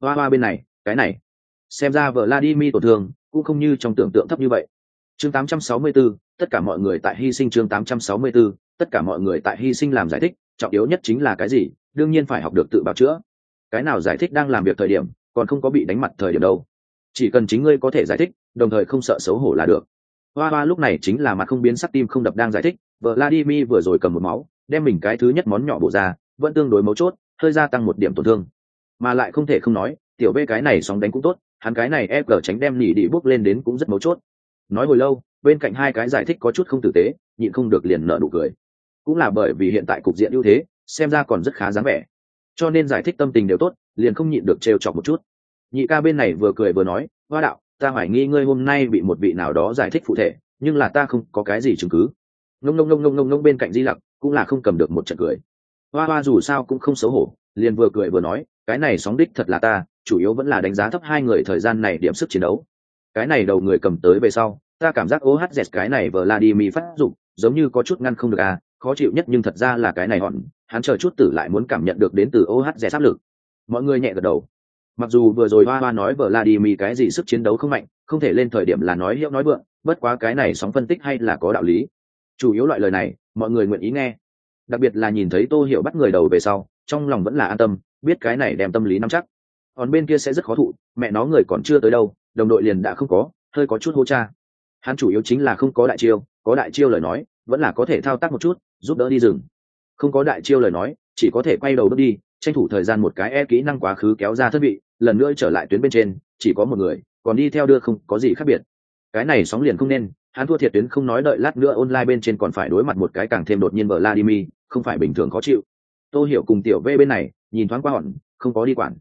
Hoa hoa bên này cái này. Xem ra vợ vladimir tổn thương cũng không như trong tưởng tượng thấp như vậy. Chương 864, tất cả mọi người tại hy sinh chương 864, tất cả mọi người tại hy sinh làm giải thích trọng yếu nhất chính là cái gì đương nhiên phải học được tự bào chữa. Cái nào giải thích đang làm việc thời điểm còn không có bị đánh mặt thời điểm đâu. Chỉ cần chính ngươi có thể giải thích đồng thời không sợ xấu hổ là được. Hoa hoa lúc này chính là mặt không biến sắc tim không đập đang giải thích vợ vladimir vừa rồi cầm một máu đem mình cái thứ nhất món nhỏ bổ ra vẫn tương đối mấu chốt, hơi gia tăng một điểm tổn thương. Mà lại không thể không nói, tiểu bê cái này sóng đánh cũng tốt, hắn cái này ép gờ tránh đem nỉ đi bước lên đến cũng rất mấu chốt. Nói hồi lâu, bên cạnh hai cái giải thích có chút không tử tế, nhịn không được liền nợ nụ cười. Cũng là bởi vì hiện tại cục diện ưu thế, xem ra còn rất khá dáng vẻ. Cho nên giải thích tâm tình đều tốt, liền không nhịn được trêu chọc một chút. Nhị ca bên này vừa cười vừa nói, hoa đạo, ta hoài nghi ngươi hôm nay bị một vị nào đó giải thích phụ thể, nhưng là ta không có cái gì chứng cứ. Ngông ngông ngông ngông ngông ngông bên cạnh di lặc cũng là không cầm được một trận cười hoa hoa dù sao cũng không xấu hổ, liền vừa cười vừa nói, cái này sóng đích thật là ta, chủ yếu vẫn là đánh giá thấp hai người thời gian này điểm sức chiến đấu. Cái này đầu người cầm tới về sau, ta cảm giác ohz cái này vờ la đi mi phát dụng giống như có chút ngăn không được à khó chịu nhất nhưng thật ra là cái này hòn, hắn chờ chút tử lại muốn cảm nhận được đến từ ohz áp lực. Mọi người nhẹ gật đầu. Mặc dù vừa rồi hoa hoa nói vờ la đi mi cái gì sức chiến đấu không mạnh, không thể lên thời điểm là nói hiệu nói vượng, bất quá cái này sóng phân tích hay là có đạo lý. Chủ yếu loại lời này, mọi người nguyện ý nghe đặc biệt là nhìn thấy tô hiểu bắt người đầu về sau, trong lòng vẫn là an tâm, biết cái này đem tâm lý nắm chắc. Còn bên kia sẽ rất khó thụ, mẹ nó người còn chưa tới đâu, đồng đội liền đã không có, hơi có chút hô cha. Hắn chủ yếu chính là không có đại chiêu, có đại chiêu lời nói, vẫn là có thể thao tác một chút, giúp đỡ đi rừng. Không có đại chiêu lời nói, chỉ có thể quay đầu bước đi, tranh thủ thời gian một cái e kỹ năng quá khứ kéo ra thân vị, lần nữa trở lại tuyến bên trên, chỉ có một người, còn đi theo đưa không có gì khác biệt. Cái này sóng liền không nên hắn thua thiệt tuyến không nói đợi lát nữa online bên trên còn phải đối mặt một cái càng thêm đột nhiên Vladimir, không phải bình thường khó chịu. Tôi hiểu cùng tiểu V bên này, nhìn thoáng qua hòn, không có đi quản.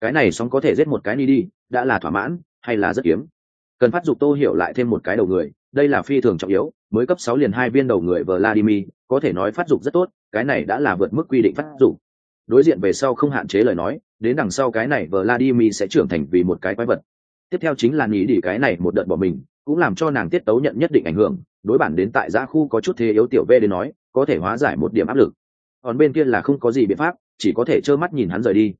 Cái này sóng có thể giết một cái đi đi, đã là thỏa mãn, hay là rất kiếm. Cần phát dục Tô hiểu lại thêm một cái đầu người, đây là phi thường trọng yếu, mới cấp sáu liền hai viên đầu người Vladimir, có thể nói phát dục rất tốt, cái này đã là vượt mức quy định phát dục. Đối diện về sau không hạn chế lời nói, đến đằng sau cái này Vladimir sẽ trưởng thành vì một cái quái vật. Tiếp theo chính là nghĩ đi cái này một đợt bỏ mình, cũng làm cho nàng tiết tấu nhận nhất định ảnh hưởng, đối bản đến tại giã khu có chút thế yếu tiểu v đến nói, có thể hóa giải một điểm áp lực. Còn bên kia là không có gì biện pháp, chỉ có thể trơ mắt nhìn hắn rời đi.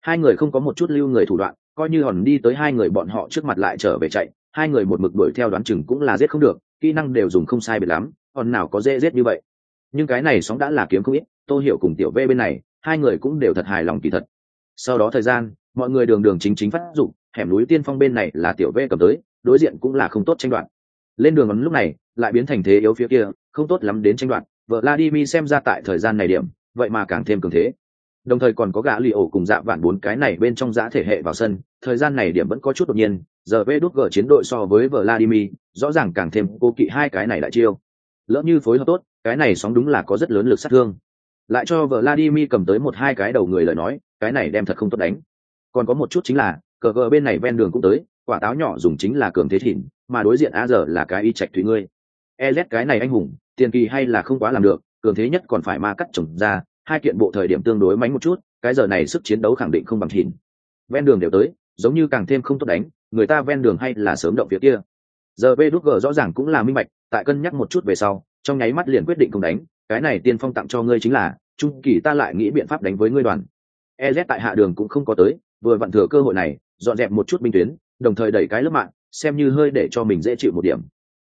Hai người không có một chút lưu người thủ đoạn, coi như hòn đi tới hai người bọn họ trước mặt lại trở về chạy, hai người một mực đuổi theo đoán chừng cũng là giết không được, kỹ năng đều dùng không sai biệt lắm, còn nào có dễ giết như vậy. Nhưng cái này sóng đã là kiếm không ít tôi hiểu cùng tiểu v bên này, hai người cũng đều thật hài lòng kỳ thật. Sau đó thời gian, mọi người đường đường chính chính phát dụng, hẻm núi tiên phong bên này là tiểu v cầm tới đối diện cũng là không tốt tranh đoạt. Lên đường ấm lúc này, lại biến thành thế yếu phía kia, không tốt lắm đến tranh đoạt vợ vladimir xem ra tại thời gian này điểm, vậy mà càng thêm cường thế. Đồng thời còn có gã lì ổ cùng dạ vạn bốn cái này bên trong giã thể hệ vào sân, thời gian này điểm vẫn có chút đột nhiên, giờ vê đốt gờ chiến đội so với vladimir, rõ ràng càng thêm cô kỵ hai cái này lại chiêu. Lỡ như phối hợp tốt, cái này sóng đúng là có rất lớn lực sát thương. Lại cho vladimir cầm tới một hai cái đầu người lời nói, cái này đem thật không tốt đánh. Còn có một chút chính là, cờ gờ bên này ven đường cũng tới quả táo nhỏ dùng chính là cường thế thìn mà đối diện a giờ là cái y trạch thủy ngươi. Ez cái này anh hùng, tiền kỳ hay là không quá làm được, cường thế nhất còn phải ma cắt trồng ra, hai kiện bộ thời điểm tương đối mánh một chút, cái giờ này sức chiến đấu khẳng định không bằng thìn ven đường đều tới, giống như càng thêm không tốt đánh, người ta ven đường hay là sớm động phía kia. Giờ V đút g rõ ràng cũng là minh mạch tại cân nhắc một chút về sau, trong nháy mắt liền quyết định không đánh, cái này tiên phong tặng cho ngươi chính là, trung kỳ ta lại nghĩ biện pháp đánh với ngươi đoàn. Ez tại hạ đường cũng không có tới, vừa vặn thừa cơ hội này, dọn dẹp một chút binh tuyến đồng thời đẩy cái lớp mạng, xem như hơi để cho mình dễ chịu một điểm.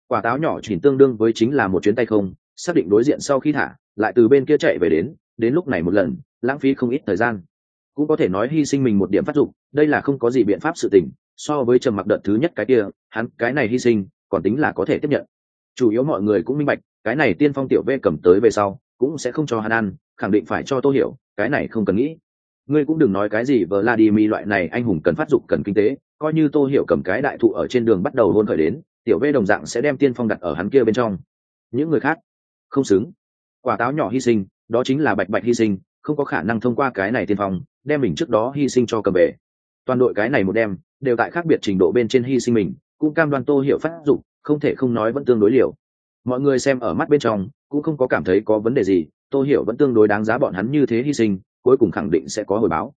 Quả táo nhỏ chỉ tương đương với chính là một chuyến tay không, xác định đối diện sau khi thả, lại từ bên kia chạy về đến đến lúc này một lần, lãng phí không ít thời gian. Cũng có thể nói hy sinh mình một điểm phát dụng đây là không có gì biện pháp sự tình, so với trầm mặc đợt thứ nhất cái kia, hắn, cái này hy sinh, còn tính là có thể tiếp nhận. Chủ yếu mọi người cũng minh bạch, cái này tiên phong tiểu v cầm tới về sau, cũng sẽ không cho hắn ăn, khẳng định phải cho tô hiểu, cái này không cần nghĩ. Ngươi cũng đừng nói cái gì vladimir, loại này anh hùng cần phát dục, cần kinh tế coi như tô hiểu cầm cái đại thụ ở trên đường bắt đầu hôn khởi đến, tiểu v đồng dạng sẽ đem tiên phong đặt ở hắn kia bên trong. Những người khác, không xứng. Quả táo nhỏ hy sinh, đó chính là bạch bạch hy sinh, không có khả năng thông qua cái này tiên phong, đem mình trước đó hy sinh cho cầm bể toàn đội cái này một đem, đều tại khác biệt trình độ bên trên hy sinh mình, cũng cam đoan tô hiểu phát dụng không thể không nói vẫn tương đối liều. Mọi người xem ở mắt bên trong, cũng không có cảm thấy có vấn đề gì, tô hiểu vẫn tương đối đáng giá bọn hắn như thế hy sinh, cuối cùng khẳng định sẽ có hồi báo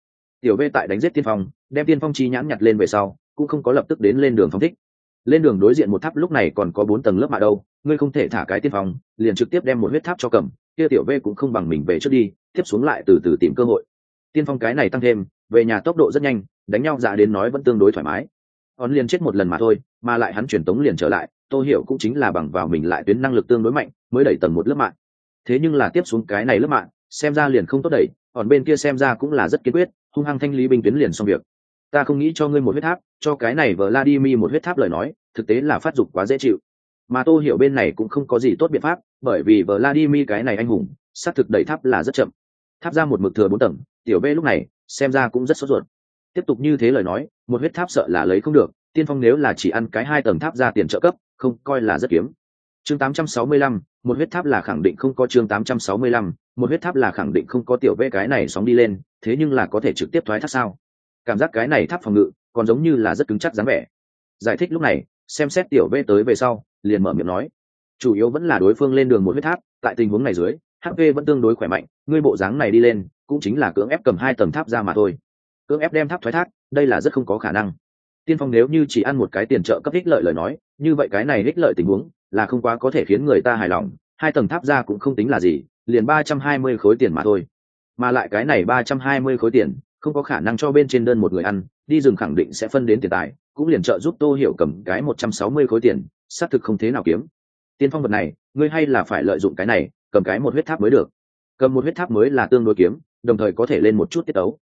tiểu v tại đánh giết tiên phong, đem tiên phong chi nhãn nhặt lên về sau, cũng không có lập tức đến lên đường phong thích. Lên đường đối diện một tháp lúc này còn có bốn tầng lớp mạ đâu, ngươi không thể thả cái tiên phong, liền trực tiếp đem một huyết tháp cho cầm, kia tiểu v cũng không bằng mình về trước đi, tiếp xuống lại từ từ tìm cơ hội. Tiên phong cái này tăng thêm, về nhà tốc độ rất nhanh, đánh nhau dạ đến nói vẫn tương đối thoải mái. Hòn liền chết một lần mà thôi, mà lại hắn truyền tống liền trở lại Tôi hiểu cũng chính là bằng vào mình lại tuyến năng lực tương đối mạnh, mới đẩy tầng một lớp mạng thế nhưng là tiếp xuống cái này lớp mạng xem ra liền không tốt đẩy, còn bên kia xem ra cũng là rất kiên quyết hung hăng thanh lý binh tuyến liền xong việc. Ta không nghĩ cho ngươi một huyết tháp cho cái này vợ vladimir một huyết tháp lời nói thực tế là phát dục quá dễ chịu. Mà tô hiểu bên này cũng không có gì tốt biện pháp bởi vì vợ vladimir cái này anh hùng xác thực đẩy tháp là rất chậm. Tháp ra một mực thừa bốn tầng tiểu b lúc này xem ra cũng rất sốt ruột. Tiếp tục như thế lời nói một huyết tháp sợ là lấy không được tiên phong nếu là chỉ ăn cái hai tầng tháp ra tiền trợ cấp không coi là rất kiếm. Chương 865, một huyết tháp là khẳng định không có chương 865, một huyết tháp là khẳng định không có tiểu vê cái này sóng đi lên thế nhưng là có thể trực tiếp thoái thác sao? Cảm giác cái này tháp phòng ngự còn giống như là rất cứng chắc dáng vẻ. Giải thích lúc này, xem xét tiểu vê tới về sau, liền mở miệng nói. Chủ yếu vẫn là đối phương lên đường một huyết tháp, tại tình huống này dưới hp vẫn tương đối khỏe mạnh, ngươi bộ dáng này đi lên, cũng chính là cưỡng ép cầm hai tầng tháp ra mà thôi. Cưỡng ép đem tháp thoái thác, đây là rất không có khả năng. Tiên phong nếu như chỉ ăn một cái tiền trợ cấp ích lợi lời nói, như vậy cái này ích lợi tình huống là không quá có thể khiến người ta hài lòng, hai tầng tháp ra cũng không tính là gì, liền ba trăm hai mươi khối tiền mà thôi mà lại cái này ba trăm hai mươi khối tiền, không có khả năng cho bên trên đơn một người ăn, đi rừng khẳng định sẽ phân đến tiền tài, cũng liền trợ giúp tô hiểu cầm cái một trăm sáu mươi khối tiền, xác thực không thế nào kiếm. Tiên phong vật này, ngươi hay là phải lợi dụng cái này, cầm cái một huyết tháp mới được. Cầm một huyết tháp mới là tương đối kiếm, đồng thời có thể lên một chút tiết tấu.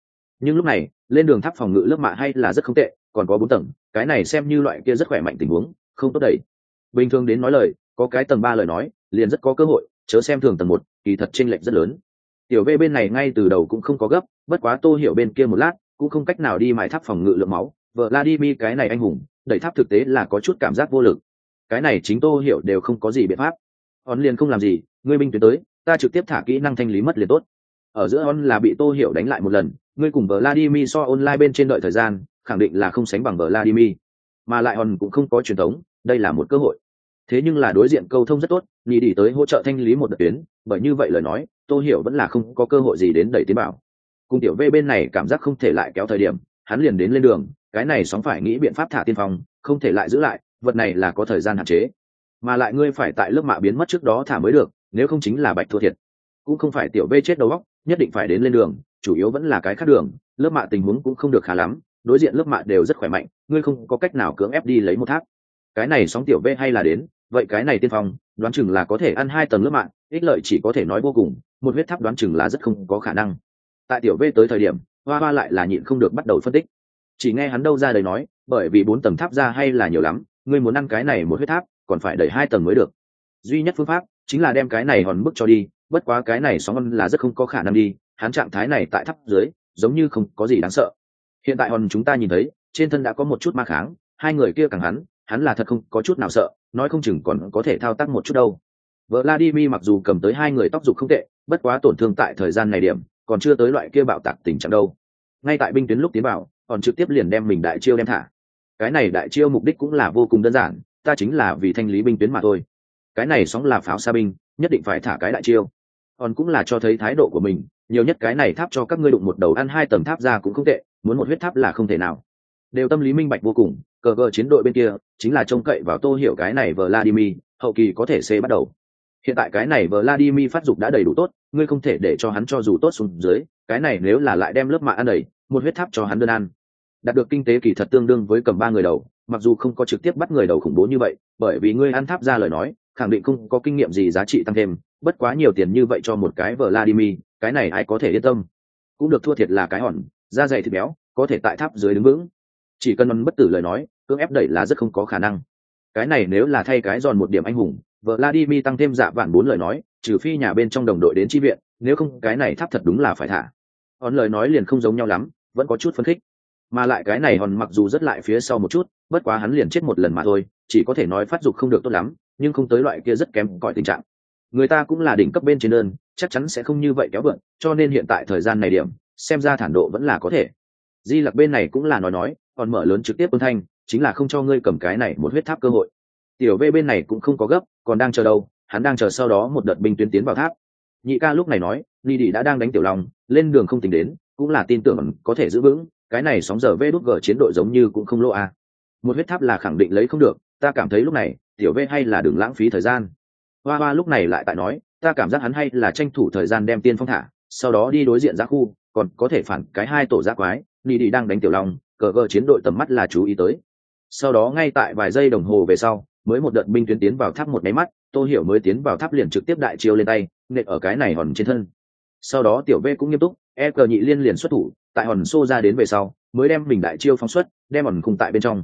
Nhưng lúc này, lên đường tháp phòng ngự lớp mạ hay là rất không tệ, còn có bốn tầng, cái này xem như loại kia rất khỏe mạnh tình huống, không tốt đẩy bình thường đến nói lời, có cái tầng ba lời nói, liền rất có cơ hội, chớ xem thường tầng một, kỳ thật chênh lệch rất lớn tiểu v bên này ngay từ đầu cũng không có gấp, bất quá tô hiểu bên kia một lát, cũng không cách nào đi mãi tháp phòng ngự lượng máu. Vợ vladimir, cái này anh hùng, đẩy tháp thực tế là có chút cảm giác vô lực. Cái này chính tô hiểu đều không có gì biện pháp. On liền không làm gì, ngươi binh tuyến tới, ta trực tiếp thả kỹ năng thanh lý mất liền tốt. Ở giữa On là bị tô hiểu đánh lại một lần, ngươi cùng vladimir so online bên trên đợi thời gian, khẳng định là không sánh bằng vladimir. Mà lại On cũng không có truyền thống, đây là một cơ hội thế nhưng là đối diện câu thông rất tốt nhị đi tới hỗ trợ thanh lý một đợt tuyến, bởi như vậy lời nói, tô hiểu vẫn là không có cơ hội gì đến đẩy tiến bảo. Cùng tiểu v bên này cảm giác không thể lại kéo thời điểm, hắn liền đến lên đường, cái này sóng phải nghĩ biện pháp thả tiên phong, không thể lại giữ lại, vật này là có thời gian hạn chế. Mà lại ngươi phải tại lớp mạ biến mất trước đó thả mới được, nếu không chính là bạch thua thiệt. Cũng không phải tiểu v chết đầu góc nhất định phải đến lên đường, chủ yếu vẫn là cái khác đường, lớp mạ tình huống cũng không được khá lắm, đối diện lớp mạ đều rất khỏe mạnh, ngươi không có cách nào cưỡng ép đi lấy một tháp. Cái này sóng tiểu v hay là đến vậy cái này tiên phong, đoán chừng là có thể ăn hai tầng lớp mạng, ích lợi chỉ có thể nói vô cùng, một huyết tháp đoán chừng là rất không có khả năng. Tại tiểu v tới thời điểm, hoa hoa lại là nhịn không được bắt đầu phân tích. Chỉ nghe hắn đâu ra đầy nói, bởi vì bốn tầng tháp ra hay là nhiều lắm, ngươi muốn ăn cái này một huyết tháp, còn phải đẩy hai tầng mới được. Duy nhất phương pháp, chính là đem cái này hòn bức cho đi, bất quá cái này sóng là rất không có khả năng đi, hắn trạng thái này tại tháp dưới, giống như không có gì đáng sợ. Hiện tại hòn chúng ta nhìn thấy, trên thân đã có một chút ma kháng, hai người kia càng hắn hắn là thật không có chút nào sợ nói không chừng còn có thể thao tác một chút đâu. Vợ vladimir mặc dù cầm tới hai người tóc dục không tệ, bất quá tổn thương tại thời gian này điểm, còn chưa tới loại kia bạo tạc tình trạng đâu. Ngay tại binh tuyến lúc tiến vào, còn trực tiếp liền đem mình đại chiêu đem thả. Cái này đại chiêu mục đích cũng là vô cùng đơn giản, ta chính là vì thanh lý binh tuyến mà thôi. Cái này sóng là pháo xa binh, nhất định phải thả cái đại chiêu. Còn cũng là cho thấy thái độ của mình, nhiều nhất cái này tháp cho các ngươi đụng một đầu ăn hai tầng tháp ra cũng không tệ, muốn một huyết tháp là không thể nào. Đều tâm lý minh bạch vô cùng cờ gờ chiến đội bên kia, chính là trông cậy vào tô hiểu cái này vladimir, hậu kỳ có thể c bắt đầu. Hiện tại cái này vladimir phát dục đã đầy đủ tốt, ngươi không thể để cho hắn cho dù tốt xuống dưới, cái này nếu là lại đem lớp mạ ăn đầy, một huyết tháp cho hắn đơn ăn. Đạt được kinh tế kỳ thật tương đương với cầm ba người đầu, mặc dù không có trực tiếp bắt người đầu khủng bố như vậy, bởi vì ngươi ăn tháp ra lời nói, khẳng định không có kinh nghiệm gì giá trị tăng thêm, bất quá nhiều tiền như vậy cho một cái vladimir, cái này ai có thể yên tâm. Cũng được thua thiệt là cái hòn, da dày thịt béo, có thể tại tháp dưới đứng vững. Chỉ cần mắn bất tử lời nói cưỡng ép đẩy là rất không có khả năng. Cái này nếu là thay cái giòn một điểm anh hùng, vladimir tăng thêm dạ vạn bốn lời nói, trừ phi nhà bên trong đồng đội đến chi viện, nếu không cái này tháp thật đúng là phải thả. Hòn lời nói liền không giống nhau lắm, vẫn có chút phấn khích. Mà lại cái này hòn mặc dù rất lại phía sau một chút, bất quá hắn liền chết một lần mà thôi, chỉ có thể nói phát dục không được tốt lắm, nhưng không tới loại kia rất kém cỏi tình trạng. Người ta cũng là đỉnh cấp bên trên đơn, chắc chắn sẽ không như vậy kéo vượn, cho nên hiện tại thời gian này điểm, xem ra thản độ vẫn là có thể. Di lặc bên này cũng là nói nói, còn mở lớn trực tiếp âm thanh chính là không cho ngươi cầm cái này một huyết tháp cơ hội. Tiểu v bên này cũng không có gấp, còn đang chờ đâu, hắn đang chờ sau đó một đợt binh tuyến tiến vào tháp. Nhị ca lúc này nói, ni đi đã đang đánh tiểu long, lên đường không tính đến, cũng là tin tưởng có thể giữ vững, cái này sóng giờ vê đút gờ chiến đội giống như cũng không lỗ à một huyết tháp là khẳng định lấy không được, ta cảm thấy lúc này, tiểu v hay là đừng lãng phí thời gian. Hoa hoa lúc này lại tại nói, ta cảm giác hắn hay là tranh thủ thời gian đem tiên phong thả, sau đó đi đối diện ra khu, còn có thể phản cái hai tổ giác quái. Ni đi đang đánh tiểu long, cờ gờ chiến đội tầm mắt là chú ý tới sau đó ngay tại vài giây đồng hồ về sau, mới một đợt binh tuyến tiến vào tháp một máy mắt, tô hiểu mới tiến vào tháp liền trực tiếp đại chiêu lên tay, nện ở cái này hòn trên thân. Sau đó tiểu v cũng nghiêm túc e cờ nhị liên liền xuất thủ, tại hòn xô ra đến về sau, mới đem mình đại chiêu phóng xuất, đem hòn khung tại bên trong.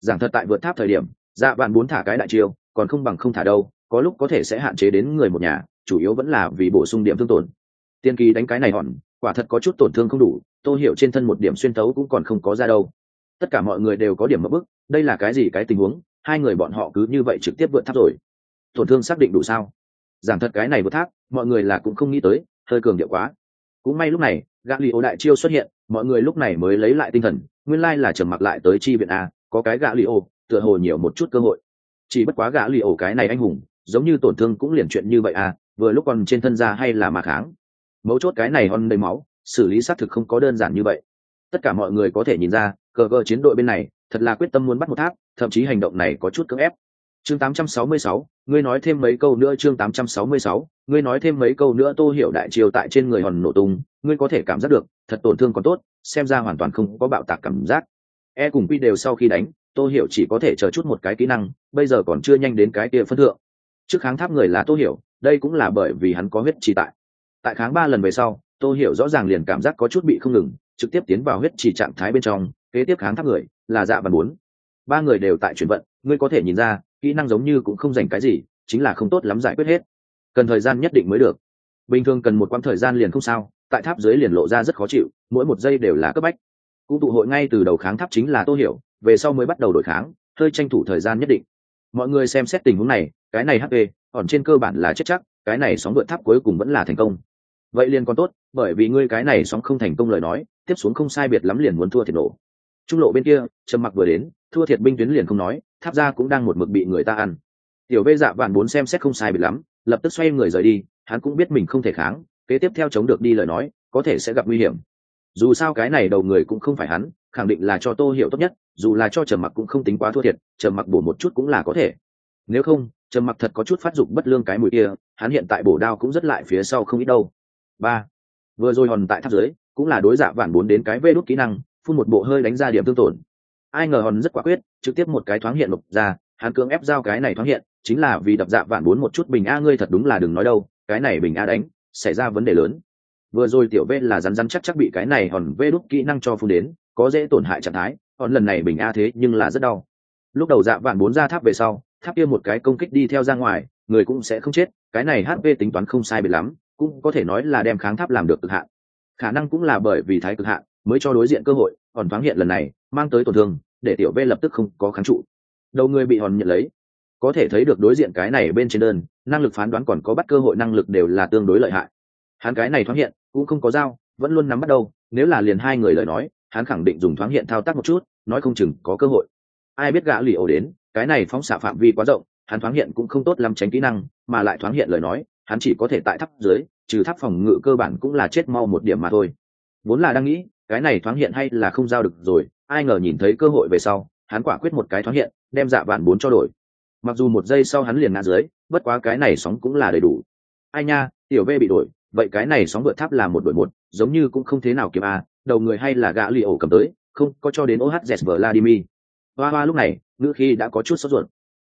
Giảng thật tại vượt tháp thời điểm dạ bạn muốn thả cái đại chiêu, còn không bằng không thả đâu, có lúc có thể sẽ hạn chế đến người một nhà, chủ yếu vẫn là vì bổ sung điểm thương tổn. Tiên kỳ đánh cái này hòn, quả thật có chút tổn thương không đủ, tô hiểu trên thân một điểm xuyên tấu cũng còn không có ra đâu tất cả mọi người đều có điểm mất bức, đây là cái gì cái tình huống? Hai người bọn họ cứ như vậy trực tiếp vượt tháp rồi. Tổn thương xác định đủ sao? Giảng thật cái này vượt tháp, mọi người là cũng không nghĩ tới, hơi cường điệu quá. Cũng may lúc này gã lì ô đại chiêu xuất hiện, mọi người lúc này mới lấy lại tinh thần, nguyên lai là trầm mặc lại tới chi viện a, có cái gã lì ô tựa hồ nhiều một chút cơ hội. Chỉ bất quá gã lì ô cái này anh hùng, giống như tổn thương cũng liền chuyện như vậy à vừa lúc còn trên thân ra hay là mà kháng. Mấu chốt cái này hon đầy máu, xử lý xác thực không có đơn giản như vậy tất cả mọi người có thể nhìn ra cờ cờ chiến đội bên này thật là quyết tâm muốn bắt một tháp thậm chí hành động này có chút cưỡng ép. Chương 866, ngươi nói thêm mấy câu nữa chương 866, ngươi nói thêm mấy câu nữa tô hiểu đại triều tại trên người hòn nổ tung ngươi có thể cảm giác được thật tổn thương còn tốt xem ra hoàn toàn không có bạo tạc cảm giác. E cùng quy đều sau khi đánh tô hiểu chỉ có thể chờ chút một cái kỹ năng bây giờ còn chưa nhanh đến cái kia phân thượng. Trước kháng tháp người là tô hiểu đây cũng là bởi vì hắn có huyết trì tại. Tại kháng ba lần về sau tô hiểu rõ ràng liền cảm giác có chút bị không ngừng trực tiếp tiến vào huyết chỉ trạng thái bên trong, kế tiếp kháng tháp người là dạ và bốn. Ba người đều tại chuyển vận, ngươi có thể nhìn ra, kỹ năng giống như cũng không dành cái gì, chính là không tốt lắm giải quyết hết. Cần thời gian nhất định mới được. Bình thường cần một quãng thời gian liền không sao, tại tháp dưới liền lộ ra rất khó chịu, mỗi một giây đều là cấp bách. Cũng tụ hội ngay từ đầu kháng tháp chính là tô hiểu, về sau mới bắt đầu đổi kháng, hơi tranh thủ thời gian nhất định. Mọi người xem xét tình huống này, cái này hp còn trên cơ bản là chết chắc, cái này sóng vượt tháp cuối cùng vẫn là thành công. Vậy liền còn tốt, bởi vì ngươi cái này sóng không thành công lời nói tiếp xuống không sai biệt lắm liền muốn thua thiệt nổ. Trung lộ bên kia, trầm mặc vừa đến, thua thiệt binh tuyến liền không nói, tháp ra cũng đang một mực bị người ta ăn. Tiểu vê dạ vạn bốn xem xét không sai biệt lắm, lập tức xoay người rời đi, hắn cũng biết mình không thể kháng, kế tiếp theo chống được đi lời nói, có thể sẽ gặp nguy hiểm. Dù sao cái này đầu người cũng không phải hắn, khẳng định là cho tô hiểu tốt nhất, dù là cho trầm mặc cũng không tính quá thua thiệt, trầm mặc bổ một chút cũng là có thể. Nếu không, trầm mặc thật có chút phát dục bất lương cái mùi kia, hắn hiện tại bổ đao cũng rất lại phía sau không ít đâu. Ba. Vừa rồi hòn tại tháp dưới cũng là đối dạ vạn bốn đến cái vê đốt kỹ năng, phun một bộ hơi đánh ra điểm tương tổn. Ai ngờ hòn rất quả quyết, trực tiếp một cái thoáng hiện lục ra, hắn cưỡng ép giao cái này thoáng hiện, chính là vì đập dạ vạn bốn một chút bình a ngươi thật đúng là đừng nói đâu, cái này bình a đánh, xảy ra vấn đề lớn. Vừa rồi tiểu v là rắn rắn chắc chắc bị cái này hòn vê đúc kỹ năng cho phun đến, có dễ tổn hại trạng thái, hòn lần này bình a thế nhưng là rất đau. Lúc đầu dạ vạn bốn ra tháp về sau, tháp kia một cái công kích đi theo ra ngoài, người cũng sẽ không chết, cái này hp tính toán không sai biệt lắm, cũng có thể nói là đem kháng tháp làm được cực hạn khả năng cũng là bởi vì thái cực hạn mới cho đối diện cơ hội Hòn thoáng hiện lần này, mang tới tổn thương, để tiểu v lập tức không có kháng trụ. Đầu người bị hòn nhận lấy. Có thể thấy được đối diện cái này bên trên đơn, năng lực phán đoán còn có bắt cơ hội năng lực đều là tương đối lợi hại. Hắn cái này thoáng hiện, cũng không có dao, vẫn luôn nắm bắt đầu nếu là liền hai người lời nói, hắn khẳng định dùng thoáng hiện thao tác một chút, nói không chừng có cơ hội. Ai biết gã lì ổ đến, cái này phóng xạ phạm vi quá rộng, hắn thoáng hiện cũng không tốt lắm tránh kỹ năng, mà lại thoáng hiện lời nói, hắn chỉ có thể tại thấp dưới trừ tháp phòng ngự cơ bản cũng là chết mau một điểm mà thôi. Vốn là đang nghĩ, cái này thoáng hiện hay là không giao được rồi, ai ngờ nhìn thấy cơ hội về sau, hắn quả quyết một cái thoáng hiện, đem dạ vạn bốn cho đổi. Mặc dù một giây sau hắn liền ngã dưới, bất quá cái này sóng cũng là đầy đủ. Ai nha, tiểu v bị đổi, vậy cái này sóng vượt tháp là một đội một, giống như cũng không thế nào kiếm a à, đầu người hay là gã li ổ cầm tới, không, có cho đến ohz vladimir. Hoa hoa lúc này, ngữ khi đã có chút sốt ruột.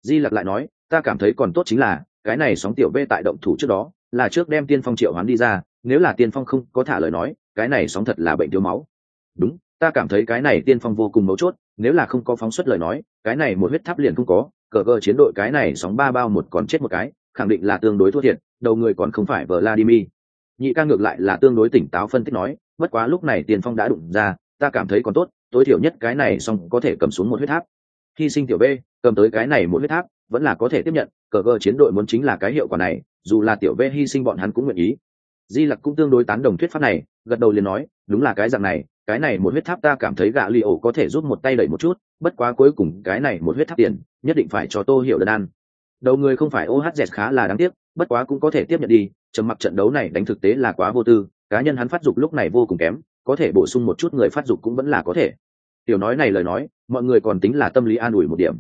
Di lặc lại nói, ta cảm thấy còn tốt chính là, cái này sóng tiểu v tại động thủ trước đó là trước đem tiên phong triệu hoán đi ra, nếu là tiên phong không có thả lời nói, cái này sóng thật là bệnh thiếu máu. Đúng, ta cảm thấy cái này tiên phong vô cùng mấu chốt, nếu là không có phóng xuất lời nói, cái này một huyết tháp liền không có, cờ cờ chiến đội cái này sóng ba bao một còn chết một cái, khẳng định là tương đối thua thiệt, đầu người còn không phải vladimir. Nhị ca ngược lại là tương đối tỉnh táo phân tích nói, bất quá lúc này tiền phong đã đụng ra, ta cảm thấy còn tốt, tối thiểu nhất cái này xong có thể cầm xuống một huyết tháp. Hy sinh tiểu b, cầm tới cái này một huyết tháp, vẫn là có thể tiếp nhận, cờ cờ chiến đội muốn chính là cái hiệu quả này dù là tiểu vê hy sinh bọn hắn cũng nguyện ý. Di lặc cũng tương đối tán đồng thuyết pháp này, gật đầu liền nói, đúng là cái dạng này, cái này một huyết tháp ta cảm thấy gạ li ổ có thể giúp một tay đẩy một chút, bất quá cuối cùng cái này một huyết tháp tiền, nhất định phải cho tô hiểu đơn ăn. Đầu người không phải ohz khá là đáng tiếc, bất quá cũng có thể tiếp nhận đi, trầm mặc trận đấu này đánh thực tế là quá vô tư, cá nhân hắn phát dục lúc này vô cùng kém, có thể bổ sung một chút người phát dục cũng vẫn là có thể. Tiểu nói này lời nói, mọi người còn tính là tâm lý an ủi một điểm.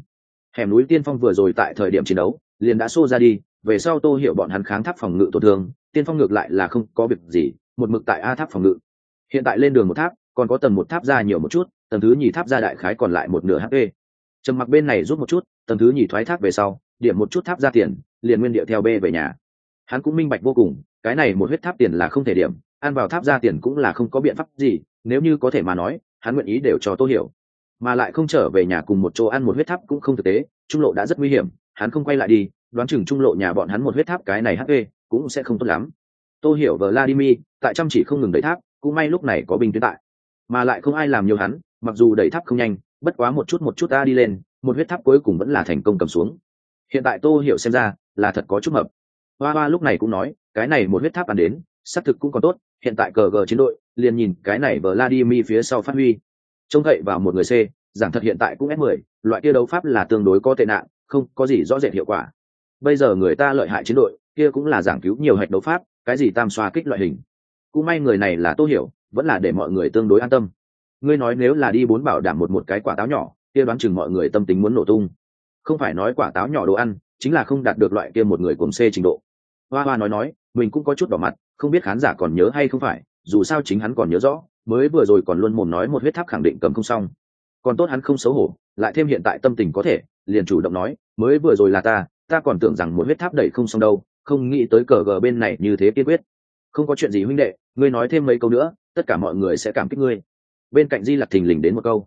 Hẻm núi tiên phong vừa rồi tại thời điểm chiến đấu, liền đã xô ra đi về sau tô hiểu bọn hắn kháng tháp phòng ngự tổn thương, tiên phong ngược lại là không có việc gì, một mực tại a tháp phòng ngự. Hiện tại lên đường một tháp, còn có tầng một tháp ra nhiều một chút, tầng thứ nhì tháp ra đại khái còn lại một nửa hp. Trầm mặc bên này rút một chút, tầng thứ nhì thoái tháp về sau, điểm một chút tháp ra tiền, liền nguyên điệu theo b về nhà. Hắn cũng minh bạch vô cùng, cái này một huyết tháp tiền là không thể điểm, ăn vào tháp ra tiền cũng là không có biện pháp gì, nếu như có thể mà nói, hắn nguyện ý đều cho tô hiểu. Mà lại không trở về nhà cùng một chỗ ăn một huyết tháp cũng không thực tế, trung lộ đã rất nguy hiểm, hắn không quay lại đi đoán chừng trung lộ nhà bọn hắn một huyết tháp cái này hp cũng sẽ không tốt lắm. Tô hiểu vladimir, tại chăm chỉ không ngừng đẩy tháp, cũng may lúc này có binh tuyến tại. Mà lại không ai làm nhiều hắn, mặc dù đẩy tháp không nhanh, bất quá một chút một chút ta đi lên, một huyết tháp cuối cùng vẫn là thành công cầm xuống. Hiện tại tô hiểu xem ra, là thật có chút mập. Hoa hoa lúc này cũng nói, cái này một huyết tháp ăn đến, xác thực cũng còn tốt, hiện tại cờ gờ chiến đội, liền nhìn cái này vladimir phía sau phát huy. Trông cậy vào một người c, giảng thật hiện tại cũng s 10 loại kia đấu pháp là tương đối có tệ nạn, không có gì rõ rệt hiệu quả bây giờ người ta lợi hại chiến đội, kia cũng là giảng cứu nhiều hạch đấu pháp, cái gì tam xoa kích loại hình. Cũng may người này là tô hiểu, vẫn là để mọi người tương đối an tâm. Ngươi nói nếu là đi bốn bảo đảm một một cái quả táo nhỏ, kia đoán chừng mọi người tâm tính muốn nổ tung. Không phải nói quả táo nhỏ đồ ăn, chính là không đạt được loại kia một người cùng xê trình độ. Hoa hoa nói nói, mình cũng có chút đỏ mặt, không biết khán giả còn nhớ hay không phải, dù sao chính hắn còn nhớ rõ, mới vừa rồi còn luôn mồm nói một huyết tháp khẳng định cầm không xong. Còn tốt hắn không xấu hổ, lại thêm hiện tại tâm tình có thể, liền chủ động nói, mới vừa rồi là ta ta còn tưởng rằng một huyết tháp đẩy không xong đâu, không nghĩ tới cờ gờ bên này như thế kiên quyết. Không có chuyện gì huynh đệ, ngươi nói thêm mấy câu nữa, tất cả mọi người sẽ cảm kích ngươi. Bên cạnh di lặc thình lình đến một câu.